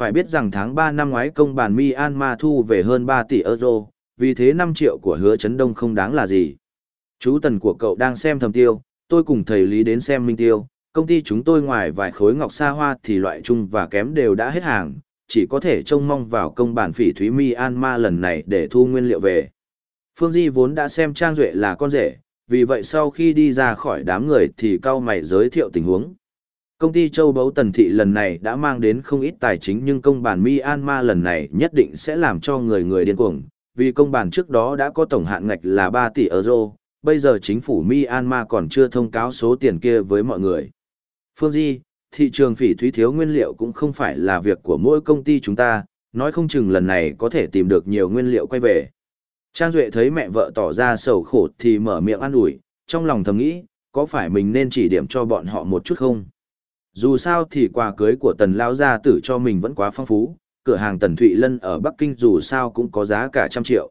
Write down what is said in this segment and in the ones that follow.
Phải biết rằng tháng 3 năm ngoái công bàn Myanmar thu về hơn 3 tỷ euro, vì thế 5 triệu của hứa chấn đông không đáng là gì. Chú tần của cậu đang xem thầm tiêu, tôi cùng thầy Lý đến xem minh tiêu, công ty chúng tôi ngoài vài khối ngọc sa hoa thì loại chung và kém đều đã hết hàng, chỉ có thể trông mong vào công bản phỉ thúy Myanmar lần này để thu nguyên liệu về. Phương Di vốn đã xem Trang Duệ là con rể, vì vậy sau khi đi ra khỏi đám người thì cao mày giới thiệu tình huống. Công ty châu bấu tần thị lần này đã mang đến không ít tài chính nhưng công bản Myanmar lần này nhất định sẽ làm cho người người điên cuồng, vì công bản trước đó đã có tổng hạn ngạch là 3 tỷ euro, bây giờ chính phủ Myanmar còn chưa thông cáo số tiền kia với mọi người. Phương Di, thị trường phỉ thúy thiếu nguyên liệu cũng không phải là việc của mỗi công ty chúng ta, nói không chừng lần này có thể tìm được nhiều nguyên liệu quay về. Trang Duệ thấy mẹ vợ tỏ ra sầu khổ thì mở miệng ăn ủi, trong lòng thầm nghĩ, có phải mình nên chỉ điểm cho bọn họ một chút không? Dù sao thì quà cưới của tần lao gia tử cho mình vẫn quá phong phú, cửa hàng tần Thụy Lân ở Bắc Kinh dù sao cũng có giá cả trăm triệu.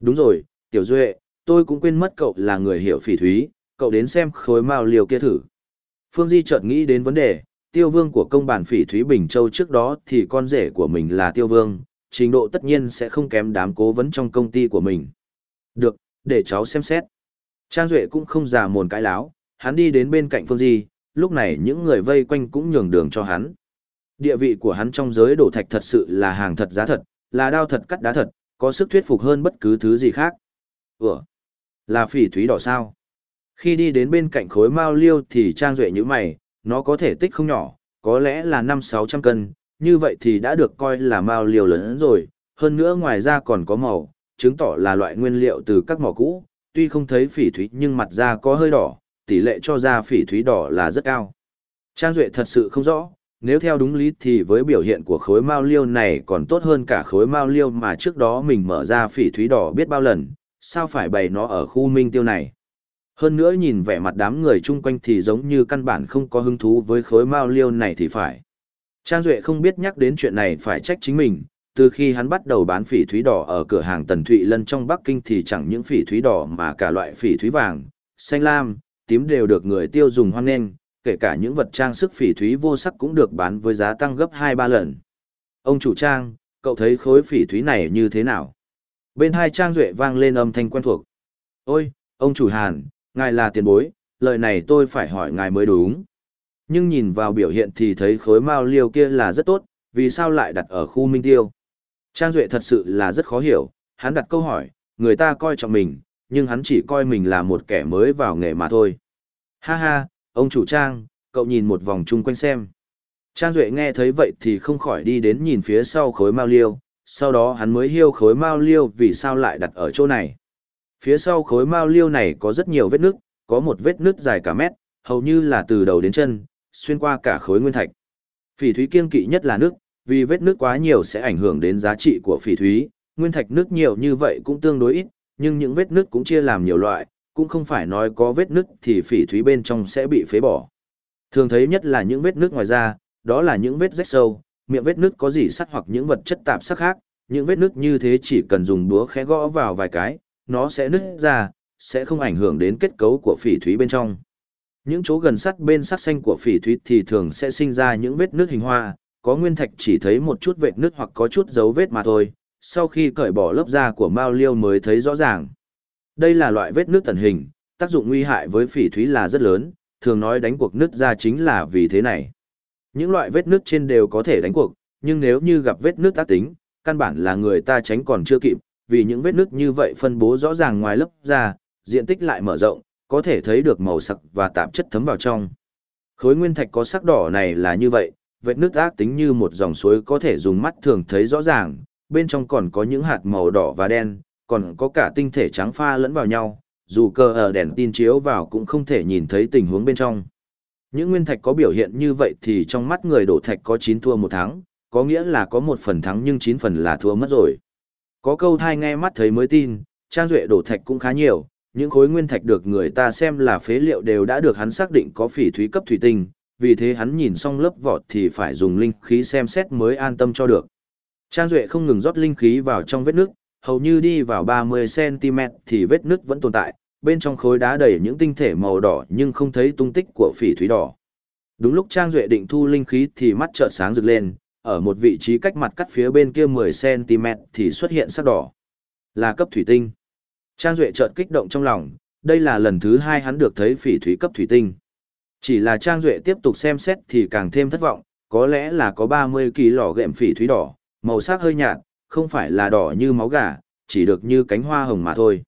Đúng rồi, Tiểu Duệ, tôi cũng quên mất cậu là người hiểu phỉ thúy, cậu đến xem khối mao liều kia thử. Phương Di chợt nghĩ đến vấn đề, tiêu vương của công bản phỉ thúy Bình Châu trước đó thì con rể của mình là tiêu vương, trình độ tất nhiên sẽ không kém đám cố vấn trong công ty của mình. Được, để cháu xem xét. Trang Duệ cũng không già mồn cãi láo, hắn đi đến bên cạnh Phương Di, lúc này những người vây quanh cũng nhường đường cho hắn. Địa vị của hắn trong giới đổ thạch thật sự là hàng thật giá thật, là đao thật cắt đá thật, có sức thuyết phục hơn bất cứ thứ gì khác. Ủa? Là phỉ thúy đỏ sao? Khi đi đến bên cạnh khối mao liêu thì Trang Duệ như mày, nó có thể tích không nhỏ, có lẽ là 5-600 cân, như vậy thì đã được coi là mao liêu lớn rồi, hơn nữa ngoài ra còn có màu, chứng tỏ là loại nguyên liệu từ các mỏ cũ, tuy không thấy phỉ thúy nhưng mặt da có hơi đỏ, tỷ lệ cho ra phỉ thúy đỏ là rất cao. Trang Duệ thật sự không rõ, nếu theo đúng lý thì với biểu hiện của khối mao liêu này còn tốt hơn cả khối mao liêu mà trước đó mình mở ra phỉ thúy đỏ biết bao lần, sao phải bày nó ở khu minh tiêu này. Hơn nữa nhìn vẻ mặt đám người chung quanh thì giống như căn bản không có hứng thú với khối mao liêu này thì phải. Trang Duệ không biết nhắc đến chuyện này phải trách chính mình, từ khi hắn bắt đầu bán phỉ thúy đỏ ở cửa hàng Tần Thụy Lân trong Bắc Kinh thì chẳng những phỉ thúy đỏ mà cả loại phỉ thúy vàng, xanh lam, tím đều được người tiêu dùng hoan nghênh, kể cả những vật trang sức phỉ thúy vô sắc cũng được bán với giá tăng gấp 2-3 lần. Ông chủ trang, cậu thấy khối phỉ thúy này như thế nào? Bên hai Trang Duệ vang lên âm thanh quen thuộc. Ôi, ông chủ Hàn, ngài là tiền bối, lời này tôi phải hỏi ngài mới đúng. Nhưng nhìn vào biểu hiện thì thấy khối mao liêu kia là rất tốt, vì sao lại đặt ở khu minh tiêu? Trang Duệ thật sự là rất khó hiểu, hắn đặt câu hỏi, người ta coi trọng mình, nhưng hắn chỉ coi mình là một kẻ mới vào nghề mà thôi. Ha ha, ông chủ Trang, cậu nhìn một vòng chung quanh xem. Trang Duệ nghe thấy vậy thì không khỏi đi đến nhìn phía sau khối mao liêu, sau đó hắn mới hiêu khối mao liêu vì sao lại đặt ở chỗ này. Phía sau khối mao liêu này có rất nhiều vết nước, có một vết nước dài cả mét, hầu như là từ đầu đến chân, xuyên qua cả khối nguyên thạch. Phỉ thúy kiên kỵ nhất là nước, vì vết nước quá nhiều sẽ ảnh hưởng đến giá trị của phỉ thúy, nguyên thạch nước nhiều như vậy cũng tương đối ít, nhưng những vết nứt cũng chia làm nhiều loại, cũng không phải nói có vết nứt thì phỉ thúy bên trong sẽ bị phế bỏ. Thường thấy nhất là những vết nứt ngoài da, đó là những vết rách sâu, miệng vết nứt có gì sắt hoặc những vật chất tạp sắc khác, những vết nứt như thế chỉ cần dùng búa khẽ gõ vào vài cái, nó sẽ nứt ra, sẽ không ảnh hưởng đến kết cấu của phỉ thúy bên trong. Những chỗ gần sắt bên sắc xanh của phỉ thúy thì thường sẽ sinh ra những vết nứt hình hoa, có nguyên thạch chỉ thấy một chút vết nứt hoặc có chút dấu vết mà thôi, sau khi cởi bỏ lớp da của mao liêu mới thấy rõ ràng. Đây là loại vết nước tần hình, tác dụng nguy hại với phỉ thúy là rất lớn, thường nói đánh cuộc nứt da chính là vì thế này. Những loại vết nước trên đều có thể đánh cuộc, nhưng nếu như gặp vết nước tác tính, căn bản là người ta tránh còn chưa kịp, vì những vết nước như vậy phân bố rõ ràng ngoài lớp da, diện tích lại mở rộng, có thể thấy được màu sắc và tạp chất thấm vào trong. Khối nguyên thạch có sắc đỏ này là như vậy, vết nước ác tính như một dòng suối có thể dùng mắt thường thấy rõ ràng, bên trong còn có những hạt màu đỏ và đen, còn có cả tinh thể trắng pha lẫn vào nhau, dù cơ ở đèn tin chiếu vào cũng không thể nhìn thấy tình huống bên trong. Những nguyên thạch có biểu hiện như vậy thì trong mắt người đổ thạch có 9 thua một thắng, có nghĩa là có một phần thắng nhưng 9 phần là thua mất rồi. Có câu thai nghe mắt thấy mới tin, trang duệ đổ thạch cũng khá nhiều, những khối nguyên thạch được người ta xem là phế liệu đều đã được hắn xác định có phỉ thúy cấp thủy tinh, vì thế hắn nhìn xong lớp vỏ thì phải dùng linh khí xem xét mới an tâm cho được. Trang Duệ không ngừng rót linh khí vào trong vết nước, hầu như đi vào 30cm thì vết nước vẫn tồn tại, bên trong khối đá đầy những tinh thể màu đỏ nhưng không thấy tung tích của phỉ thúy đỏ. Đúng lúc Trang Duệ định thu linh khí thì mắt chợt sáng rực lên, ở một vị trí cách mặt cắt phía bên kia 10cm thì xuất hiện sắc đỏ. Là cấp thủy tinh. Trang Duệ chợt kích động trong lòng, đây là lần thứ hai hắn được thấy phỉ thúy cấp thủy tinh. Chỉ là Trang Duệ tiếp tục xem xét thì càng thêm thất vọng, có lẽ là có 30 kỳ lò gệm phỉ thúy đỏ, màu sắc hơi nhạt, không phải là đỏ như máu gà, chỉ được như cánh hoa hồng mà thôi.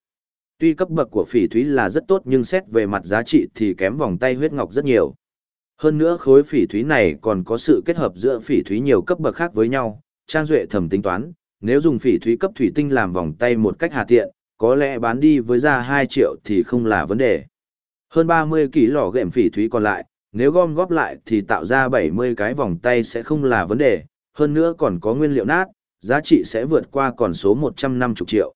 Tuy cấp bậc của phỉ thúy là rất tốt nhưng xét về mặt giá trị thì kém vòng tay huyết ngọc rất nhiều. Hơn nữa khối phỉ thúy này còn có sự kết hợp giữa phỉ thúy nhiều cấp bậc khác với nhau, Trang Duệ thầm tính toán, nếu dùng phỉ thúy cấp thủy tinh làm vòng tay một cách hà tiện, có lẽ bán đi với giá 2 triệu thì không là vấn đề. Hơn 30 ký lò gệm phỉ thúy còn lại, nếu gom góp lại thì tạo ra 70 cái vòng tay sẽ không là vấn đề, hơn nữa còn có nguyên liệu nát, giá trị sẽ vượt qua còn số 150 triệu.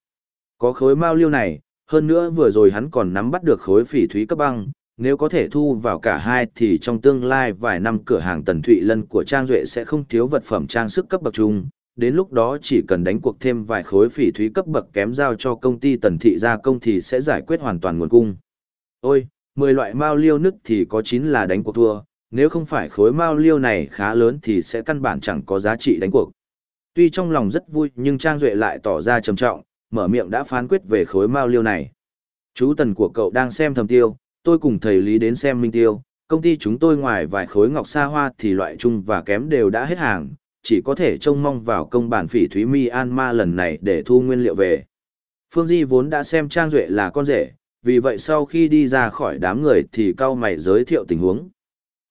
Có khối mao liêu này, hơn nữa vừa rồi hắn còn nắm bắt được khối phỉ thúy cấp băng, nếu có thể thu vào cả hai thì trong tương lai vài năm cửa hàng Tần Thụy Lân của Trang Duệ sẽ không thiếu vật phẩm trang sức cấp bậc trung, đến lúc đó chỉ cần đánh cuộc thêm vài khối phỉ thúy cấp bậc kém giao cho công ty Tần Thị gia công thì sẽ giải quyết hoàn toàn nguồn cung. Ôi, 10 loại mao liêu nứt thì có 9 là đánh cuộc thua, nếu không phải khối mao liêu này khá lớn thì sẽ căn bản chẳng có giá trị đánh cuộc. Tuy trong lòng rất vui nhưng Trang Duệ lại tỏ ra trầm trọng, mở miệng đã phán quyết về khối mao liêu này. Chú tần của cậu đang xem thầm tiêu, tôi cùng thầy Lý đến xem minh tiêu, công ty chúng tôi ngoài vài khối ngọc sa hoa thì loại chung và kém đều đã hết hàng, chỉ có thể trông mong vào công bản phỉ thúy Myanmar lần này để thu nguyên liệu về. Phương Di vốn đã xem Trang Duệ là con rể, vì vậy sau khi đi ra khỏi đám người thì cao mày giới thiệu tình huống.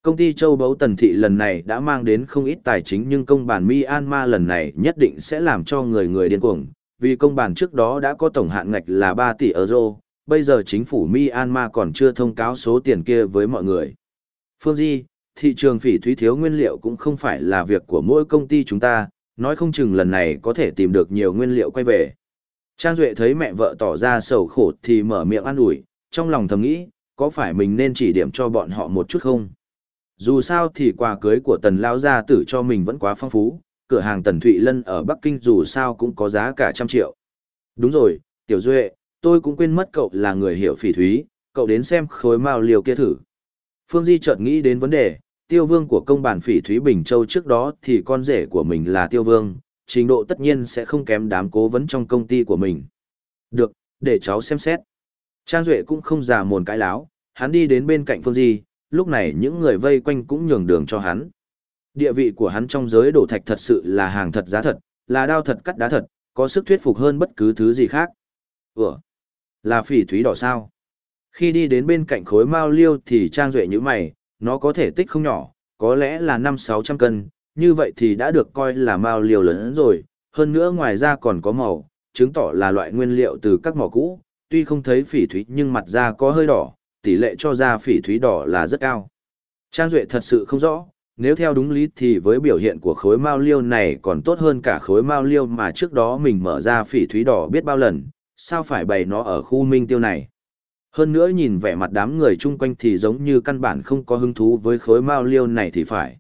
Công ty châu bấu tần thị lần này đã mang đến không ít tài chính nhưng công bản Myanmar lần này nhất định sẽ làm cho người người điên cuồng, vì công bản trước đó đã có tổng hạn ngạch là 3 tỷ euro, bây giờ chính phủ Myanmar còn chưa thông cáo số tiền kia với mọi người. Phương Di, thị trường phỉ thúy thiếu nguyên liệu cũng không phải là việc của mỗi công ty chúng ta, nói không chừng lần này có thể tìm được nhiều nguyên liệu quay về. Trang Duệ thấy mẹ vợ tỏ ra sầu khổ thì mở miệng ăn ủi, trong lòng thầm nghĩ, có phải mình nên chỉ điểm cho bọn họ một chút không? Dù sao thì quà cưới của tần lao gia tử cho mình vẫn quá phong phú, cửa hàng tần Thụy Lân ở Bắc Kinh dù sao cũng có giá cả trăm triệu. Đúng rồi, Tiểu Duệ, tôi cũng quên mất cậu là người hiểu phỉ thúy, cậu đến xem khối mao liều kia thử. Phương Di chợt nghĩ đến vấn đề, tiêu vương của công bản phỉ thúy Bình Châu trước đó thì con rể của mình là tiêu vương, trình độ tất nhiên sẽ không kém đám cố vấn trong công ty của mình. Được, để cháu xem xét. Trang Duệ cũng không già mồn cãi láo, hắn đi đến bên cạnh Phương Di, lúc này những người vây quanh cũng nhường đường cho hắn. Địa vị của hắn trong giới đổ thạch thật sự là hàng thật giá thật, là đao thật cắt đá thật, có sức thuyết phục hơn bất cứ thứ gì khác. Ủa? Là phỉ thúy đỏ sao? Khi đi đến bên cạnh khối mao liêu thì Trang Duệ như mày, nó có thể tích không nhỏ, có lẽ là 5-600 cân, như vậy thì đã được coi là mao liêu lớn rồi, hơn nữa ngoài ra còn có màu, chứng tỏ là loại nguyên liệu từ các mỏ cũ, tuy không thấy phỉ thúy nhưng mặt da có hơi đỏ, tỷ lệ cho ra phỉ thúy đỏ là rất cao. Trang Duệ thật sự không rõ, nếu theo đúng lý thì với biểu hiện của khối mao liêu này còn tốt hơn cả khối mao liêu mà trước đó mình mở ra phỉ thúy đỏ biết bao lần, sao phải bày nó ở khu minh tiêu này. Hơn nữa nhìn vẻ mặt đám người chung quanh thì giống như căn bản không có hứng thú với khối mao liêu này thì phải.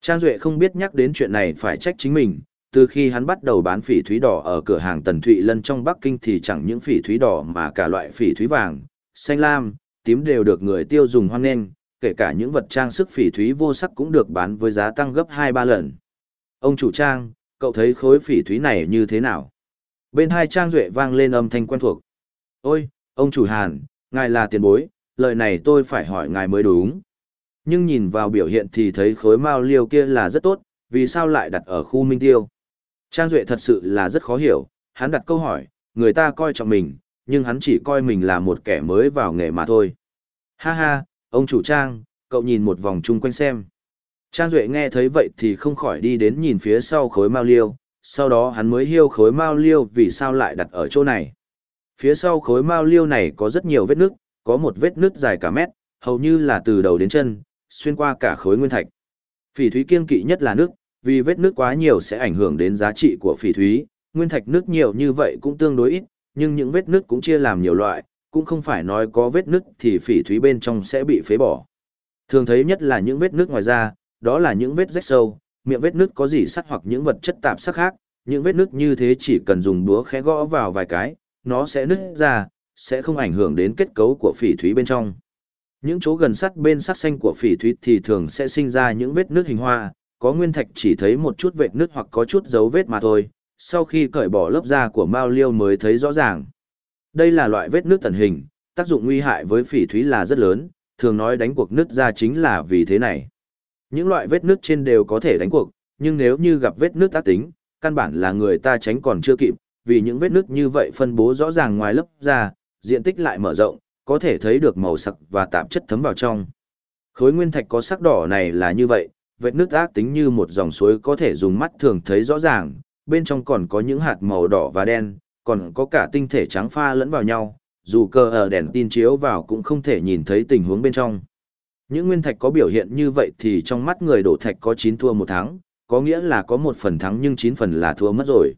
Trang Duệ không biết nhắc đến chuyện này phải trách chính mình, từ khi hắn bắt đầu bán phỉ thúy đỏ ở cửa hàng Tần Thụy Lân trong Bắc Kinh thì chẳng những phỉ thúy đỏ mà cả loại phỉ thúy vàng, xanh lam, tím đều được người tiêu dùng hoan nghênh, kể cả những vật trang sức phỉ thúy vô sắc cũng được bán với giá tăng gấp 2-3 lần. Ông chủ trang, cậu thấy khối phỉ thúy này như thế nào? Bên hai trang duệ vang lên âm thanh quen thuộc. Ôi, ông chủ Hàn, ngài là tiền bối, lời này tôi phải hỏi ngài mới đúng. Nhưng nhìn vào biểu hiện thì thấy khối mao liêu kia là rất tốt, vì sao lại đặt ở khu minh tiêu? Trang Duệ thật sự là rất khó hiểu, hắn đặt câu hỏi, người ta coi trọng mình, nhưng hắn chỉ coi mình là một kẻ mới vào nghề mà thôi. Ha ha, ông chủ Trang, cậu nhìn một vòng chung quanh xem. Trang Duệ nghe thấy vậy thì không khỏi đi đến nhìn phía sau khối mao liêu, sau đó hắn mới hiêu khối mao liêu vì sao lại đặt ở chỗ này. Phía sau khối mao liêu này có rất nhiều vết nước, có một vết nước dài cả mét, hầu như là từ đầu đến chân, xuyên qua cả khối nguyên thạch. Phỉ thúy kiên kỵ nhất là nước, vì vết nước quá nhiều sẽ ảnh hưởng đến giá trị của phỉ thúy, nguyên thạch nước nhiều như vậy cũng tương đối ít, nhưng những vết nứt cũng chia làm nhiều loại, cũng không phải nói có vết nứt thì phỉ thúy bên trong sẽ bị phế bỏ. Thường thấy nhất là những vết nứt ngoài da, đó là những vết rách sâu, miệng vết nứt có gì sắt hoặc những vật chất tạp sắc khác, những vết nứt như thế chỉ cần dùng búa khẽ gõ vào vài cái, nó sẽ nứt ra, sẽ không ảnh hưởng đến kết cấu của phỉ thúy bên trong. Những chỗ gần sắt bên sắc xanh của phỉ thúy thì thường sẽ sinh ra những vết nứt hình hoa, có nguyên thạch chỉ thấy một chút vệt nứt hoặc có chút dấu vết mà thôi, sau khi cởi bỏ lớp da của Mao Liêu mới thấy rõ ràng. Đây là loại vết nứt tần hình, tác dụng nguy hại với phỉ thúy là rất lớn, thường nói đánh cuộc nứt da chính là vì thế này. Những loại vết nứt trên đều có thể đánh cuộc, nhưng nếu như gặp vết nứt ác tính, căn bản là người ta tránh còn chưa kịp, vì những vết nứt như vậy phân bố rõ ràng ngoài lớp da, diện tích lại mở rộng, có thể thấy được màu sắc và tạp chất thấm vào trong. Khối nguyên thạch có sắc đỏ này là như vậy, vết nứt ác tính như một dòng suối có thể dùng mắt thường thấy rõ ràng, bên trong còn có những hạt màu đỏ và đen, còn có cả tinh thể trắng pha lẫn vào nhau, dù cơ ở đèn tin chiếu vào cũng không thể nhìn thấy tình huống bên trong. Những nguyên thạch có biểu hiện như vậy thì trong mắt người đổ thạch có 9 thua một thắng, có nghĩa là có một phần thắng nhưng 9 phần là thua mất rồi.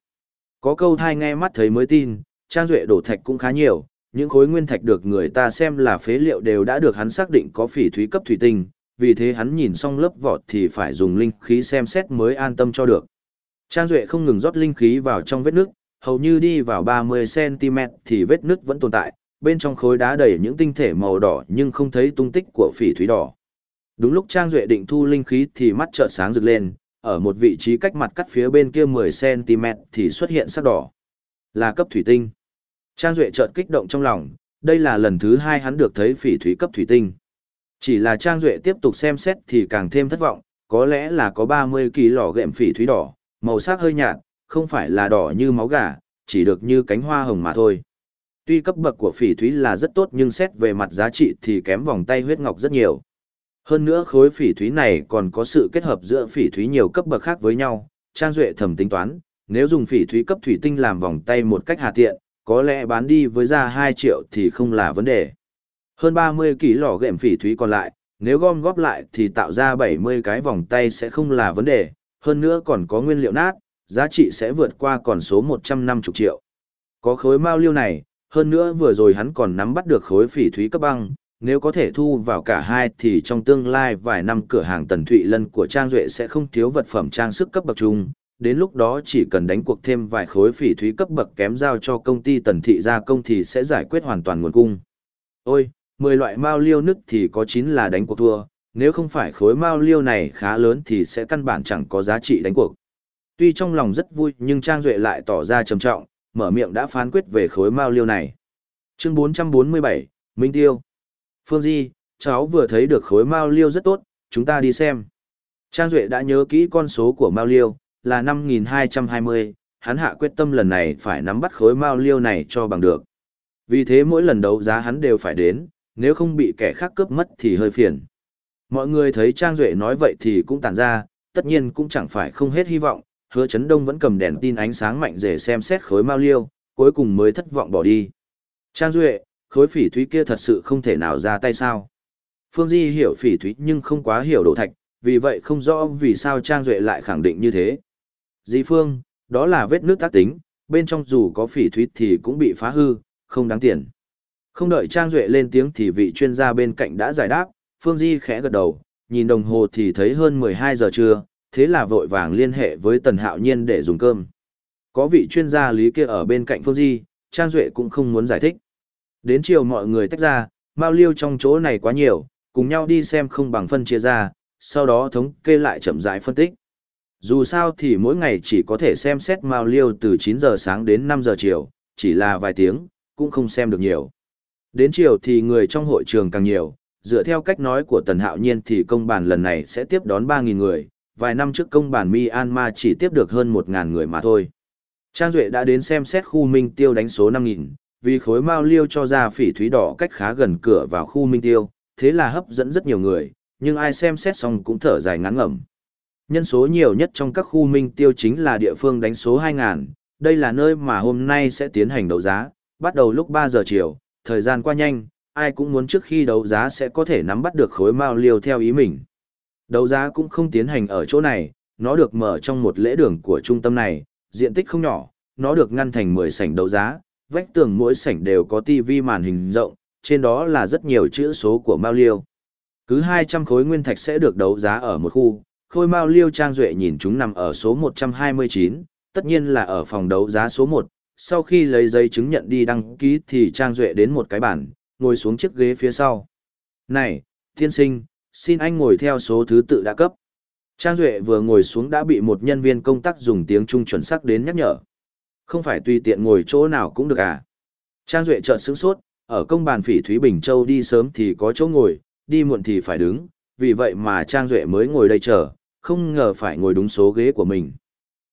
Có câu thai nghe mắt thấy mới tin, trang duệ đổ thạch cũng khá nhiều, những khối nguyên thạch được người ta xem là phế liệu đều đã được hắn xác định có phỉ thúy cấp thủy tinh, vì thế hắn nhìn xong lớp vỏ thì phải dùng linh khí xem xét mới an tâm cho được. Trang Duệ không ngừng rót linh khí vào trong vết nước, hầu như đi vào 30cm thì vết nước vẫn tồn tại, bên trong khối đá đầy những tinh thể màu đỏ nhưng không thấy tung tích của phỉ thúy đỏ. Đúng lúc Trang Duệ định thu linh khí thì mắt chợt sáng rực lên, ở một vị trí cách mặt cắt phía bên kia 10cm thì xuất hiện sắc đỏ. Là cấp thủy tinh. Trang Duệ chợt kích động trong lòng, đây là lần thứ hai hắn được thấy phỉ thúy cấp thủy tinh. Chỉ là Trang Duệ tiếp tục xem xét thì càng thêm thất vọng, có lẽ là có 30 kỳ lò gệm phỉ thúy đỏ, màu sắc hơi nhạt, không phải là đỏ như máu gà, chỉ được như cánh hoa hồng mà thôi. Tuy cấp bậc của phỉ thúy là rất tốt nhưng xét về mặt giá trị thì kém vòng tay huyết ngọc rất nhiều. Hơn nữa khối phỉ thúy này còn có sự kết hợp giữa phỉ thúy nhiều cấp bậc khác với nhau, Trang Duệ thầm tính toán, nếu dùng phỉ thúy cấp thủy tinh làm vòng tay một cách hà tiện, có lẽ bán đi với giá 2 triệu thì không là vấn đề. Hơn 30 ký lò gệm phỉ thúy còn lại, nếu gom góp lại thì tạo ra 70 cái vòng tay sẽ không là vấn đề, hơn nữa còn có nguyên liệu nát, giá trị sẽ vượt qua còn số 150 triệu. Có khối mao liêu này, hơn nữa vừa rồi hắn còn nắm bắt được khối phỉ thúy cấp băng, nếu có thể thu vào cả hai thì trong tương lai vài năm cửa hàng Tần Thụy Lân của Trang Duệ sẽ không thiếu vật phẩm trang sức cấp bậc trung, đến lúc đó chỉ cần đánh cuộc thêm vài khối phỉ thúy cấp bậc kém giao cho công ty Tần Thị gia công thì sẽ giải quyết hoàn toàn nguồn cung. Ôi, 10 loại mao liêu nức thì có 9 là đánh cuộc thua, nếu không phải khối mao liêu này khá lớn thì sẽ căn bản chẳng có giá trị đánh cuộc. Tuy trong lòng rất vui nhưng Trang Duệ lại tỏ ra trầm trọng, mở miệng đã phán quyết về khối mao liêu này. Chương 447, Minh Tiêu. Phương Di, cháu vừa thấy được khối mao liêu rất tốt, chúng ta đi xem. Trang Duệ đã nhớ kỹ con số của mao liêu, là 5.220, hắn hạ quyết tâm lần này phải nắm bắt khối mao liêu này cho bằng được. Vì thế mỗi lần đấu giá hắn đều phải đến, nếu không bị kẻ khác cướp mất thì hơi phiền. Mọi người thấy Trang Duệ nói vậy thì cũng tàn ra, tất nhiên cũng chẳng phải không hết hy vọng, hứa chấn đông vẫn cầm đèn tin ánh sáng mạnh để xem xét khối mao liêu, cuối cùng mới thất vọng bỏ đi. Trang Duệ, khối phỉ thúy kia thật sự không thể nào ra tay sao. Phương Di hiểu phỉ thúy nhưng không quá hiểu đồ thạch, vì vậy không rõ vì sao Trang Duệ lại khẳng định như thế. Di Phương, đó là vết nước tác tính, bên trong dù có phỉ thúy thì cũng bị phá hư, không đáng tiền. Không đợi Trang Duệ lên tiếng thì vị chuyên gia bên cạnh đã giải đáp, Phương Di khẽ gật đầu, nhìn đồng hồ thì thấy hơn 12 giờ trưa, thế là vội vàng liên hệ với Tần Hạo Nhiên để dùng cơm. Có vị chuyên gia lý kia ở bên cạnh Phương Di, Trang Duệ cũng không muốn giải thích. Đến chiều mọi người tách ra, Mao Liêu trong chỗ này quá nhiều, cùng nhau đi xem không bằng phân chia ra, sau đó thống kê lại chậm rãi phân tích. Dù sao thì mỗi ngày chỉ có thể xem xét Mao Liêu từ 9 giờ sáng đến 5 giờ chiều, chỉ là vài tiếng, cũng không xem được nhiều. Đến chiều thì người trong hội trường càng nhiều, dựa theo cách nói của Tần Hạo Nhiên thì công bàn lần này sẽ tiếp đón 3.000 người, vài năm trước công bàn Myanmar chỉ tiếp được hơn 1.000 người mà thôi. Trang Duệ đã đến xem xét khu Minh Tiêu đánh số 5.000, vì khối mao liêu cho ra phỉ thúy đỏ cách khá gần cửa vào khu Minh Tiêu, thế là hấp dẫn rất nhiều người, nhưng ai xem xét xong cũng thở dài ngắn ngẩm. Nhân số nhiều nhất trong các khu Minh Tiêu chính là địa phương đánh số 2.000, đây là nơi mà hôm nay sẽ tiến hành đấu giá, bắt đầu lúc 3 giờ chiều, thời gian qua nhanh, ai cũng muốn trước khi đấu giá sẽ có thể nắm bắt được khối mao liêu theo ý mình. Đấu giá cũng không tiến hành ở chỗ này, nó được mở trong một lễ đường của trung tâm này, diện tích không nhỏ, nó được ngăn thành 10 sảnh đấu giá, vách tường mỗi sảnh đều có tivi màn hình rộng, trên đó là rất nhiều chữ số của Mao Liêu. Cứ 200 khối nguyên thạch sẽ được đấu giá ở một khu, khối Mao Liêu Trang Duệ nhìn chúng nằm ở số 129, tất nhiên là ở phòng đấu giá số 1, sau khi lấy giấy chứng nhận đi đăng ký thì Trang Duệ đến một cái bàn, ngồi xuống chiếc ghế phía sau. Này, tiên sinh, xin anh ngồi theo số thứ tự đã cấp. Trang Duệ vừa ngồi xuống đã bị một nhân viên công tác dùng tiếng Trung chuẩn xác đến nhắc nhở. Không phải tùy tiện ngồi chỗ nào cũng được à. Trang Duệ chợt sướng sốt, ở công bàn phỉ Thúy Bình Châu đi sớm thì có chỗ ngồi, đi muộn thì phải đứng, vì vậy mà Trang Duệ mới ngồi đây chờ, không ngờ phải ngồi đúng số ghế của mình.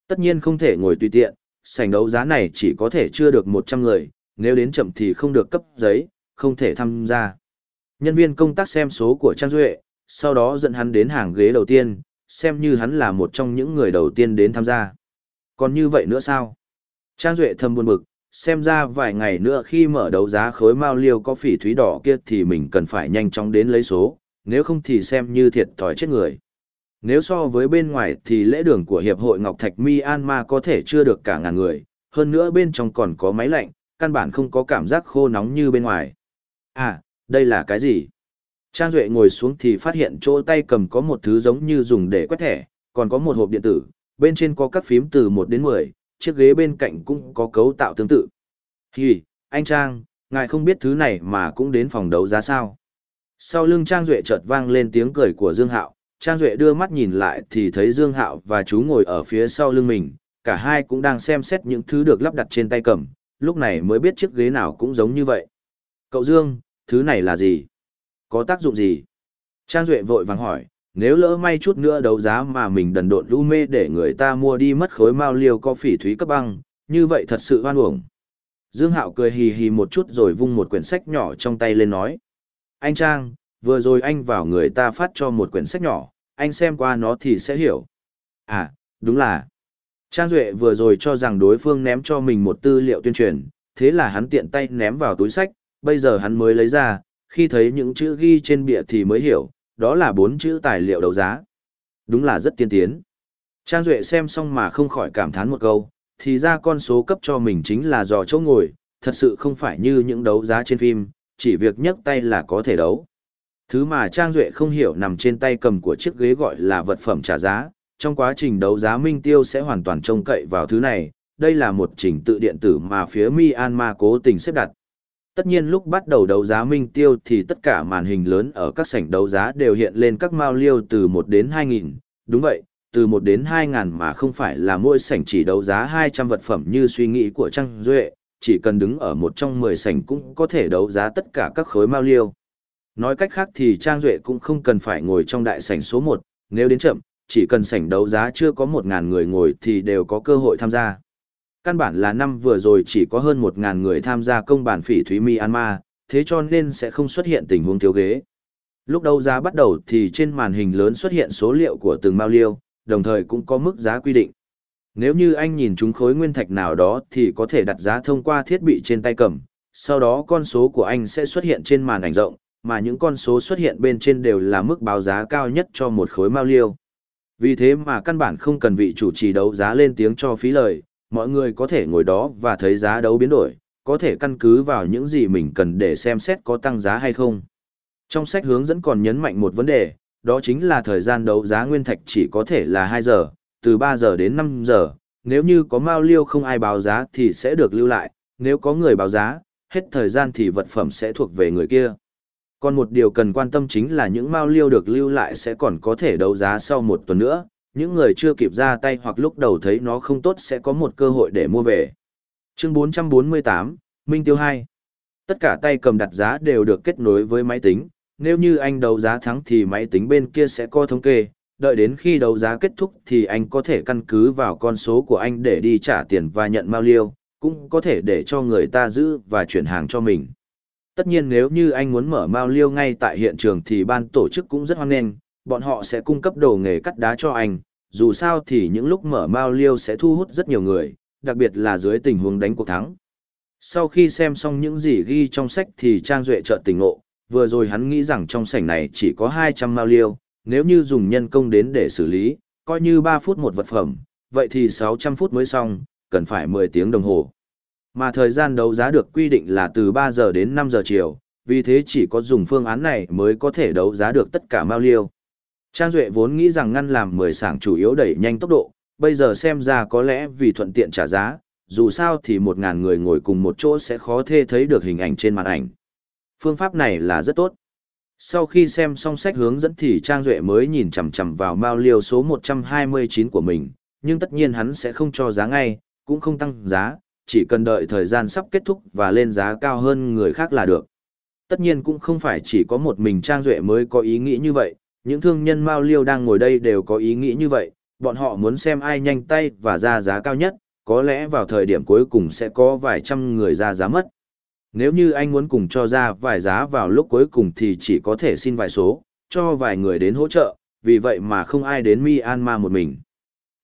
Tất nhiên không thể ngồi tùy tiện, sảnh đấu giá này chỉ có thể chưa được 100 người, nếu đến chậm thì không được cấp giấy, không thể tham gia. Nhân viên công tác xem số của Trang Duệ, sau đó dẫn hắn đến hàng ghế đầu tiên, xem như hắn là một trong những người đầu tiên đến tham gia. Còn như vậy nữa sao? Trang Duệ thầm buồn bực, xem ra vài ngày nữa khi mở đấu giá khối mao liêu có phỉ thúy đỏ kia thì mình cần phải nhanh chóng đến lấy số, nếu không thì xem như thiệt thòi chết người. Nếu so với bên ngoài thì lễ đường của Hiệp hội Ngọc Thạch Myanmar có thể chưa được cả ngàn người, hơn nữa bên trong còn có máy lạnh, căn bản không có cảm giác khô nóng như bên ngoài. À, đây là cái gì? Trang Duệ ngồi xuống thì phát hiện chỗ tay cầm có một thứ giống như dùng để quét thẻ, còn có một hộp điện tử, bên trên có các phím từ 1 đến 10, chiếc ghế bên cạnh cũng có cấu tạo tương tự. Hì, anh Trang, ngài không biết thứ này mà cũng đến phòng đấu giá sao. Sau lưng Trang Duệ chợt vang lên tiếng cười của Dương Hạo, Trang Duệ đưa mắt nhìn lại thì thấy Dương Hạo và chú ngồi ở phía sau lưng mình, cả hai cũng đang xem xét những thứ được lắp đặt trên tay cầm, lúc này mới biết chiếc ghế nào cũng giống như vậy. Cậu Dương, thứ này là gì? Có tác dụng gì? Trang Duệ vội vàng hỏi, nếu lỡ may chút nữa đấu giá mà mình đần độn lũ mê để người ta mua đi mất khối mao liều có phỉ thúy cấp băng, như vậy thật sự hoan uổng. Dương Hạo cười hì hì một chút rồi vung một quyển sách nhỏ trong tay lên nói. Anh Trang, vừa rồi anh vào người ta phát cho một quyển sách nhỏ, anh xem qua nó thì sẽ hiểu. À, đúng là. Trang Duệ vừa rồi cho rằng đối phương ném cho mình một tư liệu tuyên truyền, thế là hắn tiện tay ném vào túi sách, bây giờ hắn mới lấy ra, khi thấy những chữ ghi trên bìa thì mới hiểu, đó là bốn chữ tài liệu đấu giá. Đúng là rất tiên tiến. Trang Duệ xem xong mà không khỏi cảm thán một câu, thì ra con số cấp cho mình chính là dò chỗ ngồi, thật sự không phải như những đấu giá trên phim, chỉ việc nhấc tay là có thể đấu. Thứ mà Trang Duệ không hiểu nằm trên tay cầm của chiếc ghế gọi là vật phẩm trả giá, trong quá trình đấu giá Minh Tiêu sẽ hoàn toàn trông cậy vào thứ này, đây là một trình tự điện tử mà phía Myanmar cố tình xếp đặt. Tất nhiên lúc bắt đầu đấu giá Minh Tiêu thì tất cả màn hình lớn ở các sảnh đấu giá đều hiện lên các mao liêu từ 1 đến 2.000, đúng vậy, từ 1 đến 2.000 mà không phải là mỗi sảnh chỉ đấu giá 200 vật phẩm như suy nghĩ của Trang Duệ, chỉ cần đứng ở một trong 10 sảnh cũng có thể đấu giá tất cả các khối mao liêu. Nói cách khác thì Trang Duệ cũng không cần phải ngồi trong đại sảnh số 1, nếu đến chậm, chỉ cần sảnh đấu giá chưa có 1.000 người ngồi thì đều có cơ hội tham gia. Căn bản là năm vừa rồi chỉ có hơn 1.000 người tham gia công bản phỉ Thúy Myanmar, thế cho nên sẽ không xuất hiện tình huống thiếu ghế. Lúc đấu giá bắt đầu thì trên màn hình lớn xuất hiện số liệu của từng mao liêu, đồng thời cũng có mức giá quy định. Nếu như anh nhìn chúng khối nguyên thạch nào đó thì có thể đặt giá thông qua thiết bị trên tay cầm, sau đó con số của anh sẽ xuất hiện trên màn ảnh rộng, mà những con số xuất hiện bên trên đều là mức báo giá cao nhất cho một khối mao liêu. Vì thế mà căn bản không cần vị chủ trì đấu giá lên tiếng cho phí lời, mọi người có thể ngồi đó và thấy giá đấu biến đổi, có thể căn cứ vào những gì mình cần để xem xét có tăng giá hay không. Trong sách hướng dẫn còn nhấn mạnh một vấn đề, đó chính là thời gian đấu giá nguyên thạch chỉ có thể là 2 giờ, từ 3 giờ đến 5 giờ, nếu như có mao liêu không ai báo giá thì sẽ được lưu lại, nếu có người báo giá, hết thời gian thì vật phẩm sẽ thuộc về người kia. Còn một điều cần quan tâm chính là những mao liêu được lưu lại sẽ còn có thể đấu giá sau một tuần nữa, những người chưa kịp ra tay hoặc lúc đầu thấy nó không tốt sẽ có một cơ hội để mua về. Chương 448, Minh Tiêu 2 Tất cả tay cầm đặt giá đều được kết nối với máy tính, nếu như anh đấu giá thắng thì máy tính bên kia sẽ có thống kê, đợi đến khi đấu giá kết thúc thì anh có thể căn cứ vào con số của anh để đi trả tiền và nhận mao liêu, cũng có thể để cho người ta giữ và chuyển hàng cho mình. Tất nhiên nếu như anh muốn mở mao liêu ngay tại hiện trường thì ban tổ chức cũng rất hoan nghênh, bọn họ sẽ cung cấp đồ nghề cắt đá cho anh, dù sao thì những lúc mở mao liêu sẽ thu hút rất nhiều người, đặc biệt là dưới tình huống đánh cuộc thắng. Sau khi xem xong những gì ghi trong sách thì Trang Duệ chợt tỉnh ngộ, vừa rồi hắn nghĩ rằng trong sảnh này chỉ có 200 mao liêu, nếu như dùng nhân công đến để xử lý, coi như 3 phút một vật phẩm, vậy thì 600 phút mới xong, cần phải 10 tiếng đồng hồ. Mà thời gian đấu giá được quy định là từ 3 giờ đến 5 giờ chiều, vì thế chỉ có dùng phương án này mới có thể đấu giá được tất cả mao liêu. Trang Duệ vốn nghĩ rằng ngăn làm 10 sảng chủ yếu đẩy nhanh tốc độ, bây giờ xem ra có lẽ vì thuận tiện trả giá, dù sao thì 1.000 người ngồi cùng một chỗ sẽ khó thê thấy được hình ảnh trên màn ảnh. Phương pháp này là rất tốt. Sau khi xem xong sách hướng dẫn thì Trang Duệ mới nhìn chằm chằm vào mao liêu số 129 của mình, nhưng tất nhiên hắn sẽ không cho giá ngay, cũng không tăng giá, chỉ cần đợi thời gian sắp kết thúc và lên giá cao hơn người khác là được. Tất nhiên cũng không phải chỉ có một mình Trang Duệ mới có ý nghĩ như vậy, những thương nhân Mao Liêu đang ngồi đây đều có ý nghĩ như vậy, bọn họ muốn xem ai nhanh tay và ra giá cao nhất, có lẽ vào thời điểm cuối cùng sẽ có vài trăm người ra giá mất. Nếu như anh muốn cùng cho ra vài giá vào lúc cuối cùng thì chỉ có thể xin vài số, cho vài người đến hỗ trợ, vì vậy mà không ai đến Myanmar một mình.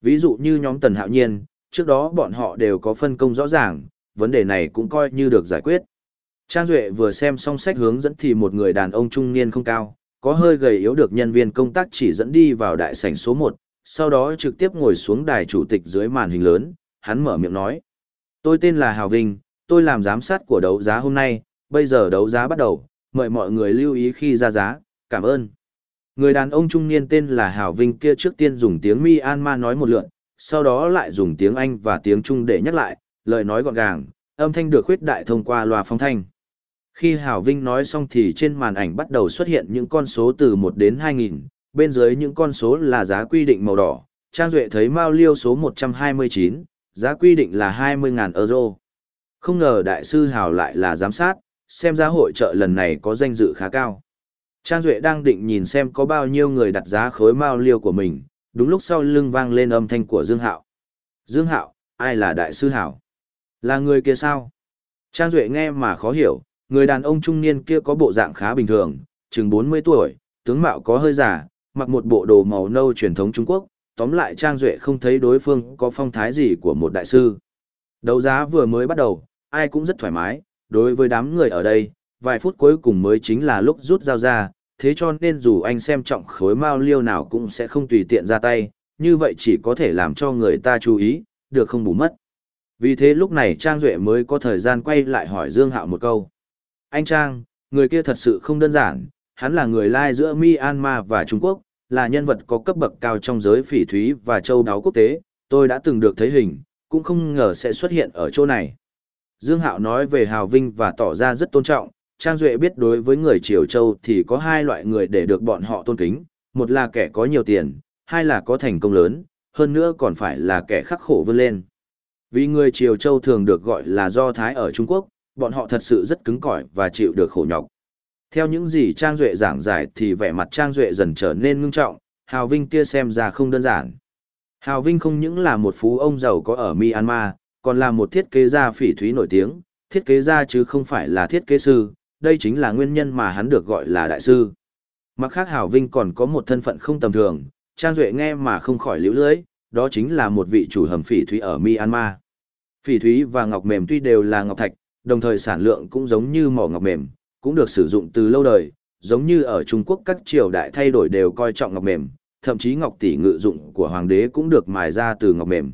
Ví dụ như nhóm Tần Hạo Nhiên, trước đó bọn họ đều có phân công rõ ràng, vấn đề này cũng coi như được giải quyết. Trang Duệ vừa xem xong sách hướng dẫn thì một người đàn ông trung niên không cao, có hơi gầy yếu được nhân viên công tác chỉ dẫn đi vào đại sảnh số 1, sau đó trực tiếp ngồi xuống đài chủ tịch dưới màn hình lớn, hắn mở miệng nói. Tôi tên là Hào Vinh, tôi làm giám sát của đấu giá hôm nay, bây giờ đấu giá bắt đầu, mời mọi người lưu ý khi ra giá, cảm ơn. Người đàn ông trung niên tên là Hào Vinh kia trước tiên dùng tiếng Myanmar nói một lượn, sau đó lại dùng tiếng Anh và tiếng Trung để nhắc lại, lời nói gọn gàng, âm thanh được khuyết đại thông qua loa phóng thanh. Khi Hảo Vinh nói xong thì trên màn ảnh bắt đầu xuất hiện những con số từ 1 đến 2.000, bên dưới những con số là giá quy định màu đỏ. Trang Duệ thấy Mao Liêu số 129, giá quy định là 20.000 euro. Không ngờ đại sư Hảo lại là giám sát, xem ra hội trợ lần này có danh dự khá cao. Trang Duệ đang định nhìn xem có bao nhiêu người đặt giá khối Mao Liêu của mình, đúng lúc sau lưng vang lên âm thanh của Dương Hạo. Dương Hạo, ai là đại sư Hảo? Là người kia sao? Trang Duệ nghe mà khó hiểu, người đàn ông trung niên kia có bộ dạng khá bình thường, chừng 40 tuổi, tướng mạo có hơi già, mặc một bộ đồ màu nâu truyền thống Trung Quốc, tóm lại Trang Duệ không thấy đối phương có phong thái gì của một đại sư. Đấu giá vừa mới bắt đầu, ai cũng rất thoải mái, đối với đám người ở đây, vài phút cuối cùng mới chính là lúc rút dao ra, thế cho nên dù anh xem trọng khối mao liêu nào cũng sẽ không tùy tiện ra tay, như vậy chỉ có thể làm cho người ta chú ý, được không bù mất. Vì thế lúc này Trang Duệ mới có thời gian quay lại hỏi Dương Hạo một câu. Anh Trang, người kia thật sự không đơn giản, hắn là người lai giữa Myanmar và Trung Quốc, là nhân vật có cấp bậc cao trong giới phỉ thúy và châu đáo quốc tế, tôi đã từng được thấy hình, cũng không ngờ sẽ xuất hiện ở chỗ này. Dương Hạo nói về Hào Vinh và tỏ ra rất tôn trọng, Trang Duệ biết đối với người Triều Châu thì có hai loại người để được bọn họ tôn kính, một là kẻ có nhiều tiền, hai là có thành công lớn, hơn nữa còn phải là kẻ khắc khổ vươn lên. Vì người Triều Châu thường được gọi là do Thái ở Trung Quốc, bọn họ thật sự rất cứng cỏi và chịu được khổ nhọc. Theo những gì Trang Duệ giảng giải thì vẻ mặt Trang Duệ dần trở nên ngưng trọng, Hào Vinh kia xem ra không đơn giản. Hào Vinh không những là một phú ông giàu có ở Myanmar, còn là một thiết kế gia phỉ thúy nổi tiếng, thiết kế gia chứ không phải là thiết kế sư, đây chính là nguyên nhân mà hắn được gọi là đại sư. Mặt khác Hào Vinh còn có một thân phận không tầm thường, Trang Duệ nghe mà không khỏi liễu lưới, đó chính là một vị chủ hầm phỉ thúy ở Myanmar. Phỉ thúy và ngọc mềm tuy đều là ngọc thạch, đồng thời sản lượng cũng giống như mỏ ngọc mềm, cũng được sử dụng từ lâu đời, giống như ở Trung Quốc các triều đại thay đổi đều coi trọng ngọc mềm, thậm chí ngọc tỷ ngự dụng của hoàng đế cũng được mài ra từ ngọc mềm.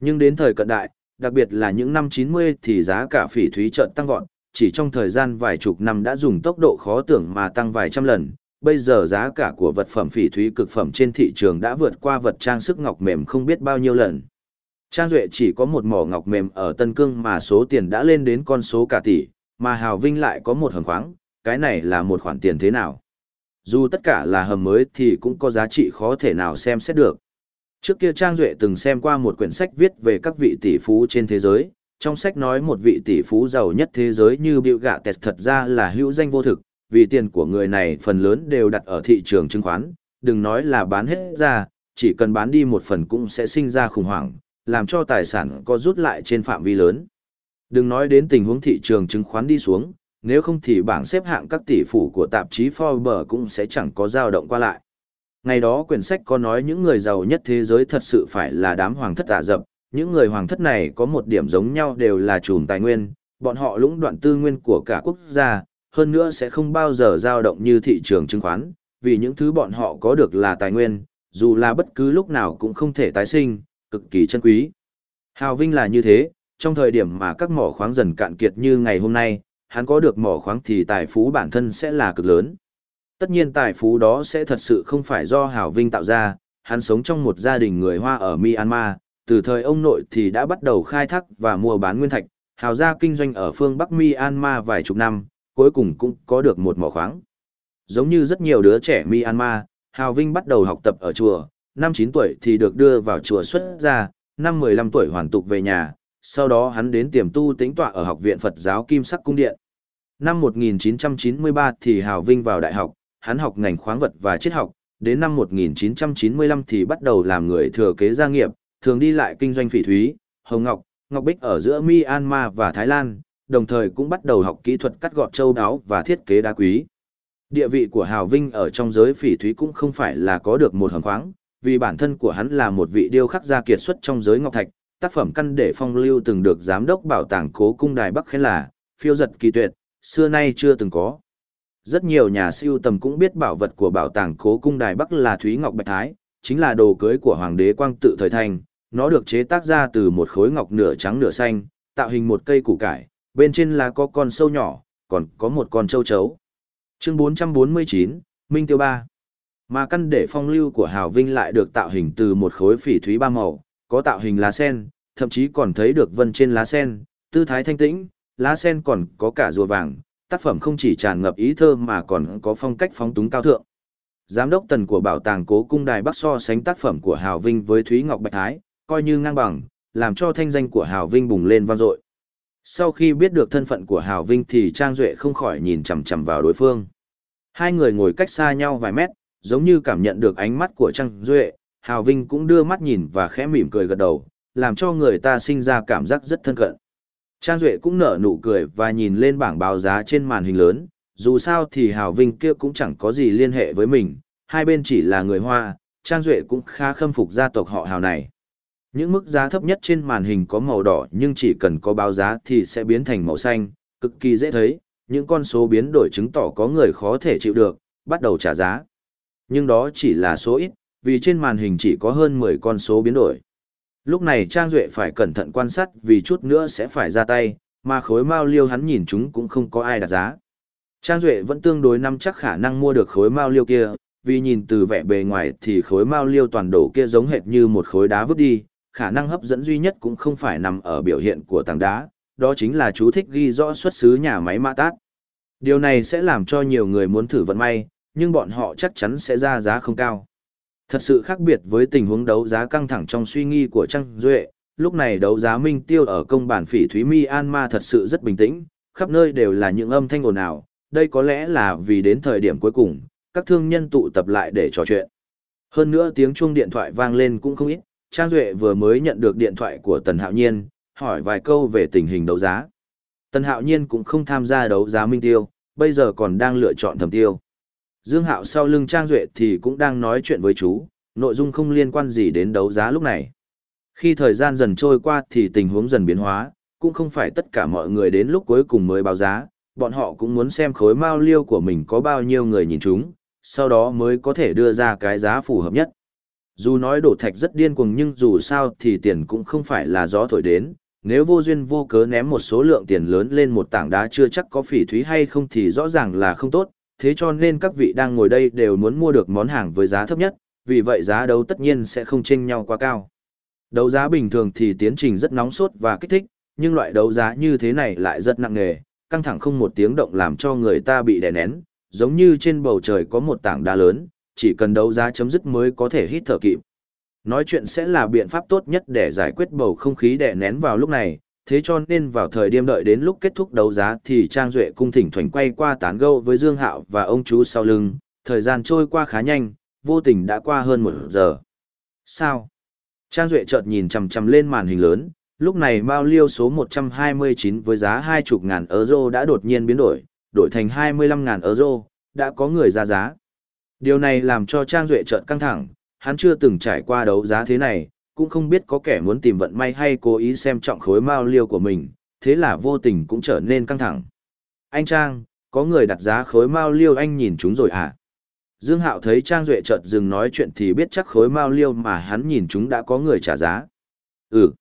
Nhưng đến thời cận đại, đặc biệt là những năm 90 thì giá cả phỉ thúy chợt tăng vọt, chỉ trong thời gian vài chục năm đã dùng tốc độ khó tưởng mà tăng vài trăm lần. Bây giờ giá cả của vật phẩm phỉ thúy cực phẩm trên thị trường đã vượt qua vật trang sức ngọc mềm không biết bao nhiêu lần. Trang Duệ chỉ có một mỏ ngọc mềm ở Tân Cương mà số tiền đã lên đến con số cả tỷ, mà Hào Vinh lại có một hầm khoáng, cái này là một khoản tiền thế nào? Dù tất cả là hầm mới thì cũng có giá trị khó thể nào xem xét được. Trước kia Trang Duệ từng xem qua một quyển sách viết về các vị tỷ phú trên thế giới, trong sách nói một vị tỷ phú giàu nhất thế giới như Bill Gates thật ra là hữu danh vô thực, vì tiền của người này phần lớn đều đặt ở thị trường chứng khoán, đừng nói là bán hết ra, chỉ cần bán đi một phần cũng sẽ sinh ra khủng hoảng, làm cho tài sản có rút lại trên phạm vi lớn. Đừng nói đến tình huống thị trường chứng khoán đi xuống, nếu không thì bảng xếp hạng các tỷ phú của tạp chí Forbes cũng sẽ chẳng có dao động qua lại. Ngày đó quyển sách có nói những người giàu nhất thế giới thật sự phải là đám hoàng thất ả dập, những người hoàng thất này có một điểm giống nhau đều là chùm tài nguyên, bọn họ lũng đoạn tư nguyên của cả quốc gia, hơn nữa sẽ không bao giờ dao động như thị trường chứng khoán, vì những thứ bọn họ có được là tài nguyên, dù là bất cứ lúc nào cũng không thể tái sinh, cực kỳ chân quý. Hào Vinh là như thế, trong thời điểm mà các mỏ khoáng dần cạn kiệt như ngày hôm nay, hắn có được mỏ khoáng thì tài phú bản thân sẽ là cực lớn. Tất nhiên tài phú đó sẽ thật sự không phải do Hào Vinh tạo ra, hắn sống trong một gia đình người Hoa ở Myanmar, từ thời ông nội thì đã bắt đầu khai thác và mua bán nguyên thạch, Hào gia kinh doanh ở phương Bắc Myanmar vài chục năm, cuối cùng cũng có được một mỏ khoáng. Giống như rất nhiều đứa trẻ Myanmar, Hào Vinh bắt đầu học tập ở chùa, năm 9 tuổi thì được đưa vào chùa xuất gia, năm 15 tuổi hoàn tục về nhà, sau đó hắn đến tiềm tu tính tọa ở học viện Phật giáo Kim Sắc Cung Điện. Năm 1993 thì Hào Vinh vào đại học, hắn học ngành khoáng vật và triết học, đến năm 1995 thì bắt đầu làm người thừa kế gia nghiệp, thường đi lại kinh doanh phỉ thúy, hồng ngọc, ngọc bích ở giữa Myanmar và Thái Lan, đồng thời cũng bắt đầu học kỹ thuật cắt gọt châu đáo và thiết kế đá quý. Địa vị của Hào Vinh ở trong giới phỉ thúy cũng không phải là có được một hầm khoáng, vì bản thân của hắn là một vị điêu khắc gia kiệt xuất trong giới ngọc thạch, tác phẩm căn để phong lưu từng được giám đốc bảo tàng cố cung đài Bắc khen là phiêu giật kỳ tuyệt, xưa nay chưa từng có. Rất nhiều nhà siêu tầm cũng biết bảo vật của bảo tàng cố cung đài Bắc là Thúy Ngọc Bạch Thái, chính là đồ cưới của Hoàng đế Quang tự thời thành, nó được chế tác ra từ một khối ngọc nửa trắng nửa xanh, tạo hình một cây củ cải, bên trên là có con sâu nhỏ, còn có một con châu chấu. Chương 449, Minh Tiêu Ba mà căn để phong lưu của Hào Vinh lại được tạo hình từ một khối phỉ thúy ba màu, có tạo hình lá sen, thậm chí còn thấy được vân trên lá sen, tư thái thanh tĩnh, lá sen còn có cả rùa vàng, tác phẩm không chỉ tràn ngập ý thơ mà còn có phong cách phóng túng cao thượng. Giám đốc tần của bảo tàng cố cung đài Bắc so sánh tác phẩm của Hào Vinh với Thúy Ngọc Bạch Thái, coi như ngang bằng, làm cho thanh danh của Hào Vinh bùng lên vang dội. Sau khi biết được thân phận của Hào Vinh thì Trang Duệ không khỏi nhìn chằm chằm vào đối phương. Hai người ngồi cách xa nhau vài mét, giống như cảm nhận được ánh mắt của Trang Duệ, Hào Vinh cũng đưa mắt nhìn và khẽ mỉm cười gật đầu, làm cho người ta sinh ra cảm giác rất thân cận. Trang Duệ cũng nở nụ cười và nhìn lên bảng báo giá trên màn hình lớn, dù sao thì Hào Vinh kia cũng chẳng có gì liên hệ với mình, hai bên chỉ là người Hoa, Trang Duệ cũng khá khâm phục gia tộc họ Hào này. Những mức giá thấp nhất trên màn hình có màu đỏ nhưng chỉ cần có báo giá thì sẽ biến thành màu xanh, cực kỳ dễ thấy, những con số biến đổi chứng tỏ có người khó thể chịu được, bắt đầu trả giá. Nhưng đó chỉ là số ít, vì trên màn hình chỉ có hơn 10 con số biến đổi. Lúc này Trang Duệ phải cẩn thận quan sát vì chút nữa sẽ phải ra tay, mà khối mao liêu hắn nhìn chúng cũng không có ai đặt giá. Trang Duệ vẫn tương đối nắm chắc khả năng mua được khối mao liêu kia, vì nhìn từ vẻ bề ngoài thì khối mao liêu toàn đổ kia giống hệt như một khối đá vứt đi, khả năng hấp dẫn duy nhất cũng không phải nằm ở biểu hiện của tảng đá, đó chính là chú thích ghi rõ xuất xứ nhà máy mã tát. Điều này sẽ làm cho nhiều người muốn thử vận may, nhưng bọn họ chắc chắn sẽ ra giá không cao. Thật sự khác biệt với tình huống đấu giá căng thẳng trong suy nghĩ của Trang Duệ, lúc này đấu giá Minh Tiêu ở công bản phỉ Thúy Mi An Ma thật sự rất bình tĩnh, khắp nơi đều là những âm thanh ồn ào, đây có lẽ là vì đến thời điểm cuối cùng, các thương nhân tụ tập lại để trò chuyện. Hơn nữa tiếng chuông điện thoại vang lên cũng không ít, Trang Duệ vừa mới nhận được điện thoại của Tần Hạo Nhiên, hỏi vài câu về tình hình đấu giá. Tần Hạo Nhiên cũng không tham gia đấu giá Minh Tiêu, bây giờ còn đang lựa chọn thầm tiêu. Dương Hạo sau lưng Trang Duệ thì cũng đang nói chuyện với chú, nội dung không liên quan gì đến đấu giá lúc này. Khi thời gian dần trôi qua thì tình huống dần biến hóa, cũng không phải tất cả mọi người đến lúc cuối cùng mới báo giá, bọn họ cũng muốn xem khối mao liêu của mình có bao nhiêu người nhìn chúng, sau đó mới có thể đưa ra cái giá phù hợp nhất. Dù nói đổ thạch rất điên cuồng nhưng dù sao thì tiền cũng không phải là gió thổi đến, nếu vô duyên vô cớ ném một số lượng tiền lớn lên một tảng đá chưa chắc có phỉ thúy hay không thì rõ ràng là không tốt, thế cho nên các vị đang ngồi đây đều muốn mua được món hàng với giá thấp nhất, vì vậy giá đấu tất nhiên sẽ không chênh nhau quá cao. Đấu giá bình thường thì tiến trình rất nóng sốt và kích thích, nhưng loại đấu giá như thế này lại rất nặng nề, căng thẳng không một tiếng động làm cho người ta bị đè nén, giống như trên bầu trời có một tảng đá lớn, chỉ cần đấu giá chấm dứt mới có thể hít thở kịp. Nói chuyện sẽ là biện pháp tốt nhất để giải quyết bầu không khí đè nén vào lúc này, thế cho nên vào thời điểm đợi đến lúc kết thúc đấu giá thì Trang Duệ cung thỉnh thoảng quay qua tán gẫu với Dương Hạo và ông chú sau lưng, thời gian trôi qua khá nhanh, vô tình đã qua hơn một giờ. Sao? Trang Duệ chợt nhìn chầm chầm lên màn hình lớn, lúc này Mao Liêu số 129 với giá 20 ngàn euro đã đột nhiên biến đổi, đổi thành 25 ngàn euro, đã có người ra giá. Điều này làm cho Trang Duệ chợt căng thẳng, hắn chưa từng trải qua đấu giá thế này, cũng không biết có kẻ muốn tìm vận may hay cố ý xem trọng khối mao liêu của mình, thế là vô tình cũng trở nên căng thẳng. Anh Trang, có người đặt giá khối mao liêu anh nhìn chúng rồi à? Dương Hạo thấy Trang Duệ chợt dừng nói chuyện thì biết chắc khối mao liêu mà hắn nhìn chúng đã có người trả giá. Ừ.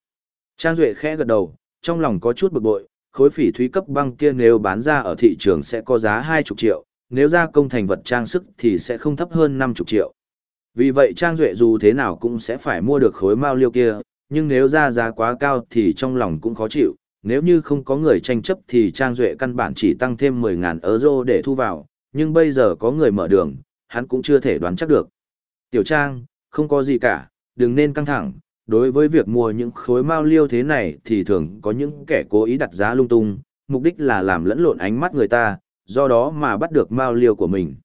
Trang Duệ khẽ gật đầu, trong lòng có chút bực bội, khối phỉ thúy cấp băng kia nếu bán ra ở thị trường sẽ có giá 20 triệu, nếu ra công thành vật trang sức thì sẽ không thấp hơn 50 triệu. Vì vậy Trang Duệ dù thế nào cũng sẽ phải mua được khối mao liêu kia, nhưng nếu ra giá quá cao thì trong lòng cũng khó chịu, nếu như không có người tranh chấp thì Trang Duệ căn bản chỉ tăng thêm 10.000 euro để thu vào, nhưng bây giờ có người mở đường, hắn cũng chưa thể đoán chắc được. Tiểu Trang, không có gì cả, đừng nên căng thẳng, đối với việc mua những khối mao liêu thế này thì thường có những kẻ cố ý đặt giá lung tung, mục đích là làm lẫn lộn ánh mắt người ta, do đó mà bắt được mao liêu của mình.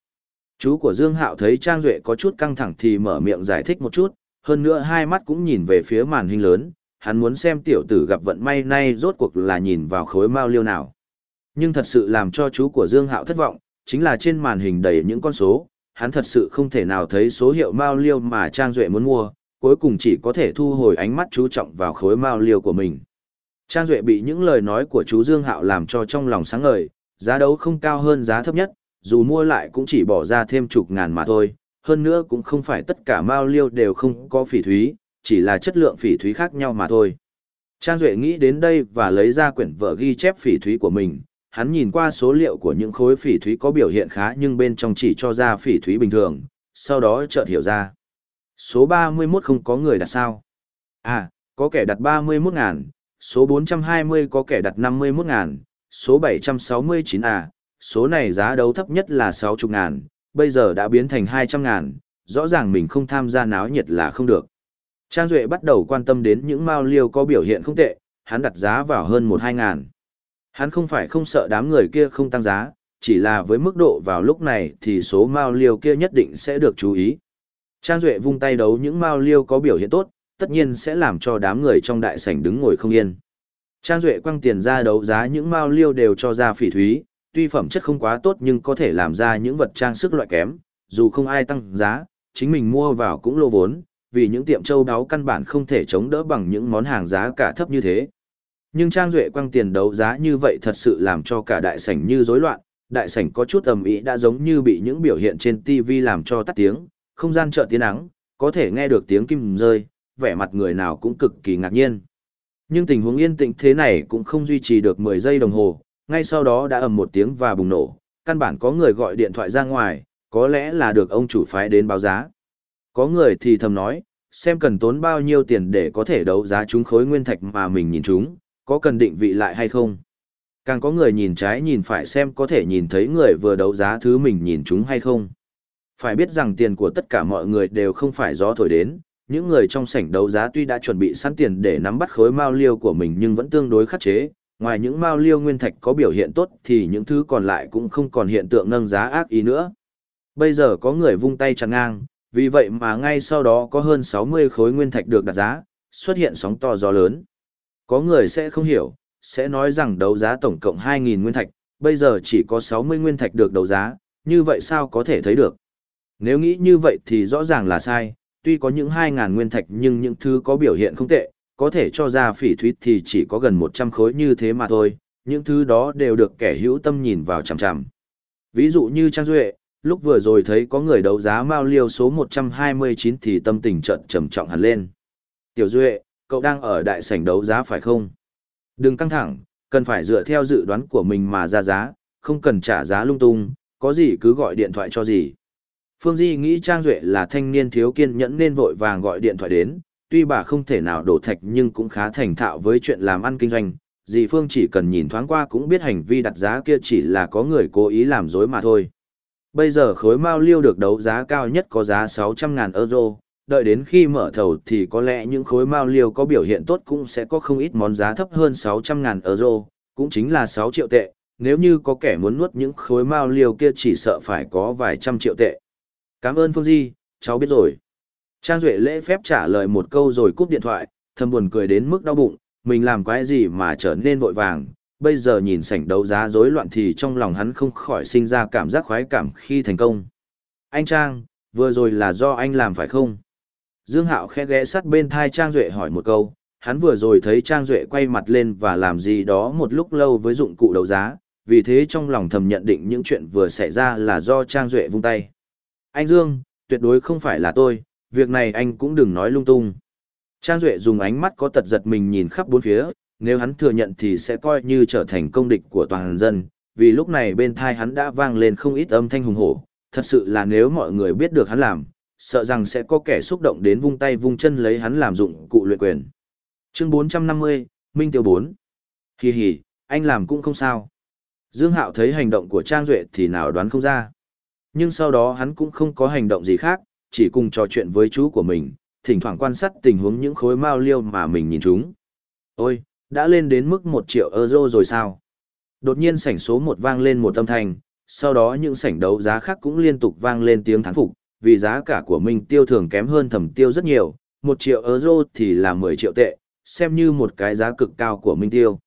Chú của Dương Hạo thấy Trang Duệ có chút căng thẳng thì mở miệng giải thích một chút, hơn nữa hai mắt cũng nhìn về phía màn hình lớn, hắn muốn xem tiểu tử gặp vận may nay rốt cuộc là nhìn vào khối mao liêu nào. Nhưng thật sự làm cho chú của Dương Hạo thất vọng, chính là trên màn hình đầy những con số, hắn thật sự không thể nào thấy số hiệu mao liêu mà Trang Duệ muốn mua, cuối cùng chỉ có thể thu hồi ánh mắt chú trọng vào khối mao liêu của mình. Trang Duệ bị những lời nói của chú Dương Hạo làm cho trong lòng sáng ngời, giá đấu không cao hơn giá thấp nhất, dù mua lại cũng chỉ bỏ ra thêm chục ngàn mà thôi, hơn nữa cũng không phải tất cả mao liêu đều không có phỉ thúy, chỉ là chất lượng phỉ thúy khác nhau mà thôi. Trang Duệ nghĩ đến đây và lấy ra quyển vở ghi chép phỉ thúy của mình, hắn nhìn qua số liệu của những khối phỉ thúy có biểu hiện khá nhưng bên trong chỉ cho ra phỉ thúy bình thường, sau đó chợt hiểu ra. Số 31 không có người đặt sao? À, có kẻ đặt 31 ngàn, số 420 có kẻ đặt 51 ngàn, số 769 à, số này giá đấu thấp nhất là 60 ngàn, bây giờ đã biến thành 200 ngàn, rõ ràng mình không tham gia náo nhiệt là không được. Trang Duệ bắt đầu quan tâm đến những mao liêu có biểu hiện không tệ, hắn đặt giá vào hơn 1-2 ngàn. Hắn không phải không sợ đám người kia không tăng giá, chỉ là với mức độ vào lúc này thì số mao liêu kia nhất định sẽ được chú ý. Trang Duệ vung tay đấu những mao liêu có biểu hiện tốt, tất nhiên sẽ làm cho đám người trong đại sảnh đứng ngồi không yên. Trang Duệ quăng tiền ra đấu giá những mao liêu đều cho ra phỉ thúy, tuy phẩm chất không quá tốt nhưng có thể làm ra những vật trang sức loại kém, dù không ai tăng giá, chính mình mua vào cũng lô vốn, vì những tiệm châu đáo căn bản không thể chống đỡ bằng những món hàng giá cả thấp như thế. Nhưng Trang Duệ quăng tiền đấu giá như vậy thật sự làm cho cả đại sảnh như rối loạn, đại sảnh có chút ầm ĩ đã giống như bị những biểu hiện trên TV làm cho tắt tiếng, không gian chợt tiếng nắng, có thể nghe được tiếng kim rơi, vẻ mặt người nào cũng cực kỳ ngạc nhiên. Nhưng tình huống yên tĩnh thế này cũng không duy trì được 10 giây đồng hồ, ngay sau đó đã ầm một tiếng và bùng nổ, căn bản có người gọi điện thoại ra ngoài, có lẽ là được ông chủ phái đến báo giá. Có người thì thầm nói, xem cần tốn bao nhiêu tiền để có thể đấu giá chúng khối nguyên thạch mà mình nhìn chúng, có cần định vị lại hay không. Càng có người nhìn trái nhìn phải xem có thể nhìn thấy người vừa đấu giá thứ mình nhìn chúng hay không. Phải biết rằng tiền của tất cả mọi người đều không phải gió thổi đến, những người trong sảnh đấu giá tuy đã chuẩn bị sẵn tiền để nắm bắt khối mao liêu của mình nhưng vẫn tương đối khắc chế, ngoài những mao liêu nguyên thạch có biểu hiện tốt thì những thứ còn lại cũng không còn hiện tượng nâng giá ác ý nữa. Bây giờ có người vung tay chặn ngang, vì vậy mà ngay sau đó có hơn 60 khối nguyên thạch được đặt giá, xuất hiện sóng to gió lớn. Có người sẽ không hiểu, sẽ nói rằng đấu giá tổng cộng 2.000 nguyên thạch, bây giờ chỉ có 60 nguyên thạch được đấu giá, như vậy sao có thể thấy được? Nếu nghĩ như vậy thì rõ ràng là sai, tuy có những 2.000 nguyên thạch nhưng những thứ có biểu hiện không tệ, có thể cho ra phỉ thúy thì chỉ có gần 100 khối như thế mà thôi, những thứ đó đều được kẻ hữu tâm nhìn vào chằm chằm. Ví dụ như Trang Duệ, lúc vừa rồi thấy có người đấu giá mao liêu số 129 thì tâm tình trận trầm trọng hẳn lên. Tiểu Duệ, cậu đang ở đại sảnh đấu giá phải không? Đừng căng thẳng, cần phải dựa theo dự đoán của mình mà ra giá, không cần trả giá lung tung, có gì cứ gọi điện thoại cho gì. Phương Di nghĩ Trang Duệ là thanh niên thiếu kiên nhẫn nên vội vàng gọi điện thoại đến, tuy bà không thể nào đổ thạch nhưng cũng khá thành thạo với chuyện làm ăn kinh doanh. Dì Phương chỉ cần nhìn thoáng qua cũng biết hành vi đặt giá kia chỉ là có người cố ý làm dối mà thôi. Bây giờ khối mao liêu được đấu giá cao nhất có giá 600.000 euro, đợi đến khi mở thầu thì có lẽ những khối mao liêu có biểu hiện tốt cũng sẽ có không ít món giá thấp hơn 600.000 euro, cũng chính là 6 triệu tệ, nếu như có kẻ muốn nuốt những khối mao liêu kia chỉ sợ phải có vài trăm triệu tệ. Cảm ơn Phương Di, cháu biết rồi. Trang Duệ lễ phép trả lời một câu rồi cúp điện thoại, thầm buồn cười đến mức đau bụng, mình làm quái gì mà trở nên vội vàng, bây giờ nhìn sảnh đấu giá rối loạn thì trong lòng hắn không khỏi sinh ra cảm giác khoái cảm khi thành công. Anh Trang, vừa rồi là do anh làm phải không? Dương Hạo khẽ ghé sát bên thai Trang Duệ hỏi một câu, hắn vừa rồi thấy Trang Duệ quay mặt lên và làm gì đó một lúc lâu với dụng cụ đấu giá, vì thế trong lòng thầm nhận định những chuyện vừa xảy ra là do Trang Duệ vung tay. Anh Dương, tuyệt đối không phải là tôi, việc này anh cũng đừng nói lung tung. Trang Duệ dùng ánh mắt có tật giật mình nhìn khắp bốn phía, nếu hắn thừa nhận thì sẽ coi như trở thành công địch của toàn dân, vì lúc này bên thai hắn đã vang lên không ít âm thanh hùng hổ, thật sự là nếu mọi người biết được hắn làm, sợ rằng sẽ có kẻ xúc động đến vung tay vung chân lấy hắn làm dụng cụ luyện quyền. Chương 450, Minh Tiêu 4 Hì hì, anh làm cũng không sao. Dương Hạo thấy hành động của Trang Duệ thì nào đoán không ra. Nhưng sau đó hắn cũng không có hành động gì khác, chỉ cùng trò chuyện với chú của mình, thỉnh thoảng quan sát tình huống những khối mao liêu mà mình nhìn chúng. Ôi, đã lên đến mức 1 triệu euro rồi sao? Đột nhiên sảnh số 1 vang lên một âm thanh, sau đó những sảnh đấu giá khác cũng liên tục vang lên tiếng thán phục, vì giá cả của mình tiêu thường kém hơn thẩm tiêu rất nhiều, 1 triệu euro thì là 10 triệu tệ, xem như một cái giá cực cao của Minh Tiêu.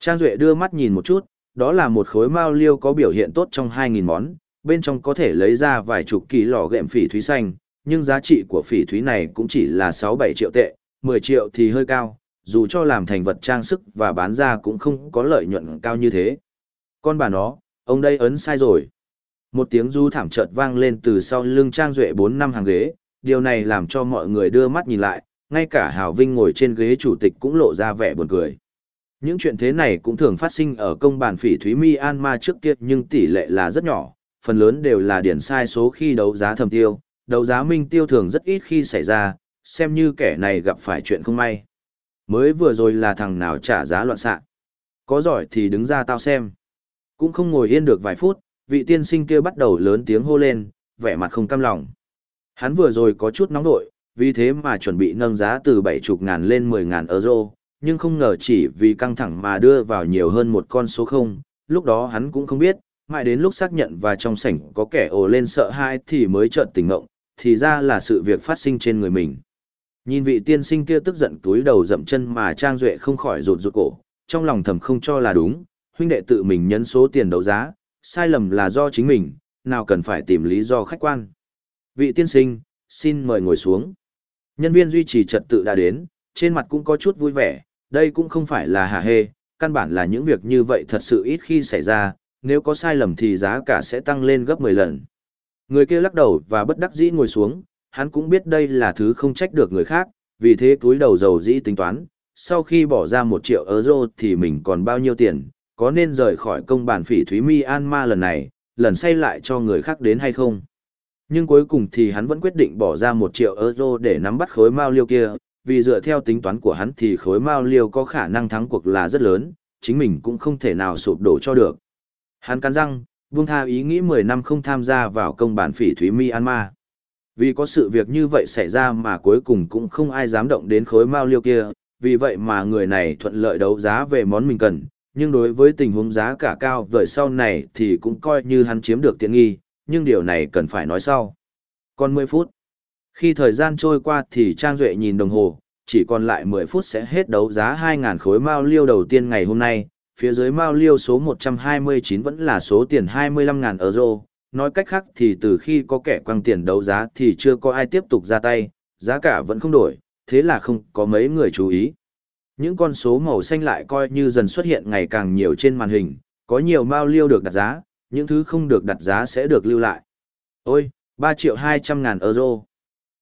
Trang Duệ đưa mắt nhìn một chút, đó là một khối mao liêu có biểu hiện tốt trong 2.000 món, bên trong có thể lấy ra vài chục kỳ lò gệm phỉ thúy xanh, nhưng giá trị của phỉ thúy này cũng chỉ là 6-7 triệu tệ, 10 triệu thì hơi cao, dù cho làm thành vật trang sức và bán ra cũng không có lợi nhuận cao như thế. Con bà nó, ông đây ấn sai rồi. Một tiếng du thảm chợt vang lên từ sau lưng Trang Duệ 4 năm hàng ghế, điều này làm cho mọi người đưa mắt nhìn lại, ngay cả Hào Vinh ngồi trên ghế chủ tịch cũng lộ ra vẻ buồn cười. Những chuyện thế này cũng thường phát sinh ở công bàn phỉ Thúy Myanmar trước kia nhưng tỷ lệ là rất nhỏ, phần lớn đều là điển sai số khi đấu giá thầm tiêu, đấu giá minh tiêu thường rất ít khi xảy ra, xem như kẻ này gặp phải chuyện không may. Mới vừa rồi là thằng nào trả giá loạn xạ. Có giỏi thì đứng ra tao xem. Cũng không ngồi yên được vài phút, vị tiên sinh kia bắt đầu lớn tiếng hô lên, vẻ mặt không cam lòng. Hắn vừa rồi có chút nóng nội, vì thế mà chuẩn bị nâng giá từ 70 ngàn lên 10 ngàn euro, nhưng không ngờ chỉ vì căng thẳng mà đưa vào nhiều hơn một con số không, lúc đó hắn cũng không biết, mãi đến lúc xác nhận và trong sảnh có kẻ ồ lên sợ hãi thì mới chợt tỉnh ngộng, thì ra là sự việc phát sinh trên người mình. Nhìn vị tiên sinh kia tức giận túi đầu dậm chân mà Trang Duệ không khỏi rụt rụt cổ, trong lòng thầm không cho là đúng, huynh đệ tự mình nhấn số tiền đấu giá, sai lầm là do chính mình, nào cần phải tìm lý do khách quan. Vị tiên sinh, xin mời ngồi xuống. Nhân viên duy trì trật tự đã đến, trên mặt cũng có chút vui vẻ, đây cũng không phải là hà hê, căn bản là những việc như vậy thật sự ít khi xảy ra, nếu có sai lầm thì giá cả sẽ tăng lên gấp 10 lần. Người kia lắc đầu và bất đắc dĩ ngồi xuống, hắn cũng biết đây là thứ không trách được người khác, vì thế túi đầu dầu dĩ tính toán, sau khi bỏ ra 1 triệu euro thì mình còn bao nhiêu tiền, có nên rời khỏi công bản phỉ Thúy Myanmar lần này, lần say lại cho người khác đến hay không. Nhưng cuối cùng thì hắn vẫn quyết định bỏ ra 1 triệu euro để nắm bắt khối mao liêu kia, vì dựa theo tính toán của hắn thì khối mao liêu có khả năng thắng cuộc là rất lớn, chính mình cũng không thể nào sụp đổ cho được. Hắn cắn răng, buông tha ý nghĩ 10 năm không tham gia vào công bản phỉ Thúy Myanmar. Vì có sự việc như vậy xảy ra mà cuối cùng cũng không ai dám động đến khối mao liêu kia, vì vậy mà người này thuận lợi đấu giá về món mình cần, nhưng đối với tình huống giá cả cao vời sau này thì cũng coi như hắn chiếm được tiện nghi, nhưng điều này cần phải nói sau. Còn 10 phút. Khi thời gian trôi qua thì Trang Duệ nhìn đồng hồ, chỉ còn lại 10 phút sẽ hết đấu giá 2.000 khối mao liêu đầu tiên ngày hôm nay, phía dưới mao liêu số 129 vẫn là số tiền 25.000 euro. Nói cách khác thì từ khi có kẻ quăng tiền đấu giá thì chưa có ai tiếp tục ra tay, giá cả vẫn không đổi, thế là không có mấy người chú ý. Những con số màu xanh lại coi như dần xuất hiện ngày càng nhiều trên màn hình, có nhiều mao liêu được đặt giá, những thứ không được đặt giá sẽ được lưu lại. Ôi, 3 triệu 200 ngàn euro.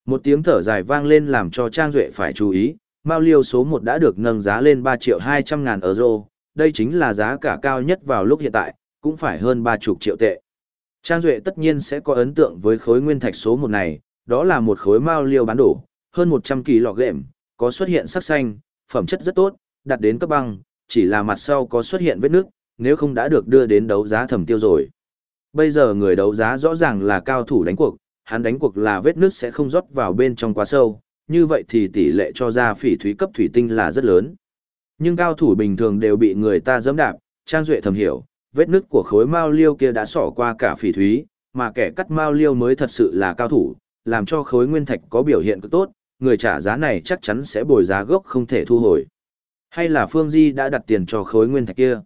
Một tiếng thở dài vang lên làm cho Trang Duệ phải chú ý, mao liêu số 1 đã được nâng giá lên 3 triệu 200 ngàn euro, đây chính là giá cả cao nhất vào lúc hiện tại, cũng phải hơn 30 triệu tệ. Trang Duệ tất nhiên sẽ có ấn tượng với khối nguyên thạch số 1 này, đó là một khối mao liêu bán đổ, hơn 100 kỳ lọ gệm, có xuất hiện sắc xanh, phẩm chất rất tốt, đạt đến cấp băng, chỉ là mặt sau có xuất hiện vết nước, nếu không đã được đưa đến đấu giá thẩm tiêu rồi. Bây giờ người đấu giá rõ ràng là cao thủ đánh cuộc, hắn đánh cuộc là vết nước sẽ không rót vào bên trong quá sâu, như vậy thì tỷ lệ cho ra phỉ thúy cấp thủy tinh là rất lớn. Nhưng cao thủ bình thường đều bị người ta dẫm đạp, Trang Duệ thầm hiểu, vết nứt của khối mao liêu kia đã xỏ qua cả phỉ thúy, mà kẻ cắt mao liêu mới thật sự là cao thủ, làm cho khối nguyên thạch có biểu hiện cực tốt, người trả giá này chắc chắn sẽ bồi giá gốc không thể thu hồi. Hay là Phương Di đã đặt tiền cho khối nguyên thạch kia?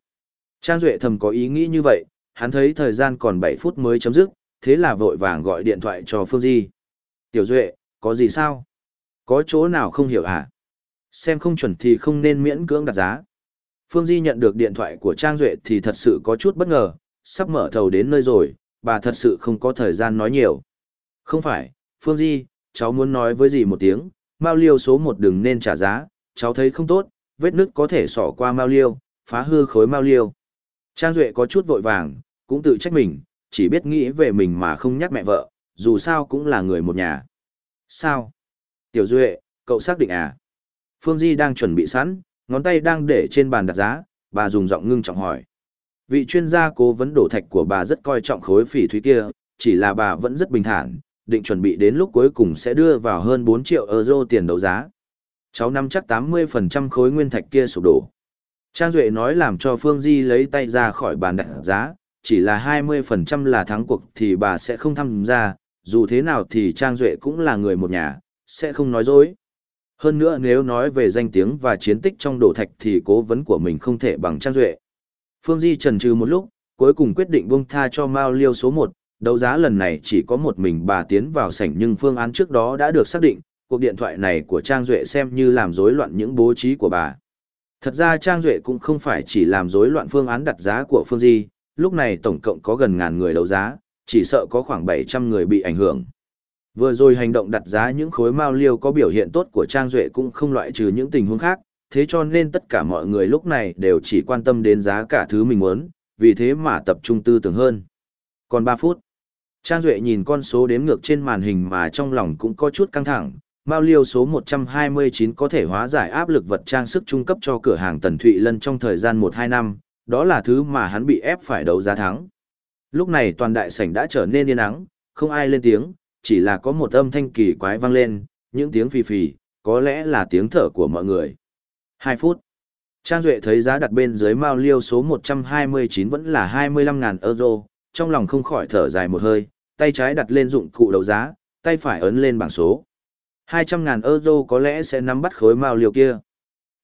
Trang Duệ thầm có ý nghĩ như vậy, hắn thấy thời gian còn 7 phút mới chấm dứt, thế là vội vàng gọi điện thoại cho Phương Di. Tiểu Duệ, có gì sao? Có chỗ nào không hiểu à? Xem không chuẩn thì không nên miễn cưỡng đặt giá. Phương Di nhận được điện thoại của Trang Duệ thì thật sự có chút bất ngờ, sắp mở thầu đến nơi rồi, bà thật sự không có thời gian nói nhiều. Không phải, Phương Di, cháu muốn nói với gì một tiếng, Mao Liêu số một đừng nên trả giá, cháu thấy không tốt, vết nứt có thể xỏ qua Mao Liêu, phá hư khối Mao Liêu. Trang Duệ có chút vội vàng, cũng tự trách mình, chỉ biết nghĩ về mình mà không nhắc mẹ vợ, dù sao cũng là người một nhà. Sao? Tiểu Duệ, cậu xác định à? Phương Di đang chuẩn bị sẵn, ngón tay đang để trên bàn đặt giá, bà dùng giọng ngưng trọng hỏi. Vị chuyên gia cố vấn đổ thạch của bà rất coi trọng khối phỉ thúy kia, chỉ là bà vẫn rất bình thản, định chuẩn bị đến lúc cuối cùng sẽ đưa vào hơn 4 triệu euro tiền đấu giá. Cháu nắm chắc 80% khối nguyên thạch kia sụp đổ. Trang Duệ nói làm cho Phương Di lấy tay ra khỏi bàn đặt giá, chỉ là 20% là thắng cuộc thì bà sẽ không tham gia, dù thế nào thì Trang Duệ cũng là người một nhà, sẽ không nói dối. Hơn nữa nếu nói về danh tiếng và chiến tích trong đổ thạch thì cố vấn của mình không thể bằng Trang Duệ. Phương Di trần trừ một lúc, cuối cùng quyết định buông tha cho Mao Liêu số 1, đấu giá lần này chỉ có một mình bà tiến vào sảnh nhưng phương án trước đó đã được xác định, cuộc điện thoại này của Trang Duệ xem như làm rối loạn những bố trí của bà. Thật ra Trang Duệ cũng không phải chỉ làm rối loạn phương án đặt giá của Phương Di, lúc này tổng cộng có gần ngàn người đấu giá, chỉ sợ có khoảng 700 người bị ảnh hưởng. Vừa rồi hành động đặt giá những khối mao liêu có biểu hiện tốt của Trang Duệ cũng không loại trừ những tình huống khác, thế cho nên tất cả mọi người lúc này đều chỉ quan tâm đến giá cả thứ mình muốn, vì thế mà tập trung tư tưởng hơn. Còn 3 phút, Trang Duệ nhìn con số đếm ngược trên màn hình mà trong lòng cũng có chút căng thẳng. Mao liêu số 129 có thể hóa giải áp lực vật trang sức trung cấp cho cửa hàng Tần Thụy Lân trong thời gian 1-2 năm, đó là thứ mà hắn bị ép phải đấu giá thắng. Lúc này toàn đại sảnh đã trở nên yên ắng, không ai lên tiếng, chỉ là có một âm thanh kỳ quái vang lên, những tiếng phì phì, có lẽ là tiếng thở của mọi người. 2 phút. Trang Duệ thấy giá đặt bên dưới Mao Liêu số 129 vẫn là 25.000 euro, trong lòng không khỏi thở dài một hơi, tay trái đặt lên dụng cụ đấu giá, tay phải ấn lên bảng số. 200.000 euro có lẽ sẽ nắm bắt khối Mao Liêu kia.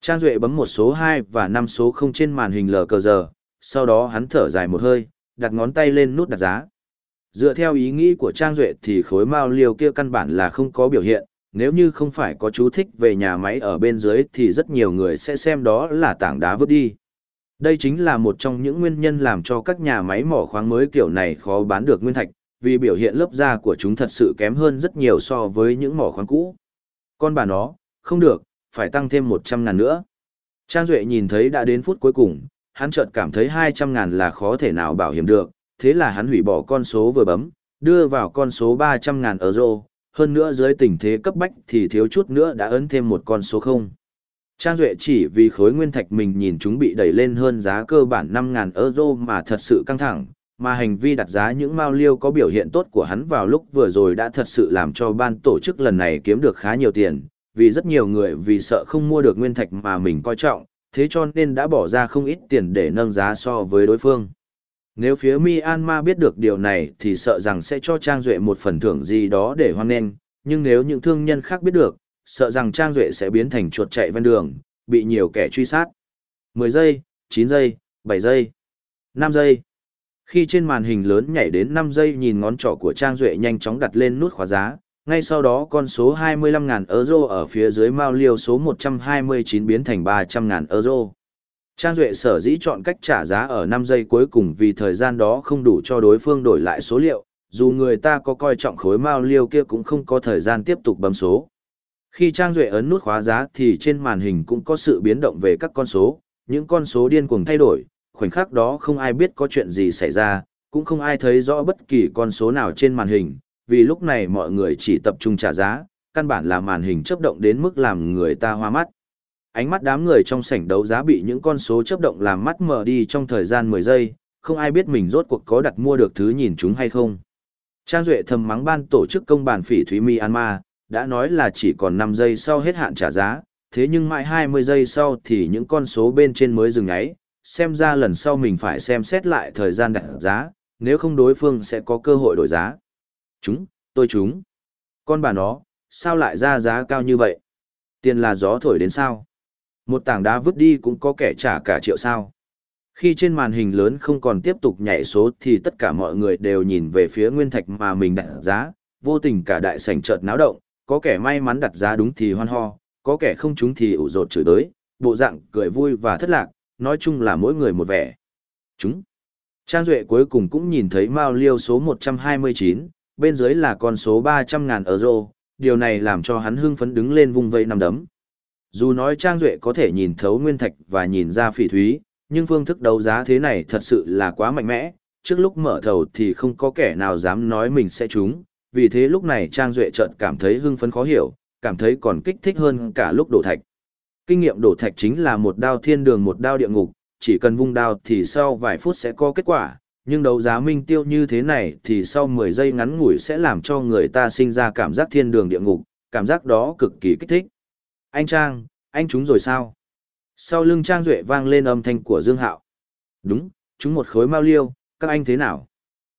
Trang Duệ bấm một số 2 và 5 số 0 trên màn hình lờ cờ giờ, sau đó hắn thở dài một hơi, đặt ngón tay lên nút đặt giá. Dựa theo ý nghĩ của Trang Duệ thì khối mao liều kia căn bản là không có biểu hiện, nếu như không phải có chú thích về nhà máy ở bên dưới thì rất nhiều người sẽ xem đó là tảng đá vứt đi. Đây chính là một trong những nguyên nhân làm cho các nhà máy mỏ khoáng mới kiểu này khó bán được nguyên thạch, vì biểu hiện lớp da của chúng thật sự kém hơn rất nhiều so với những mỏ khoáng cũ. Con bà nó, không được, phải tăng thêm 100 ngàn nữa. Trang Duệ nhìn thấy đã đến phút cuối cùng, hắn chợt cảm thấy 200 ngàn là khó thể nào bảo hiểm được, thế là hắn hủy bỏ con số vừa bấm, đưa vào con số 300 ngàn euro, hơn nữa dưới tình thế cấp bách thì thiếu chút nữa đã ấn thêm một con số 0. Trang Duệ chỉ vì khối nguyên thạch mình nhìn chúng bị đẩy lên hơn giá cơ bản 5.000 euro mà thật sự căng thẳng, mà hành vi đặt giá những mao liêu có biểu hiện tốt của hắn vào lúc vừa rồi đã thật sự làm cho ban tổ chức lần này kiếm được khá nhiều tiền, vì rất nhiều người vì sợ không mua được nguyên thạch mà mình coi trọng, thế cho nên đã bỏ ra không ít tiền để nâng giá so với đối phương. Nếu phía Myanmar biết được điều này thì sợ rằng sẽ cho Trang Duệ một phần thưởng gì đó để hoan nghênh, nhưng nếu những thương nhân khác biết được, sợ rằng Trang Duệ sẽ biến thành chuột chạy ven đường, bị nhiều kẻ truy sát. 10 giây, 9 giây, 7 giây, 5 giây. Khi trên màn hình lớn nhảy đến 5 giây nhìn ngón trỏ của Trang Duệ nhanh chóng đặt lên nút khóa giá, ngay sau đó con số 25.000 euro ở phía dưới mao liêu số 129 biến thành 300.000 euro. Trang Duệ sở dĩ chọn cách trả giá ở 5 giây cuối cùng vì thời gian đó không đủ cho đối phương đổi lại số liệu, dù người ta có coi trọng khối mao liêu kia cũng không có thời gian tiếp tục bấm số. Khi Trang Duệ ấn nút khóa giá thì trên màn hình cũng có sự biến động về các con số, những con số điên cuồng thay đổi, khoảnh khắc đó không ai biết có chuyện gì xảy ra, cũng không ai thấy rõ bất kỳ con số nào trên màn hình, vì lúc này mọi người chỉ tập trung trả giá, căn bản là màn hình chấp động đến mức làm người ta hoa mắt. Ánh mắt đám người trong sảnh đấu giá bị những con số chấp động làm mắt mở đi trong thời gian 10 giây, không ai biết mình rốt cuộc có đặt mua được thứ nhìn chúng hay không. Trang Duệ thầm mắng ban tổ chức công bàn phỉ Thúy Myanmar, đã nói là chỉ còn 5 giây sau hết hạn trả giá, thế nhưng mãi 20 giây sau thì những con số bên trên mới dừng ấy. xem ra lần sau mình phải xem xét lại thời gian đặt giá, nếu không đối phương sẽ có cơ hội đổi giá. Chúng, tôi chúng. Con bà nó, sao lại ra giá cao như vậy? Tiền là gió thổi đến sao? Một tảng đá vứt đi cũng có kẻ trả cả triệu sao. Khi trên màn hình lớn không còn tiếp tục nhảy số thì tất cả mọi người đều nhìn về phía nguyên thạch mà mình đặt giá, vô tình cả đại sảnh chợt náo động, có kẻ may mắn đặt giá đúng thì hoan ho, có kẻ không trúng thì ủ rột chửi đới, bộ dạng cười vui và thất lạc, nói chung là mỗi người một vẻ. Chúng. Trang Duệ cuối cùng cũng nhìn thấy Mao Liêu số 129, bên dưới là con số 300.000 euro, điều này làm cho hắn hưng phấn đứng lên vung vây nằm đấm. Dù nói Trang Duệ có thể nhìn thấu nguyên thạch và nhìn ra phỉ thúy, nhưng phương thức đấu giá thế này thật sự là quá mạnh mẽ, trước lúc mở thầu thì không có kẻ nào dám nói mình sẽ trúng, vì thế lúc này Trang Duệ chợt cảm thấy hưng phấn khó hiểu, cảm thấy còn kích thích hơn cả lúc đổ thạch. Kinh nghiệm đổ thạch chính là một đao thiên đường một đao địa ngục, chỉ cần vung đao thì sau vài phút sẽ có kết quả, nhưng đấu giá minh tiêu như thế này thì sau 10 giây ngắn ngủi sẽ làm cho người ta sinh ra cảm giác thiên đường địa ngục, cảm giác đó cực kỳ kích thích. Anh Trang, anh chúng rồi sao? Sau lưng Trang Duệ vang lên âm thanh của Dương Hạo. Đúng, chúng một khối mau liêu, các anh thế nào?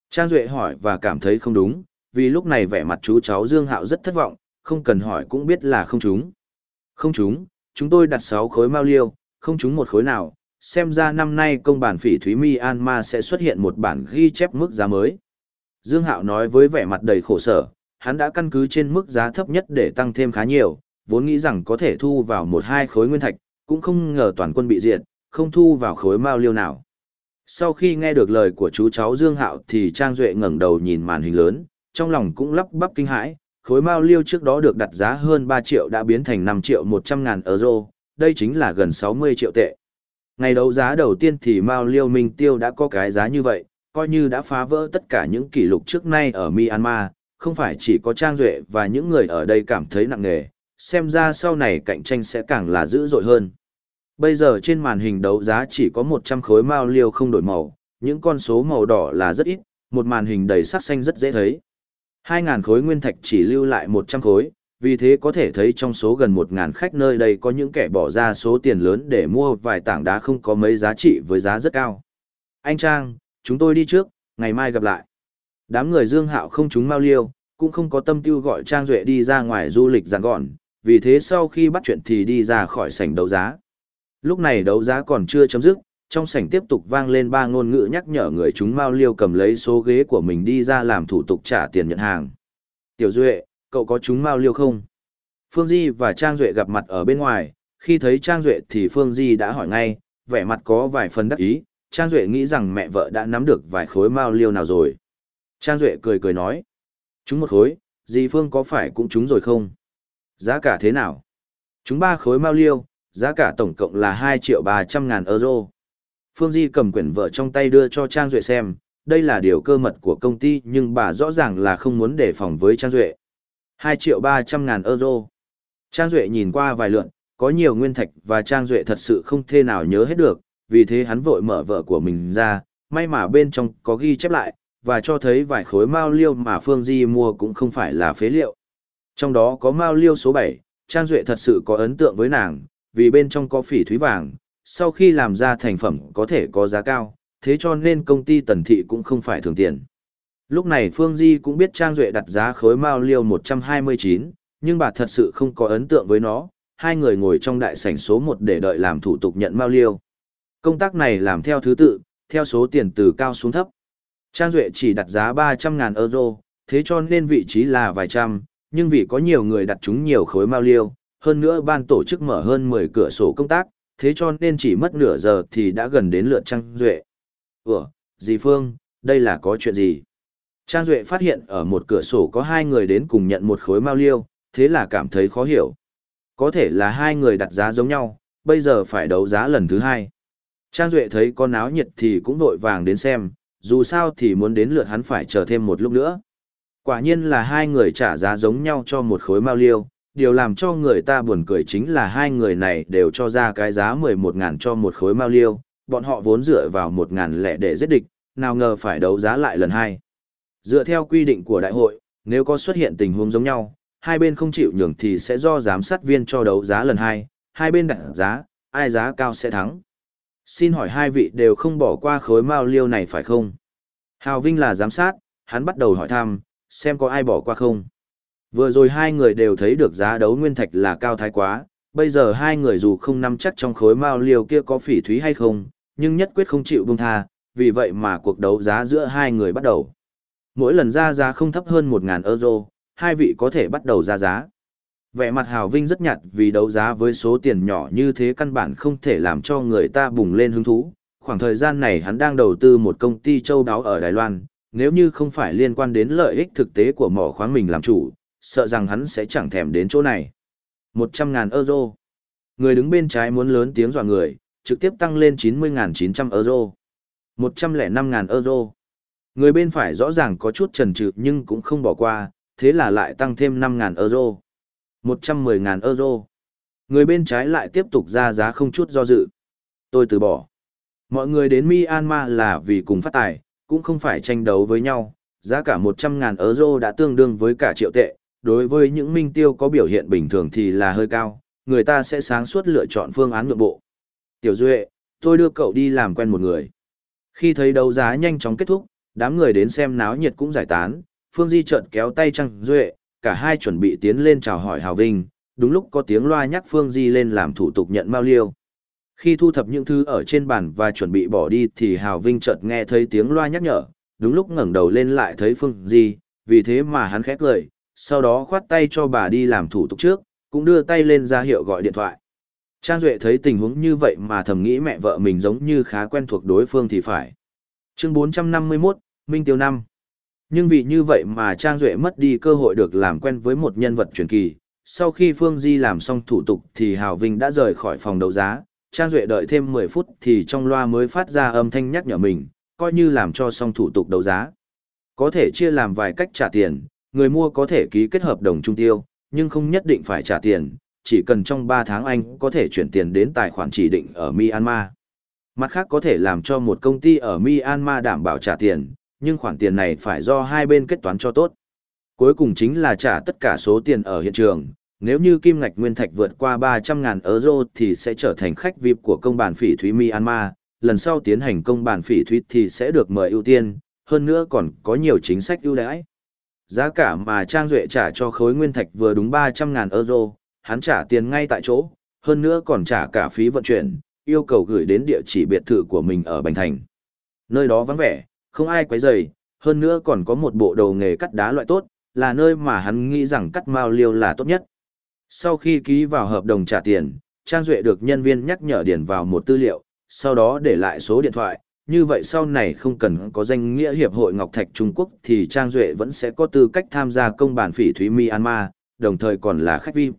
Trang Duệ hỏi và cảm thấy không đúng, vì lúc này vẻ mặt chú cháu Dương Hạo rất thất vọng, không cần hỏi cũng biết là không chúng. Không chúng, chúng tôi đặt 6 khối mau liêu, không chúng một khối nào, xem ra năm nay công bản phỉ Thúy Myanmar sẽ xuất hiện một bản ghi chép mức giá mới. Dương Hạo nói với vẻ mặt đầy khổ sở, hắn đã căn cứ trên mức giá thấp nhất để tăng thêm khá nhiều, vốn nghĩ rằng có thể thu vào một hai khối nguyên thạch, cũng không ngờ toàn quân bị diệt, không thu vào khối mao liêu nào. Sau khi nghe được lời của chú cháu Dương Hạo thì Trang Duệ ngẩng đầu nhìn màn hình lớn, trong lòng cũng lắp bắp kinh hãi, khối mao liêu trước đó được đặt giá hơn 3 triệu đã biến thành 5 triệu 100 ngàn euro, đây chính là gần 60 triệu tệ. Ngày đấu giá đầu tiên thì Mao Liêu Minh Tiêu đã có cái giá như vậy, coi như đã phá vỡ tất cả những kỷ lục trước nay ở Myanmar, không phải chỉ có Trang Duệ và những người ở đây cảm thấy nặng nề, xem ra sau này cạnh tranh sẽ càng là dữ dội hơn. Bây giờ trên màn hình đấu giá chỉ có 100 khối Mao Liêu không đổi màu, những con số màu đỏ là rất ít, một màn hình đầy sắc xanh rất dễ thấy. 2.000 khối nguyên thạch chỉ lưu lại 100 khối, vì thế có thể thấy trong số gần 1.000 khách nơi đây có những kẻ bỏ ra số tiền lớn để mua vài tảng đá không có mấy giá trị với giá rất cao. Anh Trang, chúng tôi đi trước, ngày mai gặp lại. Đám người Dương Hạo không trúng mau liêu, cũng không có tâm tiêu gọi Trang Duệ đi ra ngoài du lịch giàn gọn, vì thế sau khi bắt chuyện thì đi ra khỏi sảnh đấu giá. Lúc này đấu giá còn chưa chấm dứt, trong sảnh tiếp tục vang lên ba ngôn ngữ nhắc nhở người chúng mau liêu cầm lấy số ghế của mình đi ra làm thủ tục trả tiền nhận hàng. Tiểu Duệ, cậu có chúng mao liêu không? Phương Di và Trang Duệ gặp mặt ở bên ngoài, khi thấy Trang Duệ thì Phương Di đã hỏi ngay, vẻ mặt có vài phần đắc ý, Trang Duệ nghĩ rằng mẹ vợ đã nắm được vài khối mao liêu nào rồi. Trang Duệ cười cười nói, chúng một khối, di Phương có phải cũng chúng rồi không? Giá cả thế nào? Chúng ba khối mao liêu, giá cả tổng cộng là 2 triệu 300 ngàn euro. Phương Di cầm quyển vợ trong tay đưa cho Trang Duệ xem, đây là điều cơ mật của công ty nhưng bà rõ ràng là không muốn đề phòng với Trang Duệ. 2 triệu 300 ngàn euro. Trang Duệ nhìn qua vài lượn, có nhiều nguyên thạch và Trang Duệ thật sự không thể nào nhớ hết được, vì thế hắn vội mở vợ của mình ra, may mà bên trong có ghi chép lại, và cho thấy vài khối mao liêu mà Phương Di mua cũng không phải là phế liệu. Trong đó có mao liêu số 7, Trang Duệ thật sự có ấn tượng với nàng, vì bên trong có phỉ thúy vàng, sau khi làm ra thành phẩm có thể có giá cao, thế cho nên công ty tần thị cũng không phải thường tiền. Lúc này Phương Di cũng biết Trang Duệ đặt giá khối mao liêu 129, nhưng bà thật sự không có ấn tượng với nó, hai người ngồi trong đại sảnh số 1 để đợi làm thủ tục nhận mao liêu. Công tác này làm theo thứ tự, theo số tiền từ cao xuống thấp. Trang Duệ chỉ đặt giá 300.000 euro, thế cho nên vị trí là vài trăm, nhưng vì có nhiều người đặt chúng nhiều khối mao liêu, hơn nữa ban tổ chức mở hơn 10 cửa sổ công tác, thế cho nên chỉ mất nửa giờ thì đã gần đến lượt Trang Duệ. Ủa, dì Phương, đây là có chuyện gì? Trang Duệ phát hiện ở một cửa sổ có hai người đến cùng nhận một khối mao liêu, thế là cảm thấy khó hiểu. Có thể là hai người đặt giá giống nhau, bây giờ phải đấu giá lần thứ hai. Trang Duệ thấy con áo nhiệt thì cũng vội vàng đến xem, dù sao thì muốn đến lượt hắn phải chờ thêm một lúc nữa. Quả nhiên là hai người trả giá giống nhau cho một khối mao liêu, điều làm cho người ta buồn cười chính là hai người này đều cho ra cái giá 11 ngàn cho một khối mao liêu, bọn họ vốn dựa vào 1 ngàn lẻ để giết địch, nào ngờ phải đấu giá lại lần hai. Dựa theo quy định của đại hội, nếu có xuất hiện tình huống giống nhau, hai bên không chịu nhường thì sẽ do giám sát viên cho đấu giá lần hai, hai bên đặt giá, ai giá cao sẽ thắng. Xin hỏi hai vị đều không bỏ qua khối mao liêu này phải không? Hào Vinh là giám sát, hắn bắt đầu hỏi thăm, xem có ai bỏ qua không. Vừa rồi hai người đều thấy được giá đấu nguyên thạch là cao thái quá, bây giờ hai người dù không nắm chắc trong khối mao liều kia có phỉ thúy hay không, nhưng nhất quyết không chịu buông tha, vì vậy mà cuộc đấu giá giữa hai người bắt đầu. Mỗi lần ra giá không thấp hơn 1.000 euro, hai vị có thể bắt đầu ra giá. Vẻ mặt Hào Vinh rất nhạt vì đấu giá với số tiền nhỏ như thế căn bản không thể làm cho người ta bùng lên hứng thú. Khoảng thời gian này hắn đang đầu tư một công ty châu đáo ở Đài Loan, nếu như không phải liên quan đến lợi ích thực tế của mỏ khoáng mình làm chủ, sợ rằng hắn sẽ chẳng thèm đến chỗ này. 100.000 euro. Người đứng bên trái muốn lớn tiếng dọa người, trực tiếp tăng lên 90.900 euro. 105.000 euro. Người bên phải rõ ràng có chút trần trừ nhưng cũng không bỏ qua, thế là lại tăng thêm 5.000 euro. 110.000 euro. Người bên trái lại tiếp tục ra giá không chút do dự. Tôi từ bỏ. Mọi người đến Myanmar là vì cùng phát tài, cũng không phải tranh đấu với nhau, giá cả 100.000 euro đã tương đương với cả triệu tệ, đối với những minh tiêu có biểu hiện bình thường thì là hơi cao, người ta sẽ sáng suốt lựa chọn phương án nhượng bộ. Tiểu Duệ, tôi đưa cậu đi làm quen một người. Khi thấy đấu giá nhanh chóng kết thúc, đám người đến xem náo nhiệt cũng giải tán, Phương Di chợt kéo tay Trang Duệ, cả hai chuẩn bị tiến lên chào hỏi Hào Vinh, đúng lúc có tiếng loa nhắc Phương Di lên làm thủ tục nhận mao liêu. Khi thu thập những thứ ở trên bàn và chuẩn bị bỏ đi thì Hào Vinh chợt nghe thấy tiếng loa nhắc nhở, đúng lúc ngẩng đầu lên lại thấy Phương Di, vì thế mà hắn khẽ cười, sau đó khoát tay cho bà đi làm thủ tục trước, cũng đưa tay lên ra hiệu gọi điện thoại. Trang Duệ thấy tình huống như vậy mà thầm nghĩ mẹ vợ mình giống như khá quen thuộc đối phương thì phải. Chương 451, Minh Tiêu Năm Nhưng vì như vậy mà Trang Duệ mất đi cơ hội được làm quen với một nhân vật truyền kỳ. Sau khi Phương Di làm xong thủ tục thì Hào Vinh đã rời khỏi phòng đấu giá. Trang Duệ đợi thêm 10 phút thì trong loa mới phát ra âm thanh nhắc nhở mình, coi như làm cho xong thủ tục đấu giá. Có thể chia làm vài cách trả tiền, người mua có thể ký kết hợp đồng trung tiêu, nhưng không nhất định phải trả tiền, chỉ cần trong 3 tháng anh có thể chuyển tiền đến tài khoản chỉ định ở Myanmar. Mặt khác có thể làm cho một công ty ở Myanmar đảm bảo trả tiền, nhưng khoản tiền này phải do hai bên kết toán cho tốt. Cuối cùng chính là trả tất cả số tiền ở hiện trường. Nếu như kim ngạch nguyên thạch vượt qua 300.000 euro thì sẽ trở thành khách VIP của công bản phỉ thúy Myanmar. Lần sau tiến hành công bản phỉ thúy thì sẽ được mời ưu tiên, hơn nữa còn có nhiều chính sách ưu đãi. Giá cả mà Trang Duệ trả cho khối nguyên thạch vừa đúng 300.000 euro, hắn trả tiền ngay tại chỗ, hơn nữa còn trả cả phí vận chuyển, yêu cầu gửi đến địa chỉ biệt thự của mình ở Bành Thành. Nơi đó vắng vẻ, không ai quấy rầy, hơn nữa còn có một bộ đầu nghề cắt đá loại tốt, là nơi mà hắn nghĩ rằng cắt mao liêu là tốt nhất. Sau khi ký vào hợp đồng trả tiền, Trang Duệ được nhân viên nhắc nhở điền vào một tư liệu, sau đó để lại số điện thoại, như vậy sau này không cần có danh nghĩa Hiệp hội Ngọc Thạch Trung Quốc thì Trang Duệ vẫn sẽ có tư cách tham gia công bản phỉ thúy Myanmar, đồng thời còn là khách VIP.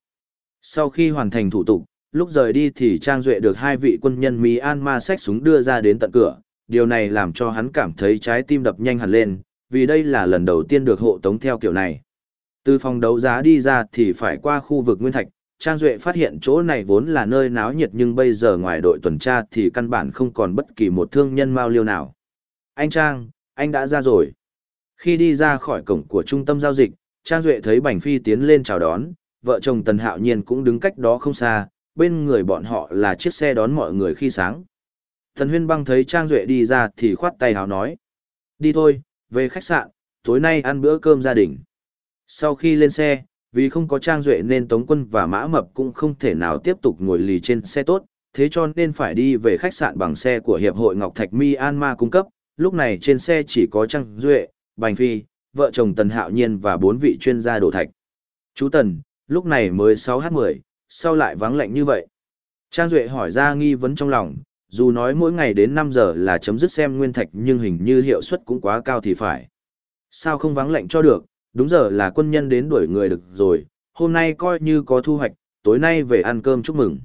Sau khi hoàn thành thủ tục, lúc rời đi thì Trang Duệ được hai vị quân nhân Myanmar xách súng đưa ra đến tận cửa, điều này làm cho hắn cảm thấy trái tim đập nhanh hẳn lên, vì đây là lần đầu tiên được hộ tống theo kiểu này. Từ phòng đấu giá đi ra thì phải qua khu vực Nguyên Thạch, Trang Duệ phát hiện chỗ này vốn là nơi náo nhiệt nhưng bây giờ ngoài đội tuần tra thì căn bản không còn bất kỳ một thương nhân mao liêu nào. Anh Trang, anh đã ra rồi. Khi đi ra khỏi cổng của trung tâm giao dịch, Trang Duệ thấy Bành Phi tiến lên chào đón, vợ chồng Tần Hạo Nhiên cũng đứng cách đó không xa, bên người bọn họ là chiếc xe đón mọi người khi sáng. Thần Huyên Băng thấy Trang Duệ đi ra thì khoát tay hào nói. Đi thôi, về khách sạn, tối nay ăn bữa cơm gia đình. Sau khi lên xe, vì không có Trang Duệ nên Tống Quân và Mã Mập cũng không thể nào tiếp tục ngồi lì trên xe tốt, thế cho nên phải đi về khách sạn bằng xe của Hiệp hội Ngọc Thạch myanmar An Ma cung cấp. Lúc này trên xe chỉ có Trang Duệ, Bành Phi, vợ chồng Tần Hạo Nhiên và bốn vị chuyên gia đổ thạch. Chú Tần, lúc này mới 6h10, sao lại vắng lạnh như vậy? Trang Duệ hỏi ra nghi vấn trong lòng, dù nói mỗi ngày đến 5 giờ là chấm dứt xem nguyên thạch nhưng hình như hiệu suất cũng quá cao thì phải. Sao không vắng lạnh cho được, đúng giờ là quân nhân đến đuổi người được rồi, hôm nay coi như có thu hoạch, tối nay về ăn cơm chúc mừng.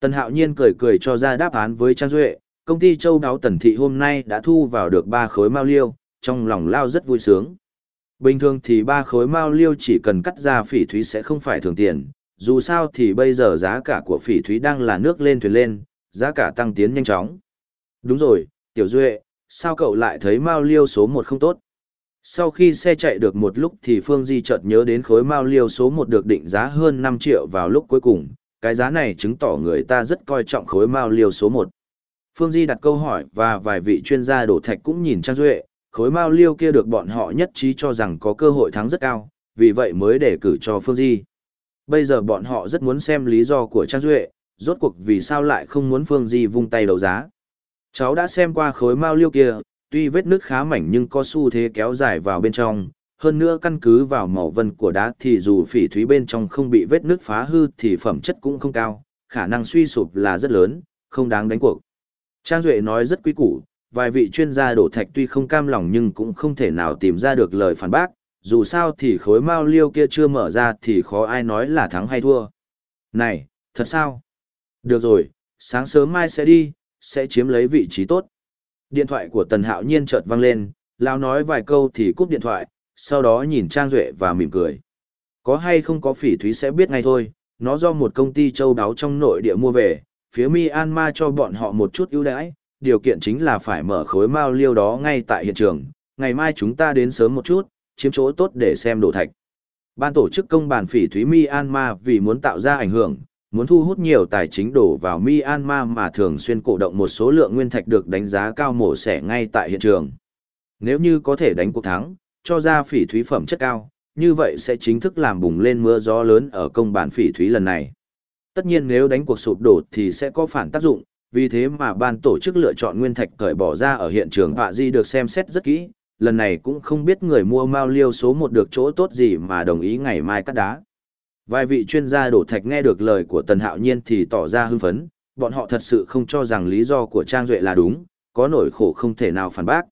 Tần Hạo Nhiên cười cười cho ra đáp án với Trang Duệ, công ty châu đáo tần thị hôm nay đã thu vào được 3 khối mao liêu, trong lòng lao rất vui sướng. Bình thường thì ba khối mao liêu chỉ cần cắt ra phỉ thúy sẽ không phải thường tiền, dù sao thì bây giờ giá cả của phỉ thúy đang là nước lên thuyền lên, giá cả tăng tiến nhanh chóng. Đúng rồi, Tiểu Duệ, sao cậu lại thấy mao liêu số 1 không tốt? Sau khi xe chạy được một lúc thì Phương Di chợt nhớ đến khối mao liêu số 1 được định giá hơn 5 triệu vào lúc cuối cùng, cái giá này chứng tỏ người ta rất coi trọng khối mao liêu số 1. Phương Di đặt câu hỏi và vài vị chuyên gia đổ thạch cũng nhìn Trang Duệ, khối mao liêu kia được bọn họ nhất trí cho rằng có cơ hội thắng rất cao, vì vậy mới để cử cho Phương Di. Bây giờ bọn họ rất muốn xem lý do của Trang Duệ, rốt cuộc vì sao lại không muốn Phương Di vung tay đấu giá. Cháu đã xem qua khối mao liêu kia, tuy vết nước khá mảnh nhưng có xu thế kéo dài vào bên trong, hơn nữa căn cứ vào màu vân của đá thì dù phỉ thúy bên trong không bị vết nước phá hư thì phẩm chất cũng không cao, khả năng suy sụp là rất lớn, không đáng đánh cuộc. Trang Duệ nói rất quý củ, vài vị chuyên gia đổ thạch tuy không cam lòng nhưng cũng không thể nào tìm ra được lời phản bác, dù sao thì khối mao liêu kia chưa mở ra thì khó ai nói là thắng hay thua. Này, thật sao? Được rồi, sáng sớm mai sẽ đi, sẽ chiếm lấy vị trí tốt. Điện thoại của Tần Hạo Nhiên chợt vang lên, lao nói vài câu thì cúp điện thoại, sau đó nhìn Trang Duệ và mỉm cười. Có hay không có phỉ thúy sẽ biết ngay thôi, nó do một công ty châu đáo trong nội địa mua về, phía Myanmar cho bọn họ một chút ưu đãi, điều kiện chính là phải mở khối mao liêu đó ngay tại hiện trường, ngày mai chúng ta đến sớm một chút, chiếm chỗ tốt để xem đổ thạch. Ban tổ chức công bàn phỉ thúy Myanmar vì muốn tạo ra ảnh hưởng, muốn thu hút nhiều tài chính đổ vào Myanmar mà thường xuyên cổ động một số lượng nguyên thạch được đánh giá cao mổ xẻ ngay tại hiện trường. Nếu như có thể đánh cuộc thắng, cho ra phỉ thúy phẩm chất cao, như vậy sẽ chính thức làm bùng lên mưa gió lớn ở công bản phỉ thúy lần này. Tất nhiên nếu đánh cuộc sụp đổ thì sẽ có phản tác dụng, vì thế mà ban tổ chức lựa chọn nguyên thạch cởi bỏ ra ở hiện trường họa di được xem xét rất kỹ, lần này cũng không biết người mua mao liêu số một được chỗ tốt gì mà đồng ý ngày mai cắt đá. Vài vị chuyên gia đổ thạch nghe được lời của Tần Hạo Nhiên thì tỏ ra hưng phấn, bọn họ thật sự không cho rằng lý do của Trang Duệ là đúng, có nổi khổ không thể nào phản bác.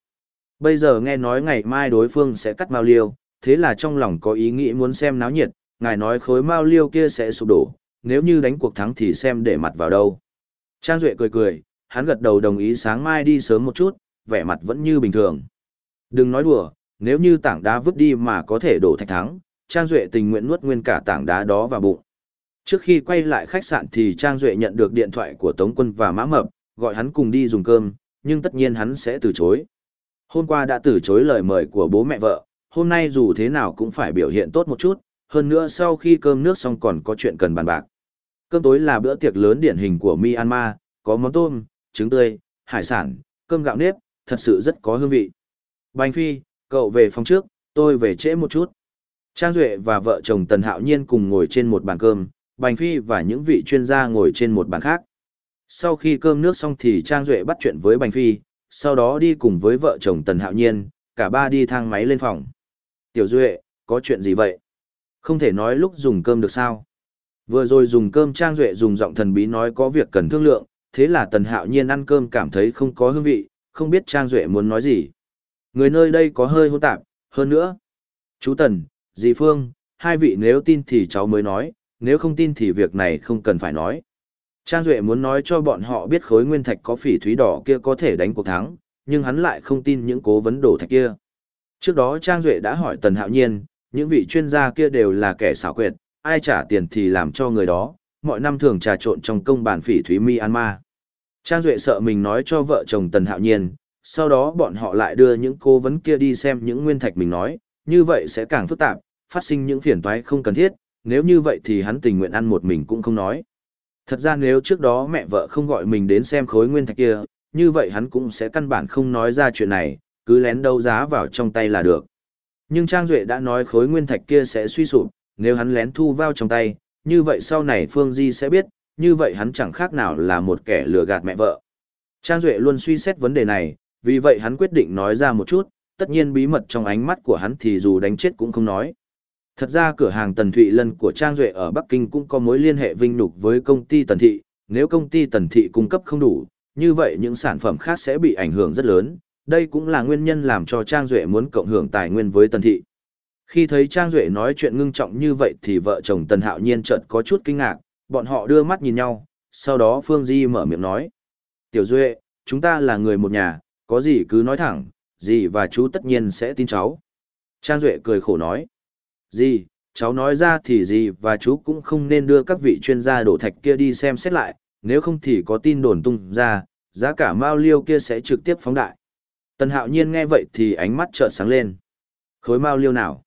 Bây giờ nghe nói ngày mai đối phương sẽ cắt mao liêu, thế là trong lòng có ý nghĩ muốn xem náo nhiệt, ngài nói khối mao liêu kia sẽ sụp đổ, nếu như đánh cuộc thắng thì xem để mặt vào đâu. Trang Duệ cười cười, hắn gật đầu đồng ý sáng mai đi sớm một chút, vẻ mặt vẫn như bình thường. Đừng nói đùa, nếu như tảng đá vứt đi mà có thể đổ thạch thắng, Trang Duệ tình nguyện nuốt nguyên cả tảng đá đó vào bụng. Trước khi quay lại khách sạn thì Trang Duệ nhận được điện thoại của Tống Quân và Mã Mập, gọi hắn cùng đi dùng cơm, nhưng tất nhiên hắn sẽ từ chối. Hôm qua đã từ chối lời mời của bố mẹ vợ, hôm nay dù thế nào cũng phải biểu hiện tốt một chút, hơn nữa sau khi cơm nước xong còn có chuyện cần bàn bạc. Cơm tối là bữa tiệc lớn điển hình của Myanmar, có món tôm, trứng tươi, hải sản, cơm gạo nếp, thật sự rất có hương vị. Bành Phi, cậu về phòng trước, tôi về trễ một chút. Trang Duệ và vợ chồng Tần Hạo Nhiên cùng ngồi trên một bàn cơm, Bành Phi và những vị chuyên gia ngồi trên một bàn khác. Sau khi cơm nước xong thì Trang Duệ bắt chuyện với Bành Phi, sau đó đi cùng với vợ chồng Tần Hạo Nhiên, cả ba đi thang máy lên phòng. Tiểu Duệ, có chuyện gì vậy? Không thể nói lúc dùng cơm được sao? Vừa rồi dùng cơm Trang Duệ dùng giọng thần bí nói có việc cần thương lượng, thế là Tần Hạo Nhiên ăn cơm cảm thấy không có hương vị, không biết Trang Duệ muốn nói gì. Người nơi đây có hơi hôn tạp, hơn nữa. Chú Tần, dì Phương, hai vị nếu tin thì cháu mới nói, nếu không tin thì việc này không cần phải nói. Trang Duệ muốn nói cho bọn họ biết khối nguyên thạch có phỉ thúy đỏ kia có thể đánh cuộc thắng, nhưng hắn lại không tin những cố vấn đổ thạch kia. Trước đó Trang Duệ đã hỏi Tần Hạo Nhiên, những vị chuyên gia kia đều là kẻ xảo quyệt, ai trả tiền thì làm cho người đó, mọi năm thường trà trộn trong công bản phỉ thúy Myanmar. Trang Duệ sợ mình nói cho vợ chồng Tần Hạo Nhiên, sau đó bọn họ lại đưa những cố vấn kia đi xem những nguyên thạch mình nói, như vậy sẽ càng phức tạp, phát sinh những phiền toái không cần thiết, nếu như vậy thì hắn tình nguyện ăn một mình cũng không nói. Thật ra nếu trước đó mẹ vợ không gọi mình đến xem khối nguyên thạch kia, như vậy hắn cũng sẽ căn bản không nói ra chuyện này, cứ lén đấu giá vào trong tay là được. Nhưng Trang Duệ đã nói khối nguyên thạch kia sẽ suy sụp, nếu hắn lén thu vào trong tay, như vậy sau này Phương Di sẽ biết, như vậy hắn chẳng khác nào là một kẻ lừa gạt mẹ vợ. Trang Duệ luôn suy xét vấn đề này, vì vậy hắn quyết định nói ra một chút, tất nhiên bí mật trong ánh mắt của hắn thì dù đánh chết cũng không nói. Thật ra cửa hàng Tần Thụy Lân của Trang Duệ ở Bắc Kinh cũng có mối liên hệ vinh nhục với công ty Tần Thị, nếu công ty Tần Thị cung cấp không đủ, như vậy những sản phẩm khác sẽ bị ảnh hưởng rất lớn, đây cũng là nguyên nhân làm cho Trang Duệ muốn cộng hưởng tài nguyên với Tần Thị. Khi thấy Trang Duệ nói chuyện ngưng trọng như vậy thì vợ chồng Tần Hạo Nhiên chợt có chút kinh ngạc, bọn họ đưa mắt nhìn nhau, sau đó Phương Di mở miệng nói. Tiểu Duệ, chúng ta là người một nhà, có gì cứ nói thẳng, dì và chú tất nhiên sẽ tin cháu. Trang Duệ cười khổ nói. Dì, cháu nói ra thì dì và chú cũng không nên đưa các vị chuyên gia đổ thạch kia đi xem xét lại, nếu không thì có tin đồn tung ra, giá cả mao liêu kia sẽ trực tiếp phóng đại. Tần hạo nhiên nghe vậy thì ánh mắt trợn sáng lên. Khối mao liêu nào?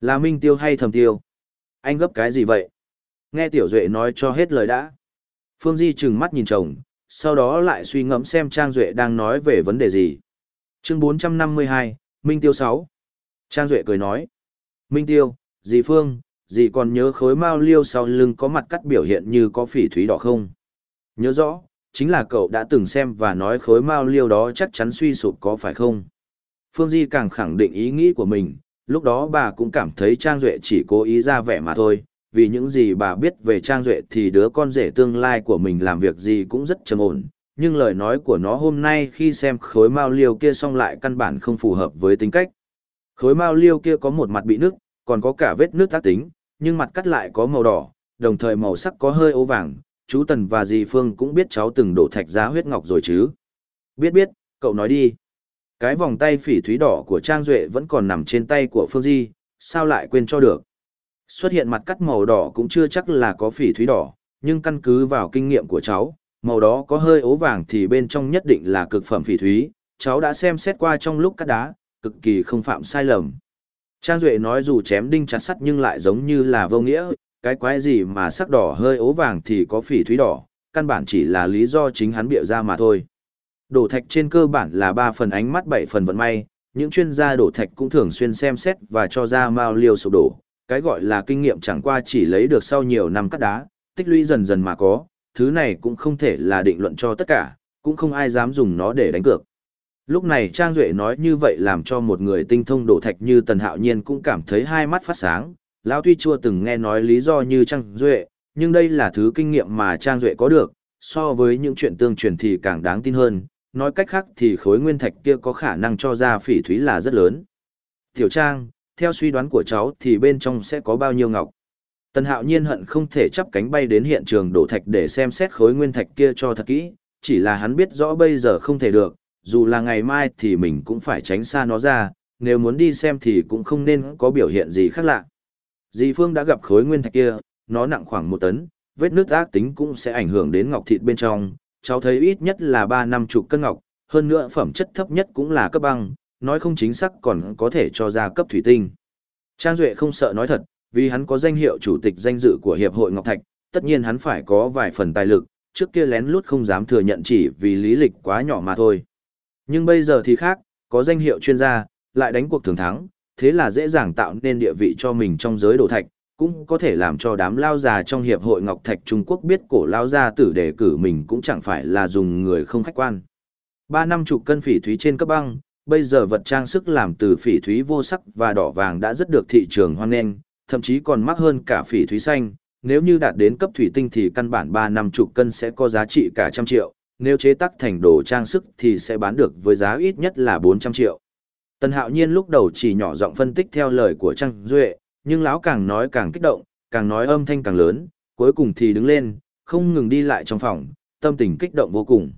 Là minh tiêu hay thầm tiêu? Anh gấp cái gì vậy? Nghe tiểu duệ nói cho hết lời đã. Phương Di trừng mắt nhìn chồng, sau đó lại suy ngẫm xem Trang Duệ đang nói về vấn đề gì. Chương 452, Minh Tiêu 6. Trang Duệ cười nói. Minh Tiêu, dì Phương, dì còn nhớ khối mao liêu sau lưng có mặt cắt biểu hiện như có phỉ thúy đỏ không? Nhớ rõ, chính là cậu đã từng xem và nói khối mao liêu đó chắc chắn suy sụp có phải không? Phương Di càng khẳng định ý nghĩ của mình, lúc đó bà cũng cảm thấy Trang Duệ chỉ cố ý ra vẻ mà thôi, vì những gì bà biết về Trang Duệ thì đứa con rể tương lai của mình làm việc gì cũng rất trầm ổn, nhưng lời nói của nó hôm nay khi xem khối mao liêu kia xong lại căn bản không phù hợp với tính cách. Khối mao liêu kia có một mặt bị nước, còn có cả vết nước tác tính, nhưng mặt cắt lại có màu đỏ, đồng thời màu sắc có hơi ố vàng. Chú Tần và dì Phương cũng biết cháu từng đổ thạch giá huyết ngọc rồi chứ. Biết biết, cậu nói đi. Cái vòng tay phỉ thúy đỏ của Trang Duệ vẫn còn nằm trên tay của Phương Di, sao lại quên cho được. Xuất hiện mặt cắt màu đỏ cũng chưa chắc là có phỉ thúy đỏ, nhưng căn cứ vào kinh nghiệm của cháu, màu đó có hơi ố vàng thì bên trong nhất định là cực phẩm phỉ thúy, cháu đã xem xét qua trong lúc cắt đá, cực kỳ không phạm sai lầm. Trang Duệ nói dù chém đinh chặt sắt nhưng lại giống như là vô nghĩa, cái quái gì mà sắc đỏ hơi ố vàng thì có phỉ thúy đỏ, căn bản chỉ là lý do chính hắn bịa ra mà thôi. Đổ thạch trên cơ bản là 3 phần ánh mắt 7 phần vận may, những chuyên gia đổ thạch cũng thường xuyên xem xét và cho ra mao liều sụp đổ. Cái gọi là kinh nghiệm chẳng qua chỉ lấy được sau nhiều năm cắt đá, tích lũy dần dần mà có, thứ này cũng không thể là định luận cho tất cả, cũng không ai dám dùng nó để đánh cược. Lúc này Trang Duệ nói như vậy làm cho một người tinh thông đổ thạch như Tần Hạo Nhiên cũng cảm thấy hai mắt phát sáng. Lão tuy chưa từng nghe nói lý do như Trang Duệ, nhưng đây là thứ kinh nghiệm mà Trang Duệ có được, so với những chuyện tương truyền thì càng đáng tin hơn. Nói cách khác thì khối nguyên thạch kia có khả năng cho ra phỉ thúy là rất lớn. Tiểu Trang, theo suy đoán của cháu thì bên trong sẽ có bao nhiêu ngọc? Tần Hạo Nhiên hận không thể chắp cánh bay đến hiện trường đổ thạch để xem xét khối nguyên thạch kia cho thật kỹ, chỉ là hắn biết rõ bây giờ không thể được, dù là ngày mai thì mình cũng phải tránh xa nó ra, nếu muốn đi xem thì cũng không nên có biểu hiện gì khác lạ. Dì Phương đã gặp khối nguyên thạch kia, nó nặng khoảng một tấn, vết nước ác tính cũng sẽ ảnh hưởng đến ngọc thịt bên trong, cháu thấy ít nhất là 3 năm chục cân ngọc, hơn nữa phẩm chất thấp nhất cũng là cấp băng, nói không chính xác còn có thể cho ra cấp thủy tinh. Trang Duệ không sợ nói thật, vì hắn có danh hiệu chủ tịch danh dự của Hiệp hội Ngọc Thạch, tất nhiên hắn phải có vài phần tài lực, trước kia lén lút không dám thừa nhận chỉ vì lý lịch quá nhỏ mà thôi. Nhưng bây giờ thì khác, có danh hiệu chuyên gia, lại đánh cuộc thường thắng, thế là dễ dàng tạo nên địa vị cho mình trong giới đồ thạch, cũng có thể làm cho đám lao già trong Hiệp hội Ngọc Thạch Trung Quốc biết cổ lao gia tử đề cử mình cũng chẳng phải là dùng người không khách quan. Ba năm chục cân phỉ thúy trên cấp băng, bây giờ vật trang sức làm từ phỉ thúy vô sắc và đỏ vàng đã rất được thị trường hoan nghênh, thậm chí còn mắc hơn cả phỉ thúy xanh. Nếu như đạt đến cấp thủy tinh thì căn bản ba năm chục cân sẽ có giá trị cả trăm triệu, nếu chế tác thành đồ trang sức thì sẽ bán được với giá ít nhất là 400 triệu. Tần Hạo Nhiên lúc đầu chỉ nhỏ giọng phân tích theo lời của Trang Duệ, nhưng lão càng nói càng kích động, càng nói âm thanh càng lớn, cuối cùng thì đứng lên, không ngừng đi lại trong phòng, tâm tình kích động vô cùng.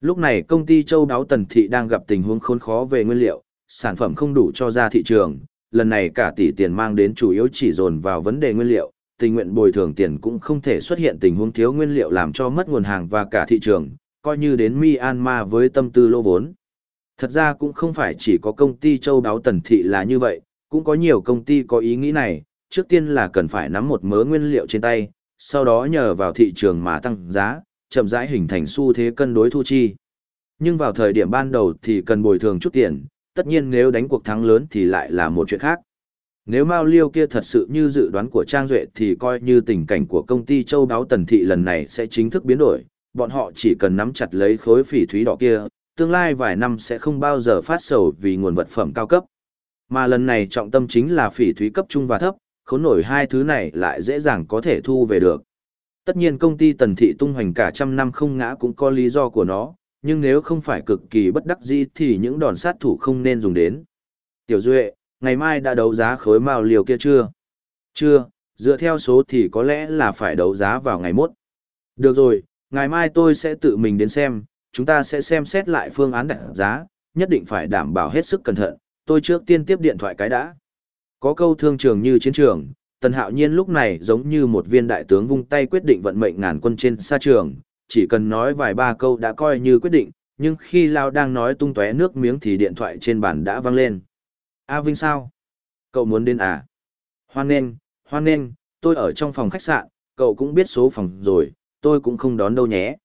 Lúc này công ty châu đáo Tần Thị đang gặp tình huống khốn khó về nguyên liệu, sản phẩm không đủ cho ra thị trường, lần này cả tỷ tiền mang đến chủ yếu chỉ dồn vào vấn đề nguyên liệu, tình nguyện bồi thường tiền cũng không thể xuất hiện tình huống thiếu nguyên liệu làm cho mất nguồn hàng và cả thị trường, coi như đến Myanmar với tâm tư lô vốn. Thật ra cũng không phải chỉ có công ty châu đáo tần thị là như vậy, cũng có nhiều công ty có ý nghĩ này, trước tiên là cần phải nắm một mớ nguyên liệu trên tay, sau đó nhờ vào thị trường mà tăng giá, chậm rãi hình thành xu thế cân đối thu chi. Nhưng vào thời điểm ban đầu thì cần bồi thường chút tiền, tất nhiên nếu đánh cuộc thắng lớn thì lại là một chuyện khác. Nếu Mao Liêu kia thật sự như dự đoán của Trang Duệ thì coi như tình cảnh của công ty châu đáo tần thị lần này sẽ chính thức biến đổi, bọn họ chỉ cần nắm chặt lấy khối phỉ thúy đỏ kia, tương lai vài năm sẽ không bao giờ phát sầu vì nguồn vật phẩm cao cấp. Mà lần này trọng tâm chính là phỉ thúy cấp trung và thấp, khốn nổi hai thứ này lại dễ dàng có thể thu về được. Tất nhiên công ty tần thị tung hoành cả trăm năm không ngã cũng có lý do của nó, nhưng nếu không phải cực kỳ bất đắc dĩ thì những đòn sát thủ không nên dùng đến. Tiểu Duệ, ngày mai đã đấu giá khối mao liều kia chưa? Chưa, dựa theo số thì có lẽ là phải đấu giá vào ngày mốt. Được rồi, ngày mai tôi sẽ tự mình đến xem, chúng ta sẽ xem xét lại phương án đặt giá, nhất định phải đảm bảo hết sức cẩn thận, tôi trước tiên tiếp điện thoại cái đã. Có câu thương trường như chiến trường, Tần Hạo Nhiên lúc này giống như một viên đại tướng vung tay quyết định vận mệnh ngàn quân trên sa trường, chỉ cần nói vài ba câu đã coi như quyết định, nhưng khi Lao đang nói tung tóe nước miếng thì điện thoại trên bàn đã vang lên. A Vinh sao? Cậu muốn đến à? Hoan nghênh, hoan nghênh, tôi ở trong phòng khách sạn, cậu cũng biết số phòng rồi, tôi cũng không đón đâu nhé.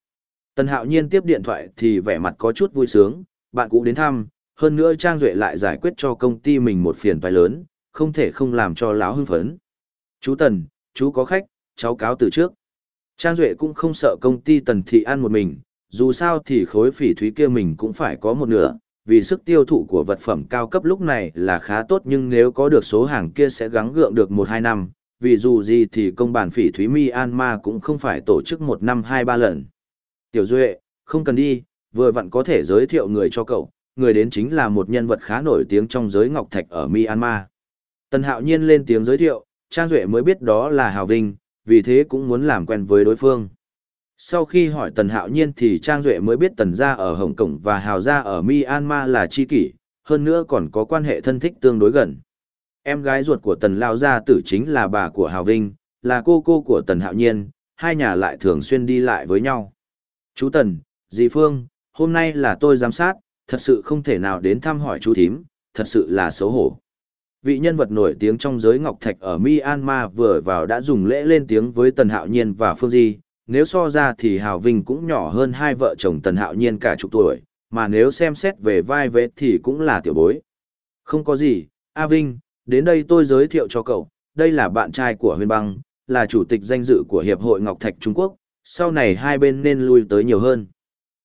Tần Hạo Nhiên tiếp điện thoại thì vẻ mặt có chút vui sướng, bạn cũng đến thăm, hơn nữa Trang Duệ lại giải quyết cho công ty mình một phiền toái lớn, không thể không làm cho láo hưng phấn. Chú Tần, chú có khách, cháu cáo từ trước. Trang Duệ cũng không sợ công ty Tần Thị ăn một mình, dù sao thì khối phỉ thúy kia mình cũng phải có một nửa, vì sức tiêu thụ của vật phẩm cao cấp lúc này là khá tốt nhưng nếu có được số hàng kia sẽ gắng gượng được 1-2 năm, vì dù gì thì công bản phỉ thúy Myanmar cũng không phải tổ chức một năm hai ba lần. Tiểu Duệ, không cần đi, vừa vặn có thể giới thiệu người cho cậu, người đến chính là một nhân vật khá nổi tiếng trong giới ngọc thạch ở Myanmar. Tần Hạo Nhiên lên tiếng giới thiệu, Trang Duệ mới biết đó là Hào Vinh, vì thế cũng muốn làm quen với đối phương. Sau khi hỏi Tần Hạo Nhiên thì Trang Duệ mới biết Tần gia ở Hồng Kông và Hào gia ở Myanmar là chi kỷ, hơn nữa còn có quan hệ thân thích tương đối gần. Em gái ruột của Tần Lao gia tử chính là bà của Hào Vinh, là cô cô của Tần Hạo Nhiên, hai nhà lại thường xuyên đi lại với nhau. Chú Tần, dì Phương, hôm nay là tôi giám sát, thật sự không thể nào đến thăm hỏi chú thím, thật sự là xấu hổ. Vị nhân vật nổi tiếng trong giới ngọc thạch ở Myanmar vừa vào đã dùng lễ lên tiếng với Tần Hạo Nhiên và Phương Di, nếu so ra thì Hào Vinh cũng nhỏ hơn hai vợ chồng Tần Hạo Nhiên cả chục tuổi, mà nếu xem xét về vai vế thì cũng là tiểu bối. Không có gì, A Vinh, đến đây tôi giới thiệu cho cậu, đây là bạn trai của Huyền Băng, là chủ tịch danh dự của Hiệp hội Ngọc Thạch Trung Quốc, sau này hai bên nên lui tới nhiều hơn.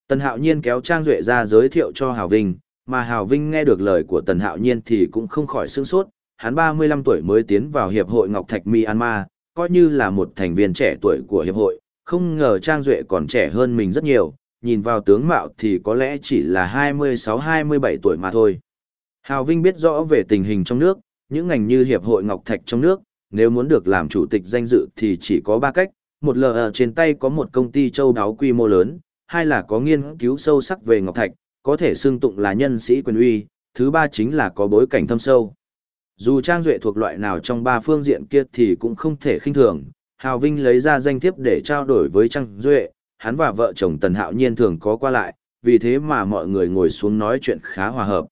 Tần Hạo Nhiên kéo Trang Duệ ra giới thiệu cho Hào Vinh, mà Hào Vinh nghe được lời của Tần Hạo Nhiên thì cũng không khỏi sương sốt, hắn 35 tuổi mới tiến vào Hiệp hội Ngọc Thạch Myanmar, coi như là một thành viên trẻ tuổi của Hiệp hội, không ngờ Trang Duệ còn trẻ hơn mình rất nhiều, nhìn vào tướng mạo thì có lẽ chỉ là 26-27 tuổi mà thôi. Hào Vinh biết rõ về tình hình trong nước, những ngành như Hiệp hội Ngọc Thạch trong nước, nếu muốn được làm chủ tịch danh dự thì chỉ có ba cách, một là ở trên tay có một công ty châu đáo quy mô lớn, hai là có nghiên cứu sâu sắc về Ngọc Thạch, có thể xưng tụng là nhân sĩ quyền uy, thứ ba chính là có bối cảnh thâm sâu. Dù Trang Duệ thuộc loại nào trong ba phương diện kia thì cũng không thể khinh thường, Hào Vinh lấy ra danh thiếp để trao đổi với Trang Duệ, hắn và vợ chồng Tần Hạo Nhiên thường có qua lại, vì thế mà mọi người ngồi xuống nói chuyện khá hòa hợp.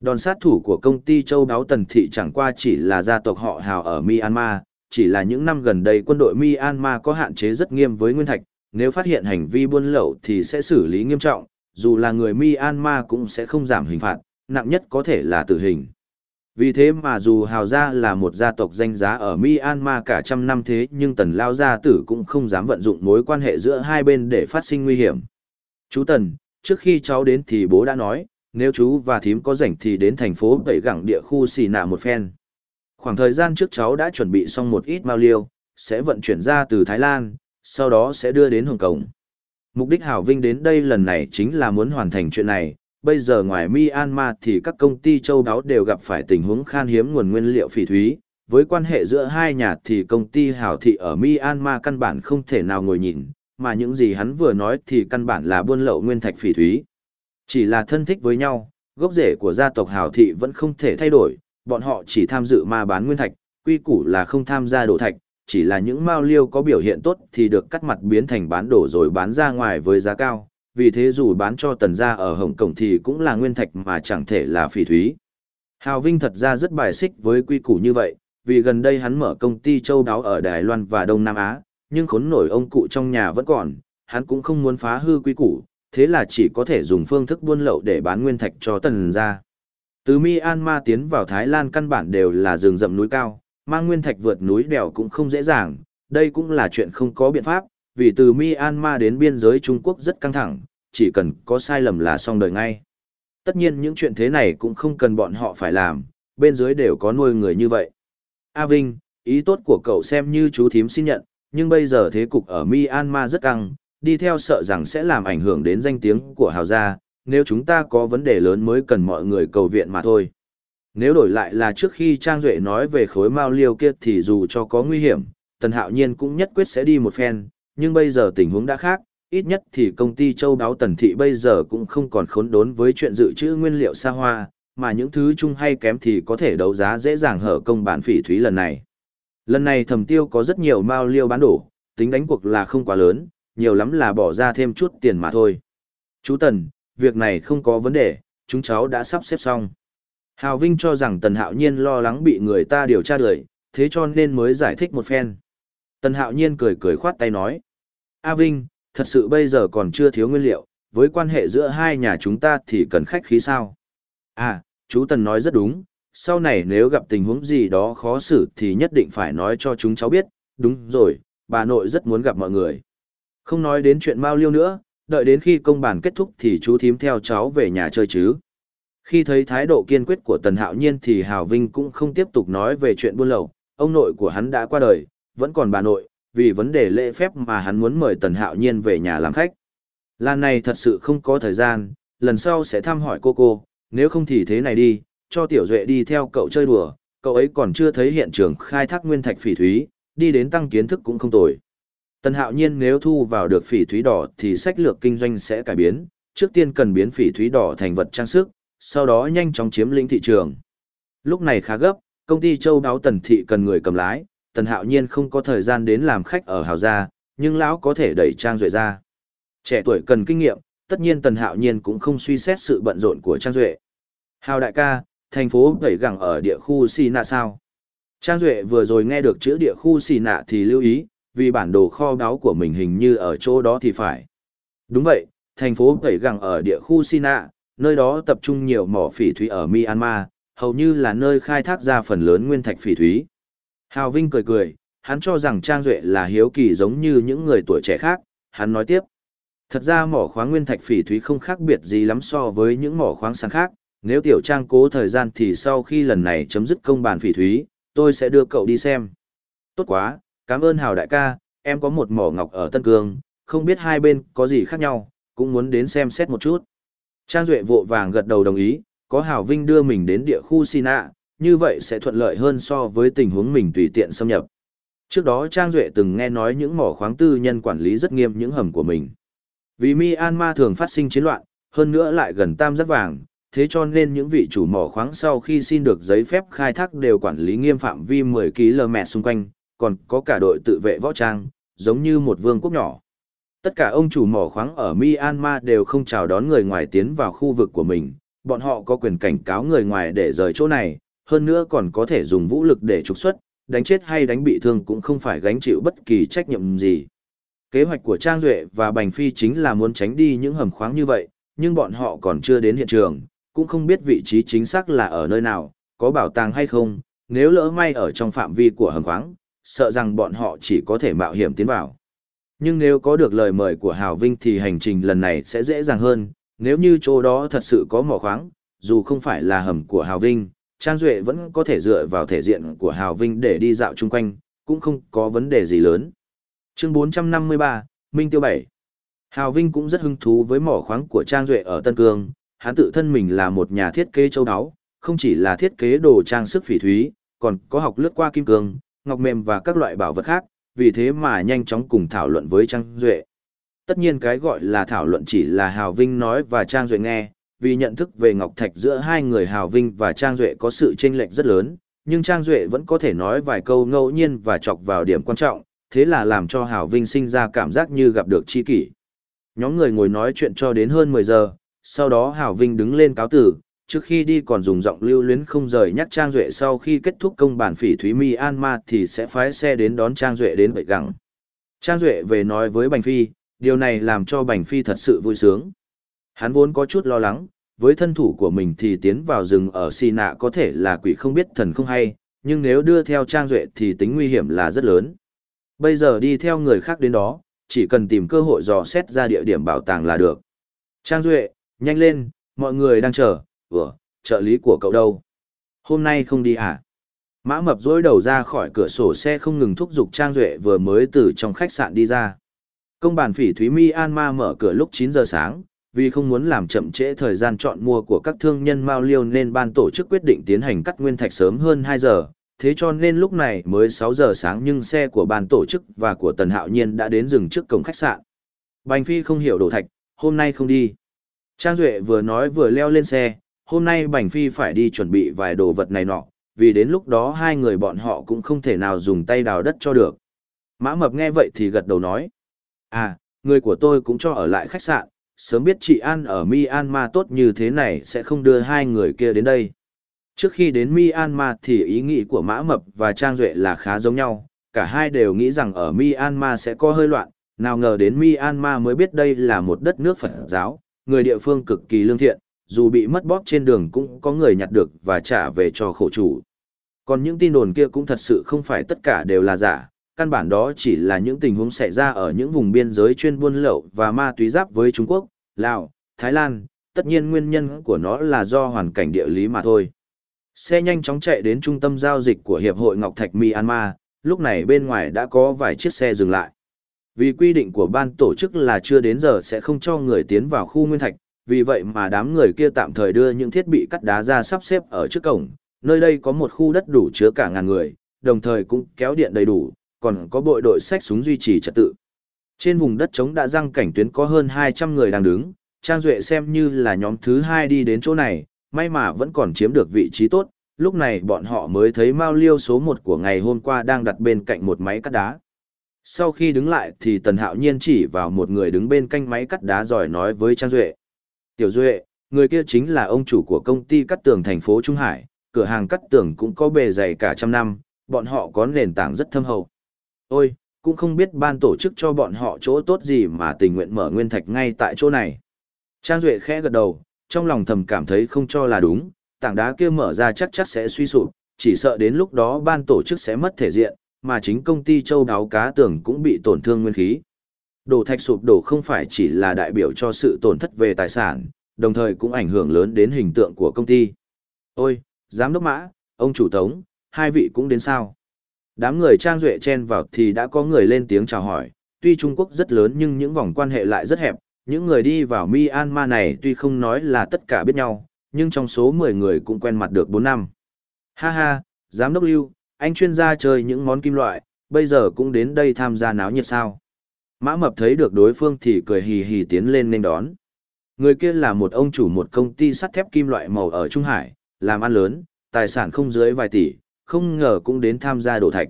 Đòn sát thủ của công ty châu đáo Tần Thị chẳng qua chỉ là gia tộc họ Hào ở Myanmar, chỉ là những năm gần đây quân đội Myanmar có hạn chế rất nghiêm với Nguyên Thạch, nếu phát hiện hành vi buôn lậu thì sẽ xử lý nghiêm trọng, dù là người Myanmar cũng sẽ không giảm hình phạt, nặng nhất có thể là tử hình. Vì thế mà dù Hào Gia là một gia tộc danh giá ở Myanmar cả trăm năm thế nhưng Tần Lao Gia Tử cũng không dám vận dụng mối quan hệ giữa hai bên để phát sinh nguy hiểm. Chú Tần, trước khi cháu đến thì bố đã nói, nếu chú và thím có rảnh thì đến thành phố Tẩy Gẳng địa khu xì nạ một phen. Khoảng thời gian trước cháu đã chuẩn bị xong một ít mao liêu, sẽ vận chuyển ra từ Thái Lan, sau đó sẽ đưa đến Hồng Kông. Mục đích Hảo Vinh đến đây lần này chính là muốn hoàn thành chuyện này, bây giờ ngoài Myanmar thì các công ty châu đáo đều gặp phải tình huống khan hiếm nguồn nguyên liệu phỉ thúy, với quan hệ giữa hai nhà thì công ty Hảo Thị ở Myanmar căn bản không thể nào ngồi nhìn, mà những gì hắn vừa nói thì căn bản là buôn lậu nguyên thạch phỉ thúy. Chỉ là thân thích với nhau, gốc rễ của gia tộc Hảo Thị vẫn không thể thay đổi, bọn họ chỉ tham dự ma bán nguyên thạch, quy củ là không tham gia đổ thạch, chỉ là những mao liêu có biểu hiện tốt thì được cắt mặt biến thành bán đổ rồi bán ra ngoài với giá cao, vì thế dù bán cho tần gia ở Hồng Kông thì cũng là nguyên thạch mà chẳng thể là phỉ thúy. Hào Vinh thật ra rất bài xích với quy củ như vậy, vì gần đây hắn mở công ty châu đáo ở Đài Loan và Đông Nam Á, nhưng khốn nổi ông cụ trong nhà vẫn còn, hắn cũng không muốn phá hư quy củ, thế là chỉ có thể dùng phương thức buôn lậu để bán nguyên thạch cho tần gia. Từ Myanmar tiến vào Thái Lan căn bản đều là rừng rậm núi cao, mang nguyên thạch vượt núi đèo cũng không dễ dàng, đây cũng là chuyện không có biện pháp, vì từ Myanmar đến biên giới Trung Quốc rất căng thẳng, chỉ cần có sai lầm là xong đời ngay. Tất nhiên những chuyện thế này cũng không cần bọn họ phải làm, bên dưới đều có nuôi người như vậy. A Vinh, ý tốt của cậu xem như chú thím xin nhận, nhưng bây giờ thế cục ở Myanmar rất căng, đi theo sợ rằng sẽ làm ảnh hưởng đến danh tiếng của Hào Gia, nếu chúng ta có vấn đề lớn mới cần mọi người cầu viện mà thôi. Nếu đổi lại là trước khi Trang Duệ nói về khối mao liêu kia thì dù cho có nguy hiểm, Tần Hạo Nhiên cũng nhất quyết sẽ đi một phen, nhưng bây giờ tình huống đã khác, ít nhất thì công ty châu đáo Tần Thị bây giờ cũng không còn khốn đốn với chuyện dự trữ nguyên liệu xa hoa, mà những thứ chung hay kém thì có thể đấu giá dễ dàng hở công bản phỉ thúy lần này. Lần này thầm tiêu có rất nhiều mao liêu bán đổ, tính đánh cuộc là không quá lớn, nhiều lắm là bỏ ra thêm chút tiền mà thôi. Chú Tần, việc này không có vấn đề, chúng cháu đã sắp xếp xong. Hào Vinh cho rằng Tần Hạo Nhiên lo lắng bị người ta điều tra đời, thế cho nên mới giải thích một phen. Tần Hạo Nhiên cười cười khoát tay nói. A Vinh, thật sự bây giờ còn chưa thiếu nguyên liệu, với quan hệ giữa hai nhà chúng ta thì cần khách khí sao? À, chú Tần nói rất đúng, sau này nếu gặp tình huống gì đó khó xử thì nhất định phải nói cho chúng cháu biết, đúng rồi, bà nội rất muốn gặp mọi người. Không nói đến chuyện bao liêu nữa, đợi đến khi công bản kết thúc thì chú thím theo cháu về nhà chơi chứ. Khi thấy thái độ kiên quyết của Tần Hạo Nhiên thì Hào Vinh cũng không tiếp tục nói về chuyện buôn lậu, ông nội của hắn đã qua đời, vẫn còn bà nội, vì vấn đề lễ phép mà hắn muốn mời Tần Hạo Nhiên về nhà làm khách. Lần này thật sự không có thời gian, lần sau sẽ thăm hỏi cô cô, nếu không thì thế này đi, cho Tiểu Duệ đi theo cậu chơi đùa, cậu ấy còn chưa thấy hiện trường khai thác nguyên thạch phỉ thúy, đi đến tăng kiến thức cũng không tồi. Tần Hạo Nhiên nếu thu vào được phỉ thúy đỏ thì sách lược kinh doanh sẽ cải biến, trước tiên cần biến phỉ thúy đỏ thành vật trang sức, sau đó nhanh chóng chiếm lĩnh thị trường. Lúc này khá gấp, công ty châu đáo Tần Thị cần người cầm lái, Tần Hạo Nhiên không có thời gian đến làm khách ở Hào Gia, nhưng lão có thể đẩy Trang Duệ ra. Trẻ tuổi cần kinh nghiệm, tất nhiên Tần Hạo Nhiên cũng không suy xét sự bận rộn của Trang Duệ. Hào đại ca, thành phố vẩy gẳng ở địa khu Xì Nạ sao? Trang Duệ vừa rồi nghe được chữ địa khu Xì Nạ thì lưu ý, vì bản đồ kho báu của mình hình như ở chỗ đó thì phải. Đúng vậy, thành phố vẩy gẳng ở địa khu Xì Nạ, nơi đó tập trung nhiều mỏ phỉ thúy ở Myanmar, hầu như là nơi khai thác ra phần lớn nguyên thạch phỉ thúy. Hào Vinh cười cười, hắn cho rằng Trang Duệ là hiếu kỳ giống như những người tuổi trẻ khác, hắn nói tiếp. Thật ra mỏ khoáng nguyên thạch phỉ thúy không khác biệt gì lắm so với những mỏ khoáng sáng khác, nếu tiểu trang cố thời gian thì sau khi lần này chấm dứt công bàn phỉ thúy, tôi sẽ đưa cậu đi xem. Tốt quá, cảm ơn Hào đại ca, em có một mỏ ngọc ở Tân Cương, không biết hai bên có gì khác nhau, cũng muốn đến xem xét một chút. Trang Duệ vội vàng gật đầu đồng ý, có Hảo Vinh đưa mình đến địa khu Sina, như vậy sẽ thuận lợi hơn so với tình huống mình tùy tiện xâm nhập. Trước đó Trang Duệ từng nghe nói những mỏ khoáng tư nhân quản lý rất nghiêm những hầm của mình. Vì Myanmar thường phát sinh chiến loạn, hơn nữa lại gần tam giác vàng, thế cho nên những vị chủ mỏ khoáng sau khi xin được giấy phép khai thác đều quản lý nghiêm phạm vi 10 km xung quanh, còn có cả đội tự vệ võ trang, giống như một vương quốc nhỏ. Tất cả ông chủ mỏ khoáng ở Myanmar đều không chào đón người ngoài tiến vào khu vực của mình, bọn họ có quyền cảnh cáo người ngoài để rời chỗ này, hơn nữa còn có thể dùng vũ lực để trục xuất, đánh chết hay đánh bị thương cũng không phải gánh chịu bất kỳ trách nhiệm gì. Kế hoạch của Trang Duệ và Bành Phi chính là muốn tránh đi những hầm khoáng như vậy, nhưng bọn họ còn chưa đến hiện trường, cũng không biết vị trí chính xác là ở nơi nào, có bảo tàng hay không, nếu lỡ may ở trong phạm vi của hầm khoáng, sợ rằng bọn họ chỉ có thể mạo hiểm tiến vào. Nhưng nếu có được lời mời của Hào Vinh thì hành trình lần này sẽ dễ dàng hơn, nếu như chỗ đó thật sự có mỏ khoáng, dù không phải là hầm của Hào Vinh, Trang Duệ vẫn có thể dựa vào thể diện của Hào Vinh để đi dạo chung quanh, cũng không có vấn đề gì lớn. Chương 453, Minh Tiêu 7 Hào Vinh cũng rất hứng thú với mỏ khoáng của Trang Duệ ở Tân Cương, hắn tự thân mình là một nhà thiết kế châu áo, không chỉ là thiết kế đồ trang sức phỉ thúy, còn có học lướt qua kim cương, ngọc mềm và các loại bảo vật khác, vì thế mà nhanh chóng cùng thảo luận với Trang Duệ. Tất nhiên cái gọi là thảo luận chỉ là Hào Vinh nói và Trang Duệ nghe, vì nhận thức về Ngọc Thạch giữa hai người Hào Vinh và Trang Duệ có sự chênh lệch rất lớn, nhưng Trang Duệ vẫn có thể nói vài câu ngẫu nhiên và chọc vào điểm quan trọng, thế là làm cho Hào Vinh sinh ra cảm giác như gặp được tri kỷ. Nhóm người ngồi nói chuyện cho đến hơn 10 giờ, sau đó Hào Vinh đứng lên cáo tử, trước khi đi còn dùng giọng lưu luyến không rời nhắc Trang Duệ sau khi kết thúc công bản phỉ Thúy Mi An Ma thì sẽ phái xe đến đón Trang Duệ đến vậy gặng. Trang Duệ về nói với Bành Phi, điều này làm cho Bành Phi thật sự vui sướng. Hắn vốn có chút lo lắng, với thân thủ của mình thì tiến vào rừng ở Xì Nạ có thể là quỷ không biết thần không hay, nhưng nếu đưa theo Trang Duệ thì tính nguy hiểm là rất lớn. Bây giờ đi theo người khác đến đó, chỉ cần tìm cơ hội dò xét ra địa điểm bảo tàng là được. Trang Duệ, nhanh lên, mọi người đang chờ, vừa, trợ lý của cậu đâu? Hôm nay không đi à? Mã mập dối đầu ra khỏi cửa sổ xe không ngừng thúc giục Trang Duệ vừa mới từ trong khách sạn đi ra. Công bàn phỉ Thúy Mi An Ma mở cửa lúc 9 giờ sáng, vì không muốn làm chậm trễ thời gian chọn mua của các thương nhân Mao Liêu nên ban tổ chức quyết định tiến hành cắt nguyên thạch sớm hơn 2 giờ, thế cho nên lúc này mới 6 giờ sáng nhưng xe của ban tổ chức và của Tần Hạo Nhiên đã đến dừng trước cổng khách sạn. Bành Phi không hiểu đổ thạch, hôm nay không đi. Trang Duệ vừa nói vừa leo lên xe, hôm nay Bành Phi phải đi chuẩn bị vài đồ vật này nọ, vì đến lúc đó hai người bọn họ cũng không thể nào dùng tay đào đất cho được. Mã Mập nghe vậy thì gật đầu nói. À, người của tôi cũng cho ở lại khách sạn, sớm biết chị An ở Myanmar tốt như thế này sẽ không đưa hai người kia đến đây. Trước khi đến Myanmar thì ý nghĩ của Mã Mập và Trang Duệ là khá giống nhau, cả hai đều nghĩ rằng ở Myanmar sẽ có hơi loạn, nào ngờ đến Myanmar mới biết đây là một đất nước Phật giáo, người địa phương cực kỳ lương thiện, dù bị mất bóp trên đường cũng có người nhặt được và trả về cho khổ chủ. Còn những tin đồn kia cũng thật sự không phải tất cả đều là giả, căn bản đó chỉ là những tình huống xảy ra ở những vùng biên giới chuyên buôn lậu và ma túy giáp với Trung Quốc, Lào, Thái Lan, tất nhiên nguyên nhân của nó là do hoàn cảnh địa lý mà thôi. Xe nhanh chóng chạy đến trung tâm giao dịch của Hiệp hội Ngọc Thạch Myanmar, lúc này bên ngoài đã có vài chiếc xe dừng lại. Vì quy định của ban tổ chức là chưa đến giờ sẽ không cho người tiến vào khu nguyên thạch, vì vậy mà đám người kia tạm thời đưa những thiết bị cắt đá ra sắp xếp ở trước cổng. Nơi đây có một khu đất đủ chứa cả ngàn người, đồng thời cũng kéo điện đầy đủ, còn có bộ đội sách súng duy trì trật tự. Trên vùng đất trống đã răng cảnh tuyến có hơn 200 người đang đứng, Trang Duệ xem như là nhóm thứ hai đi đến chỗ này, may mà vẫn còn chiếm được vị trí tốt, lúc này bọn họ mới thấy Mao Liêu số 1 của ngày hôm qua đang đặt bên cạnh một máy cắt đá. Sau khi đứng lại thì Tần Hạo Nhiên chỉ vào một người đứng bên canh máy cắt đá rồi nói với Trang Duệ. Tiểu Duệ, người kia chính là ông chủ của công ty cắt tường thành phố Trung Hải, cửa hàng cắt tường cũng có bề dày cả trăm năm, bọn họ có nền tảng rất thâm hậu. Ôi, cũng không biết ban tổ chức cho bọn họ chỗ tốt gì mà tình nguyện mở nguyên thạch ngay tại chỗ này. Trang Duệ khẽ gật đầu, trong lòng thầm cảm thấy không cho là đúng, tảng đá kia mở ra chắc chắc sẽ suy sụp, chỉ sợ đến lúc đó ban tổ chức sẽ mất thể diện, mà chính công ty châu đáo cá tường cũng bị tổn thương nguyên khí. Đổ thạch sụp đổ không phải chỉ là đại biểu cho sự tổn thất về tài sản, đồng thời cũng ảnh hưởng lớn đến hình tượng của công ty. Ôi, giám đốc mã, ông chủ tống, hai vị cũng đến sao? Đám người trang duệ chen vào thì đã có người lên tiếng chào hỏi, tuy Trung Quốc rất lớn nhưng những vòng quan hệ lại rất hẹp, những người đi vào Myanmar này tuy không nói là tất cả biết nhau, nhưng trong số 10 người cũng quen mặt được 4 năm. Ha ha, giám đốc lưu, anh chuyên gia chơi những món kim loại, bây giờ cũng đến đây tham gia náo nhiệt sao. Mã mập thấy được đối phương thì cười hì hì tiến lên nên đón. Người kia là một ông chủ một công ty sắt thép kim loại màu ở Trung Hải, làm ăn lớn, tài sản không dưới vài tỷ, không ngờ cũng đến tham gia đổ thạch.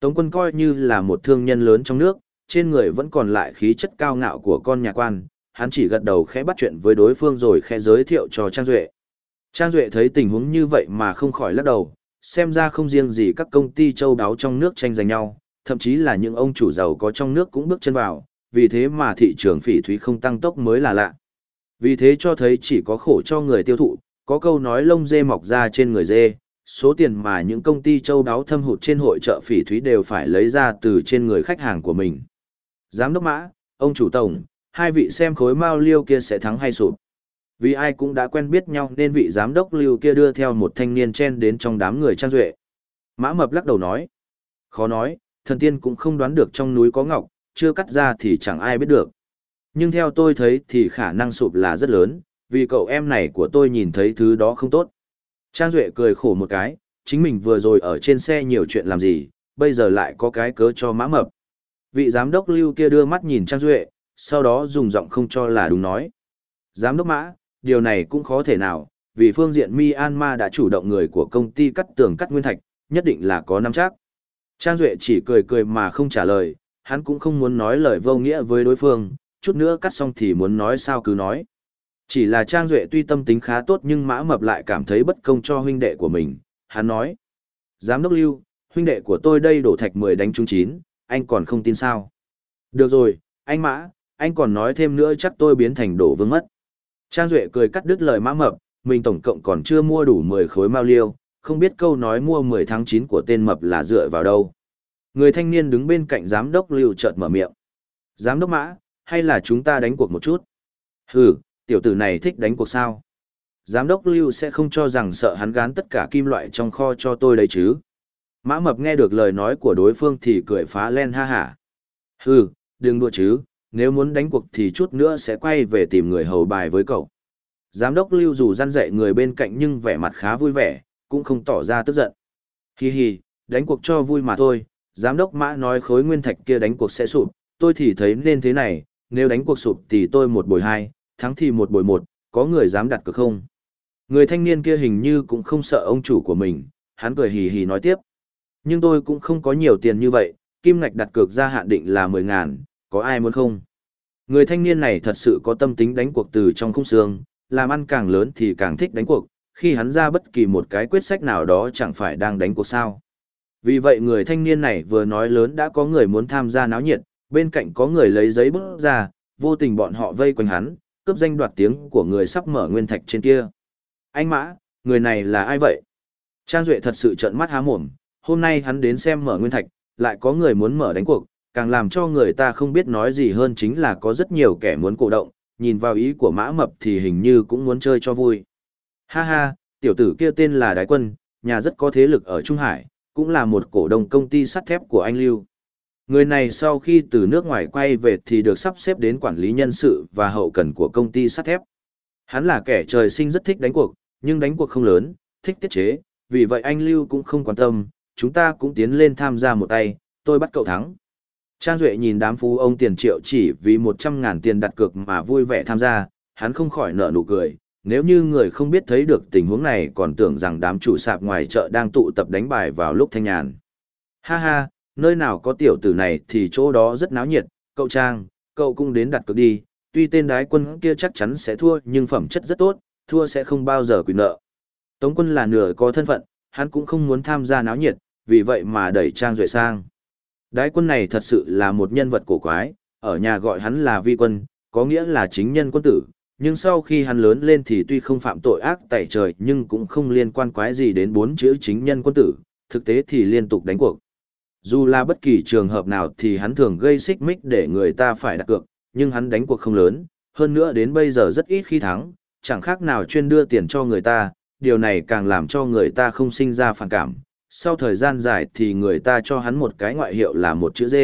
Tống quân coi như là một thương nhân lớn trong nước, trên người vẫn còn lại khí chất cao ngạo của con nhà quan, hắn chỉ gật đầu khẽ bắt chuyện với đối phương rồi khẽ giới thiệu cho Trang Duệ. Trang Duệ thấy tình huống như vậy mà không khỏi lắc đầu, xem ra không riêng gì các công ty châu đáo trong nước tranh giành nhau, thậm chí là những ông chủ giàu có trong nước cũng bước chân vào, vì thế mà thị trường phỉ thúy không tăng tốc mới là lạ. Vì thế cho thấy chỉ có khổ cho người tiêu thụ, có câu nói lông dê mọc ra trên người dê, số tiền mà những công ty châu đáo thâm hụt trên hội trợ phỉ thúy đều phải lấy ra từ trên người khách hàng của mình. Giám đốc mã, ông chủ tổng, hai vị xem khối mao liêu kia sẽ thắng hay sụp. Vì ai cũng đã quen biết nhau nên vị giám đốc liêu kia đưa theo một thanh niên chen đến trong đám người trang duệ. Mã mập lắc đầu nói. Khó nói, thần tiên cũng không đoán được trong núi có ngọc, chưa cắt ra thì chẳng ai biết được. Nhưng theo tôi thấy thì khả năng sụp là rất lớn, vì cậu em này của tôi nhìn thấy thứ đó không tốt. Trang Duệ cười khổ một cái, chính mình vừa rồi ở trên xe nhiều chuyện làm gì, bây giờ lại có cái cớ cho mã mập. Vị giám đốc lưu kia đưa mắt nhìn Trang Duệ, sau đó dùng giọng không cho là đúng nói. Giám đốc mã, điều này cũng khó thể nào, vì phương diện Myanmar đã chủ động người của công ty cắt tường cắt nguyên thạch, nhất định là có nắm chắc. Trang Duệ chỉ cười cười mà không trả lời, hắn cũng không muốn nói lời vô nghĩa với đối phương, chút nữa cắt xong thì muốn nói sao cứ nói. Chỉ là Trang Duệ tuy tâm tính khá tốt nhưng mã mập lại cảm thấy bất công cho huynh đệ của mình, hắn nói. Giám đốc lưu, huynh đệ của tôi đây đổ thạch 10 đánh trúng 9, anh còn không tin sao. Được rồi, anh mã, anh còn nói thêm nữa chắc tôi biến thành đổ vương mất. Trang Duệ cười cắt đứt lời mã mập, mình tổng cộng còn chưa mua đủ 10 khối mao liêu, không biết câu nói mua 10 tháng 9 của tên mập là dựa vào đâu. Người thanh niên đứng bên cạnh giám đốc lưu chợt mở miệng. Giám đốc mã, hay là chúng ta đánh cuộc một chút? Hừ, tiểu tử này thích đánh cuộc sao? Giám đốc lưu sẽ không cho rằng sợ hắn gán tất cả kim loại trong kho cho tôi đấy chứ. Mã mập nghe được lời nói của đối phương thì cười phá lên ha hả. Hừ, đừng đùa chứ, nếu muốn đánh cuộc thì chút nữa sẽ quay về tìm người hầu bài với cậu. Giám đốc lưu dù răn dạy người bên cạnh nhưng vẻ mặt khá vui vẻ, cũng không tỏ ra tức giận. Hi hi, đánh cuộc cho vui mà thôi, giám đốc mã nói khối nguyên thạch kia đánh cuộc sẽ sụp, tôi thì thấy nên thế này, nếu đánh cuộc sụp thì tôi một bồi hai, thắng thì một bồi một, có người dám đặt cược không? Người thanh niên kia hình như cũng không sợ ông chủ của mình, hắn cười hì hì nói tiếp. Nhưng tôi cũng không có nhiều tiền như vậy, kim ngạch đặt cược ra hạn định là 10 ngàn, có ai muốn không? Người thanh niên này thật sự có tâm tính đánh cuộc từ trong khung xương, làm ăn càng lớn thì càng thích đánh cuộc, khi hắn ra bất kỳ một cái quyết sách nào đó chẳng phải đang đánh cuộc sao. Vì vậy người thanh niên này vừa nói lớn đã có người muốn tham gia náo nhiệt, bên cạnh có người lấy giấy bước ra, vô tình bọn họ vây quanh hắn, cướp danh đoạt tiếng của người sắp mở nguyên thạch trên kia. Anh Mã, người này là ai vậy? Trang Duệ thật sự trợn mắt há mồm, hôm nay hắn đến xem mở nguyên thạch, lại có người muốn mở đánh cuộc, càng làm cho người ta không biết nói gì hơn chính là có rất nhiều kẻ muốn cổ động, nhìn vào ý của mã mập thì hình như cũng muốn chơi cho vui. Ha ha, tiểu tử kia tên là Đái Quân, nhà rất có thế lực ở Trung Hải, cũng là một cổ đông công ty sắt thép của anh Lưu. Người này sau khi từ nước ngoài quay về thì được sắp xếp đến quản lý nhân sự và hậu cần của công ty sắt thép. Hắn là kẻ trời sinh rất thích đánh cuộc, nhưng đánh cuộc không lớn, thích tiết chế, vì vậy anh Lưu cũng không quan tâm, chúng ta cũng tiến lên tham gia một tay, tôi bắt cậu thắng. Trang Duệ nhìn đám phú ông tiền triệu chỉ vì 100 ngàn tiền đặt cược mà vui vẻ tham gia, hắn không khỏi nở nụ cười. Nếu như người không biết thấy được tình huống này còn tưởng rằng đám chủ sạp ngoài chợ đang tụ tập đánh bài vào lúc thanh nhàn. Ha ha, nơi nào có tiểu tử này thì chỗ đó rất náo nhiệt, cậu Trang, cậu cũng đến đặt cược đi, tuy tên đái quân kia chắc chắn sẽ thua nhưng phẩm chất rất tốt, thua sẽ không bao giờ quyền nợ. Tống quân là nửa có thân phận, hắn cũng không muốn tham gia náo nhiệt, vì vậy mà đẩy Trang Duệ sang. Đái quân này thật sự là một nhân vật cổ quái, ở nhà gọi hắn là vi quân, có nghĩa là chính nhân quân tử, nhưng sau khi hắn lớn lên thì tuy không phạm tội ác tẩy trời nhưng cũng không liên quan quái gì đến bốn chữ chính nhân quân tử, thực tế thì liên tục đánh cuộc. Dù là bất kỳ trường hợp nào thì hắn thường gây xích mích để người ta phải đặt cược, nhưng hắn đánh cuộc không lớn, hơn nữa đến bây giờ rất ít khi thắng, chẳng khác nào chuyên đưa tiền cho người ta, điều này càng làm cho người ta không sinh ra phản cảm. Sau thời gian dài thì người ta cho hắn một cái ngoại hiệu là một chữ D.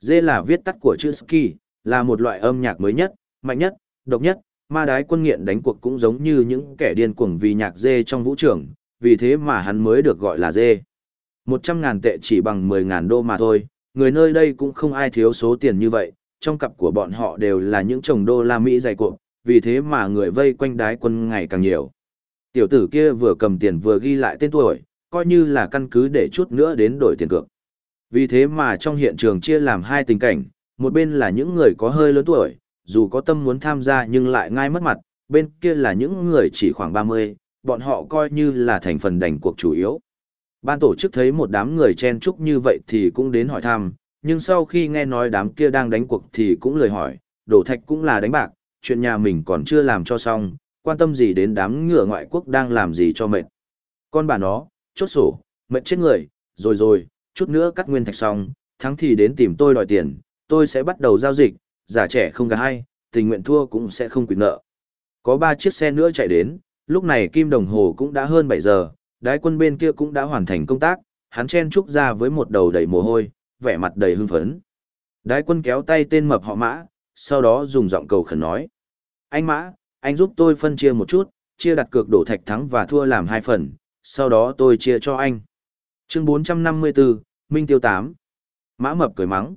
D là viết tắt của chữ Ski, là một loại âm nhạc mới nhất, mạnh nhất, độc nhất, ma đái quân nghiện đánh cuộc cũng giống như những kẻ điên cuồng vì nhạc dê trong vũ trường, vì thế mà hắn mới được gọi là dê. Một trăm ngàn tệ chỉ bằng mười ngàn đô mà thôi, người nơi đây cũng không ai thiếu số tiền như vậy, trong cặp của bọn họ đều là những chồng đô la Mỹ dày cộm, vì thế mà người vây quanh đái quân ngày càng nhiều. Tiểu tử kia vừa cầm tiền vừa ghi lại tên tuổi, coi như là căn cứ để chút nữa đến đổi tiền cược. Vì thế mà trong hiện trường chia làm hai tình cảnh, một bên là những người có hơi lớn tuổi, dù có tâm muốn tham gia nhưng lại ngay mất mặt, bên kia là những người chỉ khoảng 30, bọn họ coi như là thành phần đành cuộc chủ yếu. Ban tổ chức thấy một đám người chen chúc như vậy thì cũng đến hỏi thăm, nhưng sau khi nghe nói đám kia đang đánh cuộc thì cũng lời hỏi, đổ thạch cũng là đánh bạc, chuyện nhà mình còn chưa làm cho xong, quan tâm gì đến đám ngựa ngoại quốc đang làm gì cho mệt. Con bà nó, chốt sổ, mệt chết người, rồi rồi, chút nữa cắt nguyên thạch xong, thắng thì đến tìm tôi đòi tiền, tôi sẽ bắt đầu giao dịch, giả trẻ không gà hay, tình nguyện thua cũng sẽ không quyền nợ. Có ba chiếc xe nữa chạy đến, lúc này kim đồng hồ cũng đã hơn 7 giờ, đái quân bên kia cũng đã hoàn thành công tác, hắn chen trúc ra với một đầu đầy mồ hôi, vẻ mặt đầy hưng phấn. Đái quân kéo tay tên mập họ mã, sau đó dùng giọng cầu khẩn nói. Anh mã, anh giúp tôi phân chia một chút, chia đặt cược đổ thạch thắng và thua làm hai phần, sau đó tôi chia cho anh. Chương 454, Minh Tiêu 8. Mã mập cười mắng.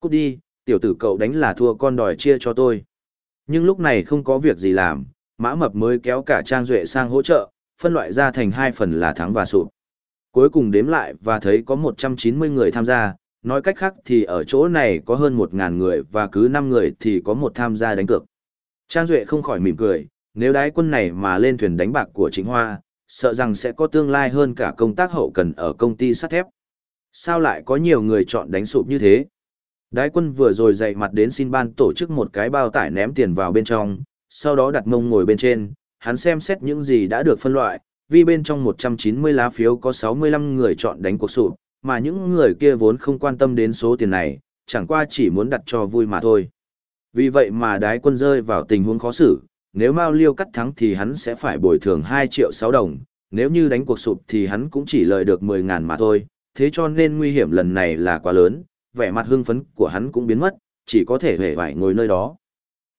Cút đi, tiểu tử cậu đánh là thua con đòi chia cho tôi. Nhưng lúc này không có việc gì làm, mã mập mới kéo cả Trang Duệ sang hỗ trợ, phân loại ra thành hai phần là thắng và sụp. Cuối cùng đếm lại và thấy có 190 người tham gia, nói cách khác thì ở chỗ này có hơn 1.000 người và cứ 5 người thì có một tham gia đánh cược. Trang Duệ không khỏi mỉm cười, nếu đái quân này mà lên thuyền đánh bạc của chính hoa, sợ rằng sẽ có tương lai hơn cả công tác hậu cần ở công ty sắt thép. Sao lại có nhiều người chọn đánh sụp như thế? Đái quân vừa rồi dậy mặt đến xin ban tổ chức một cái bao tải ném tiền vào bên trong, sau đó đặt mông ngồi bên trên, hắn xem xét những gì đã được phân loại, vì bên trong 190 lá phiếu có 65 người chọn đánh cuộc sụp, mà những người kia vốn không quan tâm đến số tiền này, chẳng qua chỉ muốn đặt cho vui mà thôi. Vì vậy mà đái quân rơi vào tình huống khó xử, nếu Mao Liêu cắt thắng thì hắn sẽ phải bồi thường 2 triệu 6 đồng, nếu như đánh cuộc sụp thì hắn cũng chỉ lợi được 10 ngàn mà thôi, thế cho nên nguy hiểm lần này là quá lớn, vẻ mặt hưng phấn của hắn cũng biến mất, chỉ có thể hề vải ngồi nơi đó.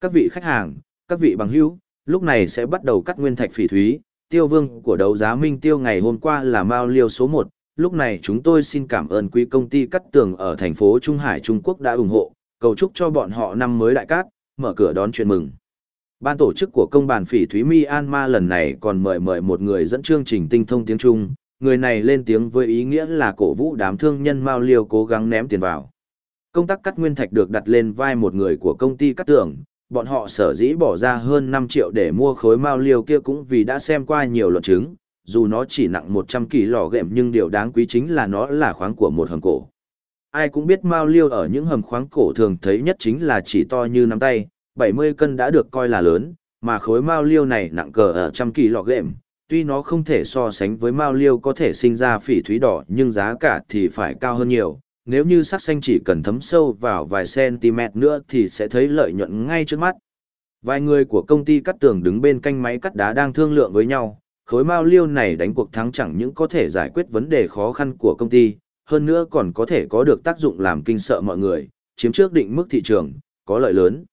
Các vị khách hàng, các vị bằng hữu, lúc này sẽ bắt đầu cắt nguyên thạch phỉ thúy, tiêu vương của đấu giá Minh Tiêu ngày hôm qua là Mao Liêu số 1, lúc này chúng tôi xin cảm ơn quý công ty cắt tường ở thành phố Trung Hải Trung Quốc đã ủng hộ, cầu chúc cho bọn họ năm mới đại cát, mở cửa đón chuyện mừng. Ban tổ chức của công bàn phỉ thúy Myanmar lần này còn mời mời một người dẫn chương trình tinh thông tiếng Trung, người này lên tiếng với ý nghĩa là cổ vũ đám thương nhân Mao Liêu cố gắng ném tiền vào. Công tác cắt nguyên thạch được đặt lên vai một người của công ty cắt tường, bọn họ sở dĩ bỏ ra hơn 5 triệu để mua khối Mao Liêu kia cũng vì đã xem qua nhiều luận chứng, dù nó chỉ nặng 100 kỳ lò gệm nhưng điều đáng quý chính là nó là khoáng của một hầm cổ. Ai cũng biết Mao Liêu ở những hầm khoáng cổ thường thấy nhất chính là chỉ to như nắm tay, 70 cân đã được coi là lớn, mà khối Mao Liêu này nặng cờ ở trăm kỳ lò gệm, tuy nó không thể so sánh với mao liêu có thể sinh ra phỉ thúy đỏ nhưng giá cả thì phải cao hơn nhiều. Nếu như sắc xanh chỉ cần thấm sâu vào vài cm nữa thì sẽ thấy lợi nhuận ngay trước mắt. Vài người của công ty cắt tường đứng bên canh máy cắt đá đang thương lượng với nhau, khối mao liêu này đánh cuộc thắng chẳng những có thể giải quyết vấn đề khó khăn của công ty, hơn nữa còn có thể có được tác dụng làm kinh sợ mọi người, chiếm trước định mức thị trường, có lợi lớn.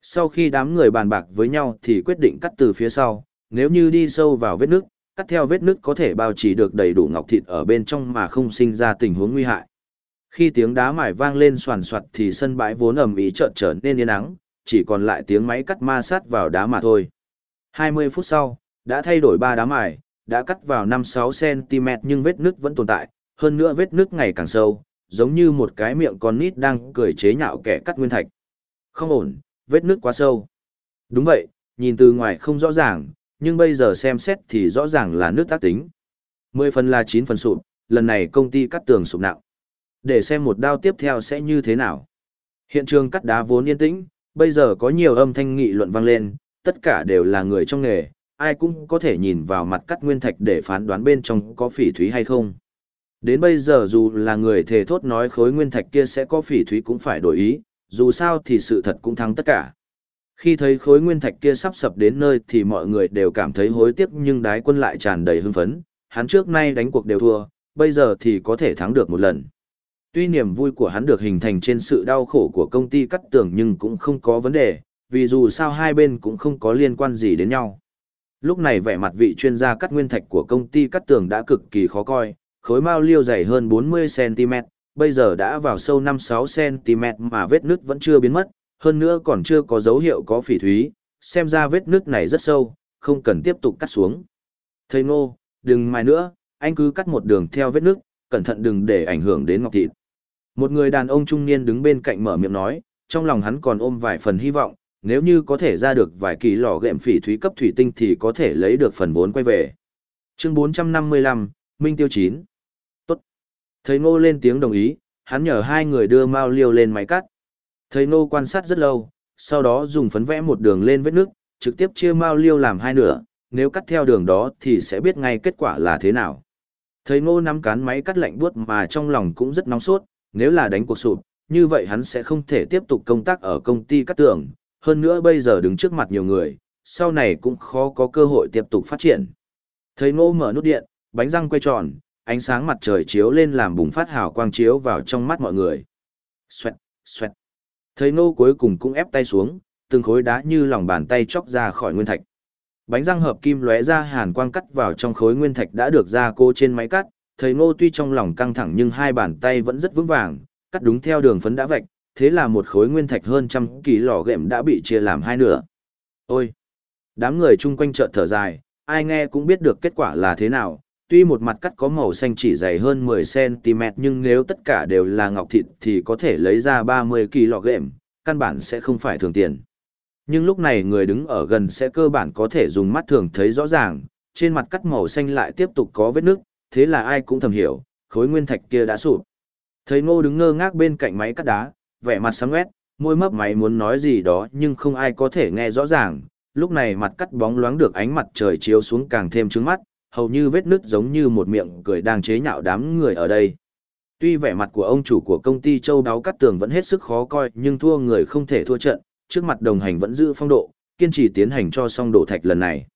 Sau khi đám người bàn bạc với nhau thì quyết định cắt từ phía sau, nếu như đi sâu vào vết nước, cắt theo vết nước có thể bao trì được đầy đủ ngọc thịt ở bên trong mà không sinh ra tình huống nguy hại. Khi tiếng đá mài vang lên soàn soạt thì sân bãi vốn ẩm ý chợt trở nên yên ắng, chỉ còn lại tiếng máy cắt ma sát vào đá mà thôi. 20 phút sau, đã thay đổi ba đá mài, đã cắt vào 5-6 cm nhưng vết nứt vẫn tồn tại, hơn nữa vết nứt ngày càng sâu, giống như một cái miệng con nít đang cười chế nhạo kẻ cắt nguyên thạch. Không ổn, vết nứt quá sâu. Đúng vậy, nhìn từ ngoài không rõ ràng, nhưng bây giờ xem xét thì rõ ràng là nước tác tính. 10 phần là 9 phần sụp, lần này công ty cắt tường sụp nặng. Để xem một đao tiếp theo sẽ như thế nào. Hiện trường cắt đá vốn yên tĩnh, bây giờ có nhiều âm thanh nghị luận vang lên, tất cả đều là người trong nghề, ai cũng có thể nhìn vào mặt cắt nguyên thạch để phán đoán bên trong có phỉ thúy hay không. Đến bây giờ dù là người thề thốt nói khối nguyên thạch kia sẽ có phỉ thúy cũng phải đổi ý, dù sao thì sự thật cũng thắng tất cả. Khi thấy khối nguyên thạch kia sắp sập đến nơi thì mọi người đều cảm thấy hối tiếc nhưng đái quân lại tràn đầy hưng phấn, hắn trước nay đánh cuộc đều thua, bây giờ thì có thể thắng được một lần. Tuy niềm vui của hắn được hình thành trên sự đau khổ của công ty cắt tường nhưng cũng không có vấn đề, vì dù sao hai bên cũng không có liên quan gì đến nhau. Lúc này vẻ mặt vị chuyên gia cắt nguyên thạch của công ty cắt tường đã cực kỳ khó coi, khối mao liêu dày hơn 40cm, bây giờ đã vào sâu 5-6cm mà vết nứt vẫn chưa biến mất, hơn nữa còn chưa có dấu hiệu có phỉ thúy, xem ra vết nước này rất sâu, không cần tiếp tục cắt xuống. Thầy ngô, đừng mài nữa, anh cứ cắt một đường theo vết nước, cẩn thận đừng để ảnh hưởng đến ngọc thịt. Một người đàn ông trung niên đứng bên cạnh mở miệng nói, trong lòng hắn còn ôm vài phần hy vọng, nếu như có thể ra được vài kỳ lò gệm phỉ thúy cấp thủy tinh thì có thể lấy được phần vốn quay về. Chương 455, Minh Tiêu 9 Tốt. Thầy Ngô lên tiếng đồng ý, hắn nhờ hai người đưa Mao Liêu lên máy cắt. Thầy Ngô quan sát rất lâu, sau đó dùng phấn vẽ một đường lên vết nước, trực tiếp chia Mao Liêu làm hai nửa, nếu cắt theo đường đó thì sẽ biết ngay kết quả là thế nào. Thầy Ngô nắm cán máy cắt lạnh buốt mà trong lòng cũng rất nóng sốt, nếu là đánh cuộc sụp, như vậy hắn sẽ không thể tiếp tục công tác ở công ty cắt tường, hơn nữa bây giờ đứng trước mặt nhiều người, sau này cũng khó có cơ hội tiếp tục phát triển. Thầy Ngô mở nút điện, bánh răng quay tròn, ánh sáng mặt trời chiếu lên làm bùng phát hào quang chiếu vào trong mắt mọi người. Xoẹt, xoẹt. Thầy nô cuối cùng cũng ép tay xuống, từng khối đá như lòng bàn tay chóc ra khỏi nguyên thạch. Bánh răng hợp kim lóe ra hàn quang cắt vào trong khối nguyên thạch đã được ra cô trên máy cắt, thầy Ngô tuy trong lòng căng thẳng nhưng hai bàn tay vẫn rất vững vàng, cắt đúng theo đường phấn đã vạch, thế là một khối nguyên thạch hơn trăm kỳ lò gệm đã bị chia làm hai nửa. Ôi! Đám người chung quanh chợt thở dài, ai nghe cũng biết được kết quả là thế nào, tuy một mặt cắt có màu xanh chỉ dày hơn 10cm nhưng nếu tất cả đều là ngọc thịt thì có thể lấy ra 30 kỳ lò gệm, căn bản sẽ không phải thường tiền. Nhưng lúc này người đứng ở gần sẽ cơ bản có thể dùng mắt thường thấy rõ ràng, trên mặt cắt màu xanh lại tiếp tục có vết nước, thế là ai cũng thầm hiểu, khối nguyên thạch kia đã sụp. Thấy ngô đứng ngơ ngác bên cạnh máy cắt đá, vẻ mặt sáng quét, môi mấp máy muốn nói gì đó nhưng không ai có thể nghe rõ ràng. Lúc này mặt cắt bóng loáng được ánh mặt trời chiếu xuống càng thêm trứng mắt, hầu như vết nứt giống như một miệng cười đang chế nhạo đám người ở đây. Tuy vẻ mặt của ông chủ của công ty châu đáo cắt tường vẫn hết sức khó coi nhưng thua người không thể thua trận, trước mặt đồng hành vẫn giữ phong độ, kiên trì tiến hành cho xong đổ thạch lần này.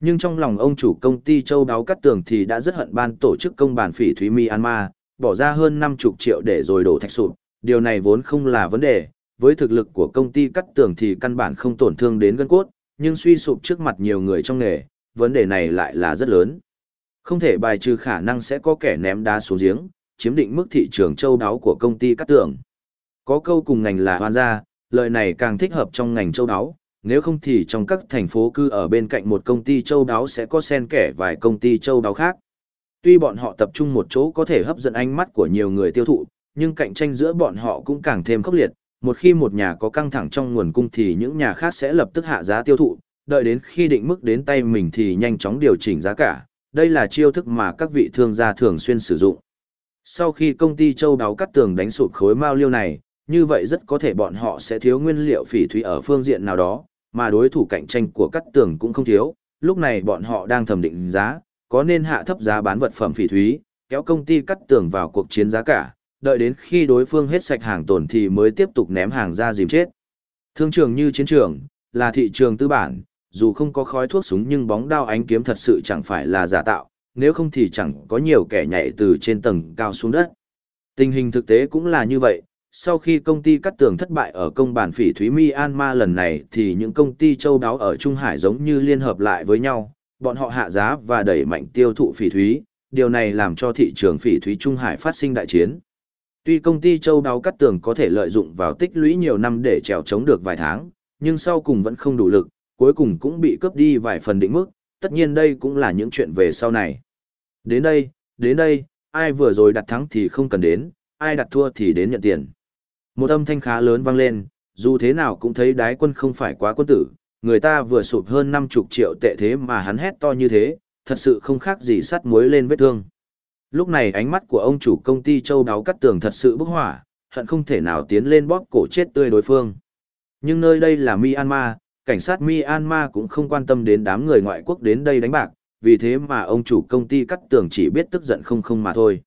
Nhưng trong lòng ông chủ công ty châu đáo cắt tường thì đã rất hận ban tổ chức công bản phỉ Thúy Myanmar, bỏ ra hơn 50 triệu để rồi đổ thạch sụp, điều này vốn không là vấn đề, với thực lực của công ty cắt tường thì căn bản không tổn thương đến gân cốt, nhưng suy sụp trước mặt nhiều người trong nghề, vấn đề này lại là rất lớn. Không thể bài trừ khả năng sẽ có kẻ ném đá xuống giếng, chiếm định mức thị trường châu đáo của công ty cắt tường. Có câu cùng ngành là hoan gia, lợi này càng thích hợp trong ngành châu đáo, nếu không thì trong các thành phố cư ở bên cạnh một công ty châu đáo sẽ có xen kẻ vài công ty châu đáo khác. Tuy bọn họ tập trung một chỗ có thể hấp dẫn ánh mắt của nhiều người tiêu thụ, nhưng cạnh tranh giữa bọn họ cũng càng thêm khốc liệt. Một khi một nhà có căng thẳng trong nguồn cung thì những nhà khác sẽ lập tức hạ giá tiêu thụ, đợi đến khi định mức đến tay mình thì nhanh chóng điều chỉnh giá cả. Đây là chiêu thức mà các vị thương gia thường xuyên sử dụng. Sau khi công ty châu đáo cắt tường đánh sụt khối mao liêu này, như vậy rất có thể bọn họ sẽ thiếu nguyên liệu phỉ thúy ở phương diện nào đó, mà đối thủ cạnh tranh của cắt tường cũng không thiếu. Lúc này bọn họ đang thẩm định giá, có nên hạ thấp giá bán vật phẩm phỉ thúy, kéo công ty cắt tường vào cuộc chiến giá cả, đợi đến khi đối phương hết sạch hàng tồn thì mới tiếp tục ném hàng ra dìm chết. Thương trường như chiến trường, là thị trường tư bản, dù không có khói thuốc súng nhưng bóng đao ánh kiếm thật sự chẳng phải là giả tạo, nếu không thì chẳng có nhiều kẻ nhảy từ trên tầng cao xuống đất. Tình hình thực tế cũng là như vậy, sau khi công ty cắt tường thất bại ở công bản phỉ Thúy Myanmar lần này thì những công ty châu đáo ở Trung Hải giống như liên hợp lại với nhau, bọn họ hạ giá và đẩy mạnh tiêu thụ phỉ thúy, điều này làm cho thị trường phỉ thúy Trung Hải phát sinh đại chiến. Tuy công ty châu đáo cắt tường có thể lợi dụng vào tích lũy nhiều năm để trèo chống được vài tháng, nhưng sau cùng vẫn không đủ lực, cuối cùng cũng bị cướp đi vài phần định mức, tất nhiên đây cũng là những chuyện về sau này. Đến đây, đến đây, ai vừa rồi đặt thắng thì không cần đến, ai đặt thua thì đến nhận tiền. Một âm thanh khá lớn vang lên, dù thế nào cũng thấy đái quân không phải quá quân tử, người ta vừa sụp hơn 50 triệu tệ thế mà hắn hét to như thế, thật sự không khác gì sắt muối lên vết thương. Lúc này ánh mắt của ông chủ công ty châu đáo cắt tường thật sự bức hỏa, hận không thể nào tiến lên bóp cổ chết tươi đối phương. Nhưng nơi đây là Myanmar, cảnh sát Myanmar cũng không quan tâm đến đám người ngoại quốc đến đây đánh bạc, vì thế mà ông chủ công ty cắt tường chỉ biết tức giận không không mà thôi.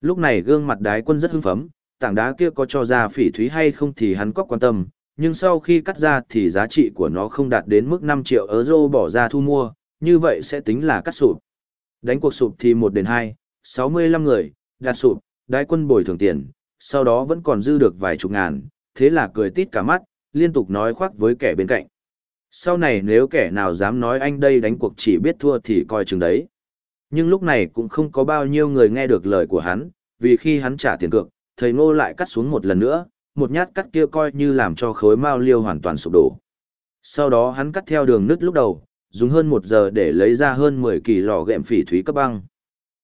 Lúc này gương mặt đái quân rất hưng phấn, tảng đá kia có cho ra phỉ thúy hay không thì hắn có quan tâm, nhưng sau khi cắt ra thì giá trị của nó không đạt đến mức 5 triệu euro bỏ ra thu mua, như vậy sẽ tính là cắt sụp. Đánh cuộc sụp thì 1 đến 2, 65 người, đạt sụp, đái quân bồi thường tiền, sau đó vẫn còn dư được vài chục ngàn, thế là cười tít cả mắt, liên tục nói khoác với kẻ bên cạnh. Sau này nếu kẻ nào dám nói anh đây đánh cuộc chỉ biết thua thì coi chừng đấy. Nhưng lúc này cũng không có bao nhiêu người nghe được lời của hắn, vì khi hắn trả tiền cược, thầy ngô lại cắt xuống một lần nữa, một nhát cắt kia coi như làm cho khối mao liêu hoàn toàn sụp đổ. Sau đó hắn cắt theo đường nứt lúc đầu, dùng hơn một giờ để lấy ra hơn 10 kỳ lò gẹm phỉ thúy cấp băng.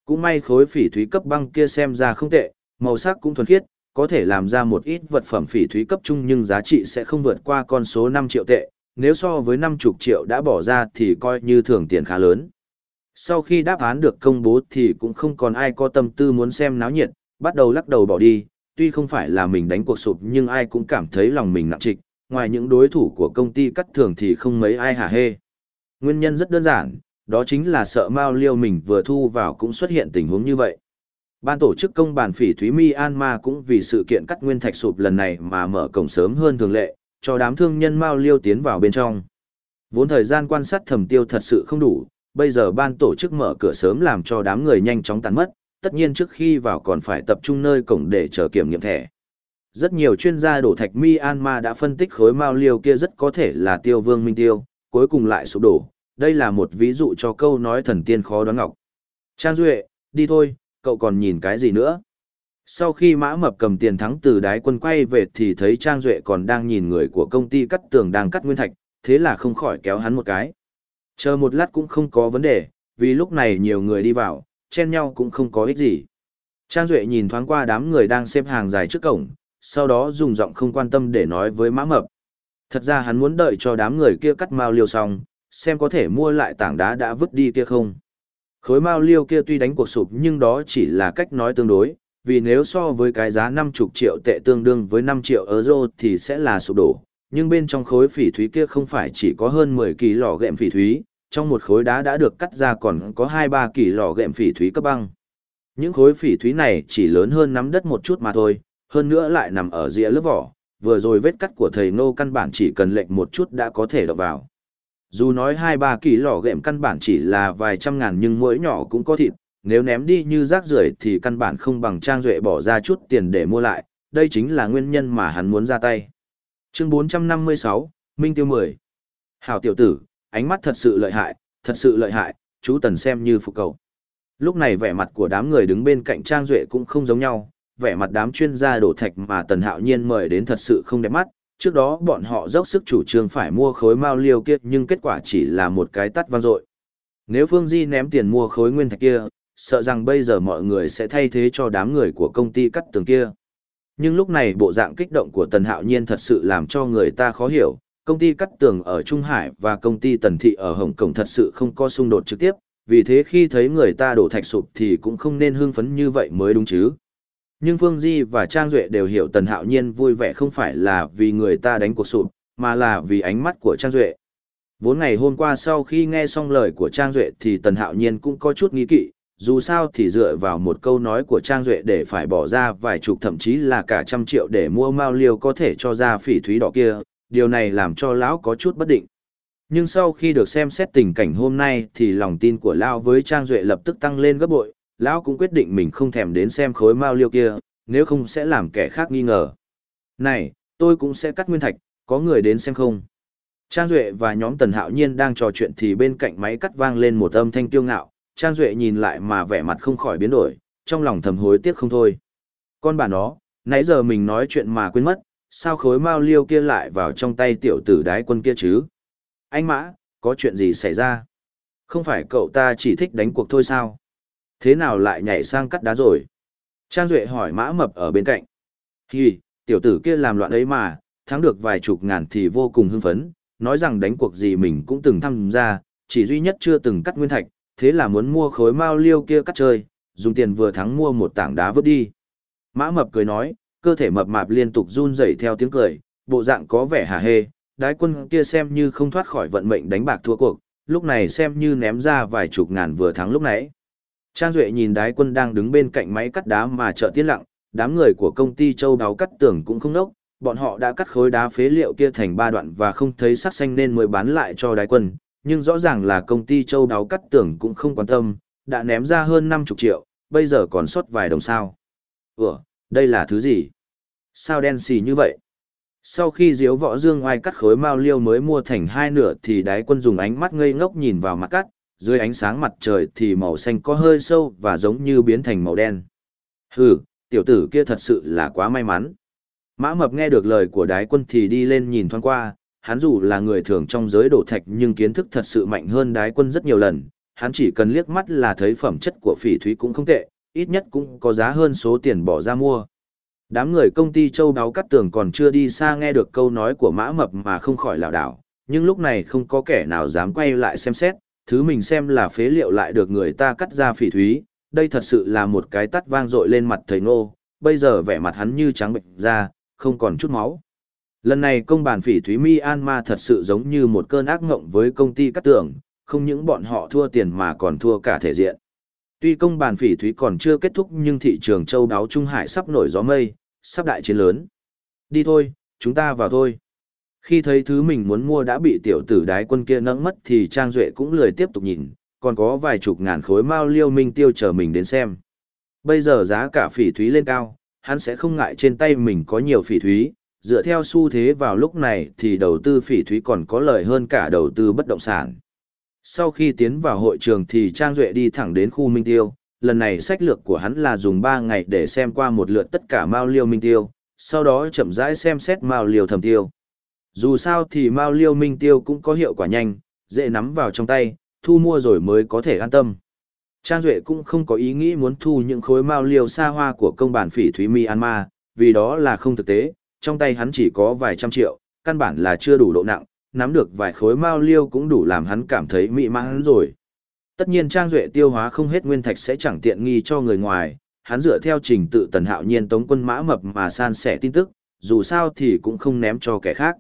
Cũng may khối phỉ thúy cấp băng kia xem ra không tệ, màu sắc cũng thuần khiết, có thể làm ra một ít vật phẩm phỉ thúy cấp trung nhưng giá trị sẽ không vượt qua con số 5 triệu tệ, nếu so với 50 triệu đã bỏ ra thì coi như thưởng tiền khá lớn. Sau khi đáp án được công bố thì cũng không còn ai có tâm tư muốn xem náo nhiệt, bắt đầu lắc đầu bỏ đi, tuy không phải là mình đánh cuộc sụp nhưng ai cũng cảm thấy lòng mình nặng trịch, ngoài những đối thủ của công ty cắt thường thì không mấy ai hả hê. Nguyên nhân rất đơn giản, đó chính là sợ Mao Liêu mình vừa thu vào cũng xuất hiện tình huống như vậy. Ban tổ chức công bàn phỉ Thúy Myanmar cũng vì sự kiện cắt nguyên thạch sụp lần này mà mở cổng sớm hơn thường lệ, cho đám thương nhân Mao Liêu tiến vào bên trong. Vốn thời gian quan sát thẩm tiêu thật sự không đủ, bây giờ ban tổ chức mở cửa sớm làm cho đám người nhanh chóng tàn mất, tất nhiên trước khi vào còn phải tập trung nơi cổng để chờ kiểm nghiệm thẻ. Rất nhiều chuyên gia đổ thạch Myanmar đã phân tích khối Mao Liêu kia rất có thể là tiêu vương minh tiêu, cuối cùng lại sụp đổ. Đây là một ví dụ cho câu nói thần tiên khó đoán ngọc. Trang Duệ, đi thôi, cậu còn nhìn cái gì nữa? Sau khi mã mập cầm tiền thắng từ đái quân quay về thì thấy Trang Duệ còn đang nhìn người của công ty cắt tường đang cắt nguyên thạch, thế là không khỏi kéo hắn một cái. Chờ một lát cũng không có vấn đề, vì lúc này nhiều người đi vào, chen nhau cũng không có ích gì. Trang Duệ nhìn thoáng qua đám người đang xếp hàng dài trước cổng, sau đó dùng giọng không quan tâm để nói với mã mập. Thật ra hắn muốn đợi cho đám người kia cắt mao liêu xong, xem có thể mua lại tảng đá đã vứt đi kia không. Khối mao liêu kia tuy đánh cuộc sụp nhưng đó chỉ là cách nói tương đối, vì nếu so với cái giá 50 triệu tệ tương đương với 5 triệu euro thì sẽ là sụp đổ. Nhưng bên trong khối phỉ thúy kia không phải chỉ có hơn 10 kỳ lò gệm phỉ thúy, trong một khối đá đã được cắt ra còn có 2-3 kỳ lò gệm phỉ thúy cấp băng. Những khối phỉ thúy này chỉ lớn hơn nắm đất một chút mà thôi, hơn nữa lại nằm ở rìa lớp vỏ, vừa rồi vết cắt của thầy nô căn bản chỉ cần lệnh một chút đã có thể đọc vào. Dù nói 2-3 kỳ lò gệm căn bản chỉ là vài trăm ngàn nhưng mỗi nhỏ cũng có thịt, nếu ném đi như rác rưởi thì căn bản không bằng Trang Duệ bỏ ra chút tiền để mua lại, đây chính là nguyên nhân mà hắn muốn ra tay. Chương 456, Minh Tiêu 10 Hảo tiểu tử, ánh mắt thật sự lợi hại, thật sự lợi hại, chú Tần xem như phục cầu. Lúc này vẻ mặt của đám người đứng bên cạnh Trang Duệ cũng không giống nhau, vẻ mặt đám chuyên gia đổ thạch mà Tần Hạo Nhiên mời đến thật sự không đẹp mắt. Trước đó bọn họ dốc sức chủ trương phải mua khối mao liêu kia nhưng kết quả chỉ là một cái tắt vang dội. Nếu Phương Di ném tiền mua khối nguyên thạch kia, sợ rằng bây giờ mọi người sẽ thay thế cho đám người của công ty cắt tường kia. Nhưng lúc này bộ dạng kích động của Tần Hạo Nhiên thật sự làm cho người ta khó hiểu, công ty cắt tường ở Trung Hải và công ty Tần Thị ở Hồng Kông thật sự không có xung đột trực tiếp, vì thế khi thấy người ta đổ thạch sụp thì cũng không nên hưng phấn như vậy mới đúng chứ. Nhưng Phương Di và Trang Duệ đều hiểu Tần Hạo Nhiên vui vẻ không phải là vì người ta đánh cuộc sụp, mà là vì ánh mắt của Trang Duệ. Vốn ngày hôm qua sau khi nghe xong lời của Trang Duệ thì Tần Hạo Nhiên cũng có chút nghi kỵ, dù sao thì dựa vào một câu nói của Trang Duệ để phải bỏ ra vài chục thậm chí là cả trăm triệu để mua mao liêu có thể cho ra phỉ thúy đỏ kia, điều này làm cho lão có chút bất định. Nhưng sau khi được xem xét tình cảnh hôm nay thì lòng tin của lão với Trang Duệ lập tức tăng lên gấp bội, lão cũng quyết định mình không thèm đến xem khối mao liêu kia, nếu không sẽ làm kẻ khác nghi ngờ. Này, tôi cũng sẽ cắt nguyên thạch, có người đến xem không? Trang Duệ và nhóm Tần Hạo Nhiên đang trò chuyện thì bên cạnh máy cắt vang lên một âm thanh tiêu ngạo, Trang Duệ nhìn lại mà vẻ mặt không khỏi biến đổi, trong lòng thầm hối tiếc không thôi. Con bà nó, nãy giờ mình nói chuyện mà quên mất, sao khối mao liêu kia lại vào trong tay tiểu tử đái quân kia chứ? Anh Mã, có chuyện gì xảy ra? Không phải cậu ta chỉ thích đánh cuộc thôi sao? Thế nào lại nhảy sang cắt đá rồi? Trang Duệ hỏi mã mập ở bên cạnh. Hì, tiểu tử kia làm loạn ấy mà, thắng được vài chục ngàn thì vô cùng hưng phấn, nói rằng đánh cuộc gì mình cũng từng tham gia, chỉ duy nhất chưa từng cắt nguyên thạch, thế là muốn mua khối mao liêu kia cắt chơi, dùng tiền vừa thắng mua một tảng đá vứt đi. Mã mập cười nói, cơ thể mập mạp liên tục run rẩy theo tiếng cười, bộ dạng có vẻ hả hê, đái quân kia xem như không thoát khỏi vận mệnh đánh bạc thua cuộc, lúc này xem như ném ra vài chục ngàn vừa thắng lúc nãy. Trang Duệ nhìn đái quân đang đứng bên cạnh máy cắt đá mà trợ tiết lặng, đám người của công ty châu đáo cắt tưởng cũng không nốc, bọn họ đã cắt khối đá phế liệu kia thành ba đoạn và không thấy sắc xanh nên mới bán lại cho đái quân, nhưng rõ ràng là công ty châu đáo cắt tưởng cũng không quan tâm, đã ném ra hơn 50 triệu, bây giờ còn sót vài đồng sao. Ủa, đây là thứ gì? Sao đen xì như vậy? Sau khi diếu võ dương oai cắt khối mao liêu mới mua thành hai nửa thì đái quân dùng ánh mắt ngây ngốc nhìn vào mặt cắt, dưới ánh sáng mặt trời thì màu xanh có hơi sâu và giống như biến thành màu đen. Hừ, tiểu tử kia thật sự là quá may mắn. Mã mập nghe được lời của đái quân thì đi lên nhìn thoáng qua, hắn dù là người thường trong giới đổ thạch nhưng kiến thức thật sự mạnh hơn đái quân rất nhiều lần, hắn chỉ cần liếc mắt là thấy phẩm chất của phỉ thúy cũng không tệ, ít nhất cũng có giá hơn số tiền bỏ ra mua. Đám người công ty châu đáo cắt tường còn chưa đi xa nghe được câu nói của mã mập mà không khỏi lảo đảo, nhưng lúc này không có kẻ nào dám quay lại xem xét, thứ mình xem là phế liệu lại được người ta cắt ra phỉ thúy, đây thật sự là một cái tắt vang dội lên mặt thầy ngô, bây giờ vẻ mặt hắn như trắng bệnh ra, không còn chút máu. Lần này công bàn phỉ thúy Myanmar thật sự giống như một cơn ác ngộng với công ty cắt tường, không những bọn họ thua tiền mà còn thua cả thể diện. Tuy công bàn phỉ thúy còn chưa kết thúc nhưng thị trường châu đáo Trung Hải sắp nổi gió mây, sắp đại chiến lớn. Đi thôi, chúng ta vào thôi. Khi thấy thứ mình muốn mua đã bị tiểu tử đái quân kia nẫng mất thì Trang Duệ cũng lười tiếp tục nhìn, còn có vài chục ngàn khối mao liêu minh tiêu chờ mình đến xem. Bây giờ giá cả phỉ thúy lên cao, hắn sẽ không ngại trên tay mình có nhiều phỉ thúy, dựa theo xu thế vào lúc này thì đầu tư phỉ thúy còn có lợi hơn cả đầu tư bất động sản. Sau khi tiến vào hội trường thì Trang Duệ đi thẳng đến khu Minh Tiêu, lần này sách lược của hắn là dùng 3 ngày để xem qua một lượt tất cả Mao Liêu Minh Tiêu, sau đó chậm rãi xem xét Mao Liêu thẩm Tiêu. Dù sao thì Mao Liêu Minh Tiêu cũng có hiệu quả nhanh, dễ nắm vào trong tay, thu mua rồi mới có thể an tâm. Trang Duệ cũng không có ý nghĩ muốn thu những khối Mao Liêu xa hoa của công bản phỉ Thúy Myanmar, vì đó là không thực tế, trong tay hắn chỉ có vài trăm triệu, căn bản là chưa đủ độ nặng, nắm được vài khối mao liêu cũng đủ làm hắn cảm thấy mị mãn rồi. Tất nhiên Trang Duệ tiêu hóa không hết nguyên thạch sẽ chẳng tiện nghi cho người ngoài, hắn dựa theo trình tự tần hạo nhiên tống quân mã mập mà san sẻ tin tức, dù sao thì cũng không ném cho kẻ khác.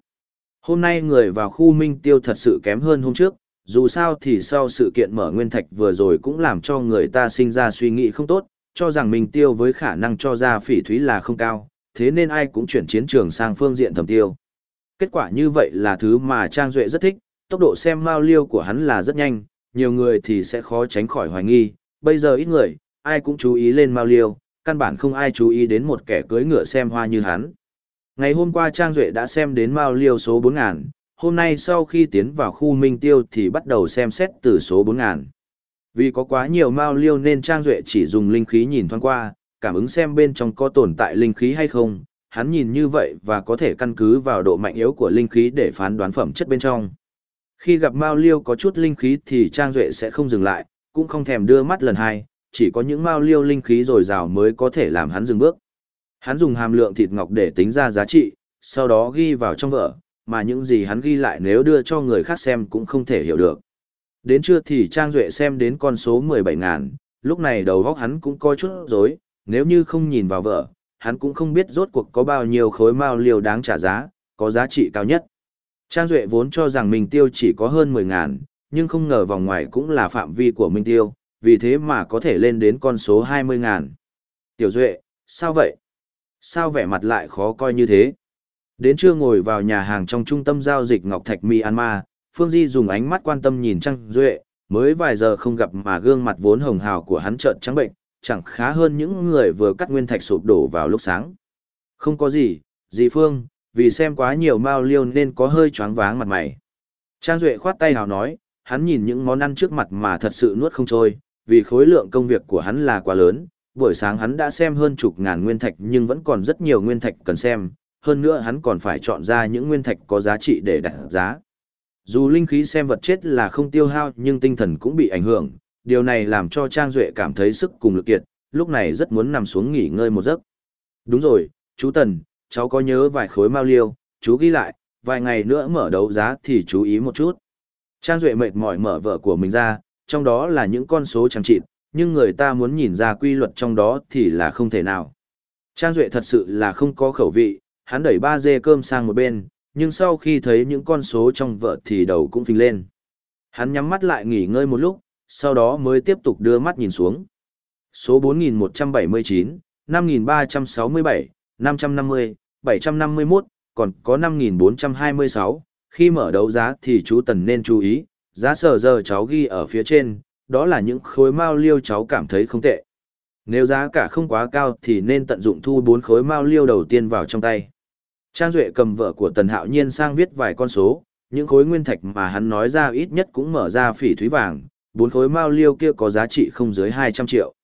Hôm nay người vào khu minh tiêu thật sự kém hơn hôm trước, dù sao thì sau sự kiện mở nguyên thạch vừa rồi cũng làm cho người ta sinh ra suy nghĩ không tốt, cho rằng minh tiêu với khả năng cho ra phỉ thúy là không cao, thế nên ai cũng chuyển chiến trường sang phương diện thầm tiêu. Kết quả như vậy là thứ mà Trang Duệ rất thích, tốc độ xem mao liêu của hắn là rất nhanh, nhiều người thì sẽ khó tránh khỏi hoài nghi, bây giờ ít người, ai cũng chú ý lên mao liêu, căn bản không ai chú ý đến một kẻ cưới ngựa xem hoa như hắn. Ngày hôm qua Trang Duệ đã xem đến mao liêu số 4.000, hôm nay sau khi tiến vào khu Minh Tiêu thì bắt đầu xem xét từ số 4.000. Vì có quá nhiều mao liêu nên Trang Duệ chỉ dùng linh khí nhìn thoáng qua, cảm ứng xem bên trong có tồn tại linh khí hay không, hắn nhìn như vậy và có thể căn cứ vào độ mạnh yếu của linh khí để phán đoán phẩm chất bên trong. Khi gặp Mao Liêu có chút linh khí thì Trang Duệ sẽ không dừng lại, cũng không thèm đưa mắt lần hai, chỉ có những Mao Liêu linh khí dồi dào mới có thể làm hắn dừng bước. Hắn dùng hàm lượng thịt ngọc để tính ra giá trị, sau đó ghi vào trong vở, mà những gì hắn ghi lại nếu đưa cho người khác xem cũng không thể hiểu được. Đến trưa thì Trang Duệ xem đến con số 17.000, lúc này đầu góc hắn cũng coi chút rối nếu như không nhìn vào vợ, hắn cũng không biết rốt cuộc có bao nhiêu khối mao liều đáng trả giá, có giá trị cao nhất. Trang Duệ vốn cho rằng mình Tiêu chỉ có hơn 10 ngàn, nhưng không ngờ vòng ngoài cũng là phạm vi của Minh Tiêu, vì thế mà có thể lên đến con số 20 ngàn. Tiểu Duệ, sao vậy? Sao vẻ mặt lại khó coi như thế? Đến trưa ngồi vào nhà hàng trong trung tâm giao dịch Ngọc Thạch Myanmar, Phương Di dùng ánh mắt quan tâm nhìn Trang Duệ, mới vài giờ không gặp mà gương mặt vốn hồng hào của hắn trợn trắng bệnh, chẳng khá hơn những người vừa cắt nguyên thạch sụp đổ vào lúc sáng. Không có gì, dì Phương, vì xem quá nhiều mao liêu nên có hơi choáng váng mặt mày. Trang Duệ khoát tay hào nói, hắn nhìn những món ăn trước mặt mà thật sự nuốt không trôi, vì khối lượng công việc của hắn là quá lớn. Buổi sáng hắn đã xem hơn chục ngàn nguyên thạch nhưng vẫn còn rất nhiều nguyên thạch cần xem, hơn nữa hắn còn phải chọn ra những nguyên thạch có giá trị để đặt giá. Dù linh khí xem vật chết là không tiêu hao nhưng tinh thần cũng bị ảnh hưởng, điều này làm cho Trang Duệ cảm thấy sức cùng lực kiệt, lúc này rất muốn nằm xuống nghỉ ngơi một giấc. Đúng rồi, chú Tần, cháu có nhớ vài khối mao liêu, chú ghi lại, vài ngày nữa mở đấu giá thì chú ý một chút. Trang Duệ mệt mỏi mở vợ của mình ra, trong đó là những con số chẳng chịt, nhưng người ta muốn nhìn ra quy luật trong đó thì là không thể nào. Trang Duệ thật sự là không có khẩu vị, hắn đẩy ba dê cơm sang một bên, nhưng sau khi thấy những con số trong vợ thì đầu cũng phình lên. Hắn nhắm mắt lại nghỉ ngơi một lúc, sau đó mới tiếp tục đưa mắt nhìn xuống. Số 4179, 5367, 550, 751, còn có 5426, khi mở đấu giá thì chú Tần nên chú ý, giá sở giờ cháu ghi ở phía trên, đó là những khối mao liêu cháu cảm thấy không tệ. Nếu giá cả không quá cao thì nên tận dụng thu bốn khối mao liêu đầu tiên vào trong tay. Trang Duệ cầm vợ của Tần Hạo Nhiên sang viết vài con số, những khối nguyên thạch mà hắn nói ra ít nhất cũng mở ra phỉ thúy vàng, bốn khối mao liêu kia có giá trị không dưới 200 triệu.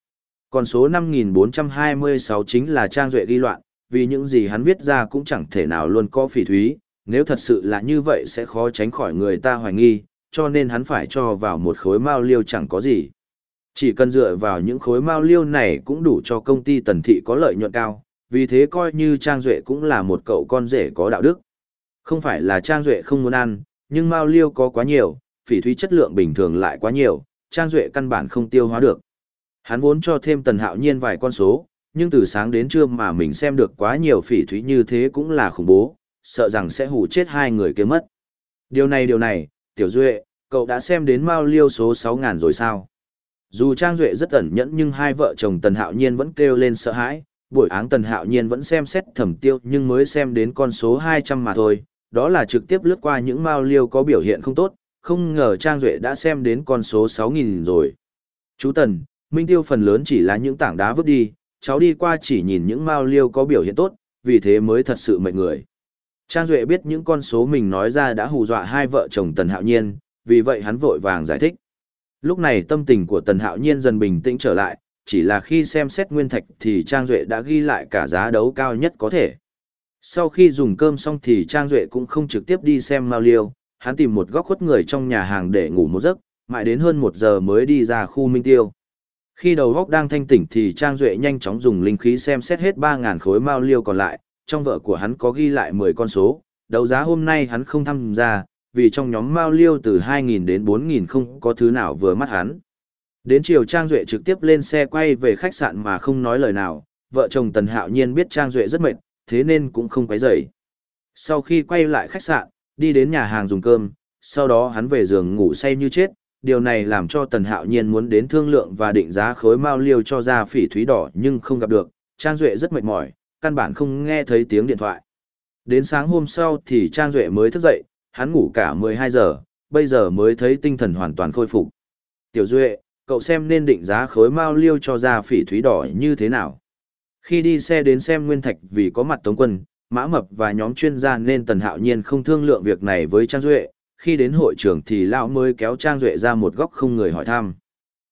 Còn số 5426 chính là Trang Duệ ghi loạn, vì những gì hắn viết ra cũng chẳng thể nào luôn có phỉ thúy, nếu thật sự là như vậy sẽ khó tránh khỏi người ta hoài nghi, cho nên hắn phải cho vào một khối mao liêu chẳng có gì. Chỉ cần dựa vào những khối mao liêu này cũng đủ cho công ty tần thị có lợi nhuận cao, vì thế coi như Trang Duệ cũng là một cậu con rể có đạo đức. Không phải là Trang Duệ không muốn ăn, nhưng mao liêu có quá nhiều, phỉ thúy chất lượng bình thường lại quá nhiều, Trang Duệ căn bản không tiêu hóa được. Hắn vốn cho thêm tần hạo nhiên vài con số, nhưng từ sáng đến trưa mà mình xem được quá nhiều phỉ thúy như thế cũng là khủng bố, sợ rằng sẽ hủ chết hai người kia mất. Điều này điều này, Tiểu Duệ, cậu đã xem đến Mao Liêu số 6.000 rồi sao? Dù Trang Duệ rất ẩn nhẫn nhưng hai vợ chồng Tần Hạo Nhiên vẫn kêu lên sợ hãi, buổi áng Tần Hạo Nhiên vẫn xem xét thẩm tiêu nhưng mới xem đến con số 200 mà thôi, đó là trực tiếp lướt qua những Mao Liêu có biểu hiện không tốt, không ngờ Trang Duệ đã xem đến con số 6.000 rồi. Chú Tần, Minh Tiêu phần lớn chỉ là những tảng đá vứt đi, cháu đi qua chỉ nhìn những Mao Liêu có biểu hiện tốt, vì thế mới thật sự mệt người. Trang Duệ biết những con số mình nói ra đã hù dọa hai vợ chồng Tần Hạo Nhiên, vì vậy hắn vội vàng giải thích. Lúc này tâm tình của Tần Hạo Nhiên dần bình tĩnh trở lại, chỉ là khi xem xét nguyên thạch thì Trang Duệ đã ghi lại cả giá đấu cao nhất có thể. Sau khi dùng cơm xong thì Trang Duệ cũng không trực tiếp đi xem Mao Liêu, hắn tìm một góc khuất người trong nhà hàng để ngủ một giấc, mãi đến hơn một giờ mới đi ra khu Minh Tiêu. Khi đầu góc đang thanh tỉnh thì Trang Duệ nhanh chóng dùng linh khí xem xét hết 3.000 khối Mao Liêu còn lại, trong vợ của hắn có ghi lại 10 con số, đấu giá hôm nay hắn không tham gia, vì trong nhóm Mao Liêu từ 2.000 đến 4.000 không có thứ nào vừa mắt hắn. Đến chiều Trang Duệ trực tiếp lên xe quay về khách sạn mà không nói lời nào, vợ chồng Tần Hạo Nhiên biết Trang Duệ rất mệt, thế nên cũng không quấy rầy. Sau khi quay lại khách sạn, đi đến nhà hàng dùng cơm, sau đó hắn về giường ngủ say như chết, điều này làm cho Tần Hạo Nhiên muốn đến thương lượng và định giá khối Mao Liêu cho ra phỉ thúy đỏ nhưng không gặp được, Trang Duệ rất mệt mỏi, căn bản không nghe thấy tiếng điện thoại. Đến sáng hôm sau thì Trang Duệ mới thức dậy, hắn ngủ cả 12 giờ, bây giờ mới thấy tinh thần hoàn toàn khôi phục. Tiểu Duệ, cậu xem nên định giá khối mao liêu cho ra phỉ thúy đỏ như thế nào. Khi đi xe đến xem Nguyên Thạch vì có mặt Tống Quân, Mã Mập và nhóm chuyên gia nên Tần Hạo Nhiên không thương lượng việc này với Trang Duệ, khi đến hội trường thì lão mới kéo Trang Duệ ra một góc không người hỏi thăm.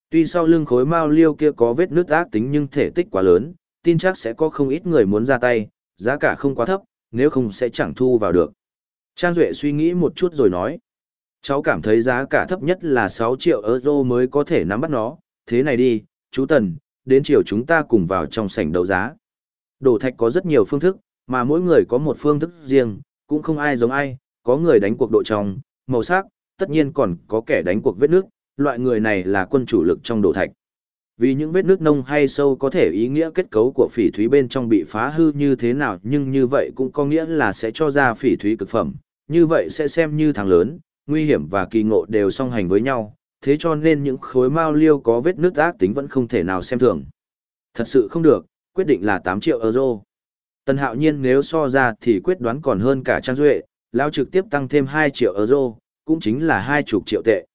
Tuy sau lưng khối mao liêu kia có vết nước ác tính nhưng thể tích quá lớn, tin chắc sẽ có không ít người muốn ra tay, giá cả không quá thấp, nếu không sẽ chẳng thu vào được. Trang Duệ suy nghĩ một chút rồi nói. Cháu cảm thấy giá cả thấp nhất là 6 triệu euro mới có thể nắm bắt nó, thế này đi, chú Tần, đến chiều chúng ta cùng vào trong sảnh đấu giá. Đổ thạch có rất nhiều phương thức, mà mỗi người có một phương thức riêng, cũng không ai giống ai, có người đánh cuộc độ trong, màu sắc, tất nhiên còn có kẻ đánh cuộc vết nước, loại người này là quân chủ lực trong đồ thạch. Vì những vết nước nông hay sâu có thể ý nghĩa kết cấu của phỉ thúy bên trong bị phá hư như thế nào nhưng như vậy cũng có nghĩa là sẽ cho ra phỉ thúy cực phẩm, như vậy sẽ xem như thằng lớn, nguy hiểm và kỳ ngộ đều song hành với nhau, thế cho nên những khối mao liêu có vết nước ác tính vẫn không thể nào xem thường. Thật sự không được, quyết định là 8 triệu euro. Tần hạo nhiên nếu so ra thì quyết đoán còn hơn cả Trang Duệ, lao trực tiếp tăng thêm 2 triệu euro, cũng chính là 20 triệu tệ.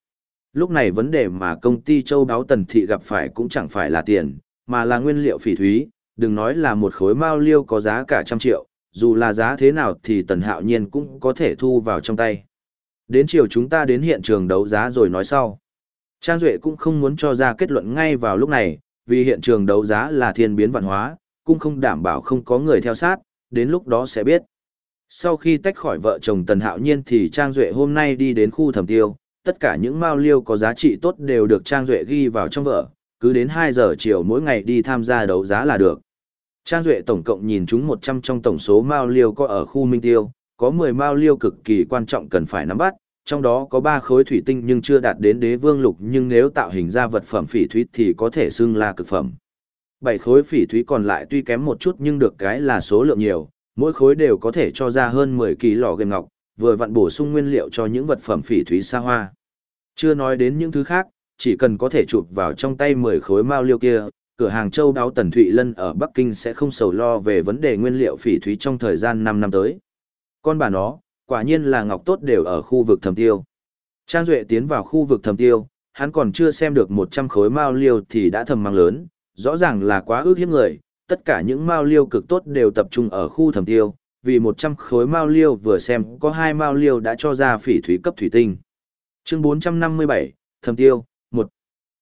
Lúc này vấn đề mà công ty châu đáo tần thị gặp phải cũng chẳng phải là tiền, mà là nguyên liệu phỉ thúy, đừng nói là một khối mao liêu có giá cả trăm triệu, dù là giá thế nào thì tần hạo nhiên cũng có thể thu vào trong tay. Đến chiều chúng ta đến hiện trường đấu giá rồi nói sau. Trang Duệ cũng không muốn cho ra kết luận ngay vào lúc này, vì hiện trường đấu giá là thiên biến văn hóa, cũng không đảm bảo không có người theo sát, đến lúc đó sẽ biết. Sau khi tách khỏi vợ chồng Tần Hạo Nhiên thì Trang Duệ hôm nay đi đến khu thẩm tiêu, tất cả những mao liêu có giá trị tốt đều được Trang Duệ ghi vào trong vợ, cứ đến 2 giờ chiều mỗi ngày đi tham gia đấu giá là được. Trang Duệ tổng cộng nhìn chúng 100 trong tổng số mao liêu có ở khu Minh Tiêu, có 10 mao liêu cực kỳ quan trọng cần phải nắm bắt, trong đó có 3 khối thủy tinh nhưng chưa đạt đến đế vương lục nhưng nếu tạo hình ra vật phẩm phỉ thúy thì có thể xưng là cực phẩm bảy khối phỉ thúy còn lại tuy kém một chút nhưng được cái là số lượng nhiều, mỗi khối đều có thể cho ra hơn 10 kỳ lò game ngọc, vừa vặn bổ sung nguyên liệu cho những vật phẩm phỉ thúy xa hoa. Chưa nói đến những thứ khác, chỉ cần có thể chụp vào trong tay 10 khối mao liêu kia, cửa hàng châu đáo Tần Thụy Lân ở Bắc Kinh sẽ không sầu lo về vấn đề nguyên liệu phỉ thúy trong thời gian 5 năm tới. Con bà nó, quả nhiên là ngọc tốt đều ở khu vực thầm tiêu. Trang Duệ tiến vào khu vực thầm tiêu, hắn còn chưa xem được 100 khối mao liêu thì đã thầm mang lớn, rõ ràng là quá ước hiếp người, tất cả những mao liêu cực tốt đều tập trung ở khu thầm tiêu, vì 100 khối mao liêu vừa xem có hai mao liêu đã cho ra phỉ thúy cấp thủy tinh. Chương 457, thầm tiêu, 1.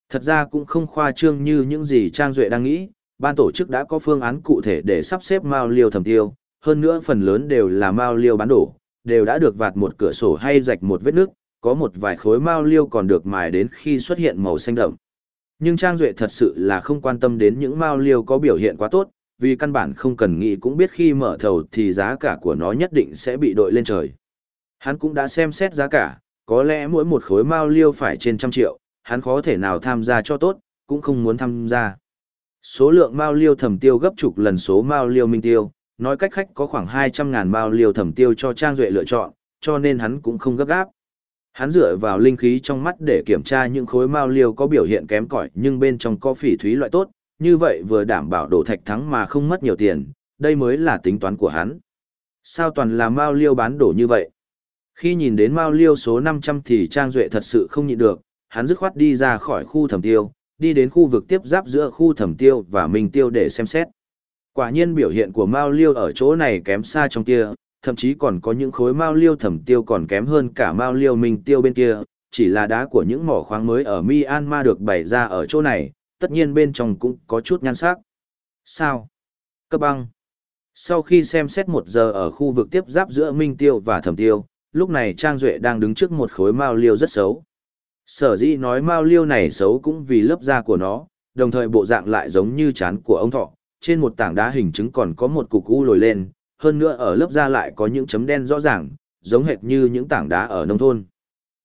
Thật ra cũng không khoa trương như những gì Trang Duệ đang nghĩ, ban tổ chức đã có phương án cụ thể để sắp xếp mao liêu thầm tiêu, hơn nữa phần lớn đều là mao liêu bán đổ, đều đã được vạt một cửa sổ hay rạch một vết nước, có một vài khối mao liêu còn được mài đến khi xuất hiện màu xanh đậm. Nhưng Trang Duệ thật sự là không quan tâm đến những mao liêu có biểu hiện quá tốt, vì căn bản không cần nghĩ cũng biết khi mở thầu thì giá cả của nó nhất định sẽ bị đội lên trời. Hắn cũng đã xem xét giá cả, có lẽ mỗi một khối mao liêu phải trên trăm triệu, hắn khó thể nào tham gia cho tốt, cũng không muốn tham gia. Số lượng mao liêu thẩm tiêu gấp chục lần số mao liêu minh tiêu, nói cách khách có khoảng 200.000 mao liêu thẩm tiêu cho Trang Duệ lựa chọn, cho nên hắn cũng không gấp gáp. Hắn dựa vào linh khí trong mắt để kiểm tra những khối mao liêu có biểu hiện kém cỏi nhưng bên trong có phỉ thúy loại tốt, như vậy vừa đảm bảo đổ thạch thắng mà không mất nhiều tiền, đây mới là tính toán của hắn. Sao toàn là mao liêu bán đổ như vậy? Khi nhìn đến mao liêu số 500 thì Trang Duệ thật sự không nhịn được, hắn dứt khoát đi ra khỏi khu thẩm tiêu, đi đến khu vực tiếp giáp giữa khu thẩm tiêu và minh tiêu để xem xét. Quả nhiên biểu hiện của mao liêu ở chỗ này kém xa trong kia, thậm chí còn có những khối mao liêu thẩm tiêu còn kém hơn cả mao liêu minh tiêu bên kia, chỉ là đá của những mỏ khoáng mới ở Myanmar được bày ra ở chỗ này, tất nhiên bên trong cũng có chút nhan sắc. Sao? Cấp băng. Sau khi xem xét một giờ ở khu vực tiếp giáp giữa Minh Tiêu và Thẩm Tiêu, lúc này Trang Duệ đang đứng trước một khối mao liêu rất xấu. Sở dĩ nói mao liêu này xấu cũng vì lớp da của nó, đồng thời bộ dạng lại giống như chán của ông thọ, trên một tảng đá hình chứng còn có một cục u lồi lên, hơn nữa ở lớp da lại có những chấm đen rõ ràng, giống hệt như những tảng đá ở nông thôn.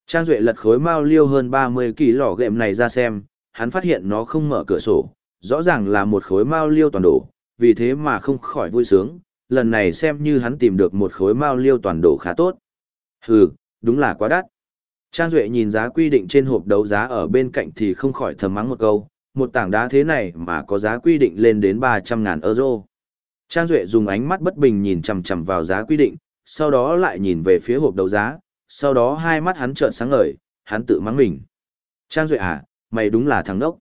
Trang Duệ lật khối mao liêu hơn 30 kỳ lò gệm này ra xem, hắn phát hiện nó không mở cửa sổ, rõ ràng là một khối mao liêu toàn đổ, vì thế mà không khỏi vui sướng, lần này xem như hắn tìm được một khối mao liêu toàn đổ khá tốt. Hừ, đúng là quá đắt. Trang Duệ nhìn giá quy định trên hộp đấu giá ở bên cạnh thì không khỏi thầm mắng một câu, một tảng đá thế này mà có giá quy định lên đến 300.000 euro. Trang Duệ dùng ánh mắt bất bình nhìn chằm chằm vào giá quy định, sau đó lại nhìn về phía hộp đấu giá, sau đó hai mắt hắn trợn sáng ngời, hắn tự mắng mình. Trang Duệ à, mày đúng là thằng đốc.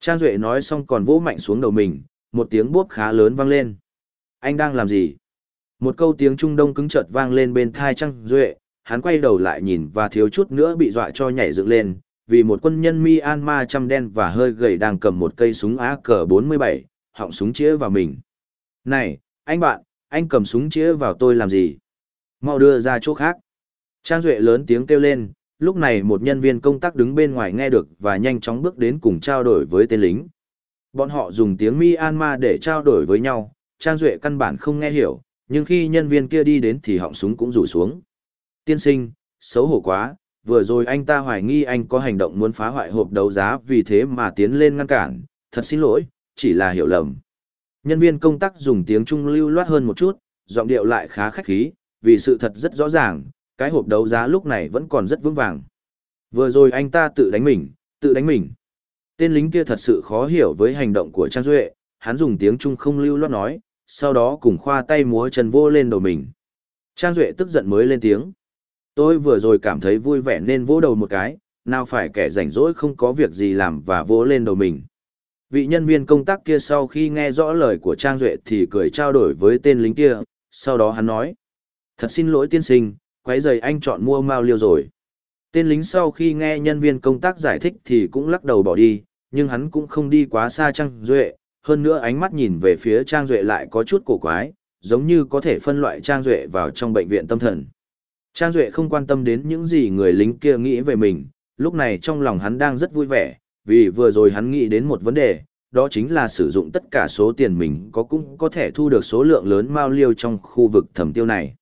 Trang Duệ nói xong còn vỗ mạnh xuống đầu mình, một tiếng bốp khá lớn vang lên. Anh đang làm gì? Một câu tiếng Trung Đông cứng chợt vang lên bên thai Trang Duệ, hắn quay đầu lại nhìn và thiếu chút nữa bị dọa cho nhảy dựng lên, vì một quân nhân Myanmar chăm đen và hơi gầy đang cầm một cây súng AK-47, họng súng chĩa vào mình. Này, anh bạn, anh cầm súng chĩa vào tôi làm gì? Mau đưa ra chỗ khác. Trang Duệ lớn tiếng kêu lên, lúc này một nhân viên công tác đứng bên ngoài nghe được và nhanh chóng bước đến cùng trao đổi với tên lính. Bọn họ dùng tiếng Myanmar để trao đổi với nhau, Trang Duệ căn bản không nghe hiểu, nhưng khi nhân viên kia đi đến thì họng súng cũng rủ xuống. Tiên sinh, xấu hổ quá, vừa rồi anh ta hoài nghi anh có hành động muốn phá hoại hộp đấu giá vì thế mà tiến lên ngăn cản, thật xin lỗi, chỉ là hiểu lầm. Nhân viên công tác dùng tiếng Trung lưu loát hơn một chút, giọng điệu lại khá khách khí, vì sự thật rất rõ ràng, cái hộp đấu giá lúc này vẫn còn rất vững vàng. Vừa rồi anh ta tự đánh mình, tự đánh mình. Tên lính kia thật sự khó hiểu với hành động của Trang Duệ, hắn dùng tiếng Trung không lưu loát nói, sau đó cùng khoa tay múa chân vô lên đầu mình. Trang Duệ tức giận mới lên tiếng. Tôi vừa rồi cảm thấy vui vẻ nên vỗ đầu một cái, nào phải kẻ rảnh rỗi không có việc gì làm và vỗ lên đầu mình. Vị nhân viên công tác kia sau khi nghe rõ lời của Trang Duệ thì cười trao đổi với tên lính kia, sau đó hắn nói. Thật xin lỗi tiên sinh, quấy giày anh chọn mua mao liêu rồi. Tên lính sau khi nghe nhân viên công tác giải thích thì cũng lắc đầu bỏ đi, nhưng hắn cũng không đi quá xa Trang Duệ, hơn nữa ánh mắt nhìn về phía Trang Duệ lại có chút cổ quái, giống như có thể phân loại Trang Duệ vào trong bệnh viện tâm thần. Trang Duệ không quan tâm đến những gì người lính kia nghĩ về mình, lúc này trong lòng hắn đang rất vui vẻ, vì vừa rồi hắn nghĩ đến một vấn đề, đó chính là sử dụng tất cả số tiền mình có cũng có thể thu được số lượng lớn mao liêu trong khu vực thẩm tiêu này.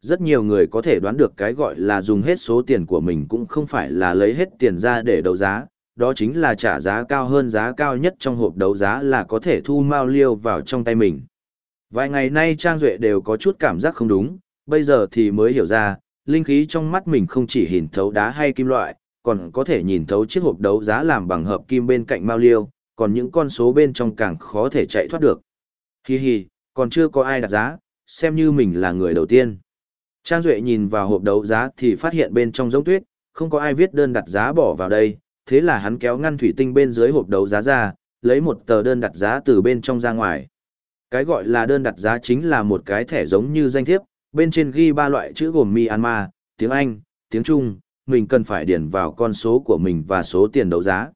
Rất nhiều người có thể đoán được cái gọi là dùng hết số tiền của mình cũng không phải là lấy hết tiền ra để đấu giá, đó chính là trả giá cao hơn giá cao nhất trong hộp đấu giá là có thể thu mao liêu vào trong tay mình. Vài ngày nay Trang Duệ đều có chút cảm giác không đúng, bây giờ thì mới hiểu ra, linh khí trong mắt mình không chỉ hình thấu đá hay kim loại, còn có thể nhìn thấu chiếc hộp đấu giá làm bằng hợp kim bên cạnh mao liêu, còn những con số bên trong càng khó thể chạy thoát được. Hi hi, còn chưa có ai đặt giá, xem như mình là người đầu tiên. Trang Duệ nhìn vào hộp đấu giá thì phát hiện bên trong giống tuyết, không có ai viết đơn đặt giá bỏ vào đây, thế là hắn kéo ngăn thủy tinh bên dưới hộp đấu giá ra, lấy một tờ đơn đặt giá từ bên trong ra ngoài. Cái gọi là đơn đặt giá chính là một cái thẻ giống như danh thiếp, bên trên ghi ba loại chữ gồm Myanmar, tiếng Anh, tiếng Trung, mình cần phải điền vào con số của mình và số tiền đấu giá.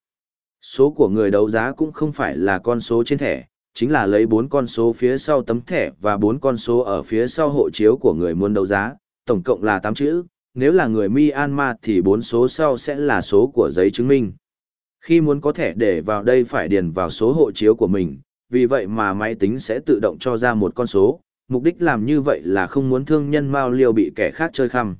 Số của người đấu giá cũng không phải là con số trên thẻ, chính là lấy bốn con số phía sau tấm thẻ và bốn con số ở phía sau hộ chiếu của người muốn đấu giá, tổng cộng là 8 chữ, nếu là người Myanmar thì bốn số sau sẽ là số của giấy chứng minh. Khi muốn có thẻ để vào đây phải điền vào số hộ chiếu của mình, vì vậy mà máy tính sẽ tự động cho ra một con số, mục đích làm như vậy là không muốn thương nhân Mao Liêu bị kẻ khác chơi khăm.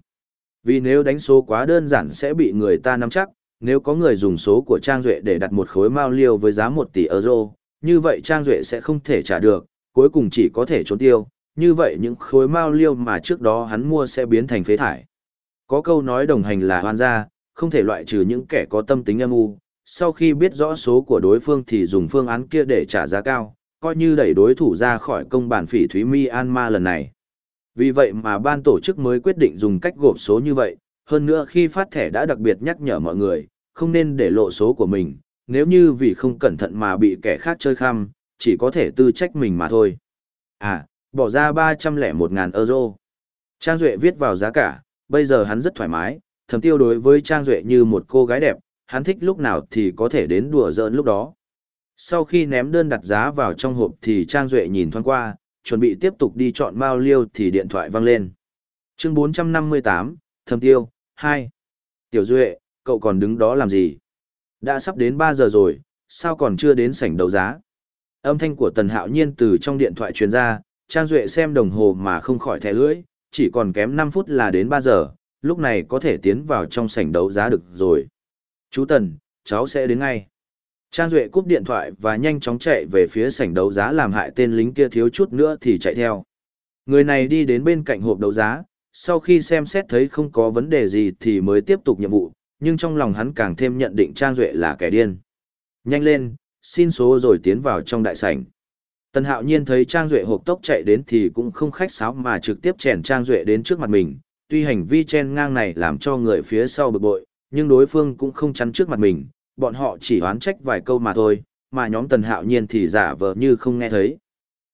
Vì nếu đánh số quá đơn giản sẽ bị người ta nắm chắc, nếu có người dùng số của Trang Duệ để đặt một khối Mao Liêu với giá 1 tỷ euro, như vậy Trang Duệ sẽ không thể trả được, cuối cùng chỉ có thể trốn tiêu, như vậy những khối Mao Liêu mà trước đó hắn mua sẽ biến thành phế thải. Có câu nói đồng hành là hoan gia, không thể loại trừ những kẻ có tâm tính âm u, sau khi biết rõ số của đối phương thì dùng phương án kia để trả giá cao, coi như đẩy đối thủ ra khỏi công bản phỉ Thúy Myanmar lần này. Vì vậy mà ban tổ chức mới quyết định dùng cách gộp số như vậy, hơn nữa khi phát thẻ đã đặc biệt nhắc nhở mọi người, không nên để lộ số của mình, nếu như vì không cẩn thận mà bị kẻ khác chơi khăm, chỉ có thể tư trách mình mà thôi. À, bỏ ra 301.000 euro. Trang Duệ viết vào giá cả, bây giờ hắn rất thoải mái, thầm tiêu đối với Trang Duệ như một cô gái đẹp, hắn thích lúc nào thì có thể đến đùa giỡn lúc đó. Sau khi ném đơn đặt giá vào trong hộp thì Trang Duệ nhìn thoáng qua, chuẩn bị tiếp tục đi chọn Mao Liêu thì điện thoại vang lên. Chương 458, Thầm Tiêu, 2. Tiểu Duệ, cậu còn đứng đó làm gì? Đã sắp đến 3 giờ rồi, sao còn chưa đến sảnh đấu giá? Âm thanh của Tần Hạo Nhiên từ trong điện thoại truyền ra, Trang Duệ xem đồng hồ mà không khỏi thẻ lưỡi, chỉ còn kém 5 phút là đến 3 giờ, lúc này có thể tiến vào trong sảnh đấu giá được rồi. Chú Tần, cháu sẽ đến ngay. Trang Duệ cúp điện thoại và nhanh chóng chạy về phía sảnh đấu giá làm hại tên lính kia thiếu chút nữa thì chạy theo. Người này đi đến bên cạnh hộp đấu giá, sau khi xem xét thấy không có vấn đề gì thì mới tiếp tục nhiệm vụ, nhưng trong lòng hắn càng thêm nhận định Trang Duệ là kẻ điên. Nhanh lên, xin số rồi tiến vào trong đại sảnh. Tần Hạo Nhiên thấy Trang Duệ hộp tốc chạy đến thì cũng không khách sáo mà trực tiếp chèn Trang Duệ đến trước mặt mình, tuy hành vi chen ngang này làm cho người phía sau bực bội, nhưng đối phương cũng không chắn trước mặt mình, bọn họ chỉ oán trách vài câu mà thôi, mà nhóm Tần Hạo Nhiên thì giả vờ như không nghe thấy.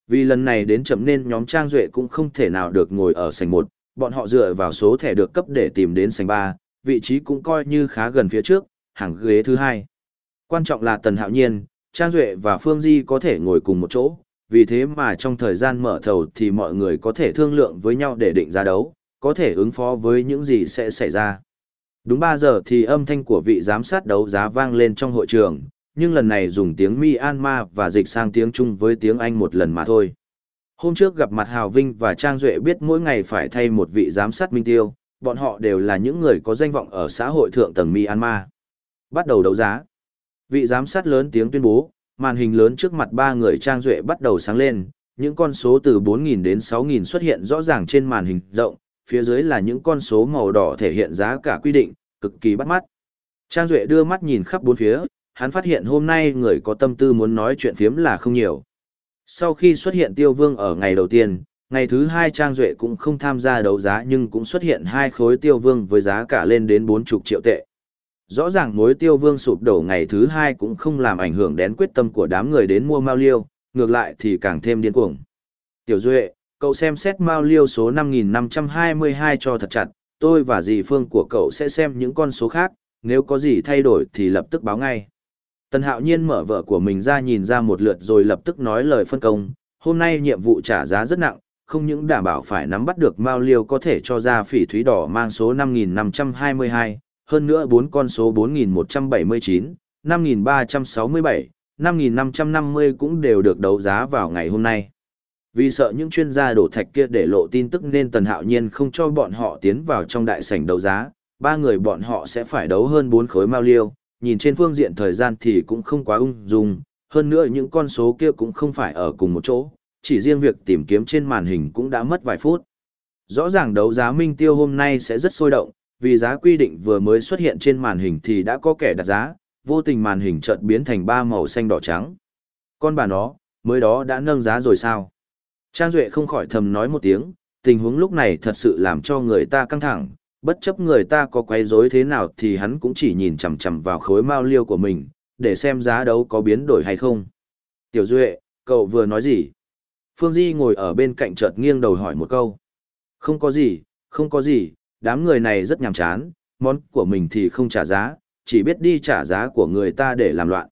Vì lần này đến chậm nên nhóm Trang Duệ cũng không thể nào được ngồi ở sảnh 1, bọn họ dựa vào số thẻ được cấp để tìm đến sảnh 3, vị trí cũng coi như khá gần phía trước, hàng ghế thứ hai. Quan trọng là Tần Hạo Nhiên, Trang Duệ và Phương Di có thể ngồi cùng một chỗ, vì thế mà trong thời gian mở thầu thì mọi người có thể thương lượng với nhau để định ra đấu, có thể ứng phó với những gì sẽ xảy ra. Đúng 3 giờ thì âm thanh của vị giám sát đấu giá vang lên trong hội trường, nhưng lần này dùng tiếng Myanmar và dịch sang tiếng Trung với tiếng Anh một lần mà thôi. Hôm trước gặp mặt Hào Vinh và Trang Duệ biết mỗi ngày phải thay một vị giám sát minh tiêu, bọn họ đều là những người có danh vọng ở xã hội thượng tầng Myanmar. Bắt đầu đấu giá. Vị giám sát lớn tiếng tuyên bố, màn hình lớn trước mặt ba người Trang Duệ bắt đầu sáng lên, những con số từ 4.000 đến 6.000 xuất hiện rõ ràng trên màn hình rộng, phía dưới là những con số màu đỏ thể hiện giá cả quy định, cực kỳ bắt mắt. Trang Duệ đưa mắt nhìn khắp bốn phía, hắn phát hiện hôm nay người có tâm tư muốn nói chuyện phiếm là không nhiều. Sau khi xuất hiện tiêu vương ở ngày đầu tiên, ngày thứ hai Trang Duệ cũng không tham gia đấu giá nhưng cũng xuất hiện hai khối tiêu vương với giá cả lên đến 40 triệu tệ. Rõ ràng mối tiêu vương sụp đổ ngày thứ hai cũng không làm ảnh hưởng đến quyết tâm của đám người đến mua mao liêu, ngược lại thì càng thêm điên cuồng. Tiểu Duệ, cậu xem xét mao liêu số 5522 cho thật chặt, tôi và dì Phương của cậu sẽ xem những con số khác, nếu có gì thay đổi thì lập tức báo ngay. Tần Hạo Nhiên mở vợ của mình ra nhìn ra một lượt rồi lập tức nói lời phân công, hôm nay nhiệm vụ trả giá rất nặng, không những đảm bảo phải nắm bắt được Mao Liêu có thể cho ra phỉ thúy đỏ mang số 5522, hơn nữa bốn con số 4179, 5367, 5550 cũng đều được đấu giá vào ngày hôm nay. Vì sợ những chuyên gia đổ thạch kia để lộ tin tức nên Tần Hạo Nhiên không cho bọn họ tiến vào trong đại sảnh đấu giá, ba người bọn họ sẽ phải đấu hơn bốn khối mao liêu, nhìn trên phương diện thời gian thì cũng không quá ung dung, hơn nữa những con số kia cũng không phải ở cùng một chỗ, chỉ riêng việc tìm kiếm trên màn hình cũng đã mất vài phút. Rõ ràng đấu giá Minh Tiêu hôm nay sẽ rất sôi động, vì giá quy định vừa mới xuất hiện trên màn hình thì đã có kẻ đặt giá, vô tình màn hình chợt biến thành ba màu xanh đỏ trắng. Con bà nó, mới đó đã nâng giá rồi sao? Trang Duệ không khỏi thầm nói một tiếng, tình huống lúc này thật sự làm cho người ta căng thẳng, bất chấp người ta có quấy rối thế nào thì hắn cũng chỉ nhìn chằm chằm vào khối mao liêu của mình, để xem giá đấu có biến đổi hay không. Tiểu Duệ, cậu vừa nói gì? Phương Di ngồi ở bên cạnh chợt nghiêng đầu hỏi một câu. Không có gì, không có gì, đám người này rất nhàm chán, món của mình thì không trả giá, chỉ biết đi trả giá của người ta để làm loạn.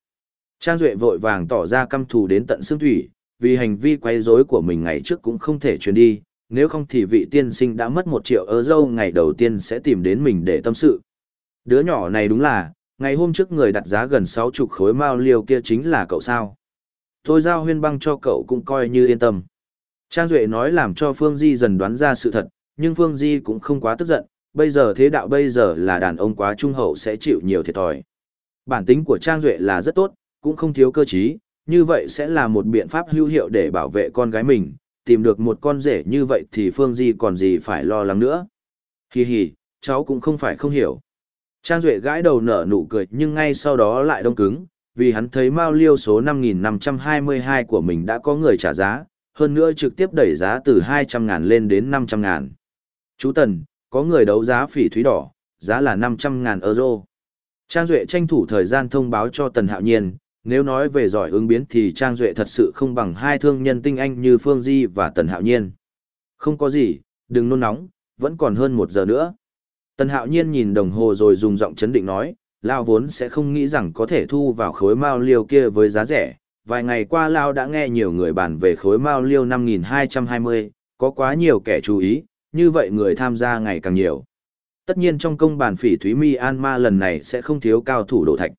Trang Duệ vội vàng tỏ ra căm thù đến tận xương thủy, vì hành vi quấy rối của mình ngày trước cũng không thể truyền đi, nếu không thì vị tiên sinh đã mất một triệu ơ dâu ngày đầu tiên sẽ tìm đến mình để tâm sự. Đứa nhỏ này đúng là, ngày hôm trước người đặt giá gần 60 khối mao liều kia chính là cậu sao. Tôi giao huyên băng cho cậu cũng coi như yên tâm. Trang Duệ nói làm cho Phương Di dần đoán ra sự thật, nhưng Phương Di cũng không quá tức giận, bây giờ thế đạo bây giờ là đàn ông quá trung hậu sẽ chịu nhiều thiệt thòi. Bản tính của Trang Duệ là rất tốt, cũng không thiếu cơ trí, như vậy sẽ là một biện pháp hữu hiệu để bảo vệ con gái mình, tìm được một con rể như vậy thì Phương Di còn gì phải lo lắng nữa. Hi hi, cháu cũng không phải không hiểu. Trang Duệ gãi đầu nở nụ cười nhưng ngay sau đó lại đông cứng, vì hắn thấy Mao Liêu số 5522 của mình đã có người trả giá, hơn nữa trực tiếp đẩy giá từ 200 ngàn lên đến 500 ngàn. Chú Tần, có người đấu giá phỉ thúy đỏ, giá là 500 ngàn euro. Trang Duệ tranh thủ thời gian thông báo cho Tần Hạo Nhiên, nếu nói về giỏi ứng biến thì Trang Duệ thật sự không bằng hai thương nhân tinh anh như Phương Di và Tần Hạo Nhiên. Không có gì, đừng nôn nóng, vẫn còn hơn một giờ nữa. Tần Hạo Nhiên nhìn đồng hồ rồi dùng giọng chấn định nói, Lao vốn sẽ không nghĩ rằng có thể thu vào khối mao liêu kia với giá rẻ. Vài ngày qua Lao đã nghe nhiều người bàn về khối mao liêu 5220, có quá nhiều kẻ chú ý, như vậy người tham gia ngày càng nhiều. Tất nhiên trong công bàn phỉ Thúy Mi An Ma lần này sẽ không thiếu cao thủ đổ thạch.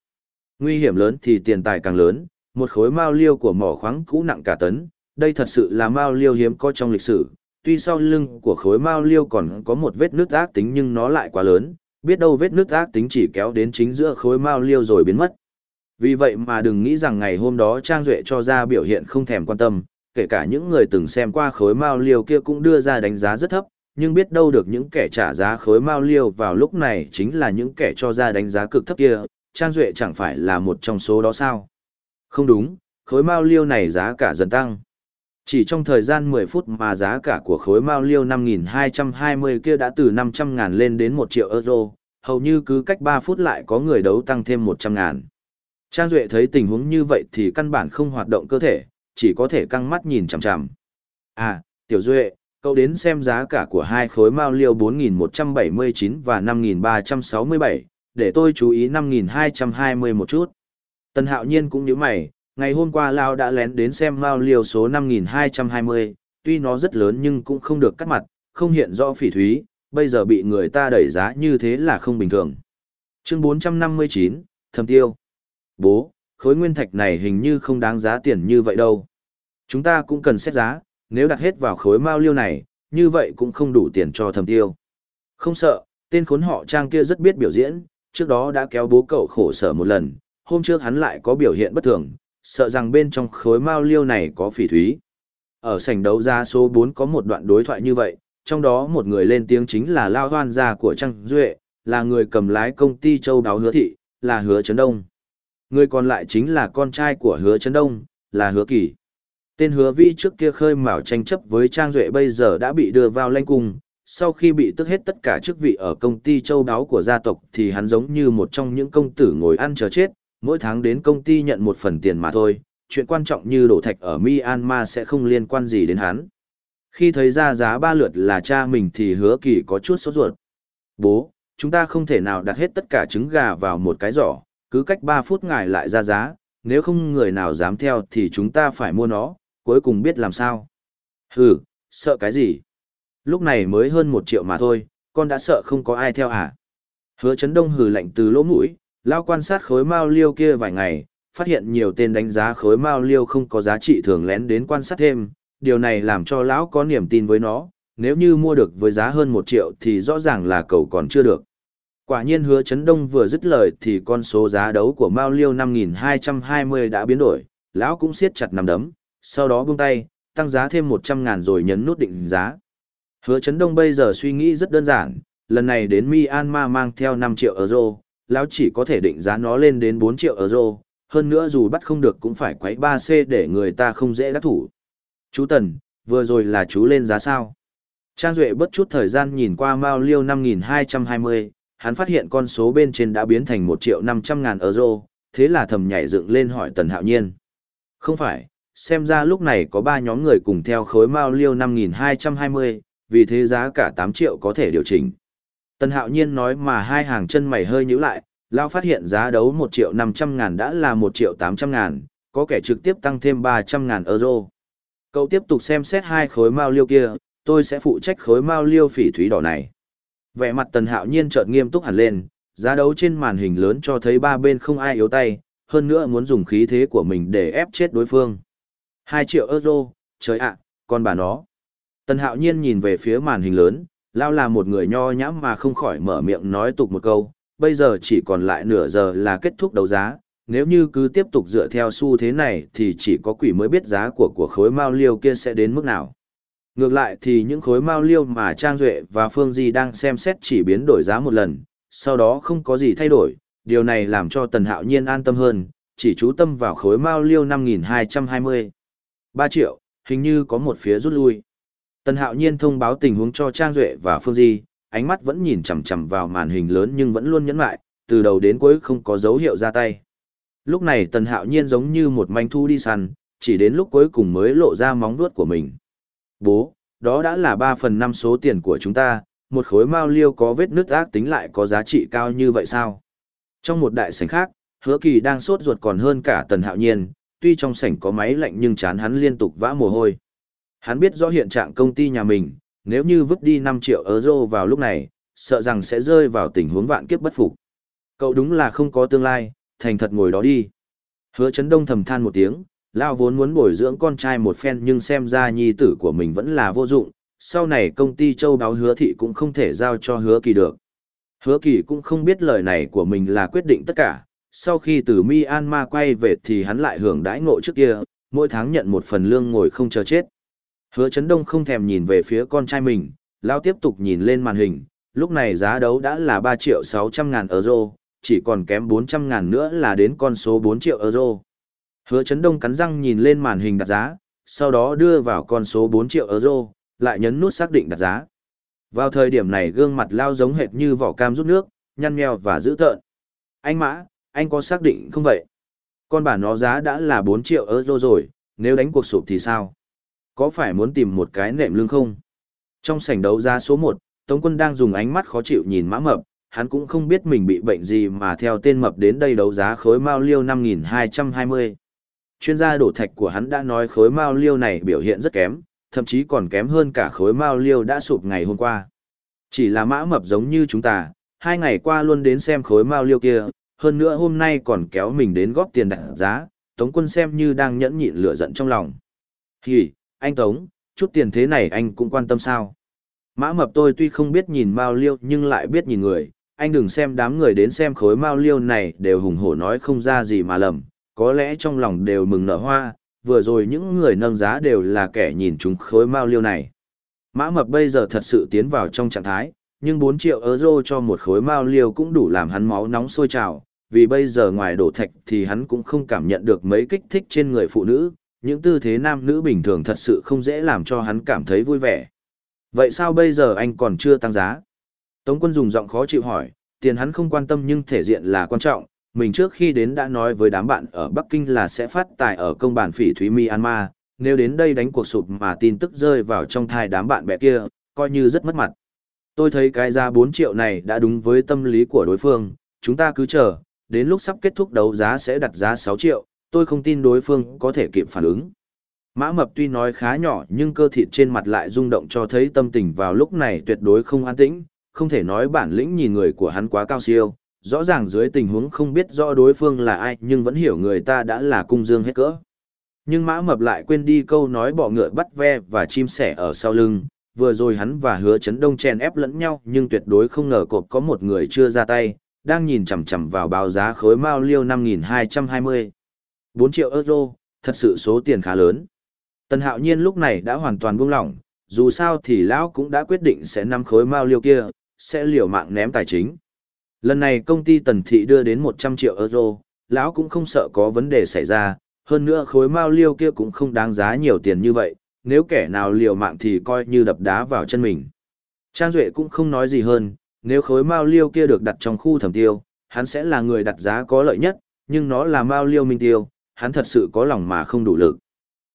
Nguy hiểm lớn thì tiền tài càng lớn, một khối mao liêu của mỏ khoáng cũ nặng cả tấn, đây thật sự là mao liêu hiếm có trong lịch sử. Tuy sau lưng của khối mao liêu còn có một vết nước ác tính nhưng nó lại quá lớn, biết đâu vết nước ác tính chỉ kéo đến chính giữa khối mao liêu rồi biến mất. Vì vậy mà đừng nghĩ rằng ngày hôm đó Trang Duệ cho ra biểu hiện không thèm quan tâm, kể cả những người từng xem qua khối mao liêu kia cũng đưa ra đánh giá rất thấp, nhưng biết đâu được những kẻ trả giá khối mao liêu vào lúc này chính là những kẻ cho ra đánh giá cực thấp kia, Trang Duệ chẳng phải là một trong số đó sao? Không đúng, khối mao liêu này giá cả dần tăng. Chỉ trong thời gian 10 phút mà giá cả của khối mao liêu 5.220 kia đã từ 500 ngàn lên đến 1 triệu euro, hầu như cứ cách 3 phút lại có người đấu tăng thêm 100 ngàn. Trang Duệ thấy tình huống như vậy thì căn bản không hoạt động cơ thể, chỉ có thể căng mắt nhìn chằm chằm. À, Tiểu Duệ, cậu đến xem giá cả của hai khối mao liêu 4.179 và 5367, để tôi chú ý 5220 một chút. Tần Hạo Nhiên cũng như mày, ngày hôm qua Lao đã lén đến xem mao liều số 5220, tuy nó rất lớn nhưng cũng không được cắt mặt, không hiện rõ phỉ thúy, bây giờ bị người ta đẩy giá như thế là không bình thường. Chương 459, Thầm Tiêu Bố, khối nguyên thạch này hình như không đáng giá tiền như vậy đâu. Chúng ta cũng cần xét giá, nếu đặt hết vào khối mao liêu này, như vậy cũng không đủ tiền cho thầm tiêu. Không sợ, tên khốn họ trang kia rất biết biểu diễn, trước đó đã kéo bố cậu khổ sở một lần, hôm trước hắn lại có biểu hiện bất thường, sợ rằng bên trong khối mao liêu này có phỉ thúy. Ở sảnh đấu giá số 4 có một đoạn đối thoại như vậy, trong đó một người lên tiếng chính là Lao Hoan gia của Trang Duệ, là người cầm lái công ty châu đáo hứa thị, là hứa Trấn Đông. Người còn lại chính là con trai của hứa Trấn Đông, là hứa kỳ. Tên hứa vi trước kia khơi mào tranh chấp với Trang Duệ bây giờ đã bị đưa vào lanh cung, sau khi bị tước hết tất cả chức vị ở công ty châu đáo của gia tộc thì hắn giống như một trong những công tử ngồi ăn chờ chết, mỗi tháng đến công ty nhận một phần tiền mà thôi, chuyện quan trọng như đổ thạch ở Myanmar sẽ không liên quan gì đến hắn. Khi thấy ra giá ba lượt là cha mình thì hứa kỳ có chút sốt ruột. Bố, chúng ta không thể nào đặt hết tất cả trứng gà vào một cái giỏ, cứ cách 3 phút ngài lại ra giá, nếu không người nào dám theo thì chúng ta phải mua nó, cuối cùng biết làm sao. Hừ, sợ cái gì? Lúc này mới hơn một triệu mà thôi, con đã sợ không có ai theo à? Hứa chấn đông hừ lạnh từ lỗ mũi, lao quan sát khối mao liêu kia vài ngày, phát hiện nhiều tên đánh giá khối mao liêu không có giá trị thường lén đến quan sát thêm, điều này làm cho lão có niềm tin với nó, nếu như mua được với giá hơn một triệu thì rõ ràng là cầu còn chưa được. Quả nhiên hứa chấn đông vừa dứt lời thì con số giá đấu của Mao Liêu 5220 đã biến đổi, lão cũng siết chặt nằm đấm, sau đó buông tay, tăng giá thêm 100 ngàn rồi nhấn nút định giá. Hứa chấn đông bây giờ suy nghĩ rất đơn giản, lần này đến Myanmar mang theo 5 triệu euro, lão chỉ có thể định giá nó lên đến 4 triệu euro, hơn nữa dù bắt không được cũng phải quấy 3C để người ta không dễ đắc thủ. Chú Tần, vừa rồi là chú lên giá sao? Trang Duệ bất chút thời gian nhìn qua Mao Liêu 5220, hắn phát hiện con số bên trên đã biến thành 1 triệu 500 ngàn euro, thế là thầm nhảy dựng lên hỏi Tần Hạo Nhiên. Không phải, xem ra lúc này có 3 nhóm người cùng theo khối Mao Liêu 5220, vì thế giá cả 8 triệu có thể điều chỉnh. Tần Hạo Nhiên nói mà hai hàng chân mày hơi nhíu lại, Lao phát hiện giá đấu 1 triệu 500 ngàn đã là 1 triệu 800 ngàn, có kẻ trực tiếp tăng thêm 300 ngàn euro. Cậu tiếp tục xem xét hai khối Mao Liêu kia, tôi sẽ phụ trách khối Mao Liêu phỉ thúy đỏ này. Vẻ mặt Tần Hạo Nhiên chợt nghiêm túc hẳn lên, giá đấu trên màn hình lớn cho thấy ba bên không ai yếu tay, hơn nữa muốn dùng khí thế của mình để ép chết đối phương. 2 triệu euro, trời ạ, con bà nó. Tần Hạo Nhiên nhìn về phía màn hình lớn, lao là một người nho nhãm mà không khỏi mở miệng nói tục một câu, bây giờ chỉ còn lại nửa giờ là kết thúc đấu giá, nếu như cứ tiếp tục dựa theo xu thế này thì chỉ có quỷ mới biết giá của của khối mao liêu kia sẽ đến mức nào. Ngược lại thì những khối mao liêu mà Trang Duệ và Phương Di đang xem xét chỉ biến đổi giá một lần, sau đó không có gì thay đổi, điều này làm cho Tần Hạo Nhiên an tâm hơn, chỉ chú tâm vào khối mao liêu 5220. 3 triệu, hình như có một phía rút lui. Tần Hạo Nhiên thông báo tình huống cho Trang Duệ và Phương Di, ánh mắt vẫn nhìn chằm chằm vào màn hình lớn nhưng vẫn luôn nhẫn lại, từ đầu đến cuối không có dấu hiệu ra tay. Lúc này Tần Hạo Nhiên giống như một manh thu đi săn, chỉ đến lúc cuối cùng mới lộ ra móng vuốt của mình. Bố, đó đã là 3 phần 5 số tiền của chúng ta, một khối mao liêu có vết nước ác tính lại có giá trị cao như vậy sao? Trong một đại sảnh khác, hứa kỳ đang sốt ruột còn hơn cả Tần Hạo Nhiên, tuy trong sảnh có máy lạnh nhưng chán hắn liên tục vã mồ hôi. Hắn biết rõ hiện trạng công ty nhà mình, nếu như vứt đi 5 triệu euro vào lúc này, sợ rằng sẽ rơi vào tình huống vạn kiếp bất phục. Cậu đúng là không có tương lai, thành thật ngồi đó đi. Hứa chấn đông thầm than một tiếng, Lao vốn muốn bồi dưỡng con trai một phen nhưng xem ra nhi tử của mình vẫn là vô dụng, sau này công ty châu báo hứa thị cũng không thể giao cho hứa kỳ được. Hứa kỳ cũng không biết lời này của mình là quyết định tất cả, sau khi từ Myanmar quay về thì hắn lại hưởng đãi ngộ trước kia, mỗi tháng nhận một phần lương ngồi không chờ chết. Hứa chấn đông không thèm nhìn về phía con trai mình, Lao tiếp tục nhìn lên màn hình, lúc này giá đấu đã là 3 triệu 600 ngàn euro, chỉ còn kém 400 ngàn nữa là đến con số 4 triệu euro. Hứa chấn đông cắn răng nhìn lên màn hình đặt giá, sau đó đưa vào con số 4 triệu euro, lại nhấn nút xác định đặt giá. Vào thời điểm này gương mặt lao giống hệt như vỏ cam rút nước, nhăn nheo và dữ tợn. Anh Mã, anh có xác định không vậy? Con bản nó giá đã là 4 triệu euro rồi, nếu đánh cuộc sụp thì sao? Có phải muốn tìm một cái nệm lương không? Trong sảnh đấu giá số 1, Tống quân đang dùng ánh mắt khó chịu nhìn mã mập, hắn cũng không biết mình bị bệnh gì mà theo tên mập đến đây đấu giá khối mao liêu 5220. Chuyên gia đổ thạch của hắn đã nói khối mao liêu này biểu hiện rất kém, thậm chí còn kém hơn cả khối mao liêu đã sụp ngày hôm qua. Chỉ là mã mập giống như chúng ta, hai ngày qua luôn đến xem khối mao liêu kia, hơn nữa hôm nay còn kéo mình đến góp tiền đặt giá, Tống quân xem như đang nhẫn nhịn lửa giận trong lòng. Hì, anh Tống, chút tiền thế này anh cũng quan tâm sao? Mã mập tôi tuy không biết nhìn mao liêu nhưng lại biết nhìn người, anh đừng xem đám người đến xem khối mao liêu này đều hùng hổ nói không ra gì mà lầm, có lẽ trong lòng đều mừng nở hoa, vừa rồi những người nâng giá đều là kẻ nhìn chúng khối mao liêu này. Mã mập bây giờ thật sự tiến vào trong trạng thái, nhưng 4 triệu euro cho một khối mao liêu cũng đủ làm hắn máu nóng sôi trào, vì bây giờ ngoài đổ thạch thì hắn cũng không cảm nhận được mấy kích thích trên người phụ nữ, những tư thế nam nữ bình thường thật sự không dễ làm cho hắn cảm thấy vui vẻ. Vậy sao bây giờ anh còn chưa tăng giá? Tống quân dùng giọng khó chịu hỏi, tiền hắn không quan tâm nhưng thể diện là quan trọng, mình trước khi đến đã nói với đám bạn ở Bắc Kinh là sẽ phát tài ở công bản phỉ thúy Myanmar, nếu đến đây đánh cuộc sụp mà tin tức rơi vào trong thai đám bạn bè kia, coi như rất mất mặt. Tôi thấy cái giá 4 triệu này đã đúng với tâm lý của đối phương, chúng ta cứ chờ, đến lúc sắp kết thúc đấu giá sẽ đặt giá 6 triệu, tôi không tin đối phương có thể kịp phản ứng. Mã mập tuy nói khá nhỏ nhưng cơ thịt trên mặt lại rung động cho thấy tâm tình vào lúc này tuyệt đối không an tĩnh, không thể nói bản lĩnh nhìn người của hắn quá cao siêu, rõ ràng dưới tình huống không biết rõ đối phương là ai nhưng vẫn hiểu người ta đã là cung dương hết cỡ. Nhưng mã mập lại quên đi câu nói bỏ ngựa bắt ve và chim sẻ ở sau lưng, vừa rồi hắn và hứa chấn đông chen ép lẫn nhau nhưng tuyệt đối không ngờ cột có một người chưa ra tay, đang nhìn chằm chằm vào báo giá khối mao liêu 5.220. 4 triệu euro, thật sự số tiền khá lớn. Tần hạo nhiên lúc này đã hoàn toàn buông lỏng, dù sao thì lão cũng đã quyết định sẽ nắm khối mao liêu kia, sẽ liều mạng ném tài chính. Lần này công ty tần thị đưa đến 100 triệu euro, lão cũng không sợ có vấn đề xảy ra, hơn nữa khối mao liêu kia cũng không đáng giá nhiều tiền như vậy, nếu kẻ nào liều mạng thì coi như đập đá vào chân mình. Trang Duệ cũng không nói gì hơn, nếu khối mao liêu kia được đặt trong khu thẩm tiêu, hắn sẽ là người đặt giá có lợi nhất, nhưng nó là mao liêu minh tiêu, hắn thật sự có lòng mà không đủ lực.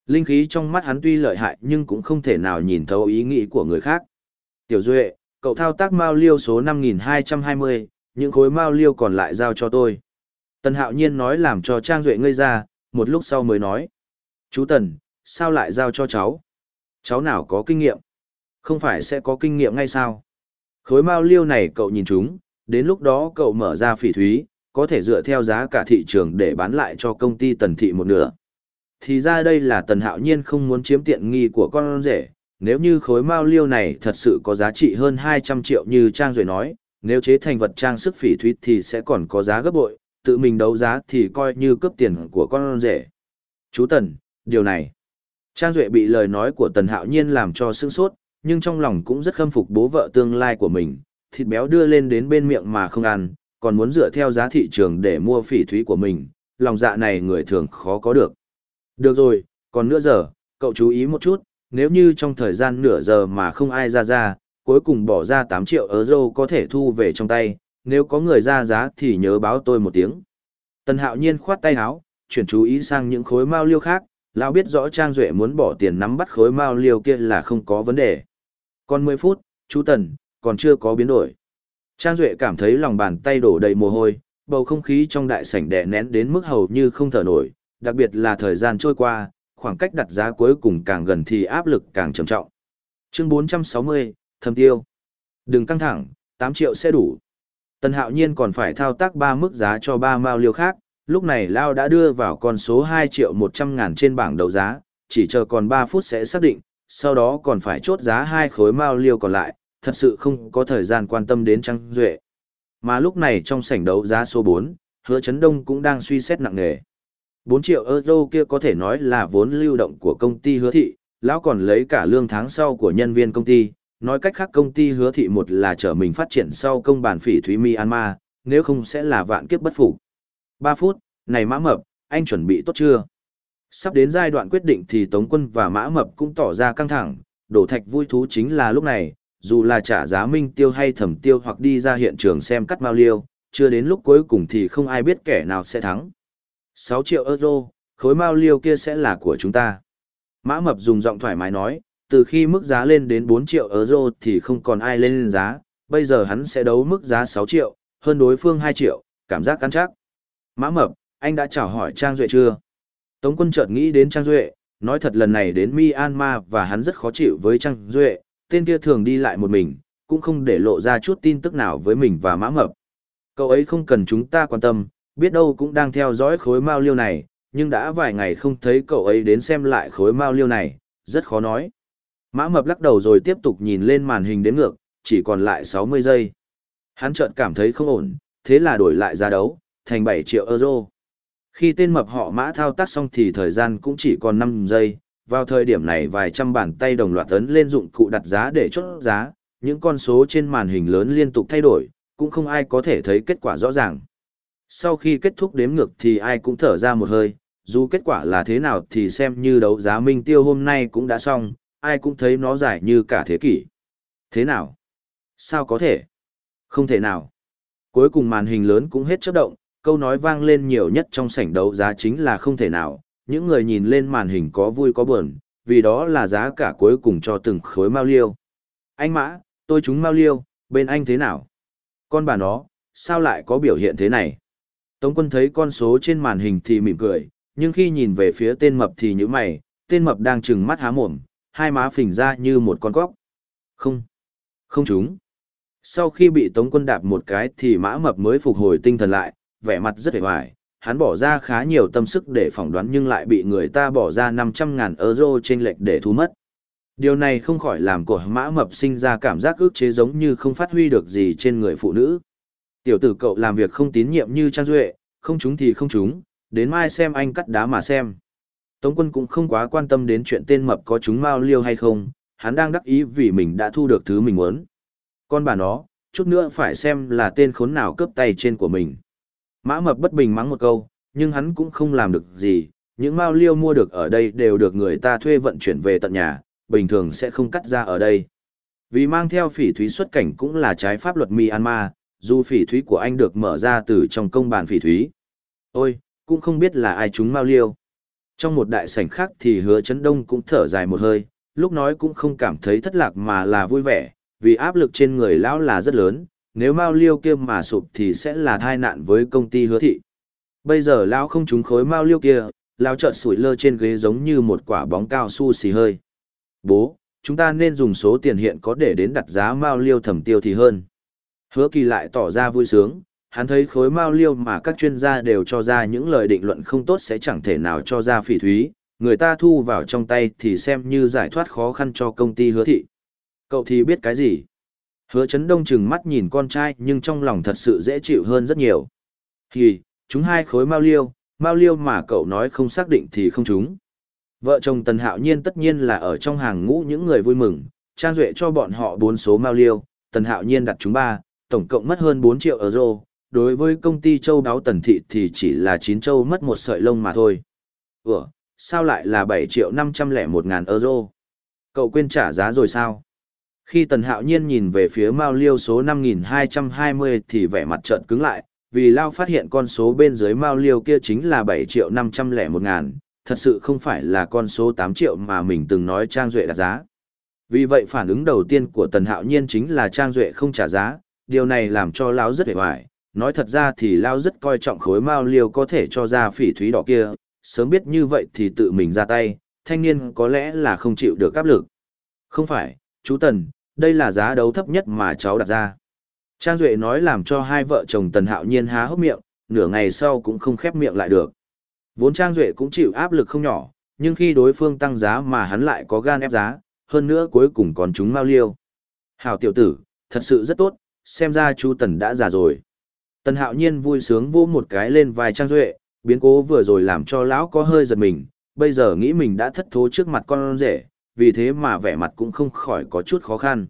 Linh khí trong mắt hắn tuy lợi hại nhưng cũng không thể nào nhìn thấu ý nghĩ của người khác. Tiểu Duệ, cậu thao tác mao liêu số 5220, những khối mao liêu còn lại giao cho tôi. Tần Hạo Nhiên nói làm cho Trang Duệ ngây ra, một lúc sau mới nói. Chú Tần, sao lại giao cho cháu? Cháu nào có kinh nghiệm? Không phải sẽ có kinh nghiệm ngay sao? Khối mao liêu này cậu nhìn chúng, đến lúc đó cậu mở ra phỉ thúy, có thể dựa theo giá cả thị trường để bán lại cho công ty tần thị một nửa. Thì ra đây là tần hạo nhiên không muốn chiếm tiện nghi của con rể, nếu như khối mao liêu này thật sự có giá trị hơn 200 triệu như Trang Duệ nói, nếu chế thành vật trang sức phỉ thúy thì sẽ còn có giá gấp bội, tự mình đấu giá thì coi như cướp tiền của con rể. Chú Tần, điều này. Trang Duệ bị lời nói của Tần Hạo Nhiên làm cho sương sốt, nhưng trong lòng cũng rất khâm phục bố vợ tương lai của mình, thịt béo đưa lên đến bên miệng mà không ăn, còn muốn dựa theo giá thị trường để mua phỉ thúy của mình, lòng dạ này người thường khó có được. Được rồi, còn nửa giờ, cậu chú ý một chút, nếu như trong thời gian nửa giờ mà không ai ra ra, cuối cùng bỏ ra 8 triệu euro có thể thu về trong tay, nếu có người ra giá thì nhớ báo tôi một tiếng. Tần hạo nhiên khoát tay áo, chuyển chú ý sang những khối mao liêu khác, lão biết rõ Trang Duệ muốn bỏ tiền nắm bắt khối mao liêu kia là không có vấn đề. Còn 10 phút, chú Tần, còn chưa có biến đổi. Trang Duệ cảm thấy lòng bàn tay đổ đầy mồ hôi, bầu không khí trong đại sảnh đè nén đến mức hầu như không thở nổi, đặc biệt là thời gian trôi qua, khoảng cách đặt giá cuối cùng càng gần thì áp lực càng trầm trọng. Chương 460, thâm tiêu. Đừng căng thẳng, 8 triệu sẽ đủ. Tần Hạo Nhiên còn phải thao tác 3 mức giá cho 3 mao liêu khác, lúc này Lao đã đưa vào con số 2 triệu 100 ngàn trên bảng đấu giá, chỉ chờ còn 3 phút sẽ xác định, sau đó còn phải chốt giá hai khối mao liêu còn lại, thật sự không có thời gian quan tâm đến Trang Duệ. Mà lúc này trong sảnh đấu giá số 4, hứa chấn đông cũng đang suy xét nặng nề. 4 triệu euro kia có thể nói là vốn lưu động của công ty hứa thị, lão còn lấy cả lương tháng sau của nhân viên công ty, nói cách khác công ty hứa thị một là trở mình phát triển sau công bản phỉ thúy Myanmar, nếu không sẽ là vạn kiếp bất phục. 3 phút, này mã mập, anh chuẩn bị tốt chưa? Sắp đến giai đoạn quyết định thì Tống quân và mã mập cũng tỏ ra căng thẳng, đổ thạch vui thú chính là lúc này, dù là trả giá minh tiêu hay thẩm tiêu hoặc đi ra hiện trường xem cắt mao liêu, chưa đến lúc cuối cùng thì không ai biết kẻ nào sẽ thắng. 6 triệu euro, khối mao liêu kia sẽ là của chúng ta. Mã mập dùng giọng thoải mái nói, từ khi mức giá lên đến 4 triệu euro thì không còn ai lên giá, bây giờ hắn sẽ đấu mức giá 6 triệu, hơn đối phương 2 triệu, cảm giác cắn chắc. Mã mập, anh đã chào hỏi Trang Duệ chưa? Tống quân chợt nghĩ đến Trang Duệ, nói thật lần này đến Myanmar và hắn rất khó chịu với Trang Duệ, tên kia thường đi lại một mình, cũng không để lộ ra chút tin tức nào với mình và mã mập. Cậu ấy không cần chúng ta quan tâm, biết đâu cũng đang theo dõi khối mao liêu này, nhưng đã vài ngày không thấy cậu ấy đến xem lại khối mao liêu này, rất khó nói. Mã mập lắc đầu rồi tiếp tục nhìn lên màn hình đến ngược, chỉ còn lại 60 giây. Hắn chợt cảm thấy không ổn, thế là đổi lại giá đấu, thành 7 triệu euro. Khi tên mập họ mã thao tác xong thì thời gian cũng chỉ còn 5 giây, vào thời điểm này vài trăm bàn tay đồng loạt ấn lên dụng cụ đặt giá để chốt giá, những con số trên màn hình lớn liên tục thay đổi, cũng không ai có thể thấy kết quả rõ ràng. Sau khi kết thúc đếm ngược thì ai cũng thở ra một hơi, dù kết quả là thế nào thì xem như đấu giá minh tiêu hôm nay cũng đã xong, ai cũng thấy nó dài như cả thế kỷ. Thế nào? Sao có thể? Không thể nào. Cuối cùng màn hình lớn cũng hết chớp động, câu nói vang lên nhiều nhất trong sảnh đấu giá chính là không thể nào, những người nhìn lên màn hình có vui có buồn, vì đó là giá cả cuối cùng cho từng khối mao liêu. Anh Mã, tôi trúng mao liêu, bên anh thế nào? Con bà nó, sao lại có biểu hiện thế này? Tống quân thấy con số trên màn hình thì mỉm cười, nhưng khi nhìn về phía tên mập thì như mày, tên mập đang trừng mắt há mồm, hai má phình ra như một con cóc. Không, không trúng. Sau khi bị Tống quân đạp một cái thì mã mập mới phục hồi tinh thần lại, vẻ mặt rất hề hoài. Hắn bỏ ra khá nhiều tâm sức để phỏng đoán nhưng lại bị người ta bỏ ra 500.000 euro trên lệch để thu mất. Điều này không khỏi làm cổ mã mập sinh ra cảm giác ước chế giống như không phát huy được gì trên người phụ nữ. Tiểu tử cậu làm việc không tín nhiệm như Trang Duệ, không chúng thì không chúng, đến mai xem anh cắt đá mà xem. Tống quân cũng không quá quan tâm đến chuyện tên mập có chúng mau liêu hay không, hắn đang đắc ý vì mình đã thu được thứ mình muốn. Con bà nó, chút nữa phải xem là tên khốn nào cướp tay trên của mình. Mã mập bất bình mắng một câu, nhưng hắn cũng không làm được gì, những mao liêu mua được ở đây đều được người ta thuê vận chuyển về tận nhà, bình thường sẽ không cắt ra ở đây. Vì mang theo phỉ thúy xuất cảnh cũng là trái pháp luật Myanmar, dù phỉ thúy của anh được mở ra từ trong công bàn phỉ thúy. Ôi, cũng không biết là ai chúng mao liêu. Trong một đại sảnh khác thì hứa chấn đông cũng thở dài một hơi, lúc nói cũng không cảm thấy thất lạc mà là vui vẻ, vì áp lực trên người lão là rất lớn, nếu mao liêu kia mà sụp thì sẽ là tai nạn với công ty hứa thị. Bây giờ lão không trúng khối mao liêu kia, lão chợt sủi lơ trên ghế giống như một quả bóng cao su xì hơi. Bố, chúng ta nên dùng số tiền hiện có để đến đặt giá mao liêu thẩm tiêu thì hơn. Hứa kỳ lại tỏ ra vui sướng, hắn thấy khối mao liêu mà các chuyên gia đều cho ra những lời định luận không tốt sẽ chẳng thể nào cho ra phỉ thúy, người ta thu vào trong tay thì xem như giải thoát khó khăn cho công ty hứa thị. Cậu thì biết cái gì? Hứa chấn đông chừng mắt nhìn con trai nhưng trong lòng thật sự dễ chịu hơn rất nhiều. Thì, chúng hai khối mau liêu, mau liêu mà cậu nói không xác định thì không chúng. Vợ chồng Tần Hạo Nhiên tất nhiên là ở trong hàng ngũ những người vui mừng, Trang Duệ cho bọn họ bốn số mau liêu, Tần Hạo Nhiên đặt chúng ba, tổng cộng mất hơn 4 triệu euro. Đối với công ty châu đáo Tần Thị thì chỉ là 9 châu mất một sợi lông mà thôi. Ủa, sao lại là 7 triệu 501 ngàn euro? Cậu quên trả giá rồi sao? Khi Tần Hạo Nhiên nhìn về phía Mao Liêu số 5220 thì vẻ mặt trợn cứng lại, vì Lao phát hiện con số bên dưới Mao Liêu kia chính là 7 triệu 501 ngàn, thật sự không phải là con số 8 triệu mà mình từng nói Trang Duệ đặt giá. Vì vậy phản ứng đầu tiên của Tần Hạo Nhiên chính là Trang Duệ không trả giá, điều này làm cho Lao rất hề hoài. Nói thật ra thì Lao rất coi trọng khối Mao Liêu có thể cho ra phỉ thúy đỏ kia, sớm biết như vậy thì tự mình ra tay, thanh niên có lẽ là không chịu được áp lực. Không phải, chú Tần, đây là giá đấu thấp nhất mà cháu đặt ra. Trang Duệ nói làm cho hai vợ chồng Tần Hạo Nhiên há hốc miệng, nửa ngày sau cũng không khép miệng lại được. Vốn Trang Duệ cũng chịu áp lực không nhỏ, nhưng khi đối phương tăng giá mà hắn lại có gan ép giá, hơn nữa cuối cùng còn chúng mau liêu. Hảo tiểu tử, thật sự rất tốt, xem ra chú Tần đã già rồi. Tần Hạo Nhiên vui sướng vô một cái lên vai Trang Duệ, biến cố vừa rồi làm cho lão có hơi giật mình, bây giờ nghĩ mình đã thất thố trước mặt con rể, vì thế mà vẻ mặt cũng không khỏi có chút khó khăn.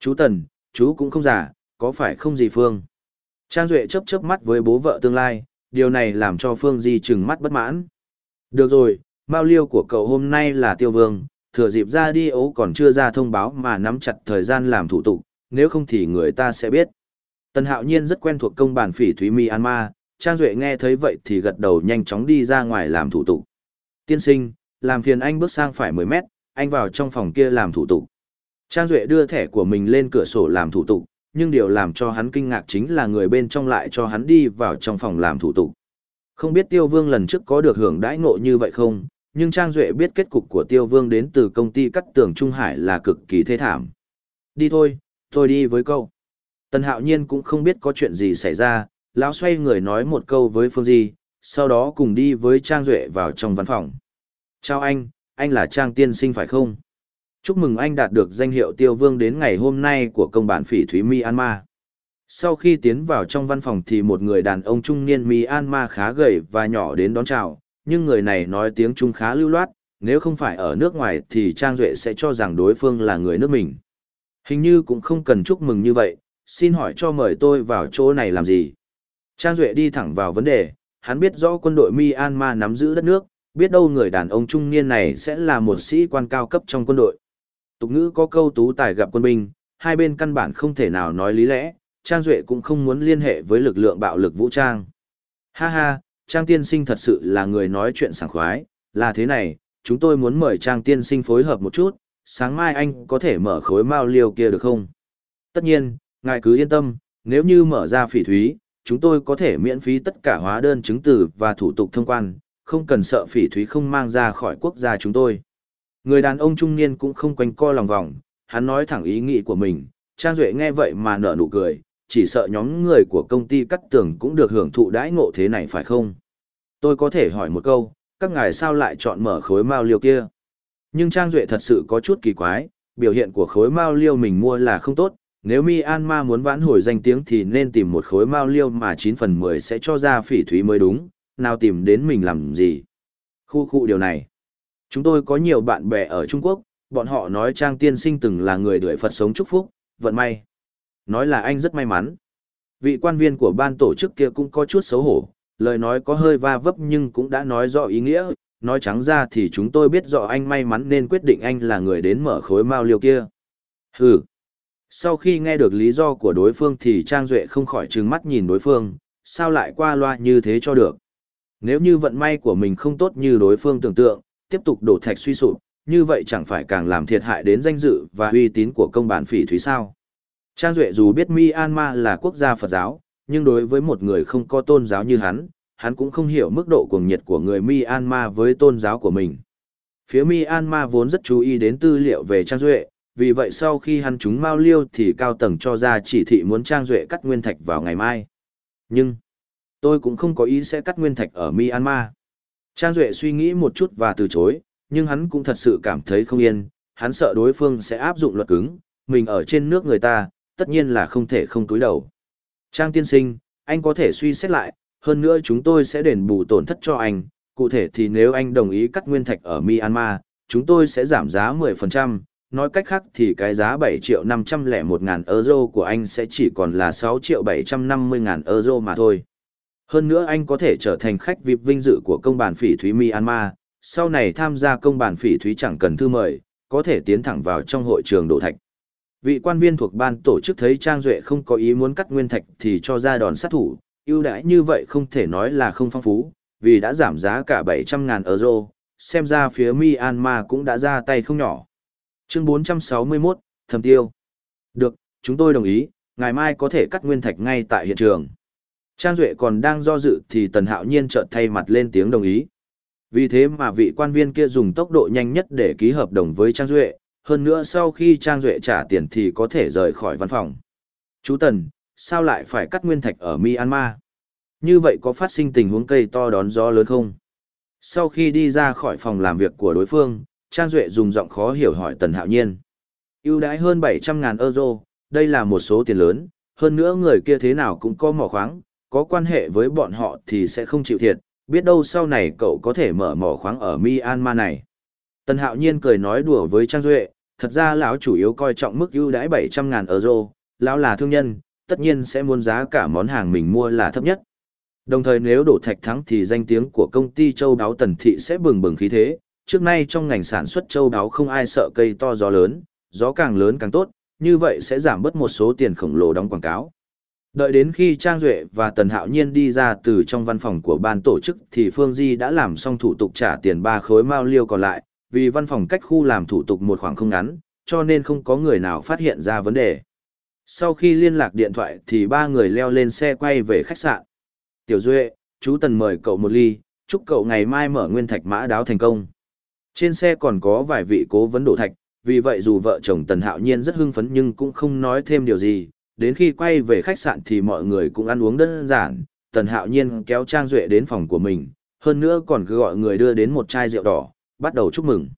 Chú Tần, chú cũng không già, có phải không gì Phương? Trang Duệ chấp chấp mắt với bố vợ tương lai, điều này làm cho Phương Di trừng mắt bất mãn. Được rồi, bao liêu của cậu hôm nay là tiêu vương, thừa dịp ra đi ấu còn chưa ra thông báo mà nắm chặt thời gian làm thủ tục, nếu không thì người ta sẽ biết. Tần Hạo Nhiên rất quen thuộc công bản phỉ Thúy Myanmar, Trang Duệ nghe thấy vậy thì gật đầu nhanh chóng đi ra ngoài làm thủ tục. Tiên sinh, làm phiền anh bước sang phải 10 mét, anh vào trong phòng kia làm thủ tục. Trang Duệ đưa thẻ của mình lên cửa sổ làm thủ tục, nhưng điều làm cho hắn kinh ngạc chính là người bên trong lại cho hắn đi vào trong phòng làm thủ tục. Không biết Tiêu Vương lần trước có được hưởng đãi ngộ như vậy không, nhưng Trang Duệ biết kết cục của Tiêu Vương đến từ công ty cắt tường Trung Hải là cực kỳ thê thảm. Đi thôi, tôi đi với câu. Tần Hạo Nhiên cũng không biết có chuyện gì xảy ra, lão xoay người nói một câu với Phương Di, sau đó cùng đi với Trang Duệ vào trong văn phòng. Chào anh, anh là Trang Tiên Sinh phải không? Chúc mừng anh đạt được danh hiệu tiêu vương đến ngày hôm nay của công bản phỉ thúy Myanmar. Sau khi tiến vào trong văn phòng thì một người đàn ông trung niên Myanmar khá gầy và nhỏ đến đón chào, nhưng người này nói tiếng Trung khá lưu loát, nếu không phải ở nước ngoài thì Trang Duệ sẽ cho rằng đối phương là người nước mình. Hình như cũng không cần chúc mừng như vậy, xin hỏi cho mời tôi vào chỗ này làm gì? Trang Duệ đi thẳng vào vấn đề, hắn biết rõ quân đội Myanmar nắm giữ đất nước, biết đâu người đàn ông trung niên này sẽ là một sĩ quan cao cấp trong quân đội. Tục ngữ có câu tú tài gặp quân binh, hai bên căn bản không thể nào nói lý lẽ, Trang Duệ cũng không muốn liên hệ với lực lượng bạo lực vũ trang. Ha ha, Trang Tiên Sinh thật sự là người nói chuyện sảng khoái, là thế này, chúng tôi muốn mời Trang Tiên Sinh phối hợp một chút, sáng mai anh có thể mở khối mao liều kia được không? Tất nhiên, ngài cứ yên tâm, nếu như mở ra phỉ thúy, chúng tôi có thể miễn phí tất cả hóa đơn chứng từ và thủ tục thông quan, không cần sợ phỉ thúy không mang ra khỏi quốc gia chúng tôi. Người đàn ông trung niên cũng không quanh co lòng vòng, hắn nói thẳng ý nghĩ của mình, Trang Duệ nghe vậy mà nở nụ cười, chỉ sợ nhóm người của công ty cắt tường cũng được hưởng thụ đãi ngộ thế này phải không? Tôi có thể hỏi một câu, các ngài sao lại chọn mở khối mao liêu kia? Nhưng Trang Duệ thật sự có chút kỳ quái, biểu hiện của khối mao liêu mình mua là không tốt, nếu Myanmar muốn vãn hồi danh tiếng thì nên tìm một khối mao liêu mà 9 phần 10 sẽ cho ra phỉ thúy mới đúng, nào tìm đến mình làm gì. Khu khu điều này. Chúng tôi có nhiều bạn bè ở Trung Quốc, bọn họ nói Trang Tiên Sinh từng là người đuổi Phật sống chúc phúc, vận may. Nói là anh rất may mắn. Vị quan viên của ban tổ chức kia cũng có chút xấu hổ, lời nói có hơi va vấp nhưng cũng đã nói rõ ý nghĩa, nói trắng ra thì chúng tôi biết rõ anh may mắn nên quyết định anh là người đến mở khối mao liêu kia. Hừ. Sau khi nghe được lý do của đối phương thì Trang Duệ không khỏi trừng mắt nhìn đối phương, sao lại qua loa như thế cho được. Nếu như vận may của mình không tốt như đối phương tưởng tượng, tiếp tục đổ thạch suy sụp, như vậy chẳng phải càng làm thiệt hại đến danh dự và uy tín của công bản phỉ thúy sao. Trang Duệ dù biết Myanmar là quốc gia Phật giáo, nhưng đối với một người không có tôn giáo như hắn, hắn cũng không hiểu mức độ cuồng nhiệt của người Myanmar với tôn giáo của mình. Phía Myanmar vốn rất chú ý đến tư liệu về Trang Duệ, vì vậy sau khi hắn trúng Mao Liêu thì cao tầng cho ra chỉ thị muốn Trang Duệ cắt nguyên thạch vào ngày mai. Nhưng, tôi cũng không có ý sẽ cắt nguyên thạch ở Myanmar. Trang Duệ suy nghĩ một chút và từ chối, nhưng hắn cũng thật sự cảm thấy không yên, hắn sợ đối phương sẽ áp dụng luật cứng, mình ở trên nước người ta, tất nhiên là không thể không túi đầu. Trang tiên sinh, anh có thể suy xét lại, hơn nữa chúng tôi sẽ đền bù tổn thất cho anh, cụ thể thì nếu anh đồng ý cắt nguyên thạch ở Myanmar, chúng tôi sẽ giảm giá 10%, nói cách khác thì cái giá 7 triệu 501 ngàn euro của anh sẽ chỉ còn là 6 triệu 750 ngàn euro mà thôi. Hơn nữa anh có thể trở thành khách VIP vinh dự của công bản phỉ thúy Myanmar, sau này tham gia công bản phỉ thúy chẳng cần thư mời, có thể tiến thẳng vào trong hội trường đổ thạch. Vị quan viên thuộc ban tổ chức thấy Trang Duệ không có ý muốn cắt nguyên thạch thì cho ra đòn sát thủ, ưu đãi như vậy không thể nói là không phong phú, vì đã giảm giá cả 700.000 euro, xem ra phía Myanmar cũng đã ra tay không nhỏ. Chương 461, Thầm Tiêu. Được, chúng tôi đồng ý, ngày mai có thể cắt nguyên thạch ngay tại hiện trường. Trang Duệ còn đang do dự thì Tần Hạo Nhiên chợt thay mặt lên tiếng đồng ý. Vì thế mà vị quan viên kia dùng tốc độ nhanh nhất để ký hợp đồng với Trang Duệ, hơn nữa sau khi Trang Duệ trả tiền thì có thể rời khỏi văn phòng. Chú Tần, sao lại phải cắt nguyên thạch ở Myanmar? Như vậy có phát sinh tình huống cây to đón gió lớn không? Sau khi đi ra khỏi phòng làm việc của đối phương, Trang Duệ dùng giọng khó hiểu hỏi Tần Hạo Nhiên. ưu đãi hơn 700.000 euro, đây là một số tiền lớn, hơn nữa người kia thế nào cũng có mỏ khoáng, có quan hệ với bọn họ thì sẽ không chịu thiệt, biết đâu sau này cậu có thể mở mỏ khoáng ở Myanmar này. Tần Hạo Nhiên cười nói đùa với Trang Duệ, thật ra lão chủ yếu coi trọng mức ưu đãi 700.000 euro, lão là thương nhân, tất nhiên sẽ muốn giá cả món hàng mình mua là thấp nhất. Đồng thời nếu đổ thạch thắng thì danh tiếng của công ty châu đáo tần thị sẽ bừng bừng khí thế, trước nay trong ngành sản xuất châu đáo không ai sợ cây to gió lớn, gió càng lớn càng tốt, như vậy sẽ giảm bớt một số tiền khổng lồ đóng quảng cáo. Đợi đến khi Trang Duệ và Tần Hạo Nhiên đi ra từ trong văn phòng của ban tổ chức thì Phương Di đã làm xong thủ tục trả tiền ba khối mao liêu còn lại, vì văn phòng cách khu làm thủ tục một khoảng không ngắn, cho nên không có người nào phát hiện ra vấn đề. Sau khi liên lạc điện thoại thì ba người leo lên xe quay về khách sạn. Tiểu Duệ, chú Tần mời cậu một ly, chúc cậu ngày mai mở nguyên thạch mã đáo thành công. Trên xe còn có vài vị cố vấn đổ thạch, vì vậy dù vợ chồng Tần Hạo Nhiên rất hưng phấn nhưng cũng không nói thêm điều gì. Đến khi quay về khách sạn thì mọi người cũng ăn uống đơn giản, Tần Hạo Nhiên kéo Trang Duệ đến phòng của mình, hơn nữa còn cứ gọi người đưa đến một chai rượu đỏ, bắt đầu chúc mừng.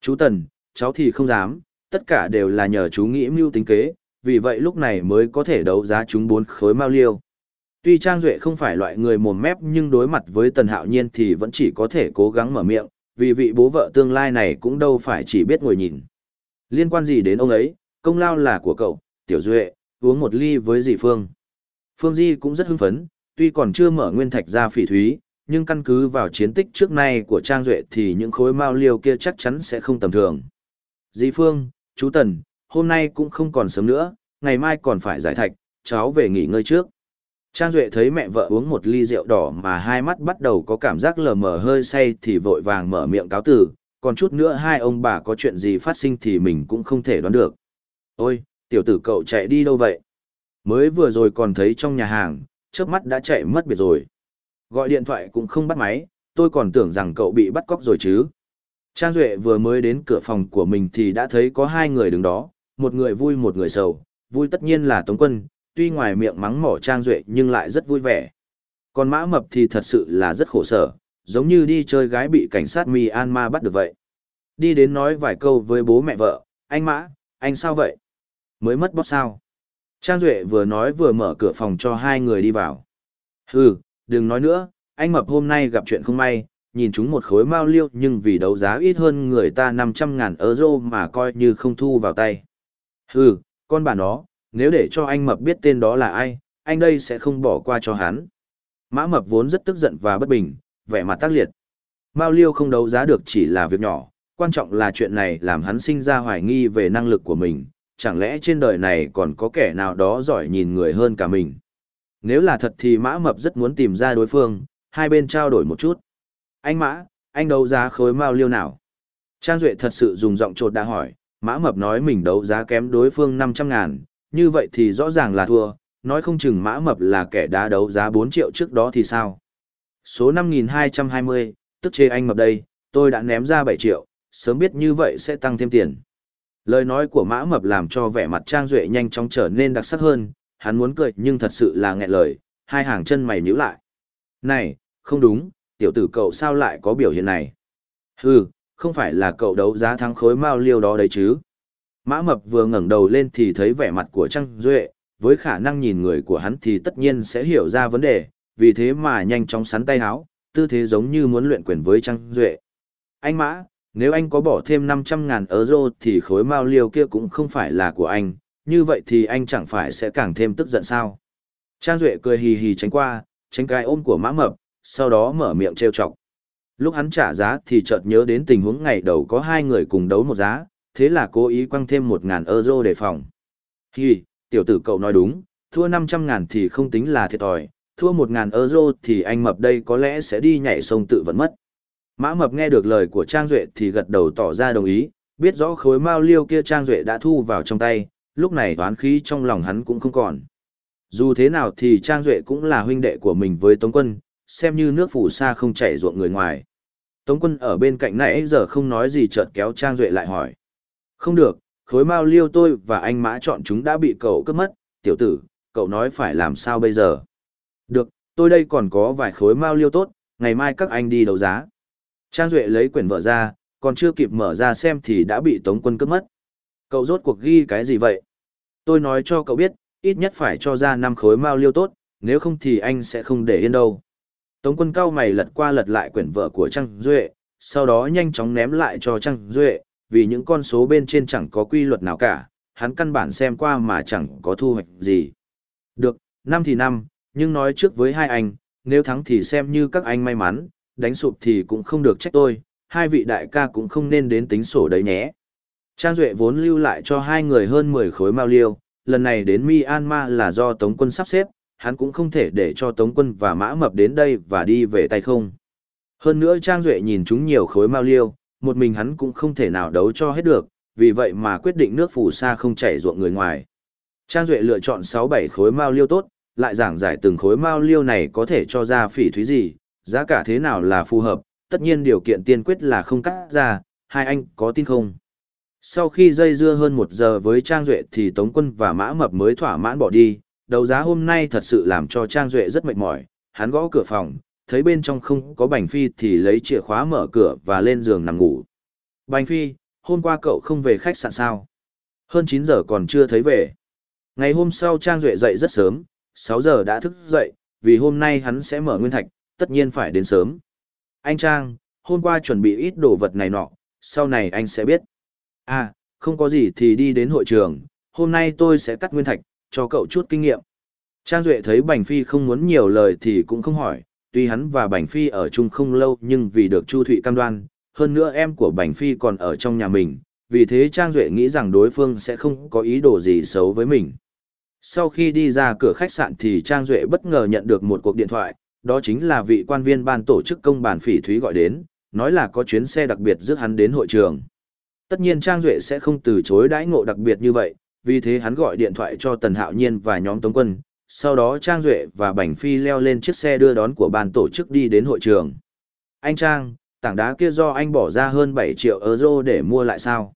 Chú Tần, cháu thì không dám, tất cả đều là nhờ chú nghĩ mưu tính kế, vì vậy lúc này mới có thể đấu giá chúng bốn khối mao liêu. Tuy Trang Duệ không phải loại người mồm mép nhưng đối mặt với Tần Hạo Nhiên thì vẫn chỉ có thể cố gắng mở miệng, vì vị bố vợ tương lai này cũng đâu phải chỉ biết ngồi nhìn. Liên quan gì đến ông ấy, công lao là của cậu, Tiểu Duệ, uống một ly với dì Phương. Phương Di cũng rất hưng phấn, tuy còn chưa mở nguyên thạch ra phỉ thúy, nhưng căn cứ vào chiến tích trước nay của Trang Duệ thì những khối mao liêu kia chắc chắn sẽ không tầm thường. Dì Phương, chú Tần, hôm nay cũng không còn sớm nữa, ngày mai còn phải giải thạch, cháu về nghỉ ngơi trước. Trang Duệ thấy mẹ vợ uống một ly rượu đỏ mà hai mắt bắt đầu có cảm giác lờ mờ hơi say thì vội vàng mở miệng cáo tử, còn chút nữa hai ông bà có chuyện gì phát sinh thì mình cũng không thể đoán được. Ôi, tiểu tử cậu chạy đi đâu vậy? Mới vừa rồi còn thấy trong nhà hàng, trước mắt đã chạy mất biệt rồi. Gọi điện thoại cũng không bắt máy, tôi còn tưởng rằng cậu bị bắt cóc rồi chứ. Trang Duệ vừa mới đến cửa phòng của mình thì đã thấy có hai người đứng đó, một người vui một người sầu, vui tất nhiên là Tống Quân, tuy ngoài miệng mắng mỏ Trang Duệ nhưng lại rất vui vẻ. Còn Mã Mập thì thật sự là rất khổ sở, giống như đi chơi gái bị cảnh sát Myanmar bắt được vậy. Đi đến nói vài câu với bố mẹ vợ, anh Mã, anh sao vậy? Mới mất bóp sao? Trang Duệ vừa nói vừa mở cửa phòng cho hai người đi vào. Hừ, đừng nói nữa, anh Mập hôm nay gặp chuyện không may, nhìn chúng một khối mao liêu nhưng vì đấu giá ít hơn người ta 500 ngàn euro mà coi như không thu vào tay. Hừ, con bà nó, nếu để cho anh Mập biết tên đó là ai, anh đây sẽ không bỏ qua cho hắn. Mã Mập vốn rất tức giận và bất bình, vẻ mặt tác liệt. Mao liêu không đấu giá được chỉ là việc nhỏ, quan trọng là chuyện này làm hắn sinh ra hoài nghi về năng lực của mình, chẳng lẽ trên đời này còn có kẻ nào đó giỏi nhìn người hơn cả mình. Nếu là thật thì Mã Mập rất muốn tìm ra đối phương, hai bên trao đổi một chút. Anh Mã, anh đấu giá khối mao liêu nào? Trang Duệ thật sự dùng giọng trột đã hỏi, Mã Mập nói mình đấu giá kém đối phương 500 ngàn, như vậy thì rõ ràng là thua, nói không chừng Mã Mập là kẻ đá đấu giá 4 triệu trước đó thì sao? Số 5220, tức chê anh Mập đây, tôi đã ném ra 7 triệu, sớm biết như vậy sẽ tăng thêm tiền. Lời nói của Mã Mập làm cho vẻ mặt Trang Duệ nhanh chóng trở nên đặc sắc hơn, hắn muốn cười nhưng thật sự là nghẹn lời, hai hàng chân mày nhíu lại. Này, không đúng, tiểu tử cậu sao lại có biểu hiện này? Hừ, không phải là cậu đấu giá thắng khối mao liêu đó đấy chứ? Mã Mập vừa ngẩng đầu lên thì thấy vẻ mặt của Trang Duệ, với khả năng nhìn người của hắn thì tất nhiên sẽ hiểu ra vấn đề, vì thế mà nhanh chóng sắn tay háo, tư thế giống như muốn luyện quyền với Trang Duệ. Anh Mã, nếu anh có bỏ thêm 500 ngàn euro thì khối mao liêu kia cũng không phải là của anh, như vậy thì anh chẳng phải sẽ càng thêm tức giận sao. Trang Duệ cười hì hì tránh qua, tránh cái ôm của mã mập, sau đó mở miệng trêu chọc. Lúc hắn trả giá thì chợt nhớ đến tình huống ngày đầu có hai người cùng đấu một giá, thế là cố ý quăng thêm 1.000 euro để phòng. Hì, tiểu tử cậu nói đúng, thua 500 ngàn thì không tính là thiệt thòi, thua 1.000 euro thì anh mập đây có lẽ sẽ đi nhảy sông tự vẫn mất. Mã Mập nghe được lời của Trang Duệ thì gật đầu tỏ ra đồng ý, biết rõ khối mao liêu kia Trang Duệ đã thu vào trong tay, lúc này toán khí trong lòng hắn cũng không còn. Dù thế nào thì Trang Duệ cũng là huynh đệ của mình với Tống Quân, xem như nước phủ xa không chảy ruộng người ngoài. Tống Quân ở bên cạnh nãy giờ không nói gì chợt kéo Trang Duệ lại hỏi. Không được, khối mao liêu tôi và anh Mã chọn chúng đã bị cậu cướp mất, tiểu tử, cậu nói phải làm sao bây giờ? Được, tôi đây còn có vài khối mao liêu tốt, ngày mai các anh đi đấu giá. Trang Duệ lấy quyển vợ ra, còn chưa kịp mở ra xem thì đã bị Tống quân cướp mất. Cậu rốt cuộc ghi cái gì vậy? Tôi nói cho cậu biết, ít nhất phải cho ra năm khối mao liêu tốt, nếu không thì anh sẽ không để yên đâu. Tống quân cao mày lật qua lật lại quyển vợ của Trang Duệ, sau đó nhanh chóng ném lại cho Trang Duệ, vì những con số bên trên chẳng có quy luật nào cả, hắn căn bản xem qua mà chẳng có thu hoạch gì. Được, năm thì năm, nhưng nói trước với hai anh, nếu thắng thì xem như các anh may mắn, đánh sụp thì cũng không được trách tôi, hai vị đại ca cũng không nên đến tính sổ đấy nhé. Trang Duệ vốn lưu lại cho hai người hơn 10 khối mao liêu, lần này đến Myanmar là do Tống quân sắp xếp, hắn cũng không thể để cho Tống quân và Mã Mập đến đây và đi về tay không. Hơn nữa Trang Duệ nhìn chúng nhiều khối mao liêu, một mình hắn cũng không thể nào đấu cho hết được, vì vậy mà quyết định nước phù sa không chảy ruộng người ngoài. Trang Duệ lựa chọn 6-7 khối mao liêu tốt, lại giảng giải từng khối mao liêu này có thể cho ra phỉ thúy gì, giá cả thế nào là phù hợp, tất nhiên điều kiện tiên quyết là không cắt ra, hai anh có tin không? Sau khi dây dưa hơn một giờ với Trang Duệ thì Tống Quân và Mã Mập mới thỏa mãn bỏ đi, đầu giá hôm nay thật sự làm cho Trang Duệ rất mệt mỏi, hắn gõ cửa phòng, thấy bên trong không có Bành Phi thì lấy chìa khóa mở cửa và lên giường nằm ngủ. Bành Phi, hôm qua cậu không về khách sạn sao? Hơn 9 giờ còn chưa thấy về. Ngày hôm sau Trang Duệ dậy rất sớm, 6 giờ đã thức dậy, vì hôm nay hắn sẽ mở nguyên thạch, tất nhiên phải đến sớm. Anh Trang, hôm qua chuẩn bị ít đồ vật này nọ, sau này anh sẽ biết. À, không có gì thì đi đến hội trường, hôm nay tôi sẽ cắt nguyên thạch, cho cậu chút kinh nghiệm. Trang Duệ thấy Bành Phi không muốn nhiều lời thì cũng không hỏi, tuy hắn và Bành Phi ở chung không lâu nhưng vì được Chu Thụy cam đoan, hơn nữa em của Bành Phi còn ở trong nhà mình, vì thế Trang Duệ nghĩ rằng đối phương sẽ không có ý đồ gì xấu với mình. Sau khi đi ra cửa khách sạn thì Trang Duệ bất ngờ nhận được một cuộc điện thoại, đó chính là vị quan viên ban tổ chức công bản phỉ thúy gọi đến, nói là có chuyến xe đặc biệt rước hắn đến hội trường. Tất nhiên Trang Duệ sẽ không từ chối đãi ngộ đặc biệt như vậy, vì thế hắn gọi điện thoại cho Tần Hạo Nhiên và nhóm Tống Quân, sau đó Trang Duệ và Bảnh Phi leo lên chiếc xe đưa đón của ban tổ chức đi đến hội trường. Anh Trang, tảng đá kia do anh bỏ ra hơn 7 triệu euro để mua lại sao?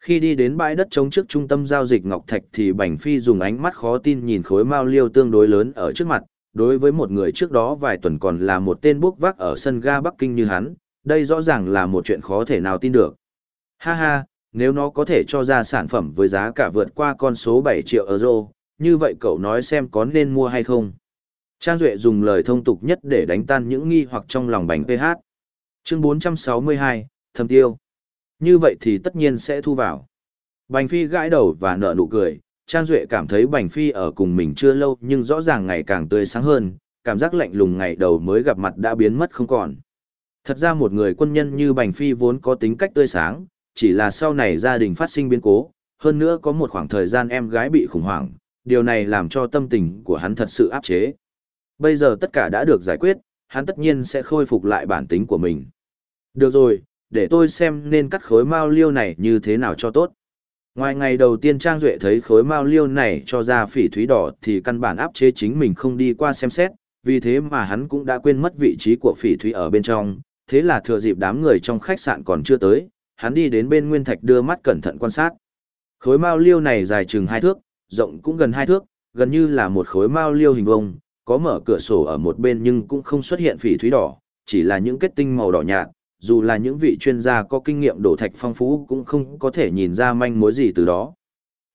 Khi đi đến bãi đất trống trước trung tâm giao dịch Ngọc Thạch thì Bảnh Phi dùng ánh mắt khó tin nhìn khối mao liêu tương đối lớn ở trước mặt, đối với một người trước đó vài tuần còn là một tên bốc vác ở sân ga Bắc Kinh như hắn, đây rõ ràng là một chuyện khó thể nào tin được. Ha ha, nếu nó có thể cho ra sản phẩm với giá cả vượt qua con số 7 triệu euro, như vậy cậu nói xem có nên mua hay không? Trang Duệ dùng lời thông tục nhất để đánh tan những nghi hoặc trong lòng bánh PH. Chương 462, Thầm Tiêu. Như vậy thì tất nhiên sẽ thu vào. Bành Phi gãi đầu và nở nụ cười, Trang Duệ cảm thấy Bành Phi ở cùng mình chưa lâu nhưng rõ ràng ngày càng tươi sáng hơn, cảm giác lạnh lùng ngày đầu mới gặp mặt đã biến mất không còn. Thật ra một người quân nhân như Bành Phi vốn có tính cách tươi sáng, chỉ là sau này gia đình phát sinh biến cố, hơn nữa có một khoảng thời gian em gái bị khủng hoảng, điều này làm cho tâm tình của hắn thật sự áp chế. Bây giờ tất cả đã được giải quyết, hắn tất nhiên sẽ khôi phục lại bản tính của mình. Được rồi, để tôi xem nên cắt khối mao liêu này như thế nào cho tốt. Ngoài ngày đầu tiên Trang Duệ thấy khối mao liêu này cho ra phỉ thúy đỏ thì căn bản áp chế chính mình không đi qua xem xét, vì thế mà hắn cũng đã quên mất vị trí của phỉ thúy ở bên trong, thế là thừa dịp đám người trong khách sạn còn chưa tới, hắn đi đến bên nguyên thạch đưa mắt cẩn thận quan sát. Khối mao liêu này dài chừng hai thước, rộng cũng gần hai thước, gần như là một khối mao liêu hình vông, có mở cửa sổ ở một bên nhưng cũng không xuất hiện phỉ thúy đỏ, chỉ là những kết tinh màu đỏ nhạt, dù là những vị chuyên gia có kinh nghiệm đổ thạch phong phú cũng không có thể nhìn ra manh mối gì từ đó.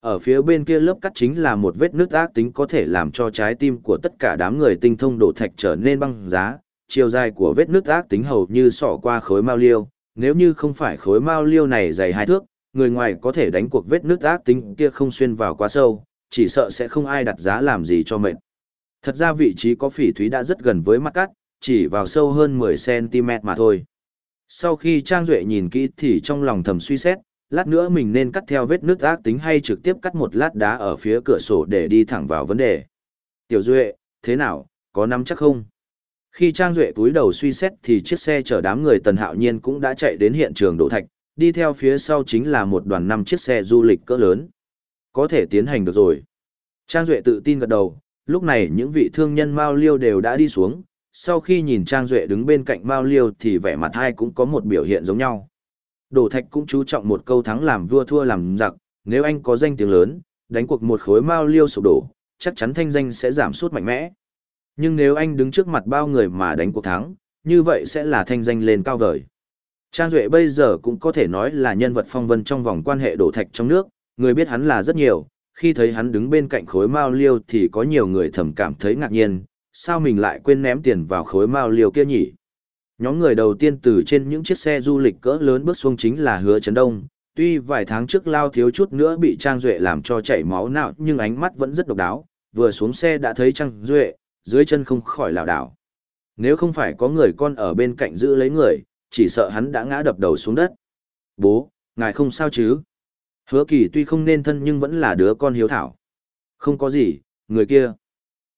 Ở phía bên kia lớp cắt chính là một vết nước ác tính có thể làm cho trái tim của tất cả đám người tinh thông đổ thạch trở nên băng giá, chiều dài của vết nước ác tính hầu như sỏ qua khối mao liêu, nếu như không phải khối mao liêu này dày hai thước, người ngoài có thể đánh cuộc vết nước ác tính kia không xuyên vào quá sâu, chỉ sợ sẽ không ai đặt giá làm gì cho mệnh. Thật ra vị trí có phỉ thúy đã rất gần với mắt cắt, chỉ vào sâu hơn 10cm mà thôi. Sau khi Trang Duệ nhìn kỹ thì trong lòng thầm suy xét, lát nữa mình nên cắt theo vết nước ác tính hay trực tiếp cắt một lát đá ở phía cửa sổ để đi thẳng vào vấn đề. Tiểu Duệ, thế nào, có nắm chắc không? Khi Trang Duệ túi đầu suy xét thì chiếc xe chở đám người Tần Hạo Nhiên cũng đã chạy đến hiện trường đổ thạch, đi theo phía sau chính là một đoàn năm chiếc xe du lịch cỡ lớn. Có thể tiến hành được rồi. Trang Duệ tự tin gật đầu, lúc này những vị thương nhân Mao Liêu đều đã đi xuống, sau khi nhìn Trang Duệ đứng bên cạnh Mao Liêu thì vẻ mặt hai cũng có một biểu hiện giống nhau. Đổ thạch cũng chú trọng một câu thắng làm vua thua làm giặc, nếu anh có danh tiếng lớn, đánh cuộc một khối Mao Liêu sụp đổ, chắc chắn thanh danh sẽ giảm sút mạnh mẽ. Nhưng nếu anh đứng trước mặt bao người mà đánh cuộc thắng, như vậy sẽ là thanh danh lên cao vời. Trang Duệ bây giờ cũng có thể nói là nhân vật phong vân trong vòng quan hệ đổ thạch trong nước, người biết hắn là rất nhiều, khi thấy hắn đứng bên cạnh khối mao liêu thì có nhiều người thầm cảm thấy ngạc nhiên, sao mình lại quên ném tiền vào khối mao liều kia nhỉ? Nhóm người đầu tiên từ trên những chiếc xe du lịch cỡ lớn bước xuống chính là Hứa Trấn Đông, tuy vài tháng trước lao thiếu chút nữa bị Trang Duệ làm cho chảy máu nào nhưng ánh mắt vẫn rất độc đáo, vừa xuống xe đã thấy Trang Duệ, dưới chân không khỏi lảo đảo. Nếu không phải có người con ở bên cạnh giữ lấy người, chỉ sợ hắn đã ngã đập đầu xuống đất. Bố, ngài không sao chứ? Hứa kỳ tuy không nên thân nhưng vẫn là đứa con hiếu thảo. Không có gì, người kia.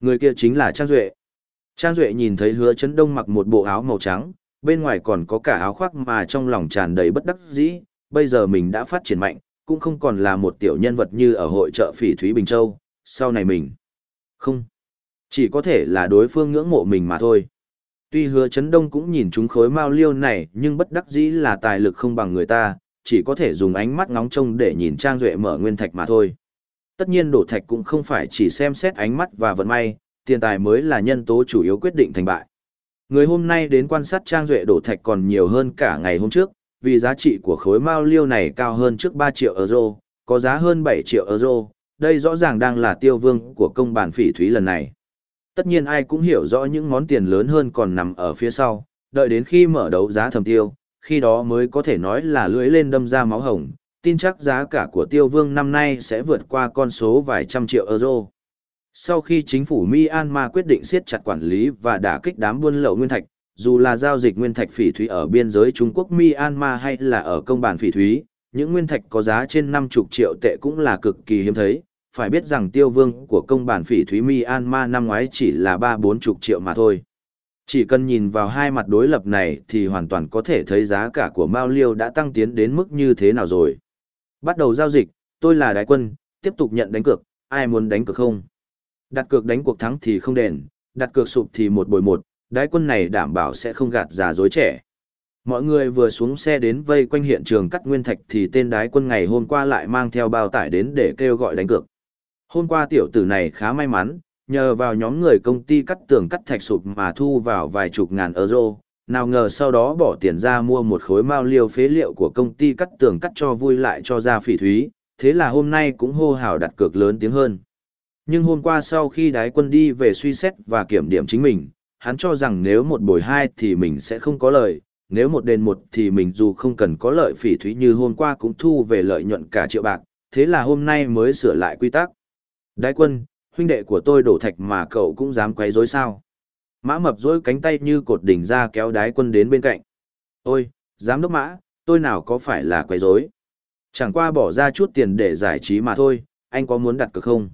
Người kia chính là Trang Duệ. Trang Duệ nhìn thấy hứa chấn đông mặc một bộ áo màu trắng, bên ngoài còn có cả áo khoác mà trong lòng tràn đầy bất đắc dĩ. Bây giờ mình đã phát triển mạnh, cũng không còn là một tiểu nhân vật như ở hội trợ phỉ Thúy Bình Châu, sau này mình. Không. Chỉ có thể là đối phương ngưỡng mộ mình mà thôi. Tuy hứa chấn đông cũng nhìn chúng khối mao liêu này nhưng bất đắc dĩ là tài lực không bằng người ta, chỉ có thể dùng ánh mắt ngóng trông để nhìn Trang Duệ mở nguyên thạch mà thôi. Tất nhiên đổ thạch cũng không phải chỉ xem xét ánh mắt và vận may, tiền tài mới là nhân tố chủ yếu quyết định thành bại. Người hôm nay đến quan sát Trang Duệ đổ thạch còn nhiều hơn cả ngày hôm trước, vì giá trị của khối mao liêu này cao hơn trước 3 triệu euro, có giá hơn 7 triệu euro, đây rõ ràng đang là tiêu vương của công bản phỉ thúy lần này. Tất nhiên ai cũng hiểu rõ những món tiền lớn hơn còn nằm ở phía sau, đợi đến khi mở đấu giá thầm tiêu, khi đó mới có thể nói là lưỡi lên đâm ra máu hồng, tin chắc giá cả của tiêu vương năm nay sẽ vượt qua con số vài trăm triệu euro. Sau khi chính phủ Myanmar quyết định siết chặt quản lý và đả kích đám buôn lậu nguyên thạch, dù là giao dịch nguyên thạch phỉ thúy ở biên giới Trung Quốc Myanmar hay là ở công bản phỉ thúy, những nguyên thạch có giá trên 50 triệu tệ cũng là cực kỳ hiếm thấy. Phải biết rằng tiêu vương của công bản phỉ thúy Myanmar năm ngoái chỉ là 3-40 triệu mà thôi. Chỉ cần nhìn vào hai mặt đối lập này thì hoàn toàn có thể thấy giá cả của Mao Liêu đã tăng tiến đến mức như thế nào rồi. Bắt đầu giao dịch, tôi là đại quân, tiếp tục nhận đánh cược, ai muốn đánh cược không? Đặt cược đánh cuộc thắng thì không đền, đặt cược sụp thì một bồi một, đại quân này đảm bảo sẽ không gạt già dối trẻ. Mọi người vừa xuống xe đến vây quanh hiện trường cắt nguyên thạch thì tên đái quân ngày hôm qua lại mang theo bao tải đến để kêu gọi đánh cược. Hôm qua tiểu tử này khá may mắn, nhờ vào nhóm người công ty cắt tường cắt thạch sụp mà thu vào vài chục ngàn euro, nào ngờ sau đó bỏ tiền ra mua một khối mao liêu phế liệu của công ty cắt tường cắt cho vui lại cho ra phỉ thúy, thế là hôm nay cũng hô hào đặt cược lớn tiếng hơn. Nhưng hôm qua sau khi đái quân đi về suy xét và kiểm điểm chính mình, hắn cho rằng nếu một buổi hai thì mình sẽ không có lợi, nếu một đền một thì mình dù không cần có lợi phỉ thúy như hôm qua cũng thu về lợi nhuận cả triệu bạc, thế là hôm nay mới sửa lại quy tắc. Đái quân, huynh đệ của tôi đổ thạch mà cậu cũng dám quấy rối sao? Mã mập dối cánh tay như cột đỉnh ra kéo đái quân đến bên cạnh. Ôi, giám đốc mã, tôi nào có phải là quấy rối? Chẳng qua bỏ ra chút tiền để giải trí mà thôi, anh có muốn đặt cược không?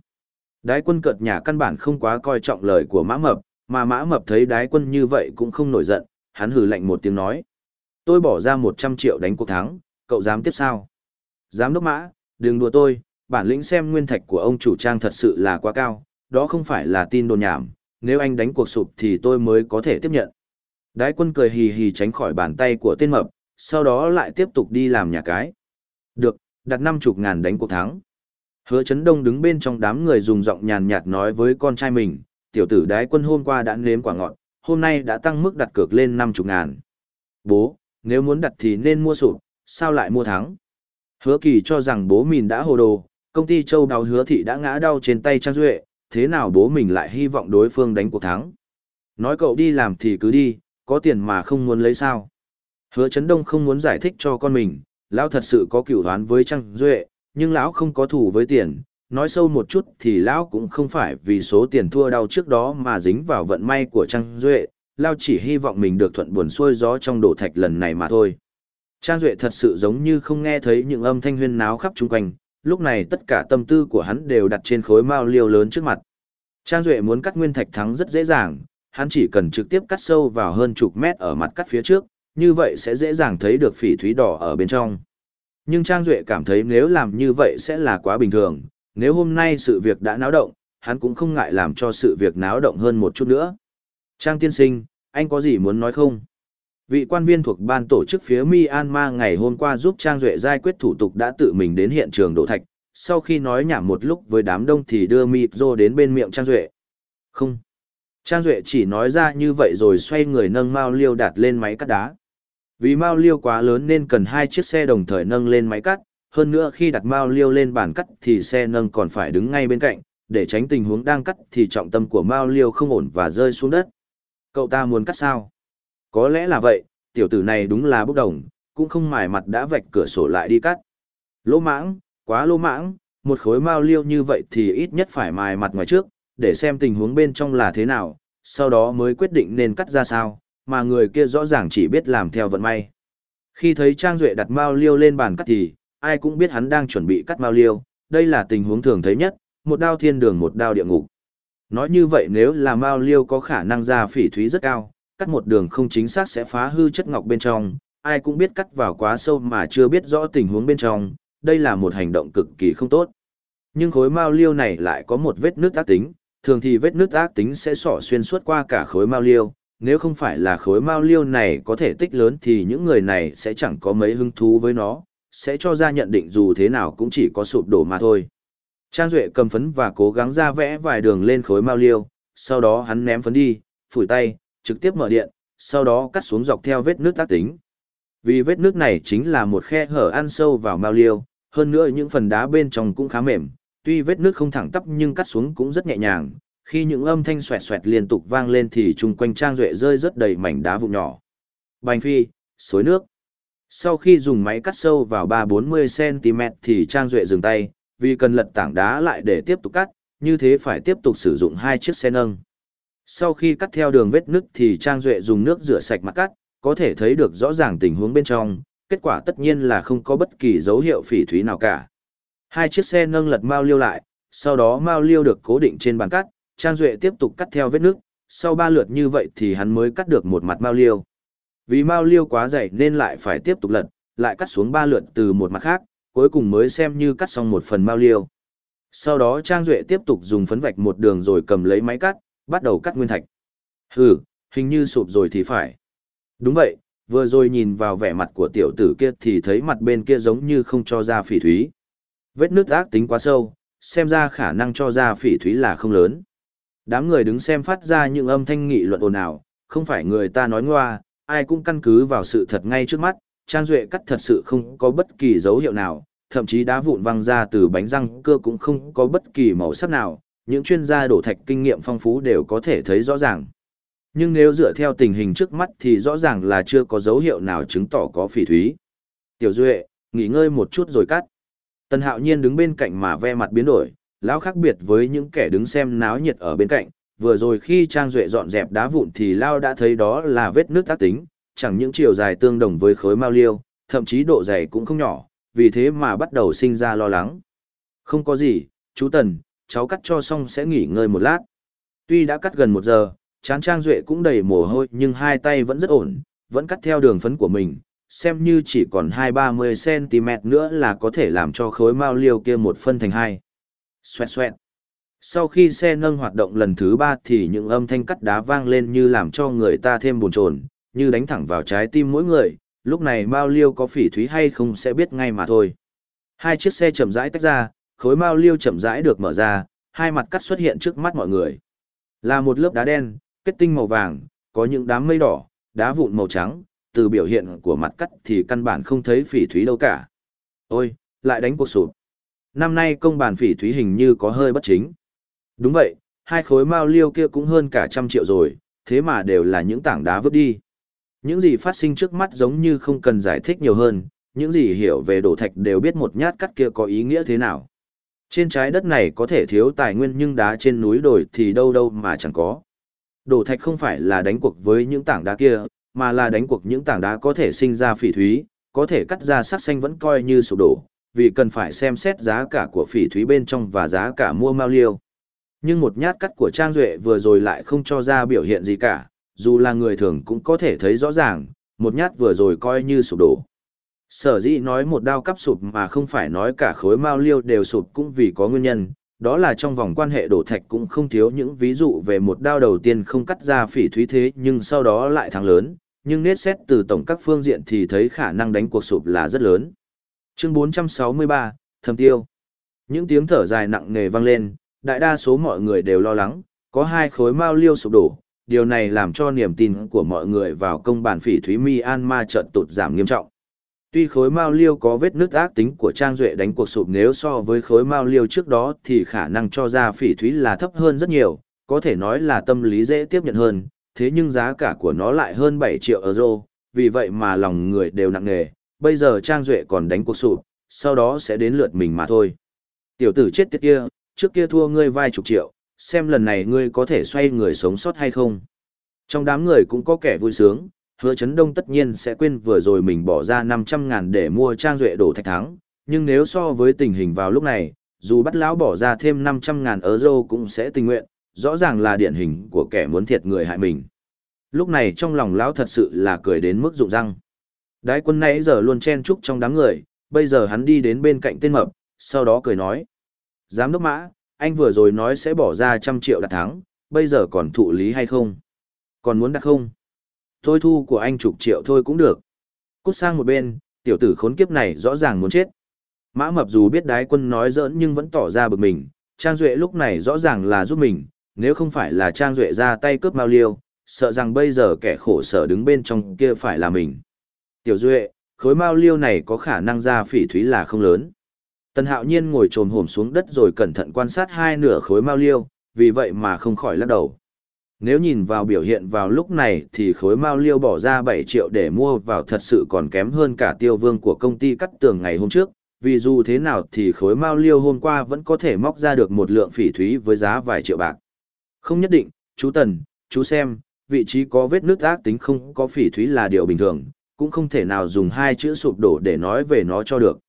Đái quân cợt nhà căn bản không quá coi trọng lời của mã mập, mà mã mập thấy đái quân như vậy cũng không nổi giận, hắn hừ lạnh một tiếng nói. Tôi bỏ ra 100 triệu đánh cuộc thắng, cậu dám tiếp sao? Giám đốc mã, đừng đùa tôi, bản lĩnh xem nguyên thạch của ông chủ trang thật sự là quá cao, đó không phải là tin đồn nhảm, nếu anh đánh cuộc sụp thì tôi mới có thể tiếp nhận. Đái quân cười hì hì tránh khỏi bàn tay của tên mập, sau đó lại tiếp tục đi làm nhà cái. Được, đặt năm chục ngàn đánh cuộc thắng. Hứa chấn đông đứng bên trong đám người dùng giọng nhàn nhạt nói với con trai mình, tiểu tử đái quân hôm qua đã nếm quả ngọt, hôm nay đã tăng mức đặt cược lên năm chục ngàn. Bố, nếu muốn đặt thì nên mua sụp, sao lại mua thắng? Hứa kỳ cho rằng bố mình đã hồ đồ, công ty châu đào hứa thị đã ngã đau trên tay Trang Duệ, thế nào bố mình lại hy vọng đối phương đánh cuộc thắng? Nói cậu đi làm thì cứ đi, có tiền mà không muốn lấy sao? Hứa chấn đông không muốn giải thích cho con mình, lão thật sự có cửu đoán với Trang Duệ, nhưng lão không có thủ với tiền, nói sâu một chút thì lão cũng không phải vì số tiền thua đau trước đó mà dính vào vận may của Trang Duệ, lão chỉ hy vọng mình được thuận buồn xuôi gió trong đổ thạch lần này mà thôi. Trang Duệ thật sự giống như không nghe thấy những âm thanh huyên náo khắp chung quanh, lúc này tất cả tâm tư của hắn đều đặt trên khối mao liêu lớn trước mặt. Trang Duệ muốn cắt nguyên thạch thắng rất dễ dàng, hắn chỉ cần trực tiếp cắt sâu vào hơn chục mét ở mặt cắt phía trước, như vậy sẽ dễ dàng thấy được phỉ thúy đỏ ở bên trong. Nhưng Trang Duệ cảm thấy nếu làm như vậy sẽ là quá bình thường, nếu hôm nay sự việc đã náo động, hắn cũng không ngại làm cho sự việc náo động hơn một chút nữa. Trang tiên sinh, anh có gì muốn nói không? Vị quan viên thuộc ban tổ chức phía Myanmar ngày hôm qua giúp Trang Duệ giải quyết thủ tục đã tự mình đến hiện trường đổ thạch, sau khi nói nhảm một lúc với đám đông thì đưa Mịp đến bên miệng Trang Duệ. Không. Trang Duệ chỉ nói ra như vậy rồi xoay người nâng Mao Liêu đặt lên máy cắt đá. Vì Mao Liêu quá lớn nên cần hai chiếc xe đồng thời nâng lên máy cắt, hơn nữa khi đặt Mao Liêu lên bàn cắt thì xe nâng còn phải đứng ngay bên cạnh, để tránh tình huống đang cắt thì trọng tâm của Mao Liêu không ổn và rơi xuống đất. Cậu ta muốn cắt sao? Có lẽ là vậy, tiểu tử này đúng là bốc đồng, cũng không mài mặt đã vạch cửa sổ lại đi cắt. Lỗ mãng, quá lỗ mãng, một khối mao liêu như vậy thì ít nhất phải mài mặt ngoài trước, để xem tình huống bên trong là thế nào, sau đó mới quyết định nên cắt ra sao, mà người kia rõ ràng chỉ biết làm theo vận may. Khi thấy Trang Duệ đặt mao liêu lên bàn cắt thì, ai cũng biết hắn đang chuẩn bị cắt mao liêu, đây là tình huống thường thấy nhất, một đao thiên đường một đao địa ngục. Nói như vậy nếu là mao liêu có khả năng ra phỉ thúy rất cao, cắt một đường không chính xác sẽ phá hư chất ngọc bên trong, ai cũng biết cắt vào quá sâu mà chưa biết rõ tình huống bên trong, đây là một hành động cực kỳ không tốt. Nhưng khối mao liêu này lại có một vết nước ác tính, thường thì vết nước ác tính sẽ sỏ xuyên suốt qua cả khối mao liêu, nếu không phải là khối mao liêu này có thể tích lớn thì những người này sẽ chẳng có mấy hứng thú với nó, sẽ cho ra nhận định dù thế nào cũng chỉ có sụp đổ mà thôi. Trang Duệ cầm phấn và cố gắng ra vẽ vài đường lên khối mao liêu, sau đó hắn ném phấn đi, phủi tay, trực tiếp mở điện, sau đó cắt xuống dọc theo vết nước tác tính. Vì vết nước này chính là một khe hở ăn sâu vào mao liêu, hơn nữa những phần đá bên trong cũng khá mềm, tuy vết nước không thẳng tắp nhưng cắt xuống cũng rất nhẹ nhàng. Khi những âm thanh xoẹt xoẹt liên tục vang lên thì chung quanh trang duệ rơi rất đầy mảnh đá vụn nhỏ. Bành phi, xối nước. Sau khi dùng máy cắt sâu vào 3-40cm thì trang duệ dừng tay, vì cần lật tảng đá lại để tiếp tục cắt, như thế phải tiếp tục sử dụng hai chiếc xe nâng. Sau khi cắt theo đường vết nứt thì Trang Duệ dùng nước rửa sạch mặt cắt, có thể thấy được rõ ràng tình huống bên trong, kết quả tất nhiên là không có bất kỳ dấu hiệu phỉ thúy nào cả. Hai chiếc xe nâng lật mao liêu lại, sau đó mao liêu được cố định trên bàn cắt, Trang Duệ tiếp tục cắt theo vết nước, sau ba lượt như vậy thì hắn mới cắt được một mặt mao liêu. Vì mao liêu quá dày nên lại phải tiếp tục lật, lại cắt xuống ba lượt từ một mặt khác, cuối cùng mới xem như cắt xong một phần mao liêu. Sau đó Trang Duệ tiếp tục dùng phấn vạch một đường rồi cầm lấy máy cắt, bắt đầu cắt nguyên thạch. Hừ, hình như sụp rồi thì phải. Đúng vậy, vừa rồi nhìn vào vẻ mặt của tiểu tử kia thì thấy mặt bên kia giống như không cho ra phỉ thúy. Vết nước ác tính quá sâu, xem ra khả năng cho ra phỉ thúy là không lớn. Đám người đứng xem phát ra những âm thanh nghị luận ồn ào, không phải người ta nói ngoa, ai cũng căn cứ vào sự thật ngay trước mắt, Trang Duệ cắt thật sự không có bất kỳ dấu hiệu nào, thậm chí đá vụn văng ra từ bánh răng cơ cũng không có bất kỳ màu sắc nào, những chuyên gia đổ thạch kinh nghiệm phong phú đều có thể thấy rõ ràng. Nhưng nếu dựa theo tình hình trước mắt thì rõ ràng là chưa có dấu hiệu nào chứng tỏ có phỉ thúy. Tiểu Duệ, nghỉ ngơi một chút rồi cắt. Tần Hạo Nhiên đứng bên cạnh mà ve mặt biến đổi, lão khác biệt với những kẻ đứng xem náo nhiệt ở bên cạnh, vừa rồi khi Trang Duệ dọn dẹp đá vụn thì Lao đã thấy đó là vết nước tác tính, chẳng những chiều dài tương đồng với khối mao liêu, thậm chí độ dày cũng không nhỏ, vì thế mà bắt đầu sinh ra lo lắng. Không có gì, chú Tần, cháu cắt cho xong sẽ nghỉ ngơi một lát. Tuy đã cắt gần một giờ, chán Trang Duệ cũng đầy mồ hôi nhưng hai tay vẫn rất ổn, vẫn cắt theo đường phấn của mình, xem như chỉ còn 2-30cm nữa là có thể làm cho khối mao liêu kia một phân thành hai. Xoẹt xoẹt. Sau khi xe nâng hoạt động lần thứ ba thì những âm thanh cắt đá vang lên như làm cho người ta thêm buồn chồn, như đánh thẳng vào trái tim mỗi người, lúc này mao liêu có phỉ thúy hay không sẽ biết ngay mà thôi. Hai chiếc xe chậm rãi tách ra, khối mao liêu chậm rãi được mở ra, hai mặt cắt xuất hiện trước mắt mọi người. Là một lớp đá đen, kết tinh màu vàng, có những đám mây đỏ, đá vụn màu trắng, từ biểu hiện của mặt cắt thì căn bản không thấy phỉ thúy đâu cả. Ôi, lại đánh cuộc sụp. Năm nay công bản phỉ thúy hình như có hơi bất chính. Đúng vậy, hai khối mao liêu kia cũng hơn cả trăm triệu rồi, thế mà đều là những tảng đá vứt đi. Những gì phát sinh trước mắt giống như không cần giải thích nhiều hơn, những gì hiểu về đổ thạch đều biết một nhát cắt kia có ý nghĩa thế nào. Trên trái đất này có thể thiếu tài nguyên nhưng đá trên núi đồi thì đâu đâu mà chẳng có. Đổ thạch không phải là đánh cuộc với những tảng đá kia, mà là đánh cuộc những tảng đá có thể sinh ra phỉ thúy, có thể cắt ra sắc xanh vẫn coi như sụp đổ, vì cần phải xem xét giá cả của phỉ thúy bên trong và giá cả mua mao liêu. Nhưng một nhát cắt của Trang Duệ vừa rồi lại không cho ra biểu hiện gì cả, dù là người thường cũng có thể thấy rõ ràng, một nhát vừa rồi coi như sụp đổ. Sở dĩ nói một đao cắp sụp mà không phải nói cả khối mao liêu đều sụp cũng vì có nguyên nhân, đó là trong vòng quan hệ đổ thạch cũng không thiếu những ví dụ về một đao đầu tiên không cắt ra phỉ thúy thế nhưng sau đó lại thắng lớn, nhưng nết xét từ tổng các phương diện thì thấy khả năng đánh cuộc sụp là rất lớn. Chương 463, Thầm Tiêu Những tiếng thở dài nặng nề vang lên, đại đa số mọi người đều lo lắng, có hai khối mao liêu sụp đổ, điều này làm cho niềm tin của mọi người vào công bản phỉ thúy Myanmar chợt tụt giảm nghiêm trọng. Tuy khối mao liêu có vết nứt ác tính của Trang Duệ đánh cuộc sụp nếu so với khối mao liêu trước đó thì khả năng cho ra phỉ thúy là thấp hơn rất nhiều, có thể nói là tâm lý dễ tiếp nhận hơn, thế nhưng giá cả của nó lại hơn 7 triệu euro, vì vậy mà lòng người đều nặng nề, bây giờ Trang Duệ còn đánh cuộc sụp, sau đó sẽ đến lượt mình mà thôi. Tiểu tử chết tiệt kia, trước kia thua ngươi vài chục triệu, xem lần này ngươi có thể xoay người sống sót hay không. Trong đám người cũng có kẻ vui sướng, hứa chấn đông tất nhiên sẽ quên vừa rồi mình bỏ ra 500 ngàn để mua trang duệ đổ thạch thắng, nhưng nếu so với tình hình vào lúc này, dù bắt lão bỏ ra thêm 500 ngàn euro cũng sẽ tình nguyện, rõ ràng là điển hình của kẻ muốn thiệt người hại mình. Lúc này trong lòng lão thật sự là cười đến mức rụng răng. Đái quân nãy giờ luôn chen chúc trong đám người, bây giờ hắn đi đến bên cạnh tên mập, sau đó cười nói. Giám đốc mã, anh vừa rồi nói sẽ bỏ ra trăm triệu đặt thắng, bây giờ còn thụ lý hay không? Còn muốn đặt không? Thôi thu của anh chục triệu thôi cũng được. Cút sang một bên, tiểu tử khốn kiếp này rõ ràng muốn chết. Mã mập dù biết đái quân nói giỡn nhưng vẫn tỏ ra bực mình, Trang Duệ lúc này rõ ràng là giúp mình, nếu không phải là Trang Duệ ra tay cướp Mao Liêu, sợ rằng bây giờ kẻ khổ sở đứng bên trong kia phải là mình. Tiểu Duệ, khối Mao Liêu này có khả năng ra phỉ thúy là không lớn. Tần Hạo Nhiên ngồi trồm hổm xuống đất rồi cẩn thận quan sát hai nửa khối Mao Liêu, vì vậy mà không khỏi lắc đầu. Nếu nhìn vào biểu hiện vào lúc này thì khối mao liêu bỏ ra 7 triệu để mua vào thật sự còn kém hơn cả tiêu vương của công ty cắt tường ngày hôm trước, vì dù thế nào thì khối mao liêu hôm qua vẫn có thể móc ra được một lượng phỉ thúy với giá vài triệu bạc. Không nhất định, chú Tần, chú xem, vị trí có vết nước ác tính không có phỉ thúy là điều bình thường, cũng không thể nào dùng hai chữ sụp đổ để nói về nó cho được.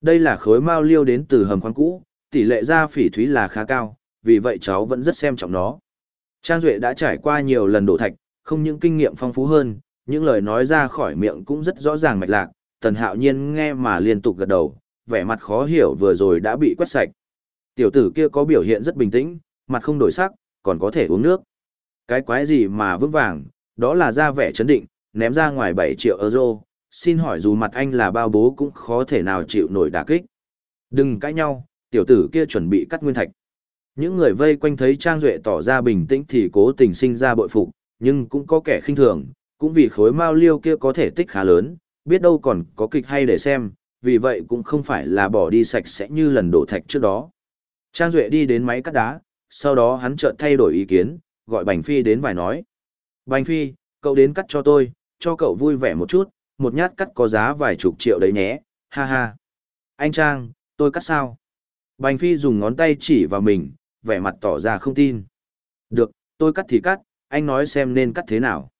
Đây là khối mao liêu đến từ hầm khoáng cũ, tỷ lệ ra phỉ thúy là khá cao, vì vậy cháu vẫn rất xem trọng nó. Trang Duệ đã trải qua nhiều lần đổ thạch, không những kinh nghiệm phong phú hơn, những lời nói ra khỏi miệng cũng rất rõ ràng mạch lạc, tần hạo nhiên nghe mà liên tục gật đầu, vẻ mặt khó hiểu vừa rồi đã bị quét sạch. Tiểu tử kia có biểu hiện rất bình tĩnh, mặt không đổi sắc, còn có thể uống nước. Cái quái gì mà vững vàng, đó là ra vẻ chấn định, ném ra ngoài 7 triệu euro, xin hỏi dù mặt anh là bao bố cũng khó thể nào chịu nổi đả kích. Đừng cãi nhau, tiểu tử kia chuẩn bị cắt nguyên thạch. Những người vây quanh thấy Trang Duệ tỏ ra bình tĩnh thì cố tình sinh ra bội phục, nhưng cũng có kẻ khinh thường, cũng vì khối mao liêu kia có thể tích khá lớn, biết đâu còn có kịch hay để xem, vì vậy cũng không phải là bỏ đi sạch sẽ như lần đổ thạch trước đó. Trang Duệ đi đến máy cắt đá, sau đó hắn chợt thay đổi ý kiến, gọi Bành Phi đến vài nói. Bành Phi, cậu đến cắt cho tôi, cho cậu vui vẻ một chút, một nhát cắt có giá vài chục triệu đấy nhé, ha ha. Anh Trang, tôi cắt sao? Bành Phi dùng ngón tay chỉ vào mình, vẻ mặt tỏ ra không tin. Được, tôi cắt thì cắt, anh nói xem nên cắt thế nào.